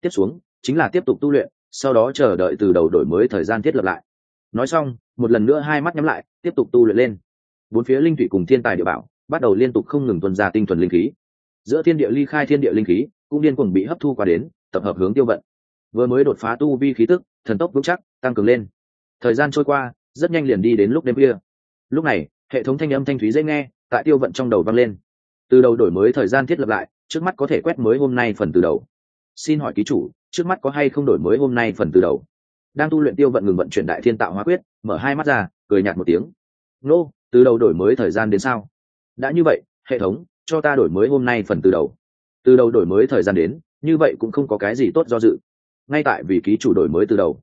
Tiếp xuống, chính là tiếp tục tu luyện, sau đó chờ đợi từ đầu đổi mới thời gian thiết lập lại. Nói xong, một lần nữa hai mắt nhắm lại, tiếp tục tu luyện lên. Bốn phía linh thủy cùng thiên tài địa bảo bắt đầu liên tục không ngừng tuần ra tinh thuần linh khí. Giữa thiên địa ly khai thiên địa linh khí, cũng điên cuồng bị hấp thu qua đến tập hợp hướng tiêu vận. Vừa mới đột phá tu vi khí tức, thần tốc vững chắc, tăng cường lên. Thời gian trôi qua, rất nhanh liền đi đến lúc đêm kia lúc này, hệ thống thanh âm thanh thúy dễ nghe, tại tiêu vận trong đầu vang lên. Từ đầu đổi mới thời gian thiết lập lại, trước mắt có thể quét mới hôm nay phần từ đầu. Xin hỏi ký chủ, trước mắt có hay không đổi mới hôm nay phần từ đầu? Đang tu luyện tiêu vận ngừng vận chuyển đại thiên tạo hóa quyết, mở hai mắt ra, cười nhạt một tiếng. Nô, từ đầu đổi mới thời gian đến sao? Đã như vậy, hệ thống, cho ta đổi mới hôm nay phần từ đầu. Từ đầu đổi mới thời gian đến như vậy cũng không có cái gì tốt do dự. Ngay tại vì ký chủ đổi mới từ đầu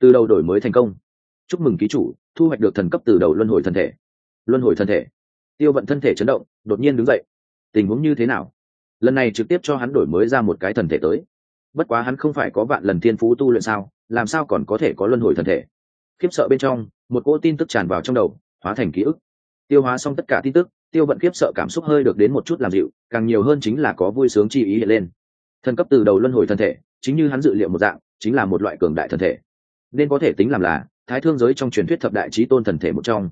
từ đầu đổi mới thành công, chúc mừng ký chủ, thu hoạch được thần cấp từ đầu luân hồi thân thể. Luân hồi thân thể. Tiêu vận thân thể chấn động, đột nhiên đứng dậy. Tình huống như thế nào? Lần này trực tiếp cho hắn đổi mới ra một cái thần thể tới. Bất quá hắn không phải có vạn lần thiên phú tu luyện sao, làm sao còn có thể có luân hồi thân thể? Khiếp sợ bên trong, một cỗ tin tức tràn vào trong đầu, hóa thành ký ức. Tiêu hóa xong tất cả tin tức, tiêu vận khiếp sợ cảm xúc hơi được đến một chút làm dịu, càng nhiều hơn chính là có vui sướng chi ý hiện lên thần cấp từ đầu luân hồi thân thể, chính như hắn dự liệu một dạng, chính là một loại cường đại thân thể. Nên có thể tính làm là, thái thương giới trong truyền thuyết thập đại trí tôn thần thể một trong.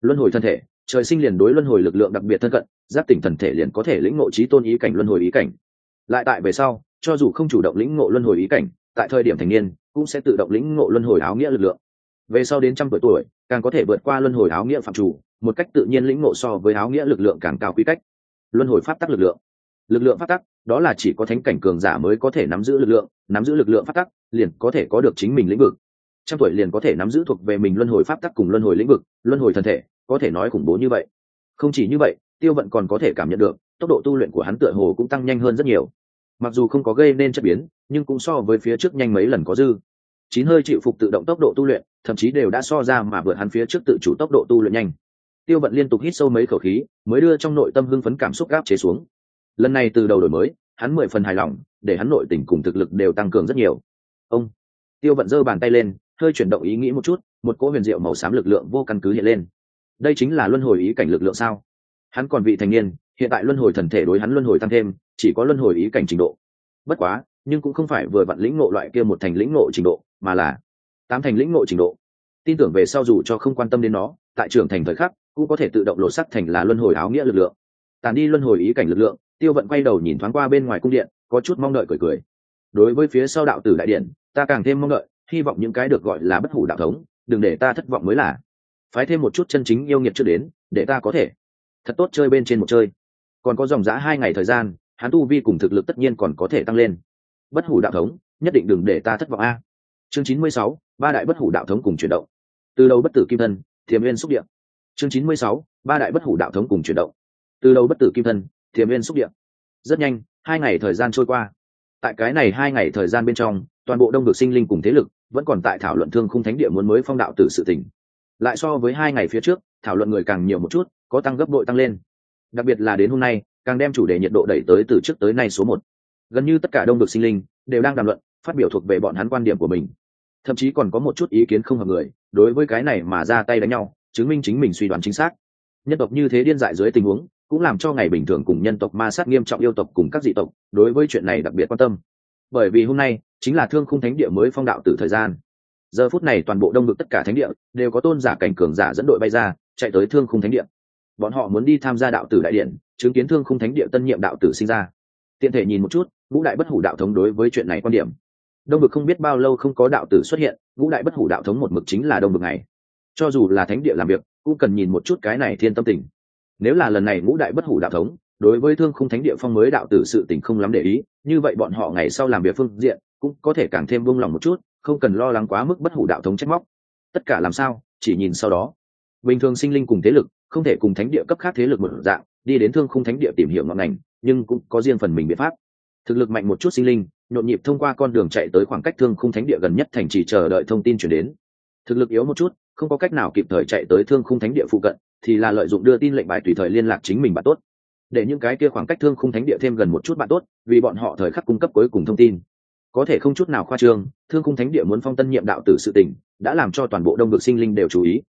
Luân hồi thân thể, trời sinh liền đối luân hồi lực lượng đặc biệt thân cận, giáp tỉnh thần thể liền có thể lĩnh ngộ trí tôn ý cảnh luân hồi ý cảnh. Lại tại về sau, cho dù không chủ động lĩnh ngộ luân hồi ý cảnh, tại thời điểm thành niên, cũng sẽ tự động lĩnh ngộ luân hồi áo nghĩa lực lượng. Về sau đến trăm tuổi tuổi, càng có thể vượt qua luân hồi áo nghĩa phạm chủ, một cách tự nhiên lĩnh ngộ so với áo nghĩa lực lượng càng cao quy cách. Luân hồi pháp tắc lực lượng. Lực lượng pháp tắc đó là chỉ có thánh cảnh cường giả mới có thể nắm giữ lực lượng, nắm giữ lực lượng pháp tắc, liền có thể có được chính mình lĩnh vực. Trăm tuổi liền có thể nắm giữ thuộc về mình luân hồi pháp tắc cùng luân hồi lĩnh vực, luân hồi thân thể, có thể nói khủng bố như vậy. Không chỉ như vậy, tiêu vận còn có thể cảm nhận được, tốc độ tu luyện của hắn tựa hồ cũng tăng nhanh hơn rất nhiều. Mặc dù không có gây nên chất biến, nhưng cũng so với phía trước nhanh mấy lần có dư. Chín hơi chịu phục tự động tốc độ tu luyện, thậm chí đều đã so ra mà vượt hắn phía trước tự chủ tốc độ tu luyện nhanh. Tiêu vận liên tục hít sâu mấy khẩu khí, mới đưa trong nội tâm hưng phấn cảm xúc gáp chế xuống lần này từ đầu đổi mới, hắn mười phần hài lòng, để hắn nội tình cùng thực lực đều tăng cường rất nhiều. Ông tiêu vận giơ bàn tay lên, hơi chuyển động ý nghĩ một chút, một cỗ huyền diệu màu xám lực lượng vô căn cứ hiện lên. Đây chính là luân hồi ý cảnh lực lượng sao? Hắn còn vị thành niên, hiện tại luân hồi thần thể đối hắn luân hồi tăng thêm, chỉ có luân hồi ý cảnh trình độ. Bất quá, nhưng cũng không phải vừa vặn lĩnh ngộ loại kia một thành lĩnh ngộ trình độ, mà là tám thành lĩnh ngộ trình độ. Tin tưởng về sau dù cho không quan tâm đến nó, tại trưởng thành thời khắc, cũng có thể tự động lộ sắc thành là luân hồi áo nghĩa lực lượng. Tàn đi luân hồi ý cảnh lực lượng tiêu vận quay đầu nhìn thoáng qua bên ngoài cung điện, có chút mong đợi cười cười. Đối với phía sau đạo tử đại điện, ta càng thêm mong đợi, hy vọng những cái được gọi là bất hủ đạo thống, đừng để ta thất vọng mới là. Phái thêm một chút chân chính yêu nghiệt chưa đến, để ta có thể. Thật tốt chơi bên trên một chơi. Còn có dòng giã hai ngày thời gian, hắn tu vi cùng thực lực tất nhiên còn có thể tăng lên. Bất hủ đạo thống, nhất định đừng để ta thất vọng a. Chương chín mươi sáu, ba đại bất hủ đạo thống cùng chuyển động. Từ đầu bất tử kim thân, thiềm viên xúc điện chương chín mươi sáu, ba đại bất hủ đạo thống cùng chuyển động. Từ đầu bất tử kim thân thiềm viên xúc điện rất nhanh, hai ngày thời gian trôi qua. Tại cái này hai ngày thời gian bên trong, toàn bộ đông được sinh linh cùng thế lực vẫn còn tại thảo luận thương khung thánh địa muốn mới phong đạo tử sự tỉnh lại so với hai ngày phía trước, thảo luận người càng nhiều một chút, có tăng gấp đội tăng lên. Đặc biệt là đến hôm nay, càng đem chủ đề nhiệt độ đẩy tới từ trước tới nay số một. Gần như tất cả đông được sinh linh đều đang đàm luận, phát biểu thuộc về bọn hắn quan điểm của mình. Thậm chí còn có một chút ý kiến không hợp người, đối với cái này mà ra tay đánh nhau, chứng minh chính mình suy đoán chính xác. Nhân tộc như thế điên dại dưới tình huống cũng làm cho ngày bình thường cùng nhân tộc ma sát nghiêm trọng yêu tộc cùng các dị tộc đối với chuyện này đặc biệt quan tâm. Bởi vì hôm nay chính là thương khung thánh địa mới phong đạo từ thời gian. Giờ phút này toàn bộ đông vực tất cả thánh địa đều có tôn giả cảnh cường giả dẫn đội bay ra, chạy tới thương khung thánh địa. Bọn họ muốn đi tham gia đạo tử đại điện, chứng kiến thương khung thánh địa tân nhiệm đạo tử sinh ra. Tiện thể nhìn một chút, ngũ đại bất hủ đạo thống đối với chuyện này quan điểm. Đông vực không biết bao lâu không có đạo tử xuất hiện, ngũ đại bất hủ đạo thống một mực chính là đông vực này. Cho dù là thánh địa làm việc, cũng cần nhìn một chút cái này thiên tâm tình nếu là lần này ngũ đại bất hủ đạo thống, đối với thương khung thánh địa phong mới đạo tử sự tình không lắm để ý, như vậy bọn họ ngày sau làm việc phương diện, cũng có thể càng thêm buông lòng một chút, không cần lo lắng quá mức bất hủ đạo thống trách móc. Tất cả làm sao, chỉ nhìn sau đó. Bình thường sinh linh cùng thế lực, không thể cùng thánh địa cấp khác thế lực một dạng, đi đến thương khung thánh địa tìm hiểu ngọn ngành, nhưng cũng có riêng phần mình biện pháp. Thực lực mạnh một chút sinh linh, nhộn nhịp thông qua con đường chạy tới khoảng cách thương khung thánh địa gần nhất thành trì chờ đợi thông tin chuyển đến. Thực lực yếu một chút, không có cách nào kịp thời chạy tới thương khung thánh địa phụ cận thì là lợi dụng đưa tin lệnh bài tùy thời liên lạc chính mình bạn tốt. Để những cái kia khoảng cách thương khung thánh địa thêm gần một chút bạn tốt, vì bọn họ thời khắc cung cấp cuối cùng thông tin. Có thể không chút nào khoa trương, thương khung thánh địa muốn phong tân nhiệm đạo tử sự tỉnh đã làm cho toàn bộ đông vực sinh linh đều chú ý.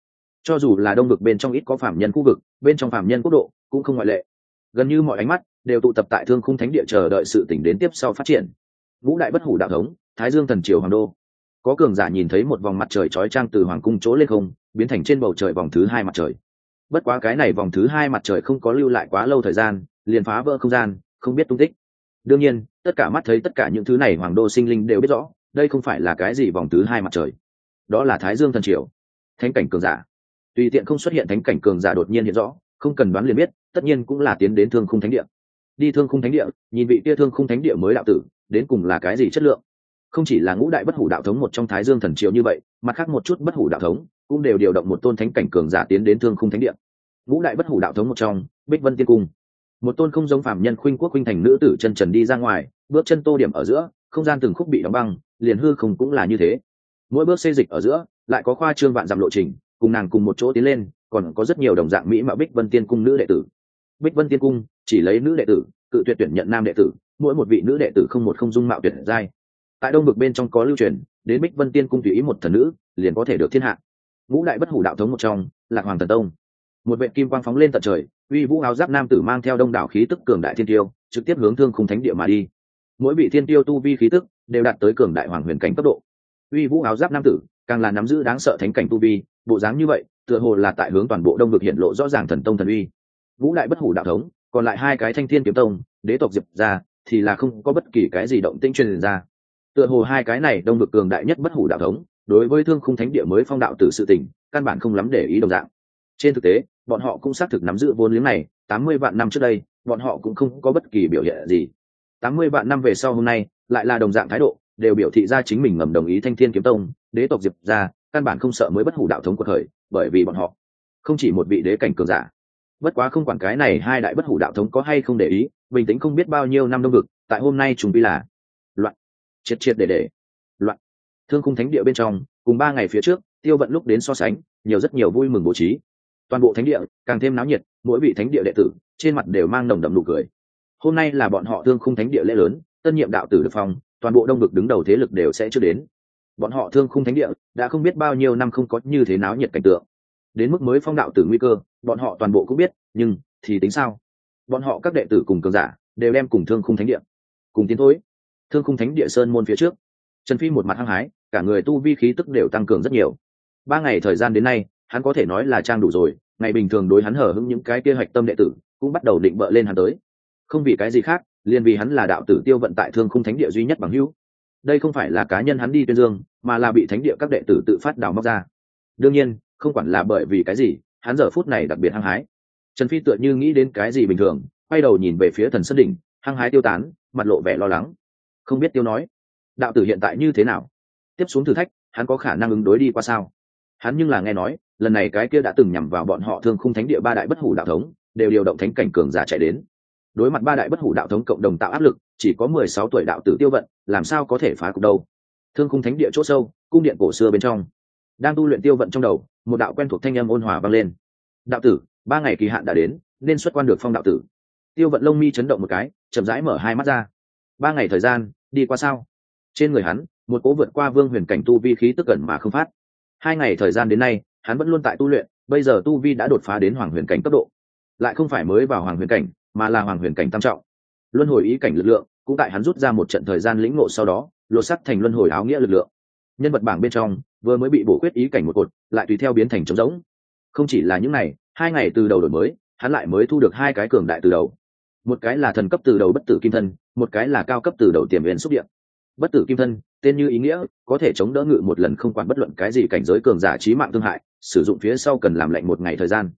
Cho dù là đông vực bên trong ít có phạm nhân khu vực, bên trong phạm nhân quốc độ, cũng không ngoại lệ. Gần như mọi ánh mắt đều tụ tập tại thương khung thánh địa chờ đợi sự tỉnh đến tiếp sau phát triển. Ngũ đại bất hủ đạo thống, thái dương thần triều hoàng đô. Có cường giả nhìn thấy một vòng mặt trời chói trang từ hoàng cung chỗ lên không, biến thành trên bầu trời vòng thứ hai mặt trời bất quá cái này vòng thứ hai mặt trời không có lưu lại quá lâu thời gian, liền phá vỡ không gian, không biết tung tích. Đương nhiên, tất cả mắt thấy tất cả những thứ này hoàng đô sinh linh đều biết rõ, đây không phải là cái gì vòng thứ hai mặt trời. Đó là thái dương thần triều. Thánh cảnh cường giả. Tùy tiện không xuất hiện thánh cảnh cường giả đột nhiên hiện rõ, không cần đoán liền biết, tất nhiên cũng là tiến đến thương khung thánh địa. Đi thương khung thánh địa, nhìn vị kia thương khung thánh địa mới đạo tử, đến cùng là cái gì chất lượng? Không chỉ là ngũ đại bất hủ đạo thống một trong thái dương thần triều như vậy, mặt khác một chút bất hủ đạo thống cũng đều điều động một tôn thánh cảnh cường giả tiến đến thương khung thánh địa. Ngũ đại bất hủ đạo thống một trong, bích vân tiên cung. Một tôn không giống phạm nhân khuynh quốc khuynh thành nữ tử chân trần đi ra ngoài, bước chân tô điểm ở giữa, không gian từng khúc bị đóng băng, liền hư không cũng là như thế. Mỗi bước xây dịch ở giữa, lại có khoa trương vạn dặm lộ trình, cùng nàng cùng một chỗ tiến lên, còn có rất nhiều đồng dạng mỹ mà bích vân tiên cung nữ đệ tử. Bích vân tiên cung chỉ lấy nữ đệ tử, cự tuyệt tuyển nhận nam đệ tử, mỗi một vị nữ đệ tử không một không dung mạo tuyệt giai. Tại đông vực bên trong có lưu truyền, đến bích vân tiên cung tùy ý một thần nữ, liền có thể được thiên hạ ngũ đại bất hủ đạo thống một trong, lạc hoàng thần tông. Một vệ kim quang phóng lên tận trời, uy vũ áo giáp nam tử mang theo đông đảo khí tức cường đại thiên tiêu, trực tiếp hướng thương khung thánh địa mà đi. Mỗi vị thiên tiêu tu vi khí tức đều đạt tới cường đại hoàng huyền cảnh cấp độ. Uy vũ áo giáp nam tử, càng là nắm giữ đáng sợ thánh cảnh tu vi, bộ dáng như vậy, tựa hồ là tại hướng toàn bộ đông vực hiện lộ rõ ràng thần tông thần uy. Vũ đại bất hủ đạo thống, còn lại hai cái thanh thiên kiếm tông, đế tộc diệp ra thì là không có bất kỳ cái gì động tĩnh truyền ra. Tựa hồ hai cái này đông vực cường đại nhất bất hủ đạo thống đối với thương khung thánh địa mới phong đạo tử sự tình, căn bản không lắm để ý đồng dạng. Trên thực tế, bọn họ cũng xác thực nắm giữ vốn liếng này, tám mươi vạn năm trước đây, bọn họ cũng không có bất kỳ biểu hiện gì. Tám mươi vạn năm về sau hôm nay, lại là đồng dạng thái độ, đều biểu thị ra chính mình ngầm đồng ý thanh thiên kiếm tông, đế tộc diệp ra căn bản không sợ mới bất hủ đạo thống của thời bởi vì bọn họ không chỉ một vị đế cảnh cường giả. Bất quá không quản cái này hai đại bất hủ đạo thống có hay không để ý, bình tĩnh không biết bao nhiêu năm đông vực, tại hôm nay trùng bi là loạn. Triệt triệt để để thương khung thánh địa bên trong, cùng ba ngày phía trước, tiêu vận lúc đến so sánh, nhiều rất nhiều vui mừng bố trí. Toàn bộ thánh địa, càng thêm náo nhiệt, mỗi vị thánh địa đệ tử, trên mặt đều mang nồng đậm nụ cười. Hôm nay là bọn họ thương khung thánh địa lễ lớn, tân nhiệm đạo tử được phong, toàn bộ đông vực đứng đầu thế lực đều sẽ chưa đến. Bọn họ thương khung thánh địa, đã không biết bao nhiêu năm không có như thế náo nhiệt cảnh tượng. Đến mức mới phong đạo tử nguy cơ, bọn họ toàn bộ cũng biết, nhưng thì tính sao? Bọn họ các đệ tử cùng cường giả, đều đem cùng thương khung thánh địa, cùng tiến thối. Thương khung thánh địa sơn môn phía trước. Trần phi một mặt hăng hái cả người tu vi khí tức đều tăng cường rất nhiều. Ba ngày thời gian đến nay, hắn có thể nói là trang đủ rồi, ngày bình thường đối hắn hở hững những cái kia hoạch tâm đệ tử, cũng bắt đầu định bợ lên hắn tới. Không vì cái gì khác, liền vì hắn là đạo tử tiêu vận tại thương khung thánh địa duy nhất bằng hữu. Đây không phải là cá nhân hắn đi tuyên dương, mà là bị thánh địa các đệ tử tự phát đào móc ra. Đương nhiên, không quản là bởi vì cái gì, hắn giờ phút này đặc biệt hăng hái. Trần phi tựa như nghĩ đến cái gì bình thường, quay đầu nhìn về phía thần sơn đỉnh, hăng hái tiêu tán, mặt lộ vẻ lo lắng. Không biết tiêu nói, đạo tử hiện tại như thế nào? Tiếp xuống thử thách, hắn có khả năng ứng đối đi qua sao? Hắn nhưng là nghe nói, lần này cái kia đã từng nhằm vào bọn họ thương khung thánh địa ba đại bất hủ đạo thống, đều điều động thánh cảnh cường giả chạy đến. Đối mặt ba đại bất hủ đạo thống cộng đồng tạo áp lực, chỉ có mười sáu tuổi đạo tử tiêu vận, làm sao có thể phá cục đâu? Thương khung thánh địa chỗ sâu, cung điện cổ xưa bên trong. Đang tu luyện tiêu vận trong đầu, một đạo quen thuộc thanh âm ôn hòa vang lên. Đạo tử, ba ngày kỳ hạn đã đến, nên xuất quan được phong đạo tử. Tiêu vận lông mi chấn động một cái, chậm rãi mở hai mắt ra. Ba ngày thời gian, đi qua sao? Trên người hắn một cố vượt qua vương huyền cảnh tu vi khí tức gần mà không phát. Hai ngày thời gian đến nay, hắn vẫn luôn tại tu luyện, bây giờ tu vi đã đột phá đến hoàng huyền cảnh cấp độ. Lại không phải mới vào hoàng huyền cảnh, mà là hoàng huyền cảnh tam trọng. Luân hồi ý cảnh lực lượng, cũng tại hắn rút ra một trận thời gian lĩnh ngộ sau đó, lột sắt thành luân hồi áo nghĩa lực lượng. Nhân vật bảng bên trong, vừa mới bị bổ quyết ý cảnh một cột, lại tùy theo biến thành trống rỗng. Không chỉ là những này, hai ngày từ đầu đổi mới, hắn lại mới thu được hai cái cường đại từ đầu. Một cái là thần cấp từ đầu bất tử kim thân, một cái là cao cấp từ đầu tiềm viên xúc điện bất tử kim thân tên như ý nghĩa, có thể chống đỡ ngự một lần không quản bất luận cái gì cảnh giới cường giả trí mạng thương hại, sử dụng phía sau cần làm lạnh một ngày thời gian.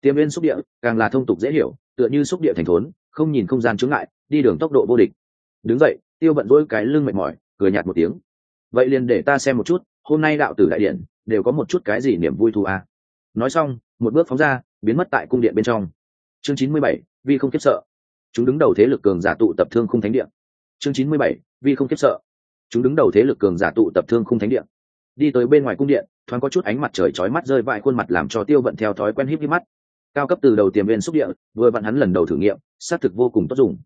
Tiềm viên xúc địa, càng là thông tục dễ hiểu, tựa như xúc địa thành thốn, không nhìn không gian chướng ngại, đi đường tốc độ vô địch. Đứng dậy, tiêu bận dỗi cái lưng mệt mỏi, cười nhạt một tiếng. Vậy liền để ta xem một chút, hôm nay đạo tử đại điện, đều có một chút cái gì niềm vui thù à. nói xong, một bước phóng ra, biến mất tại cung điện bên trong. Chương chín mươi bảy vi không kiếp sợ. Chúng đứng đầu thế lực cường giả tụ tập thương không thánh điện chương chín mươi bảy vi không kiếp sợ chúng đứng đầu thế lực cường giả tụ tập thương khung thánh điện đi tới bên ngoài cung điện, thoáng có chút ánh mặt trời chói mắt rơi vãi khuôn mặt làm cho tiêu vận theo thói quen híp híp mắt. Cao cấp từ đầu tiềm viên xúc điện vừa vặn hắn lần đầu thử nghiệm, xác thực vô cùng tốt dùng.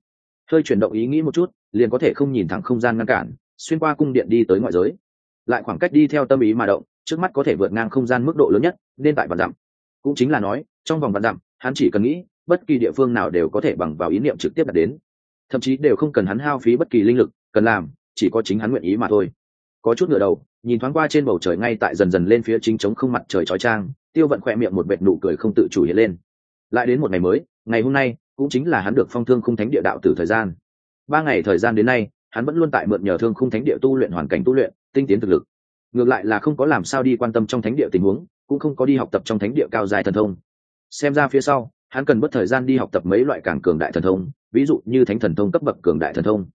Hơi chuyển động ý nghĩ một chút, liền có thể không nhìn thẳng không gian ngăn cản, xuyên qua cung điện đi tới ngoại giới. Lại khoảng cách đi theo tâm ý mà động, trước mắt có thể vượt ngang không gian mức độ lớn nhất, nên tại vạn dặm. Cũng chính là nói, trong vòng vạn dặm, hắn chỉ cần nghĩ, bất kỳ địa phương nào đều có thể bằng vào ý niệm trực tiếp đạt đến. Thậm chí đều không cần hắn hao phí bất kỳ linh lực, cần làm chỉ có chính hắn nguyện ý mà thôi. Có chút ngựa đầu, nhìn thoáng qua trên bầu trời ngay tại dần dần lên phía chính trống không mặt trời chói trang tiêu vận khỏe miệng một vệt nụ cười không tự chủ hiện lên. Lại đến một ngày mới, ngày hôm nay cũng chính là hắn được phong thương khung thánh địa đạo từ thời gian. Ba ngày thời gian đến nay, hắn vẫn luôn tại mượn nhờ thương khung thánh địa tu luyện hoàn cảnh tu luyện, tinh tiến thực lực. Ngược lại là không có làm sao đi quan tâm trong thánh địa tình huống, cũng không có đi học tập trong thánh địa cao dài thần thông. Xem ra phía sau, hắn cần mất thời gian đi học tập mấy loại càng cường đại thần thông, ví dụ như thánh thần thông cấp bậc cường đại thần thông.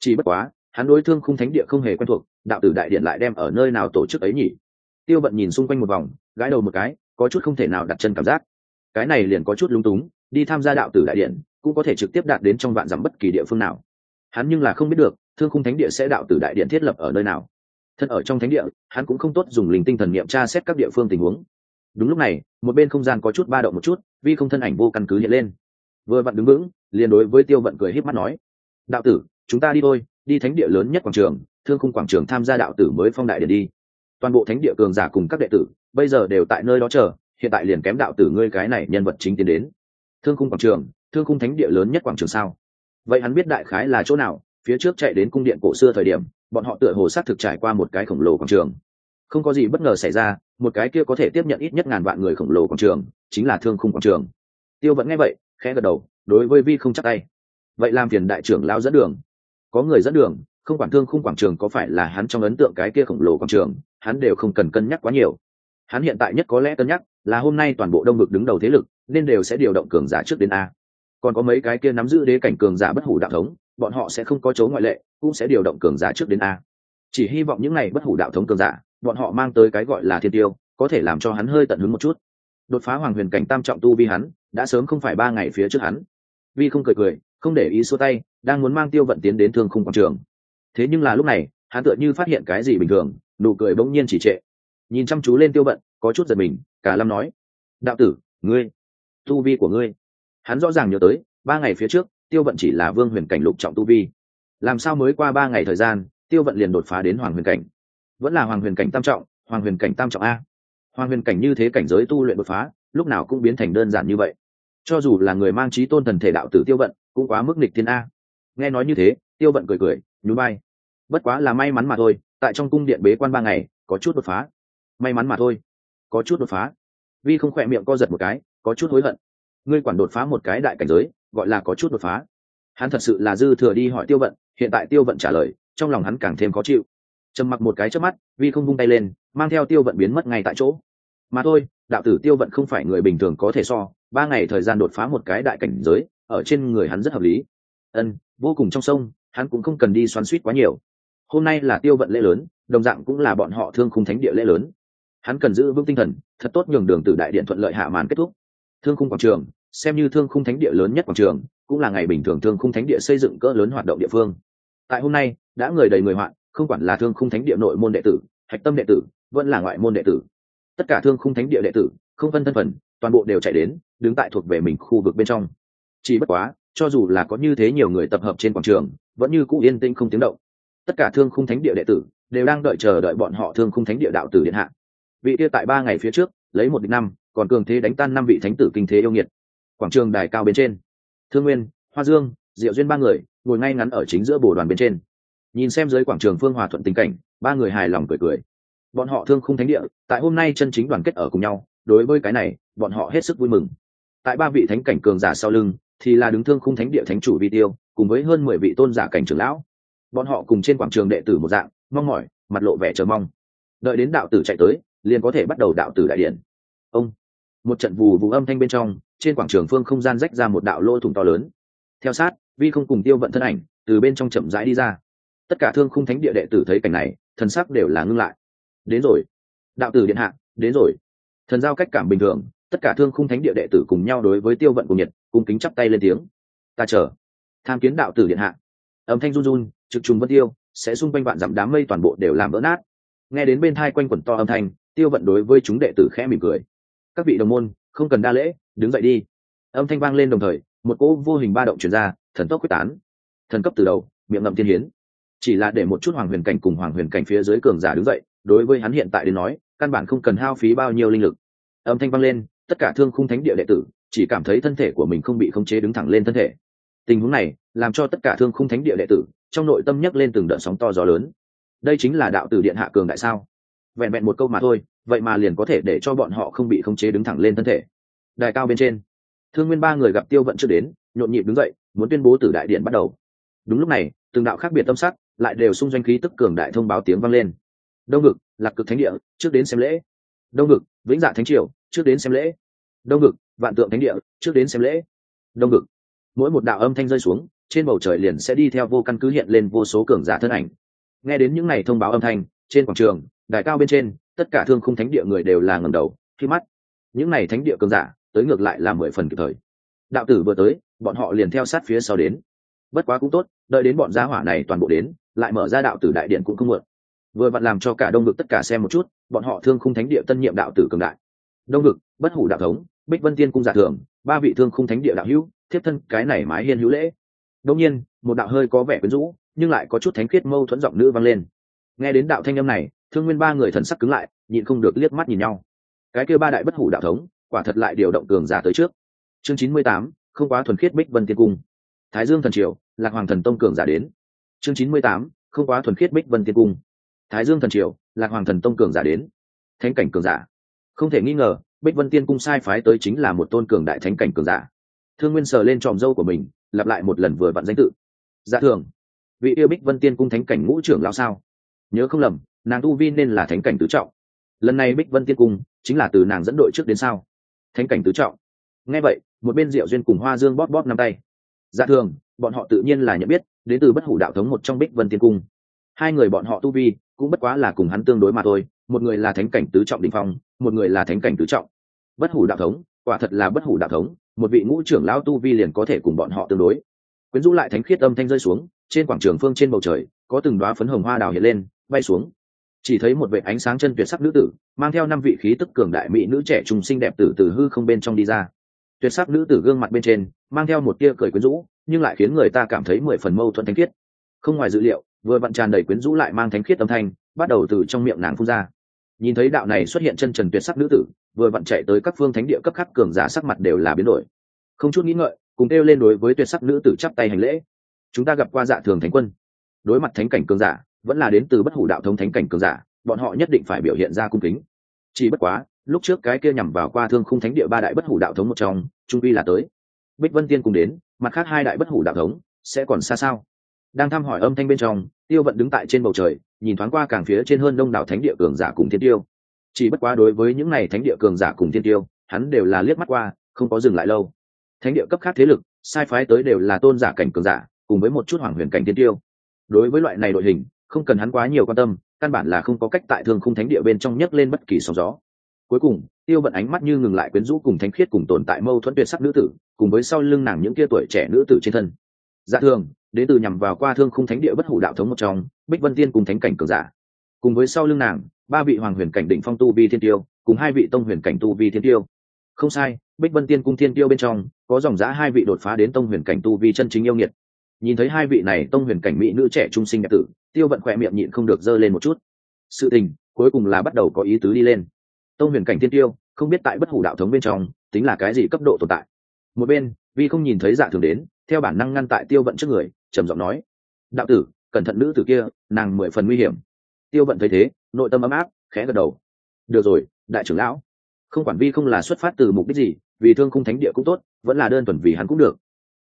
Chỉ bất quá hắn đối thương khung thánh địa không hề quen thuộc, đạo tử đại điện lại đem ở nơi nào tổ chức ấy nhỉ? Tiêu bận nhìn xung quanh một vòng, gãi đầu một cái, có chút không thể nào đặt chân cảm giác. Cái này liền có chút lung túng, đi tham gia đạo tử đại điện, cũng có thể trực tiếp đạt đến trong vạn dặm bất kỳ địa phương nào. Hắn nhưng là không biết được, thương khung thánh địa sẽ đạo tử đại điện thiết lập ở nơi nào. Thân ở trong thánh địa, hắn cũng không tốt dùng linh tinh thần niệm tra xét các địa phương tình huống. Đúng lúc này, một bên không gian có chút ba động một chút vi không thân ảnh vô căn cứ hiện lên. Vừa vặn đứng vững, liền đối với tiêu vận cười híp mắt nói, đạo tử, chúng ta đi thôi đi thánh địa lớn nhất quảng trường, thương khung quảng trường tham gia đạo tử mới phong đại điện đi. Toàn bộ thánh địa cường giả cùng các đệ tử, bây giờ đều tại nơi đó chờ, hiện tại liền kém đạo tử ngươi cái này nhân vật chính tiến đến. Thương khung quảng trường, thương khung thánh địa lớn nhất quảng trường sao? Vậy hắn biết đại khái là chỗ nào, phía trước chạy đến cung điện cổ xưa thời điểm, bọn họ tựa hồ sát thực trải qua một cái khổng lồ quảng trường. Không có gì bất ngờ xảy ra, một cái kia có thể tiếp nhận ít nhất ngàn vạn người khổng lồ quảng trường, chính là thương khung quảng trường. Tiêu vẫn nghe vậy, khẽ gật đầu, đối với vi không chắc tay. Vậy làm phiền đại trưởng lao dẫn đường có người dẫn đường, không quản thương khung quảng trường có phải là hắn trong ấn tượng cái kia khổng lồ quảng trường, hắn đều không cần cân nhắc quá nhiều. Hắn hiện tại nhất có lẽ cân nhắc là hôm nay toàn bộ đông ngực đứng đầu thế lực nên đều sẽ điều động cường giả trước đến a. Còn có mấy cái kia nắm giữ đế cảnh cường giả bất hủ đạo thống, bọn họ sẽ không có chấu ngoại lệ, cũng sẽ điều động cường giả trước đến a. Chỉ hy vọng những n à y bất hủ đạo thống cường giả, bọn họ mang tới cái gọi là thiên tiêu, có thể làm cho hắn hơi tận hứng một chút. Đột phá hoàng huyền cảnh tam trọng tu vi hắn, đã sớm không phải ba ngày phía trước hắn. Vi không cười cười, không để ý xua tay đang muốn mang tiêu vận tiến đến thương khung quảng trường. Thế nhưng là lúc này, hắn tựa như phát hiện cái gì bình thường, nụ cười bỗng nhiên chỉ trệ. Nhìn chăm chú lên tiêu vận, có chút giật mình, cả lâm nói, đạo tử, ngươi, tu vi của ngươi. Hắn rõ ràng nhớ tới, ba ngày phía trước, tiêu vận chỉ là vương huyền cảnh lục trọng tu vi. Làm sao mới qua ba ngày thời gian, tiêu vận liền đột phá đến hoàng huyền cảnh? Vẫn là hoàng huyền cảnh tam trọng, hoàng huyền cảnh tam trọng a. Hoàng huyền cảnh như thế cảnh giới tu luyện đột phá, lúc nào cũng biến thành đơn giản như vậy. Cho dù là người mang trí tôn thần thể đạo tử tiêu vận, cũng quá mức nịch thiên a nghe nói như thế, tiêu vận cười cười, nhún bay bất quá là may mắn mà thôi, tại trong cung điện bế quan ba ngày, có chút đột phá. May mắn mà thôi. Có chút đột phá. Vi không khỏe miệng co giật một cái, có chút hối hận. Ngươi quản đột phá một cái đại cảnh giới, gọi là có chút đột phá. Hắn thật sự là dư thừa đi hỏi tiêu vận, hiện tại tiêu vận trả lời, trong lòng hắn càng thêm khó chịu. Trầm mặc một cái trước mắt, vi không vung tay lên, mang theo tiêu vận biến mất ngay tại chỗ. Mà thôi, đạo tử tiêu vận không phải người bình thường có thể so, ba ngày thời gian đột phá một cái đại cảnh giới, ở trên người hắn rất hợp lý ân, vô cùng trong sông, hắn cũng không cần đi xoắn suýt quá nhiều. Hôm nay là tiêu vận lễ lớn, đồng dạng cũng là bọn họ thương khung thánh địa lễ lớn. Hắn cần giữ vững tinh thần, thật tốt nhường đường từ đại điện thuận lợi hạ màn kết thúc. Thương khung quảng trường, xem như thương khung thánh địa lớn nhất quảng trường, cũng là ngày bình thường thương khung thánh địa xây dựng cỡ lớn hoạt động địa phương. Tại hôm nay, đã người đầy người hoạn, không quản là thương khung thánh địa nội môn đệ tử, hạch tâm đệ tử, vẫn là ngoại môn đệ tử. Tất cả thương khung thánh địa đệ tử, không phân thân phần, toàn bộ đều chạy đến, đứng tại thuộc về mình khu vực bên trong. Chỉ bất quá cho dù là có như thế nhiều người tập hợp trên quảng trường, vẫn như cũ yên tĩnh không tiếng động. Tất cả thương khung thánh địa đệ tử đều đang đợi chờ đợi bọn họ thương khung thánh địa đạo tử điện hạ. Vị kia tại ba ngày phía trước, lấy một địch năm, còn cường thế đánh tan năm vị thánh tử kinh thế yêu nghiệt. Quảng trường đài cao bên trên, thương nguyên, hoa dương, diệu duyên ba người ngồi ngay ngắn ở chính giữa bồ đoàn bên trên. Nhìn xem dưới quảng trường phương hòa thuận tình cảnh, ba người hài lòng cười cười. Bọn họ thương khung thánh địa, tại hôm nay chân chính đoàn kết ở cùng nhau, đối với cái này, bọn họ hết sức vui mừng. Tại ba vị thánh cảnh cường giả sau lưng thì là đứng thương khung thánh địa thánh chủ vi tiêu, cùng với hơn mười vị tôn giả cảnh trưởng lão. Bọn họ cùng trên quảng trường đệ tử một dạng, mong mỏi, mặt lộ vẻ chờ mong. Đợi đến đạo tử chạy tới, liền có thể bắt đầu đạo tử đại điện. Ông, một trận vù vù âm thanh bên trong, trên quảng trường phương không gian rách ra một đạo lỗ thủng to lớn. Theo sát, vi không cùng tiêu vận thân ảnh, từ bên trong chậm rãi đi ra. Tất cả thương khung thánh địa đệ tử thấy cảnh này, thần sắc đều là ngưng lại. Đến rồi. Đạo tử điện hạ, đến rồi. Thần giao cách cảm bình thường tất cả thương khung thánh địa đệ tử cùng nhau đối với tiêu vận cùng nhiệt cùng kính chắp tay lên tiếng. Ta chờ. Tham kiến đạo tử điện hạ. Âm thanh run run, trực trùng vân tiêu, sẽ xung quanh vạn dặm đám mây toàn bộ đều làm vỡ nát. Nghe đến bên thai quanh quẩn to âm thanh, tiêu vận đối với chúng đệ tử khẽ mỉm cười. Các vị đồng môn, không cần đa lễ, đứng dậy đi. Âm thanh vang lên đồng thời, một cỗ vô hình ba động chuyển ra, thần tốc quyết tán. Thần cấp từ đầu, miệng ngậm thiên hiến. Chỉ là để một chút hoàng huyền cảnh cùng hoàng huyền cảnh phía dưới cường giả đứng dậy, đối với hắn hiện tại đến nói, căn bản không cần hao phí bao nhiêu linh lực. Âm thanh vang lên tất cả thương khung thánh địa đệ tử, chỉ cảm thấy thân thể của mình không bị khống chế đứng thẳng lên thân thể. Tình huống này, làm cho tất cả thương khung thánh địa đệ tử, trong nội tâm nhấc lên từng đợt sóng to gió lớn. Đây chính là đạo tử điện hạ cường đại sao? Vẹn vẹn một câu mà thôi, vậy mà liền có thể để cho bọn họ không bị khống chế đứng thẳng lên thân thể. Đài cao bên trên, thương nguyên ba người gặp tiêu vận chưa đến, nhộn nhịp đứng dậy, muốn tuyên bố từ đại điện bắt đầu. Đúng lúc này, từng đạo khác biệt tâm sắc lại đều xung doanh khí tức cường đại thông báo tiếng vang lên. Đông ngực, lạc cực thánh địa, trước đến xem lễ. Đông ngực, vĩnh dạ thánh triều, trước đến xem lễ đông ngực vạn tượng thánh địa, trước đến xem lễ. Đông ngực mỗi một đạo âm thanh rơi xuống, trên bầu trời liền sẽ đi theo vô căn cứ hiện lên vô số cường giả thân ảnh. Nghe đến những ngày thông báo âm thanh, trên quảng trường, đài cao bên trên, tất cả thương khung thánh địa người đều là ngầm đầu, khi mắt. Những ngày thánh địa cường giả, tới ngược lại là mười phần kịp thời. Đạo tử vừa tới, bọn họ liền theo sát phía sau đến. Bất quá cũng tốt, đợi đến bọn gia hỏa này toàn bộ đến, lại mở ra đạo tử đại điện cũng không muộn. Vừa vặn làm cho cả đông ngực tất cả xem một chút, bọn họ thương khung thánh địa tân nhiệm đạo tử cường đại. Đông ngực bất hủ đạo thống bích vân tiên cung giả thường ba vị thương khung thánh địa đạo hữu, thiếp thân, cái này mái hiên hữu lễ. Đông nhiên, một đạo hơi có vẻ quyến rũ, nhưng lại có chút thánh khiết mâu thuẫn giọng nữ vang lên. Nghe đến đạo thanh âm này, thương nguyên ba người thần sắc cứng lại, nhịn không được liếc mắt nhìn nhau. Cái kêu ba đại bất hủ đạo thống, quả thật lại điều động cường giả tới trước. Chương chín mươi tám, không quá thuần khiết bích vân tiên cung. Thái dương thần triều, lạc hoàng thần tông cường giả đến. Chương chín mươi tám, không quá thuần khiết bích vân tiên cung. Thái dương thần triều, lạc hoàng thần tông cường giả đến. Thánh cảnh cường giả. Không thể nghi ngờ bích vân tiên cung sai phái tới chính là một tôn cường đại thánh cảnh cường giả. Thương nguyên sờ lên tròm dâu của mình, lặp lại một lần vừa vặn danh tự. Dạ thường, vị yêu bích vân tiên cung thánh cảnh ngũ trưởng lão sao? Nhớ không lầm, nàng tu vi nên là thánh cảnh tứ trọng. Lần này bích vân tiên cung chính là từ nàng dẫn đội trước đến sao thánh cảnh tứ trọng. Nghe vậy, một bên diệu duyên cùng hoa dương bóp bóp năm tay. Dạ thường, bọn họ tự nhiên là nhận biết, đến từ bất hủ đạo thống một trong bích vân tiên cung. Hai người bọn họ tu vi cũng bất quá là cùng hắn tương đối mà thôi, một người là thánh cảnh tứ trọng đình phong một người là thánh cảnh tứ trọng. Bất hủ đạo thống, quả thật là bất hủ đạo thống, một vị ngũ trưởng lão tu vi liền có thể cùng bọn họ tương đối. Quyến rũ lại thánh khiết âm thanh rơi xuống, trên quảng trường phương trên bầu trời, có từng đoá phấn hồng hoa đào hiện lên, bay xuống. Chỉ thấy một vệ ánh sáng chân tuyệt sắc nữ tử, mang theo năm vị khí tức cường đại mỹ nữ trẻ trung xinh đẹp tử từ hư không bên trong đi ra. Tuyệt sắc nữ tử gương mặt bên trên, mang theo một tia cười quyến rũ, nhưng lại khiến người ta cảm thấy mười phần mâu thuẫn thánh khiết. Không ngoài dự liệu, vừa vặn tràn đầy quyến rũ lại mang thánh khiết âm thanh, bắt đầu từ trong miệng nàng phun ra nhìn thấy đạo này xuất hiện chân trần tuyệt sắc nữ tử, vừa vặn chạy tới các phương thánh địa cấp khắc cường giả sắc mặt đều là biến đổi. Không chút nghĩ ngợi, cùng kêu lên đối với tuyệt sắc nữ tử chắp tay hành lễ. Chúng ta gặp qua dạ thường thánh quân. Đối mặt thánh cảnh cường giả, vẫn là đến từ bất hủ đạo thống thánh cảnh cường giả, bọn họ nhất định phải biểu hiện ra cung kính. Chỉ bất quá, lúc trước cái kia nhằm vào qua thương khung thánh địa ba đại bất hủ đạo thống một trong, trung vi là tới. Bích vân tiên cùng đến, mặt khác hai đại bất hủ đạo thống, sẽ còn xa sao? Đang thăm hỏi âm thanh bên trong, tiêu vận đứng tại trên bầu trời, nhìn thoáng qua càng phía trên hơn đông đảo thánh địa cường giả cùng thiên tiêu. Chỉ bất quá đối với những này thánh địa cường giả cùng thiên tiêu, hắn đều là liếc mắt qua, không có dừng lại lâu. Thánh địa cấp khác thế lực, sai phái tới đều là tôn giả cảnh cường giả, cùng với một chút hoàng huyền cảnh thiên tiêu. Đối với loại này đội hình, không cần hắn quá nhiều quan tâm, căn bản là không có cách tại thương khung thánh địa bên trong nhấc lên bất kỳ sóng gió. Cuối cùng, tiêu vận ánh mắt như ngừng lại quyến rũ cùng thánh khiết cùng tồn tại mâu thuẫn tuyệt sắc nữ tử, cùng với sau lưng nàng những kia tuổi trẻ nữ tử trên thân. Dạ thường đến từ nhằm vào qua thương khung thánh địa bất hủ đạo thống một trong, bích vân tiên cùng thánh cảnh cường giả. Cùng với sau lưng nàng, ba vị hoàng huyền cảnh đỉnh phong tu vi thiên tiêu, cùng hai vị tông huyền cảnh tu vi thiên tiêu. Không sai, bích vân tiên cung thiên tiêu bên trong, có dòng giã hai vị đột phá đến tông huyền cảnh tu vi chân chính yêu nghiệt. Nhìn thấy hai vị này tông huyền cảnh mỹ nữ trẻ trung sinh đẹp tử, tiêu vận khỏe miệng nhịn không được dơ lên một chút. Sự tình, cuối cùng là bắt đầu có ý tứ đi lên. Tông huyền cảnh thiên tiêu, không biết tại bất hủ đạo thống bên trong, tính là cái gì cấp độ tồn tại. Một bên, vì không nhìn thấy dạ thường đến theo bản năng ngăn tại tiêu vận trước người, trầm giọng nói, đạo tử, cẩn thận nữ tử kia, nàng mười phần nguy hiểm. Tiêu vận thấy thế, nội tâm ấm áp, khẽ gật đầu. Được rồi, đại trưởng lão, không quản vi không là xuất phát từ mục đích gì, vì thương khung thánh địa cũng tốt, vẫn là đơn thuần vì hắn cũng được.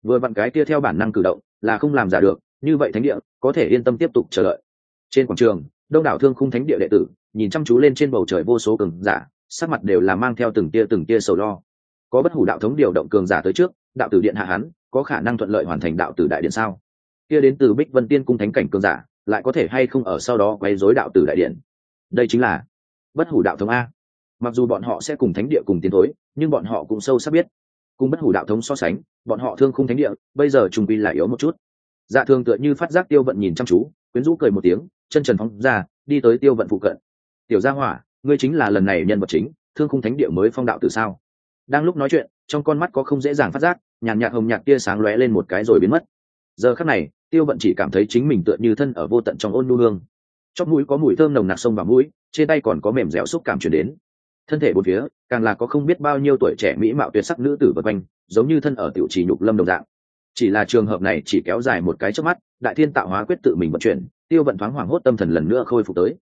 Vừa vặn cái kia theo bản năng cử động, là không làm giả được, như vậy thánh địa, có thể yên tâm tiếp tục chờ đợi. Trên quảng trường, đông đảo thương khung thánh địa đệ tử, nhìn chăm chú lên trên bầu trời vô số cường giả, sắc mặt đều là mang theo từng tia từng tia sầu lo. Có bất hủ đạo thống điều động cường giả tới trước, đạo tử điện hạ hắn có khả năng thuận lợi hoàn thành đạo tử đại điện sao? Kia đến từ bích vân tiên cung thánh cảnh cường giả, lại có thể hay không ở sau đó quay dối đạo tử đại điện? Đây chính là bất hủ đạo thống a. Mặc dù bọn họ sẽ cùng thánh địa cùng tiến thối, nhưng bọn họ cũng sâu sắc biết. Cùng bất hủ đạo thống so sánh, bọn họ thương khung thánh địa, bây giờ trung quy là yếu một chút. Dạ thường tựa như phát giác tiêu vận nhìn chăm chú, quyến rũ cười một tiếng, chân trần phóng ra, đi tới tiêu vận phụ cận. Tiểu gia hỏa, ngươi chính là lần này nhân vật chính, thương khung thánh địa mới phong đạo từ sao? Đang lúc nói chuyện trong con mắt có không dễ dàng phát giác, nhàn nhạt hồng nhạt tia sáng lóe lên một cái rồi biến mất. Giờ khắc này, tiêu vận chỉ cảm thấy chính mình tựa như thân ở vô tận trong ôn nu hương. Trong mũi có mùi thơm nồng nặc sông vào mũi, trên tay còn có mềm dẻo xúc cảm chuyển đến. Thân thể bốn phía, càng là có không biết bao nhiêu tuổi trẻ mỹ mạo tuyệt sắc nữ tử vật quanh, giống như thân ở tiểu trì nhục lâm đồng dạng. Chỉ là trường hợp này chỉ kéo dài một cái trước mắt, đại thiên tạo hóa quyết tự mình vận chuyển, tiêu vận thoáng hoảng hốt tâm thần lần nữa khôi phục tới.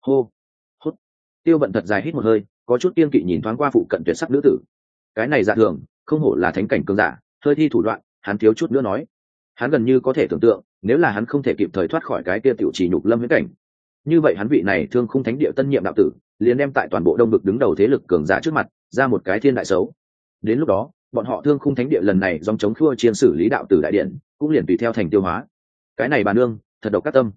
Hô hốt tiêu vận thật dài hít một hơi, có chút tiên kỵ nhìn thoáng qua phụ cận tuyệt sắc nữ tử cái này dạ thường, không hổ là thánh cảnh cường giả, hơi thi thủ đoạn, hắn thiếu chút nữa nói. Hắn gần như có thể tưởng tượng, nếu là hắn không thể kịp thời thoát khỏi cái kia tiểu trì nhục lâm huyễn cảnh. Như vậy hắn vị này thương khung thánh địa tân nhiệm đạo tử, liền đem tại toàn bộ đông vực đứng đầu thế lực cường giả trước mặt, ra một cái thiên đại xấu. Đến lúc đó, bọn họ thương khung thánh địa lần này dòng chống khua chiên xử lý đạo tử đại điện, cũng liền tùy theo thành tiêu hóa. Cái này bà nương, thật độc các tâm.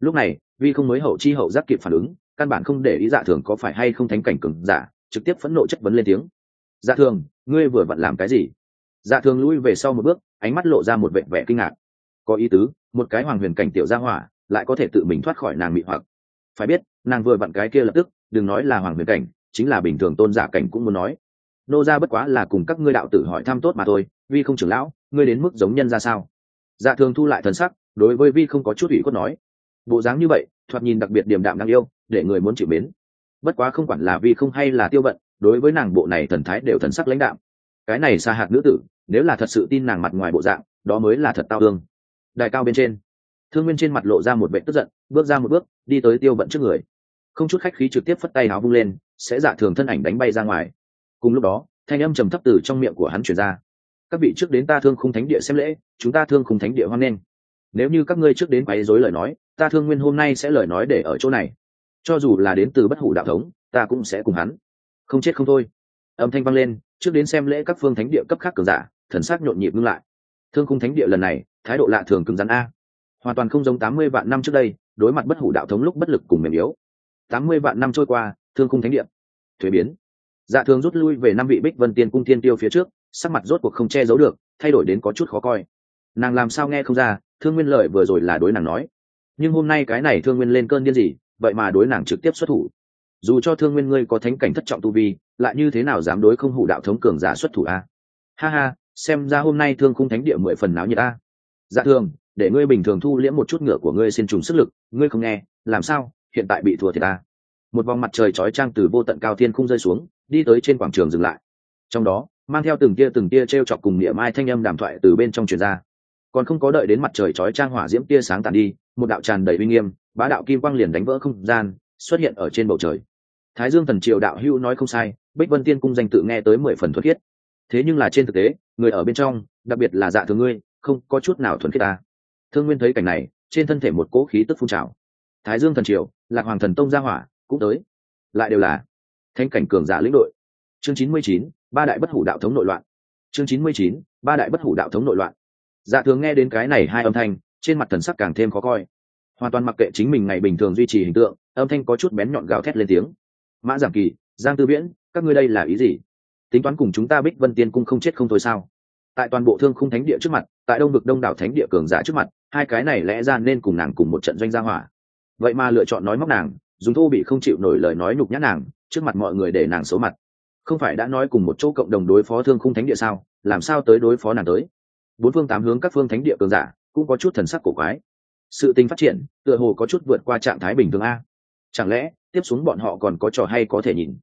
Lúc này vi không mới hậu chi hậu giác kịp phản ứng, căn bản không để ý dạ thường có phải hay không thánh cảnh cường giả, trực tiếp phẫn nộ chất vấn lên tiếng dạ thường, ngươi vừa vặn làm cái gì? Dạ thường lui về sau một bước, ánh mắt lộ ra một vẻ vẻ kinh ngạc. Có ý tứ, một cái hoàng huyền cảnh tiểu gia hỏa lại có thể tự mình thoát khỏi nàng mị hoặc. Phải biết, nàng vừa vặn cái kia lập tức, đừng nói là hoàng huyền cảnh, chính là bình thường tôn giả cảnh cũng muốn nói. Nô ra bất quá là cùng các ngươi đạo tử hỏi thăm tốt mà thôi, vi không trưởng lão, ngươi đến mức giống nhân ra sao? Dạ thường thu lại thần sắc, đối với vi không có chút ủy khuất nói. Bộ dáng như vậy, thoạt nhìn đặc biệt điềm đạm đáng yêu, để người muốn chịu mến. Bất quá không quản là vi không hay là tiêu bận đối với nàng bộ này thần thái đều thần sắc lãnh đạm. Cái này xa hạt nữ tử, nếu là thật sự tin nàng mặt ngoài bộ dạng, đó mới là thật tao thương. Đại cao bên trên, thương nguyên trên mặt lộ ra một vệ tức giận, bước ra một bước, đi tới tiêu bận trước người. Không chút khách khí trực tiếp phất tay áo vung lên, sẽ giả thường thân ảnh đánh bay ra ngoài. Cùng lúc đó, thanh âm trầm thấp từ trong miệng của hắn chuyển ra. Các vị trước đến ta thương khung thánh địa xem lễ, chúng ta thương khung thánh địa hoan nghênh. Nếu như các ngươi trước đến quấy rối lời nói, ta thương nguyên hôm nay sẽ lời nói để ở chỗ này. Cho dù là đến từ bất hủ đạo thống, ta cũng sẽ cùng hắn không chết không thôi. Âm thanh vang lên, trước đến xem lễ các phương thánh địa cấp khác cường giả, thần sắc nhộn nhịp ngưng lại. Thương khung thánh địa lần này, thái độ lạ thường cứng rắn a. Hoàn toàn không giống tám mươi vạn năm trước đây, đối mặt bất hủ đạo thống lúc bất lực cùng mềm yếu. Tám mươi vạn năm trôi qua, thương khung thánh địa. Thuế biến. Dạ thường rút lui về năm vị bích vân tiên cung thiên tiêu phía trước, sắc mặt rốt cuộc không che giấu được, thay đổi đến có chút khó coi. Nàng làm sao nghe không ra, thương nguyên lợi vừa rồi là đối nàng nói. Nhưng hôm nay cái này thương nguyên lên cơn điên gì, vậy mà đối nàng trực tiếp xuất thủ dù cho thương nguyên ngươi có thánh cảnh thất trọng tu vi, lại như thế nào dám đối không hủ đạo thống cường giả xuất thủ a? Ha ha, xem ra hôm nay thương khung thánh địa mười phần náo nhiệt a. Dạ thường, để ngươi bình thường thu liễm một chút ngựa của ngươi xin trùng sức lực, ngươi không nghe, làm sao, hiện tại bị thua thì ta một vòng mặt trời chói trang từ vô tận cao thiên không rơi xuống, đi tới trên quảng trường dừng lại. Trong đó, mang theo từng tia từng tia t r e o chọc cùng niệm ai thanh âm đàm thoại từ bên trong truyền ra. Còn không có đợi đến mặt trời chói trang hỏa diễm tia sáng tàn đi, một đạo tràn đầy uy nghiêm, bá đạo kim quang liền đánh vỡ không gian, xuất hiện ở trên bầu trời thái dương thần triều đạo hữu nói không sai, bích vân tiên cung danh tự nghe tới mười phần thuật khiết. Thế nhưng là trên thực tế, người ở bên trong, đặc biệt là dạ thường ngươi, không có chút nào thuần khiết ta. Thương nguyên thấy cảnh này, trên thân thể một cỗ khí tức phun trào. Thái dương thần triều, lạc hoàng thần tông gia hỏa, cũng tới. Lại đều là thanh cảnh cường giả lĩnh đội. Chương chín mươi chín, ba đại bất hủ đạo thống nội loạn. Chương chín mươi chín, ba đại bất hủ đạo thống nội loạn. Dạ thường nghe đến cái này hai âm thanh, trên mặt thần sắc càng thêm khó coi. Hoàn toàn mặc kệ chính mình ngày bình thường duy trì hình tượng, âm thanh có chút bén nhọn gào thét lên tiếng mã giảm kỳ, giang tư viễn, các ngươi đây là ý gì? Tính toán cùng chúng ta bích vân tiên cung không chết không thôi sao? Tại toàn bộ thương khung thánh địa trước mặt, tại đông vực đông đảo thánh địa cường giả trước mặt, hai cái này lẽ ra nên cùng nàng cùng một trận doanh gia hỏa. Vậy mà lựa chọn nói móc nàng, dùng thô bị không chịu nổi lời nói nhục nhã nàng, trước mặt mọi người để nàng số mặt. Không phải đã nói cùng một chỗ cộng đồng đối phó thương khung thánh địa sao? Làm sao tới đối phó nàng tới? Bốn phương tám hướng các phương thánh địa cường giả cũng có chút thần sắc cổ quái. Sự tình phát triển, tựa hồ có chút vượt qua trạng thái bình thường a. Chẳng lẽ tiếp xuống bọn họ còn có trò hay có thể nhìn.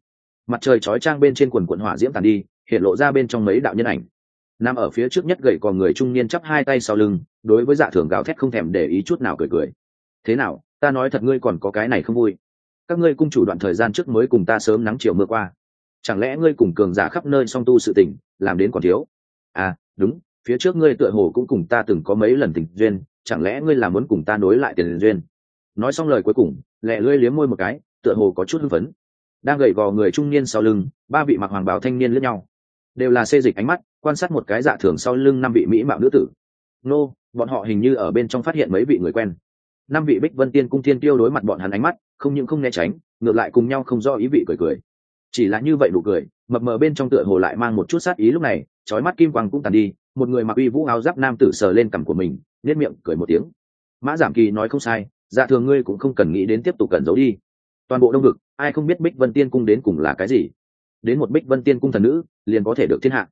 Mặt trời chói trang bên trên quần quận hỏa diễm tàn đi, hiện lộ ra bên trong mấy đạo nhân ảnh. Nằm ở phía trước nhất gậy còn người trung niên chắp hai tay sau lưng, đối với dạ thường gào thét không thèm để ý chút nào cười cười. Thế nào, ta nói thật ngươi còn có cái này không vui? Các ngươi cung chủ đoạn thời gian trước mới cùng ta sớm nắng chiều mưa qua. Chẳng lẽ ngươi cùng cường giả khắp nơi song tu sự tình, làm đến còn thiếu? À đúng, phía trước ngươi tựa hồ cũng cùng ta từng có mấy lần tình duyên, chẳng lẽ ngươi là muốn cùng ta nối lại tiền duyên? Nói xong lời cuối cùng, lẹ lưỡi liếm môi một cái tựa hồ có chút hưng phấn. Đang gậy gò người trung niên sau lưng, ba vị mặc hoàng bào thanh niên lẫn nhau. Đều là xê dịch ánh mắt, quan sát một cái dạ thường sau lưng năm vị mỹ mạo nữ tử. Nô, bọn họ hình như ở bên trong phát hiện mấy vị người quen. Năm vị bích vân tiên cung thiên tiêu đối mặt bọn hắn ánh mắt, không những không né tránh, ngược lại cùng nhau không do ý vị cười cười. Chỉ là như vậy đủ cười, mập mờ bên trong tựa hồ lại mang một chút sát ý lúc này trói mắt kim quang cũng tàn đi, một người mặc uy vũ áo giáp nam tử sờ lên cằm của mình nết miệng cười một tiếng. Mã giảm kỳ nói không sai dạ thường ngươi cũng không cần nghĩ đến tiếp tục cần giấu đi toàn bộ đông vực, ai không biết bích vân tiên cung đến cùng là cái gì? Đến một bích vân tiên cung thần nữ, liền có thể được thiên hạ.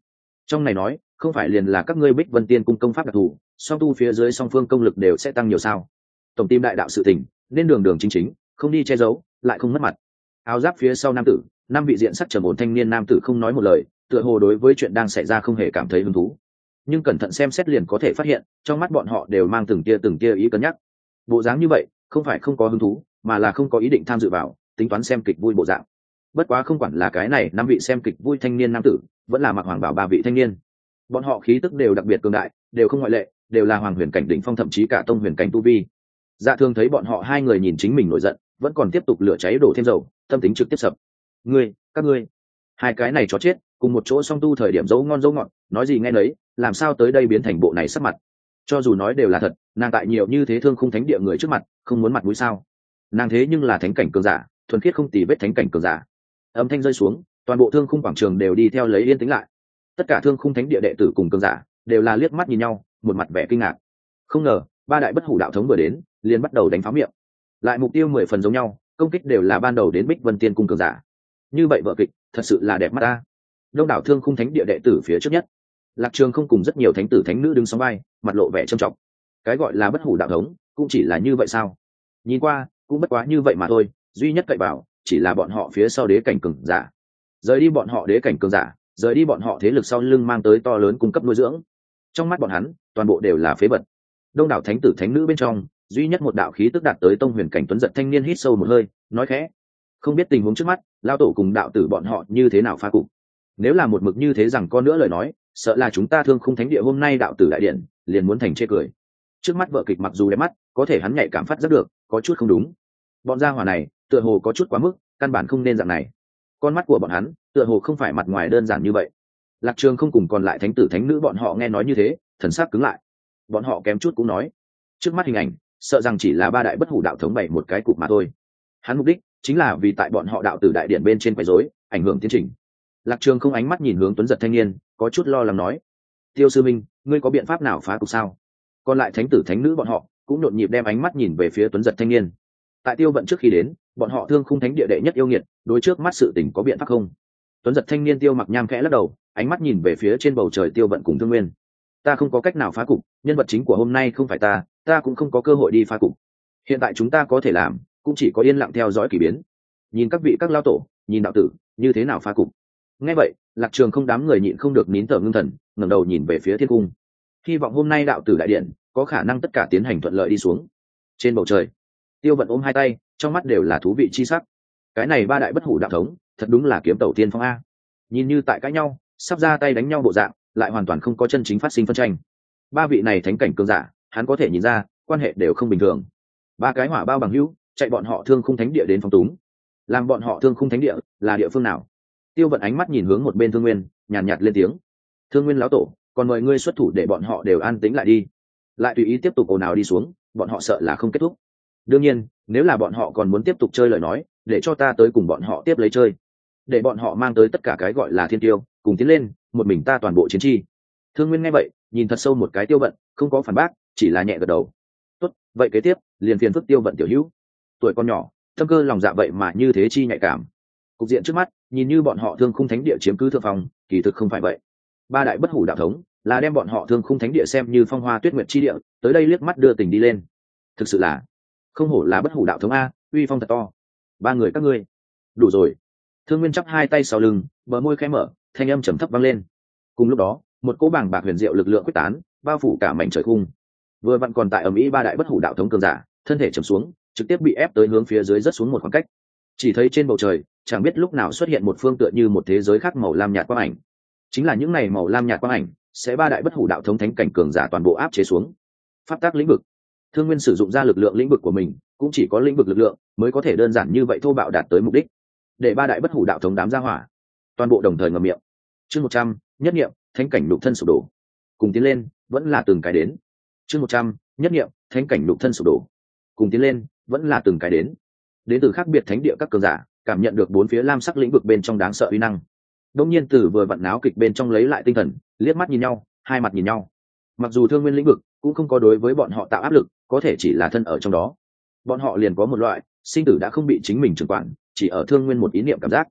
Trong này nói, không phải liền là các ngươi bích vân tiên cung công pháp đặc thù, song tu phía dưới song phương công lực đều sẽ tăng nhiều sao? Tổng tim đại đạo sự tình, nên đường đường chính chính, không đi che giấu, lại không mất mặt. Áo giáp phía sau nam tử, năm vị diện sắc trầm ổn thanh niên nam tử không nói một lời, tựa hồ đối với chuyện đang xảy ra không hề cảm thấy hứng thú. Nhưng cẩn thận xem xét liền có thể phát hiện, trong mắt bọn họ đều mang từng tia từng tia ý cân nhắc. Bộ dáng như vậy, không phải không có hứng thú mà là không có ý định tham dự vào, tính toán xem kịch vui bộ dạng. Bất quá không quản là cái này, năm vị xem kịch vui thanh niên nam tử, vẫn là mặc hoàng bảo ba vị thanh niên. Bọn họ khí tức đều đặc biệt cường đại, đều không ngoại lệ, đều là hoàng huyền cảnh đỉnh phong, thậm chí cả tông huyền cảnh tu vi. Dạ thường thấy bọn họ hai người nhìn chính mình nổi giận, vẫn còn tiếp tục lửa cháy đổ thêm dầu, tâm tính trực tiếp sập. Ngươi, các ngươi. Hai cái này chó chết, cùng một chỗ song tu thời điểm dấu ngon dấu ngọt, nói gì nghe nấy, làm sao tới đây biến thành bộ này sắp mặt. Cho dù nói đều là thật, nàng tại nhiều như thế thương không thánh địa người trước mặt, không muốn mặt mũi sao? Nàng thế nhưng là thánh cảnh cường giả, thuần khiết không tì vết thánh cảnh cường giả. Âm thanh rơi xuống, toàn bộ thương khung quảng trường đều đi theo lấy yên tĩnh lại. Tất cả thương khung thánh địa đệ tử cùng cường giả đều là liếc mắt nhìn nhau, một mặt vẻ kinh ngạc. Không ngờ, ba đại bất hủ đạo thống vừa đến, liền bắt đầu đánh phá miệng. Lại mục tiêu mười phần giống nhau, công kích đều là ban đầu đến bích vân tiên cung cường giả. Như vậy vợ kịch, thật sự là đẹp mắt ta. Đông đảo thương khung thánh địa đệ tử phía trước nhất. Lạc trường không cùng rất nhiều thánh tử thánh nữ đứng sóng vai, mặt lộ vẻ trầm trọng. Cái gọi là bất hủ đạo thống, cũng chỉ là như vậy sao? Nhìn qua cũng bất quá như vậy mà thôi, duy nhất cậy vào chỉ là bọn họ phía sau đế cảnh cường giả. Rời đi bọn họ đế cảnh cường giả, rời đi bọn họ thế lực sau lưng mang tới to lớn cung cấp nuôi dưỡng. Trong mắt bọn hắn, toàn bộ đều là phế vật. Đông đảo thánh tử, thánh nữ bên trong, duy nhất một đạo khí tức đạt tới tông huyền cảnh tuấn giật thanh niên hít sâu một hơi, nói khẽ. Không biết tình huống trước mắt, lao tổ cùng đạo tử bọn họ như thế nào pha cục? Nếu là một mực như thế rằng con nữa lời nói, sợ là chúng ta thương không thánh địa hôm nay đạo tử đại điện, liền muốn thành chê cười. Trước mắt vợ kịch mặc dù đẹp mắt, có thể hắn nhạy cảm phát rất được có chút không đúng. Bọn gia hỏa này, tựa hồ có chút quá mức, căn bản không nên dạng này. Con mắt của bọn hắn, tựa hồ không phải mặt ngoài đơn giản như vậy. Lạc trường không cùng còn lại thánh tử thánh nữ bọn họ nghe nói như thế, thần sắc cứng lại. Bọn họ kém chút cũng nói, trước mắt hình ảnh, sợ rằng chỉ là ba đại bất hủ đạo thống bày một cái cục mà thôi. Hắn mục đích chính là vì tại bọn họ đạo tử đại điện bên trên quấy rối, ảnh hưởng tiến trình. Lạc trường không ánh mắt nhìn hướng tuấn giật thanh niên, có chút lo lắng nói, tiêu sư minh, ngươi có biện pháp nào phá cục sao? Còn lại thánh tử thánh nữ bọn họ cũng nhộn nhịp đem ánh mắt nhìn về phía tuấn giật thanh niên. Tại tiêu vận trước khi đến, bọn họ thương khung thánh địa đệ nhất yêu nghiệt, đối trước mắt sự tình có biện pháp không? Tuấn giật thanh niên tiêu mặc nham khẽ lắc đầu, ánh mắt nhìn về phía trên bầu trời tiêu vận cùng thương nguyên. Ta không có cách nào phá cục, nhân vật chính của hôm nay không phải ta ta cũng không có cơ hội đi phá cục. Hiện tại chúng ta có thể làm, cũng chỉ có yên lặng theo dõi k ỳ biến. Nhìn các vị các lao tổ, nhìn đạo tử, như thế nào phá cục? Nghe vậy, lạc trường không đám người nhịn không được nín thở ngưng thần, ngẩng đầu nhìn về phía thiên cung. Hy vọng hôm nay đạo tử đại điện có khả năng tất cả tiến hành thuận lợi đi xuống. Trên bầu trời tiêu vận ôm hai tay trong mắt đều là thú vị chi sắc. Cái này ba đại bất hủ đạo thống thật đúng là kiếm tàu tiên phong a. Nhìn như tại cãi nhau sắp ra tay đánh nhau bộ dạng lại hoàn toàn không có chân chính phát sinh phân tranh. Ba vị này thánh cảnh cường giả hắn có thể nhìn ra quan hệ đều không bình thường. Ba cái hỏa bao bằng hữu chạy bọn họ thương khung thánh địa đến phong túng. Làm bọn họ thương khung thánh địa là địa phương nào? Tiêu vận ánh mắt nhìn hướng một bên thương nguyên nhàn nhạt, nhạt lên tiếng. Thương nguyên lão tổ còn mời ngươi xuất thủ để bọn họ đều an tĩnh lại đi lại tùy ý tiếp tục ồn ào đi xuống, bọn họ sợ là không kết thúc. Đương nhiên, nếu là bọn họ còn muốn tiếp tục chơi lời nói, để cho ta tới cùng bọn họ tiếp lấy chơi. Để bọn họ mang tới tất cả cái gọi là thiên tiêu, cùng tiến lên, một mình ta toàn bộ chiến chi. Thương nguyên nghe vậy, nhìn thật sâu một cái tiêu vận, không có phản bác, chỉ là nhẹ gật đầu. Tốt, vậy kế tiếp, liền phiền phức tiêu vận tiểu hữu. Tuổi con nhỏ, tâm cơ lòng dạ vậy mà như thế chi nhạy cảm. Cục diện trước mắt, nhìn như bọn họ thương khung thánh địa chiếm cứ thượng phòng kỳ thực không phải vậy. Ba đại bất hủ đạo thống là đem bọn họ thương khung thánh địa xem như phong hoa tuyết nguyệt chi địa, tới đây liếc mắt đưa tình đi lên. Thực sự là, không hổ là bất hủ đạo thống a, uy phong thật to. Ba người các ngươi. Đủ rồi. Thương nguyên chắp hai tay sau lưng, bờ môi khẽ mở, thanh âm trầm thấp vang lên. Cùng lúc đó, một cỗ bảng bạc huyền diệu lực lượng quyết tán, bao phủ cả mảnh trời khung vừa vặn còn tại ở mỹ ba đại bất hủ đạo thống cường giả, thân thể trầm xuống, trực tiếp bị ép tới hướng phía dưới rất xuống một khoảng cách. Chỉ thấy trên bầu trời, chẳng biết lúc nào xuất hiện một phương tựa như một thế giới khác màu lam nhạt quang ảnh. Chính là những này màu lam nhạt quang ảnh sẽ ba đại bất hủ đạo thống thánh cảnh cường giả toàn bộ áp chế xuống. Pháp tác lĩnh vực. Thương nguyên sử dụng ra lực lượng lĩnh vực của mình, cũng chỉ có lĩnh vực lực lượng mới có thể đơn giản như vậy thô bạo đạt tới mục đích. Để ba đại bất hủ đạo thống đám ra hỏa. Toàn bộ đồng thời ngầm miệng. Chương một trăm, nhất nghiệm thánh cảnh lục thân sụp đổ. Cùng tiến lên, vẫn là từng cái đến. Chương một trăm, nhất nghiệm thánh cảnh lục thân sụp đổ. Cùng tiến lên, vẫn là từng cái đến. Đến từ khác biệt thánh địa các cường giả, cảm nhận được bốn phía lam sắc lĩnh vực bên trong đáng sợ uy năng đông nhiên từ vừa vặn náo kịch bên trong lấy lại tinh thần, liếc mắt nhìn nhau, hai mặt nhìn nhau. Mặc dù thương nguyên lĩnh vực cũng không có đối với bọn họ tạo áp lực, có thể chỉ là thân ở trong đó. Bọn họ liền có một loại, sinh tử đã không bị chính mình trừng quản, chỉ ở thương nguyên một ý niệm cảm giác.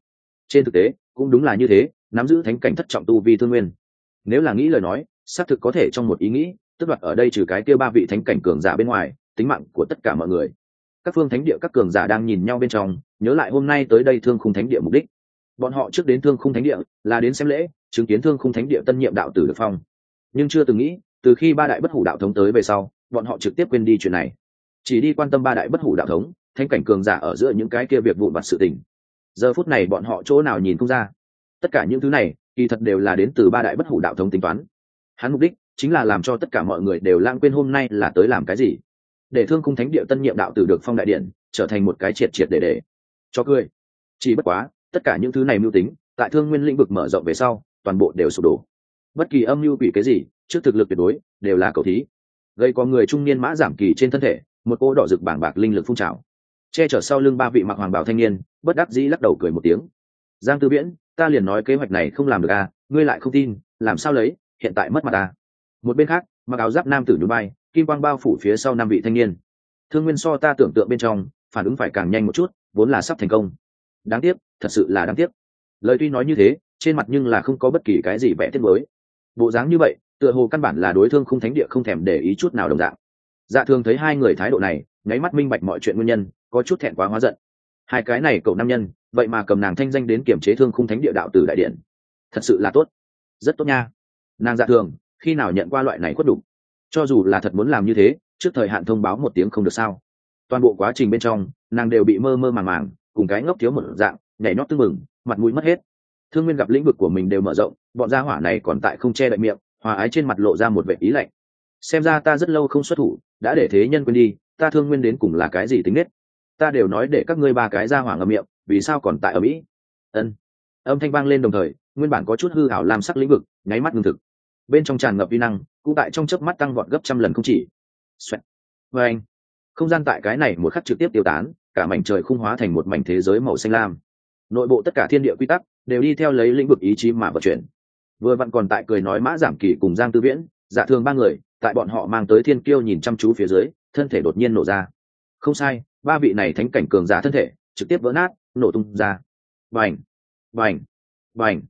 Trên thực tế, cũng đúng là như thế, nắm giữ thánh cảnh thất trọng tu vi thương nguyên. Nếu là nghĩ lời nói, xác thực có thể trong một ý nghĩ, tức đoạt ở đây trừ cái kia ba vị thánh cảnh cường giả bên ngoài, tính mạng của tất cả mọi người. Các phương thánh địa các cường giả đang nhìn nhau bên trong, nhớ lại hôm nay tới đây thương khung thánh địa mục đích bọn họ trước đến thương khung thánh địa là đến xem lễ, chứng kiến thương khung thánh địa tân nhiệm đạo tử được phong. Nhưng chưa từng nghĩ, từ khi ba đại bất hủ đạo thống tới về sau, bọn họ trực tiếp quên đi chuyện này. Chỉ đi quan tâm ba đại bất hủ đạo thống thanh cảnh cường giả ở giữa những cái kia việc vụn vặt sự tình. Giờ phút này bọn họ chỗ nào nhìn không ra. Tất cả những thứ này, kỳ thật đều là đến từ ba đại bất hủ đạo thống tính toán. Hắn mục đích chính là làm cho tất cả mọi người đều lãng quên hôm nay là tới làm cái gì. Để thương khung thánh địa tân nhiệm đạo tử được phong đại điện, trở thành một cái triệt triệt để để. Cho cười. Chỉ bất quá tất cả những thứ này mưu tính, tại thương nguyên lĩnh vực mở rộng về sau, toàn bộ đều sụp đổ. Bất kỳ âm mưu quỷ cái gì, trước thực lực tuyệt đối, đều là cầu thí. Gây có người trung niên mã giảm kỳ trên thân thể, một ô đỏ rực bảng bạc linh lực phun trào. Che chở sau lưng ba vị mặc hoàng bảo thanh niên, bất đắc dĩ lắc đầu cười một tiếng. Giang tư viễn, ta liền nói kế hoạch này không làm được à ngươi lại không tin, làm sao lấy, hiện tại mất mặt ta một bên khác, mặc áo giáp nam tử núi bay kim quang bao phủ phía sau năm vị thanh niên. Thương nguyên so ta tưởng tượng bên trong, phản ứng phải càng nhanh một chút, vốn là sắp thành công đáng tiếc, thật sự là đáng tiếc. Lời tuy nói như thế, trên mặt nhưng là không có bất kỳ cái gì vẽ thiết mới bộ dáng như vậy, tựa hồ căn bản là đối thương không thánh địa không thèm để ý chút nào đồng dạng. Dạ thường thấy hai người thái độ này, nháy mắt minh bạch mọi chuyện nguyên nhân, có chút thẹn quá hóa giận. Hai cái này cậu nam nhân, vậy mà cầm nàng thanh danh đến kiểm chế thương khung thánh địa đạo từ đại điện. Thật sự là tốt. Rất tốt nha. Nàng dạ thường, khi nào nhận qua loại này khuất đủ? Cho dù là thật muốn làm như thế, trước thời hạn thông báo một tiếng không được sao. Toàn bộ quá trình bên trong, nàng đều bị mơ mơ màng màng cùng cái ngốc thiếu một dạng, nhảy nhót tưng mừng, mặt mũi mất hết. Thương nguyên gặp lĩnh vực của mình đều mở rộng, bọn gia hỏa này còn tại không che đậy miệng, hòa ái trên mặt lộ ra một vệ ý lạnh. Xem ra ta rất lâu không xuất thủ, đã để thế nhân quên đi, ta thương nguyên đến cùng là cái gì tính nết? Ta đều nói để các ngươi ba cái ra hỏa ngầm miệng, vì sao còn tại ở mỹ? Ân. Âm thanh vang lên đồng thời, nguyên bản có chút hư hảo làm sắc lĩnh vực, nháy mắt ngưng thực. Bên trong tràn ngập vi năng, cũng tại trong chớp mắt tăng vọt gấp trăm lần không chỉ. Xoẹt. và anh không gian tại cái này một khắc trực tiếp tiêu tán cả mảnh trời khung hóa thành một mảnh thế giới màu xanh lam. Nội bộ tất cả thiên địa quy tắc đều đi theo lấy lĩnh vực ý chí mà vận chuyển. Vừa vặn còn tại cười nói mã giảm kỳ cùng giang tư viễn dạ thường ba người, tại bọn họ mang tới thiên kiêu nhìn chăm chú phía dưới, thân thể đột nhiên nổ ra. Không sai, ba vị này thánh cảnh cường giả thân thể, trực tiếp vỡ nát, nổ tung ra. Vành vành vành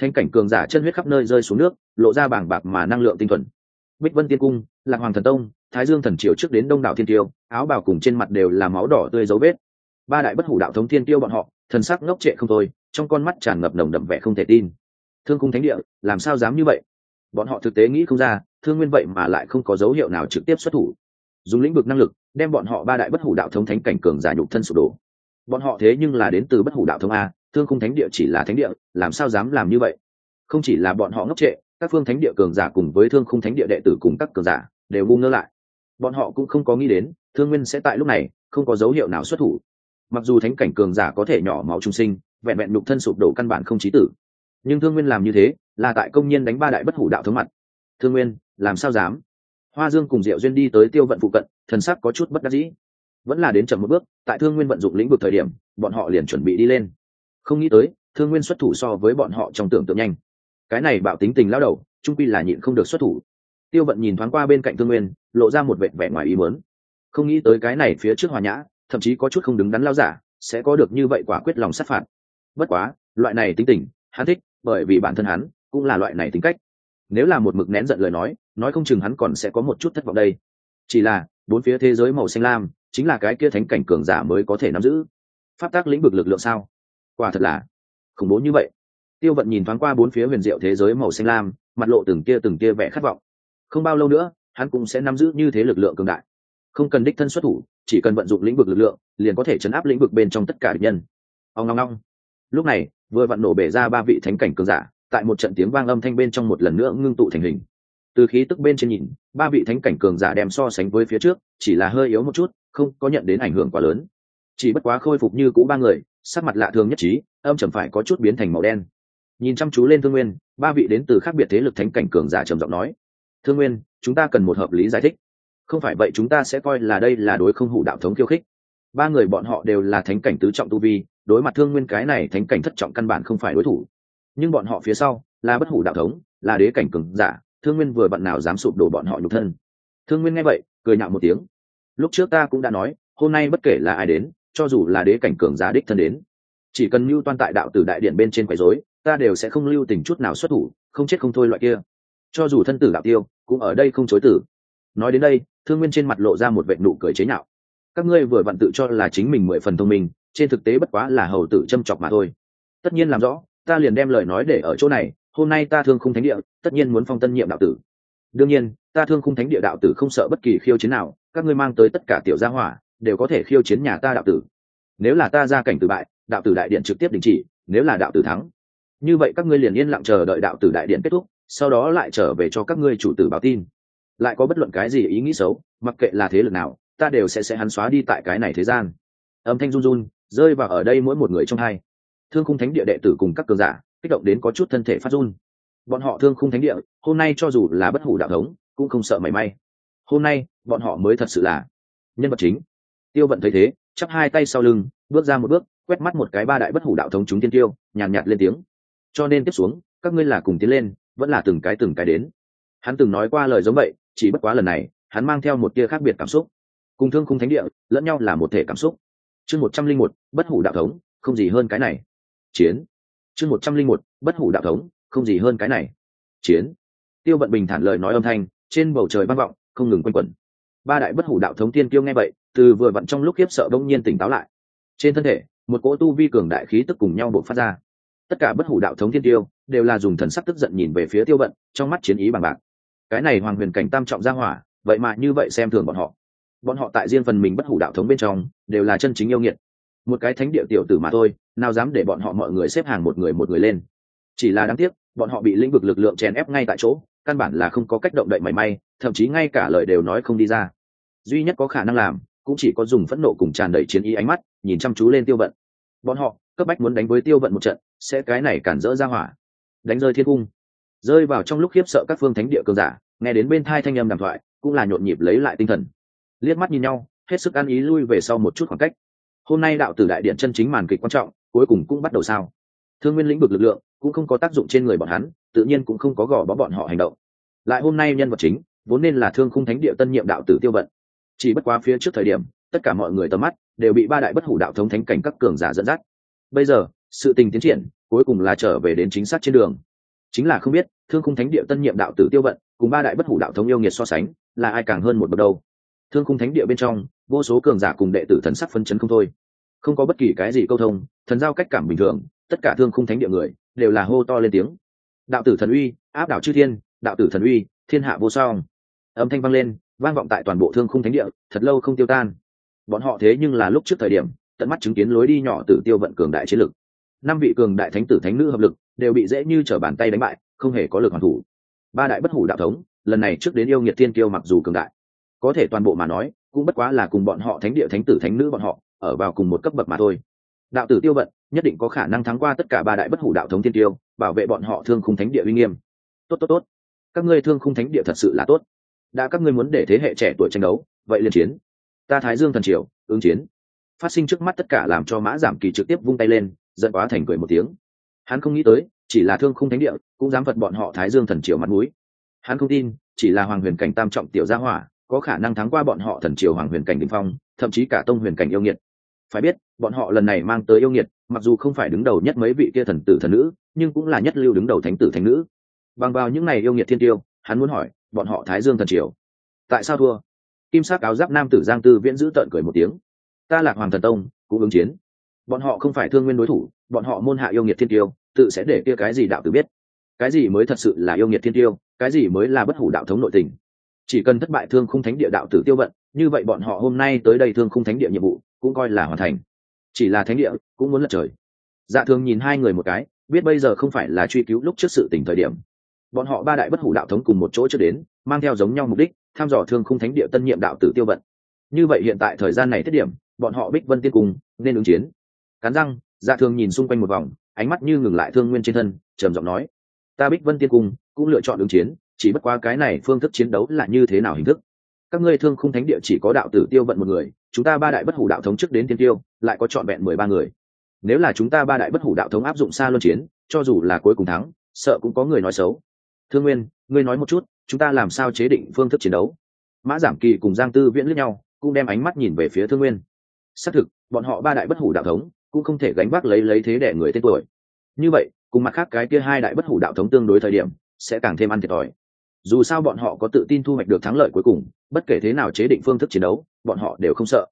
thánh cảnh cường giả chân huyết khắp nơi rơi xuống nước, lộ ra bảng bạc mà năng lượng tinh thuần. Bích vân tiên cung, lạc hoàng thần tông thái dương thần triều trước đến đông đảo thiên tiêu, áo bào cùng trên mặt đều là máu đỏ tươi dấu vết. Ba đại bất hủ đạo thống thiên tiêu bọn họ, thần sắc ngốc trệ không thôi, trong con mắt tràn ngập nồng đậm vẻ không thể tin. Thương cung thánh địa, làm sao dám như vậy? Bọn họ thực tế nghĩ không ra, thương nguyên vậy mà lại không có dấu hiệu nào trực tiếp xuất thủ. Dùng lĩnh vực năng lực, đem bọn họ ba đại bất hủ đạo thống thánh cảnh cường giả nhục thân sụp đổ. Bọn họ thế nhưng là đến từ bất hủ đạo thống a, thương cung thánh địa chỉ là thánh địa, làm sao dám làm như vậy? Không chỉ là bọn họ ngốc trệ, các phương thánh địa cường giả cùng với thương khung thánh địa đệ tử cùng các cường giả, đều bu ngơ lại bọn họ cũng không có nghĩ đến, thương nguyên sẽ tại lúc này không có dấu hiệu nào xuất thủ. Mặc dù thánh cảnh cường giả có thể nhỏ máu trung sinh, vẹn vẹn nhục thân sụp đổ căn bản không trí tử. Nhưng thương nguyên làm như thế, là tại công nhân đánh ba đại bất hủ đạo thống mặt. Thương nguyên, làm sao dám? Hoa dương cùng diệu duyên đi tới tiêu vận phụ cận, thần sắc có chút bất đắc dĩ. Vẫn là đến chậm một bước, tại thương nguyên vận dụng lĩnh vực thời điểm, bọn họ liền chuẩn bị đi lên. Không nghĩ tới, thương nguyên xuất thủ so với bọn họ trong tưởng tượng nhanh. Cái này bạo tính tình lao đầu, trung pi là nhịn không được xuất thủ tiêu vận nhìn thoáng qua bên cạnh thương nguyên, lộ ra một vệ vẻ ngoài ý mớn không nghĩ tới cái này phía trước hòa nhã, thậm chí có chút không đứng đắn lao giả, sẽ có được như vậy quả quyết lòng sát phạt. Bất quá, loại này tính tình, hắn thích, bởi vì bản thân hắn cũng là loại này tính cách. Nếu là một mực nén giận lời nói nói không chừng hắn còn sẽ có một chút thất vọng đây. Chỉ là, bốn phía thế giới màu xanh lam, chính là cái kia thánh cảnh cường giả mới có thể nắm giữ. Pháp tác lĩnh vực lực lượng sao? Quả thật là khủng bố như vậy. Tiêu vận nhìn thoáng qua bốn phía huyền diệu thế giới màu xanh lam, mặt lộ từng kia từng kia vẻ khát vọng không bao lâu nữa, hắn cũng sẽ nắm giữ như thế lực lượng cường đại. Không cần đích thân xuất thủ, chỉ cần vận dụng lĩnh vực lực lượng, liền có thể chấn áp lĩnh vực bên trong tất cả địch nhân. Ông ngong ngong lúc này, vừa vặn nổ bể ra ba vị thánh cảnh cường giả, tại một trận tiếng vang âm thanh bên trong một lần nữa ngưng tụ thành hình. Từ khí tức bên trên nhìn, ba vị thánh cảnh cường giả đem so sánh với phía trước, chỉ là hơi yếu một chút, không có nhận đến ảnh hưởng quá lớn. Chỉ bất quá khôi phục như cũ ba người, sắc mặt lạ thường nhất trí, âm trầm phải có chút biến thành màu đen. Nhìn chăm chú lên thương nguyên, ba vị đến từ khác biệt thế lực thánh cảnh cường giả trầm giọng nói thương nguyên, chúng ta cần một hợp lý giải thích. Không phải vậy chúng ta sẽ coi là đây là đối không hủ đạo thống khiêu khích. Ba người bọn họ đều là thánh cảnh tứ trọng tu vi, đối mặt thương nguyên cái này thánh cảnh thất trọng căn bản không phải đối thủ. Nhưng bọn họ phía sau là bất hủ đạo thống, là đế cảnh cường giả, thương nguyên vừa bận nào dám sụp đổ bọn họ nhục thân. Thương nguyên nghe vậy, cười nhạo một tiếng. Lúc trước ta cũng đã nói, hôm nay bất kể là ai đến, cho dù là đế cảnh cường giả đích thân đến, chỉ cần mưu toan tại đạo tử đại điện bên trên quấy rối, ta đều sẽ không lưu tình chút nào xuất thủ, không chết không thôi loại kia cho dù thân tử đạo tiêu, cũng ở đây không chối tử. Nói đến đây, thương nguyên trên mặt lộ ra một vệ nụ cười chế nhạo. Các ngươi vừa vặn tự cho là chính mình mười phần thông minh, trên thực tế bất quá là hầu tử châm chọc mà thôi. Tất nhiên làm rõ, ta liền đem lời nói để ở chỗ này, hôm nay ta thương không thánh địa, tất nhiên muốn phong tân nhiệm đạo tử. Đương nhiên, ta thương không thánh địa đạo tử không sợ bất kỳ khiêu chiến nào, các ngươi mang tới tất cả tiểu gia hỏa, đều có thể khiêu chiến nhà ta đạo tử. Nếu là ta ra cảnh từ bại, đạo tử đại điện trực tiếp đình chỉ, nếu là đạo tử thắng. Như vậy các ngươi liền yên lặng chờ đợi đạo tử đại điện kết thúc sau đó lại trở về cho các ngươi chủ tử báo tin. Lại có bất luận cái gì ý nghĩ xấu mặc kệ là thế lực nào ta đều sẽ sẽ hắn xóa đi tại cái này thế gian. Âm thanh run run rơi vào ở đây mỗi một người trong hai. Thương khung thánh địa đệ tử cùng các cường giả kích động đến có chút thân thể phát run. Bọn họ thương khung thánh địa hôm nay cho dù là bất hủ đạo thống cũng không sợ mảy may. Hôm nay bọn họ mới thật sự là nhân vật chính. Tiêu vận thấy thế chắp hai tay sau lưng bước ra một bước quét mắt một cái ba đại bất hủ đạo thống chúng tiên tiêu nhàn nhạt, nhạt lên tiếng. Cho nên tiếp xuống các ngươi là cùng tiến lên vẫn là từng cái từng cái đến. Hắn từng nói qua lời giống vậy, chỉ bất quá lần này, hắn mang theo một tia khác biệt cảm xúc. Cùng thương khung thánh địa, lẫn nhau là một thể cảm xúc. Chương một trăm linh một, bất hủ đạo thống, không gì hơn cái này. Chiến. Chương một trăm linh một, bất hủ đạo thống, không gì hơn cái này. Chiến. Tiêu vận bình thản lời nói âm thanh, trên bầu trời vang vọng, không ngừng quanh quẩn. Ba đại bất hủ đạo thống tiên tiêu nghe vậy, từ vừa vặn trong lúc khiếp sợ đông nhiên tỉnh táo lại. Trên thân thể, một cỗ tu vi cường đại khí tức cùng nhau bộc phát ra tất cả bất hủ đạo thống thiên tiêu đều là dùng thần sắc tức giận nhìn về phía tiêu vận, trong mắt chiến ý bằng bạc. Cái này hoàng huyền cảnh tam trọng gia hỏa, vậy mà như vậy xem thường bọn họ. Bọn họ tại riêng phần mình bất hủ đạo thống bên trong, đều là chân chính yêu nghiệt. Một cái thánh địa tiểu tử mà thôi, nào dám để bọn họ mọi người xếp hàng một người một người lên. Chỉ là đáng tiếc, bọn họ bị lĩnh vực lực lượng chèn ép ngay tại chỗ, căn bản là không có cách động đậy mảy may, thậm chí ngay cả lời đều nói không đi ra. Duy nhất có khả năng làm, cũng chỉ có dùng phẫn nộ cùng tràn đầy chiến ý ánh mắt, nhìn chăm chú lên tiêu vận. Bọn họ, cấp bách muốn đánh với tiêu vận một trận sẽ cái này cản rỡ ra hỏa. Đánh rơi thiên cung. Rơi vào trong lúc khiếp sợ các phương thánh địa cường giả, nghe đến bên thai thanh âm đàm thoại, cũng là nhộn nhịp lấy lại tinh thần. Liếc mắt nhìn nhau, hết sức ăn ý lui về sau một chút khoảng cách. Hôm nay đạo tử đại điện chân chính màn kịch quan trọng, cuối cùng cũng bắt đầu sao? Thương nguyên lĩnh vực lực lượng, cũng không có tác dụng trên người bọn hắn, tự nhiên cũng không có gò bó bọn họ hành động. Lại hôm nay nhân vật chính, vốn nên là thương khung thánh địa tân nhiệm đạo tử tiêu vận. Chỉ bất quá phía trước thời điểm, tất cả mọi người tầm mắt đều bị ba đại bất hủ đạo thống thánh cảnh các cường giả dẫn dắt. Bây giờ sự tình tiến triển, cuối cùng là trở về đến chính xác trên đường. Chính là không biết, thương khung thánh địa tân nhiệm đạo tử tiêu vận, cùng ba đại bất hủ đạo thống yêu nghiệt so sánh, là ai càng hơn một bậc đâu? Thương khung thánh địa bên trong, vô số cường giả cùng đệ tử thần sắc phân chấn không thôi. Không có bất kỳ cái gì câu thông, thần giao cách cảm bình thường, tất cả thương khung thánh địa người, đều là hô to lên tiếng. Đạo tử thần uy, áp đảo chư thiên, đạo tử thần uy, thiên hạ vô song. Âm thanh vang lên, vang vọng tại toàn bộ thương khung thánh địa, thật lâu không tiêu tan. Bọn họ thế nhưng là lúc trước thời điểm, tận mắt chứng kiến lối đi nhỏ tử tiêu vận cường đại chiến lực năm vị cường đại thánh tử thánh nữ hợp lực, đều bị dễ như trở bàn tay đánh bại, không hề có lực hoàn thủ. Ba đại bất hủ đạo thống, lần này trước đến yêu nghiệt thiên tiêu mặc dù cường đại, có thể toàn bộ mà nói, cũng bất quá là cùng bọn họ thánh địa thánh tử thánh nữ bọn họ, ở vào cùng một cấp bậc mà thôi. Đạo tử tiêu vận, nhất định có khả năng thắng qua tất cả ba đại bất hủ đạo thống thiên tiêu bảo vệ bọn họ thương khung thánh địa uy nghiêm. Tốt tốt tốt. Các ngươi thương khung thánh địa thật sự là tốt. Đã các ngươi muốn để thế hệ trẻ tuổi tranh đấu, vậy liên chiến. Ta thái dương thần triều, ứng chiến. Phát sinh trước mắt tất cả làm cho mã giảm kỳ trực tiếp vung tay lên giận quá thành cười một tiếng. Hắn không nghĩ tới, chỉ là thương khung thánh địa, cũng dám vật bọn họ thái dương thần triều mặt mũi. Hắn không tin, chỉ là hoàng huyền cảnh tam trọng tiểu gia hỏa, có khả năng thắng qua bọn họ thần triều hoàng huyền cảnh đình phong, thậm chí cả tông huyền cảnh yêu nghiệt. Phải biết, bọn họ lần này mang tới yêu nghiệt, mặc dù không phải đứng đầu nhất mấy vị kia thần tử thần nữ, nhưng cũng là nhất lưu đứng đầu thánh tử thánh nữ. Bằng vào những này yêu nghiệt thiên tiêu, hắn muốn hỏi, bọn họ thái dương thần triều, tại sao thua? Kim sắc áo giáp nam tử giang tư viễn giữ tợn cười một tiếng. Ta là hoàng thần tông, cũng ứng chiến bọn họ không phải thương nguyên đối thủ, bọn họ môn hạ yêu nghiệt thiên tiêu, tự sẽ để kia cái gì đạo tử biết? Cái gì mới thật sự là yêu nghiệt thiên tiêu, cái gì mới là bất hủ đạo thống nội tình? Chỉ cần thất bại thương khung thánh địa đạo tử tiêu vận, như vậy bọn họ hôm nay tới đây thương khung thánh địa nhiệm vụ, cũng coi là hoàn thành. Chỉ là thánh địa, cũng muốn lật trời. Dạ thường nhìn hai người một cái, biết bây giờ không phải là truy cứu lúc trước sự tình thời điểm. Bọn họ ba đại bất hủ đạo thống cùng một chỗ chưa đến, mang theo giống nhau mục đích tham dò thương khung thánh địa tân nhiệm đạo tử tiêu vận. Như vậy hiện tại thời gian này thiết điểm, bọn họ bích vân tiên cùng nên ứng chiến cắn răng dạ thường nhìn xung quanh một vòng, ánh mắt như ngừng lại thương nguyên trên thân, trầm giọng nói, ta bích vân tiên cung cũng lựa chọn ứng chiến, chỉ bất qua cái này phương thức chiến đấu là như thế nào hình thức? Các ngươi thương khung thánh địa chỉ có đạo tử tiêu vận một người, chúng ta ba đại bất hủ đạo thống trước đến tiên tiêu, lại có trọn vẹn mười ba người. Nếu là chúng ta ba đại bất hủ đạo thống áp dụng xa luân chiến, cho dù là cuối cùng thắng, sợ cũng có người nói xấu. Thương nguyên, ngươi nói một chút, chúng ta làm sao chế định phương thức chiến đấu? Mã giảm kỳ cùng giang tư viễn lẫn nhau, cũng đem ánh mắt nhìn về phía thương nguyên. Xác thực, bọn họ ba đại bất hủ đạo thống cũng không thể gánh vác lấy lấy thế đẻ người tên tuổi. Như vậy, cùng mặt khác cái kia hai đại bất hủ đạo thống tương đối thời điểm, sẽ càng thêm ăn thiệt thòi. Dù sao bọn họ có tự tin thu hoạch được thắng lợi cuối cùng, bất kể thế nào chế định phương thức chiến đấu, bọn họ đều không sợ.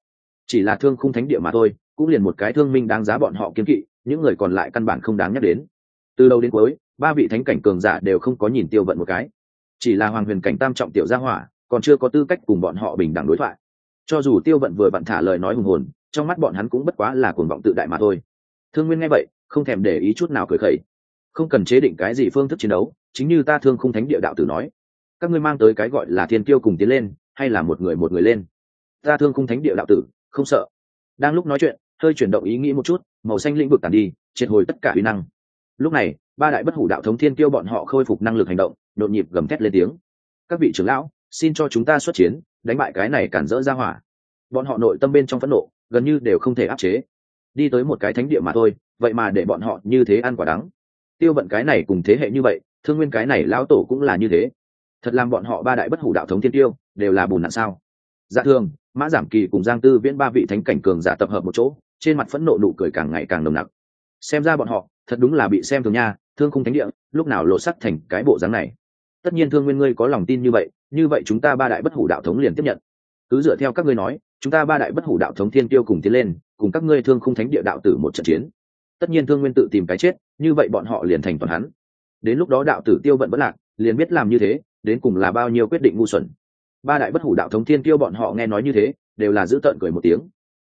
Chỉ là thương khung thánh địa mà thôi, cũng liền một cái thương minh đáng giá bọn họ kiếm kỵ, những người còn lại căn bản không đáng nhắc đến. Từ đầu đến cuối, ba vị thánh cảnh cường giả đều không có nhìn tiêu vận một cái. Chỉ là hoàng huyền cảnh tam trọng tiểu gia hỏa, còn chưa có tư cách cùng bọn họ bình đẳng đối thoại. Cho dù tiêu vận vừa bận thả lời nói hùng hồn trong mắt bọn hắn cũng bất quá là cuồng vọng tự đại mà thôi. Thương nguyên nghe vậy, không thèm để ý chút nào cười khẩy. Không cần chế định cái gì phương thức chiến đấu, chính như ta thương không thánh địa đạo tử nói. Các ngươi mang tới cái gọi là thiên tiêu cùng tiến lên, hay là một người một người lên? Ta thương không thánh địa đạo tử, không sợ. Đang lúc nói chuyện, hơi chuyển động ý nghĩ một chút, màu xanh lĩnh vực tàn đi, triệt hồi tất cả uy năng. Lúc này, ba đại bất hủ đạo thống thiên tiêu bọn họ khôi phục năng lực hành động, nhộn nhịp gầm thét lên tiếng. Các vị trưởng lão, xin cho chúng ta xuất chiến, đánh bại cái này cản rỡ ra hỏa. Bọn họ nội tâm bên trong phẫn nộ gần như đều không thể áp chế. Đi tới một cái thánh địa mà thôi, vậy mà để bọn họ như thế ăn quả đắng. Tiêu vận cái này cùng thế hệ như vậy, thương nguyên cái này lão tổ cũng là như thế. Thật làm bọn họ ba đại bất hủ đạo thống thiên tiêu, đều là bùn nạn sao? Dạ thường, mã giảm kỳ cùng giang tư viễn ba vị thánh cảnh cường giả tập hợp một chỗ, trên mặt phẫn nộ nụ cười càng ngày càng nồng nặc. Xem ra bọn họ, thật đúng là bị xem thường nha, thương không thánh địa, lúc nào lộ sắc thành cái bộ dáng này. Tất nhiên thương nguyên ngươi có lòng tin như vậy như vậy chúng ta ba đại bất hủ đạo thống liền tiếp nhận. Cứ dựa theo các ngươi nói chúng ta ba đại bất hủ đạo thống thiên tiêu cùng tiến lên, cùng các ngươi thương không thánh địa đạo tử một trận chiến. Tất nhiên thương nguyên tự tìm cái chết, như vậy bọn họ liền thành toàn hắn. Đến lúc đó đạo tử tiêu vận vẫn lạc, liền biết làm như thế, đến cùng là bao nhiêu quyết định ngu xuẩn. Ba đại bất hủ đạo thống thiên tiêu bọn họ nghe nói như thế, đều là giữ tợn cười một tiếng.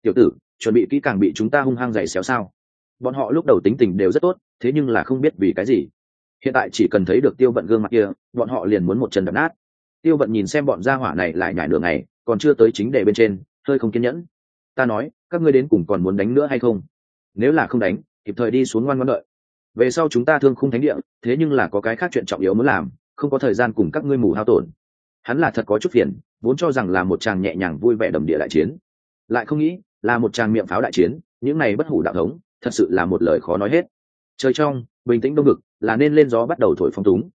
Tiểu tử, chuẩn bị kỹ càng bị chúng ta hung hăng giày xéo sao? Bọn họ lúc đầu tính tình đều rất tốt, thế nhưng là không biết vì cái gì. Hiện tại chỉ cần thấy được tiêu vận gương mặt kia, bọn họ liền muốn một chân đập nát. Tiêu vận nhìn xem bọn gia hỏa này lại nhảy nửa ngày, còn chưa tới chính đề bên trên hơi không kiên nhẫn. Ta nói, các ngươi đến cùng còn muốn đánh nữa hay không? Nếu là không đánh, kịp thời đi xuống ngoan ngoãn đợi. Về sau chúng ta thương khung thánh địa, thế nhưng là có cái khác chuyện trọng yếu muốn làm, không có thời gian cùng các ngươi mù hao tổn. Hắn là thật có chút phiền, vốn cho rằng là một chàng nhẹ nhàng vui vẻ đầm địa đại chiến. Lại không nghĩ, là một chàng miệng pháo đại chiến, những này bất hủ đạo thống, thật sự là một lời khó nói hết. Trời trong, bình tĩnh đông ngực là nên lên gió bắt đầu thổi phong túng.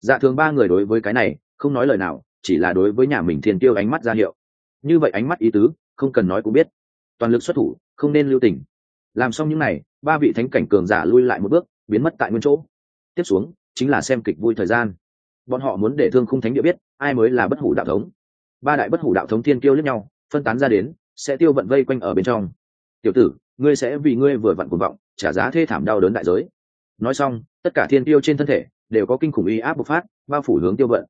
Dạ thường ba người đối với cái này, không nói lời nào, chỉ là đối với nhà mình thiên tiêu ánh mắt ra hiệu như vậy ánh mắt ý tứ, không cần nói cũng biết. Toàn lực xuất thủ, không nên lưu tình. Làm xong những n à y ba vị thánh cảnh cường giả lui lại một bước, biến mất tại nguyên chỗ. Tiếp xuống, chính là xem kịch vui thời gian. Bọn họ muốn để thương khung thánh địa biết, ai mới là bất hủ đạo thống. Ba đại bất hủ đạo thống thiên kiêu lẫn nhau, phân tán ra đến, sẽ tiêu vận vây quanh ở bên trong. Tiểu tử, ngươi sẽ vì ngươi vừa vặn cuồng vọng, trả giá thê thảm đau đớn đại giới. Nói xong, tất cả thiên tiêu trên thân thể đều có kinh khủng y áp bộc phát, bao phủ hướng tiêu vận.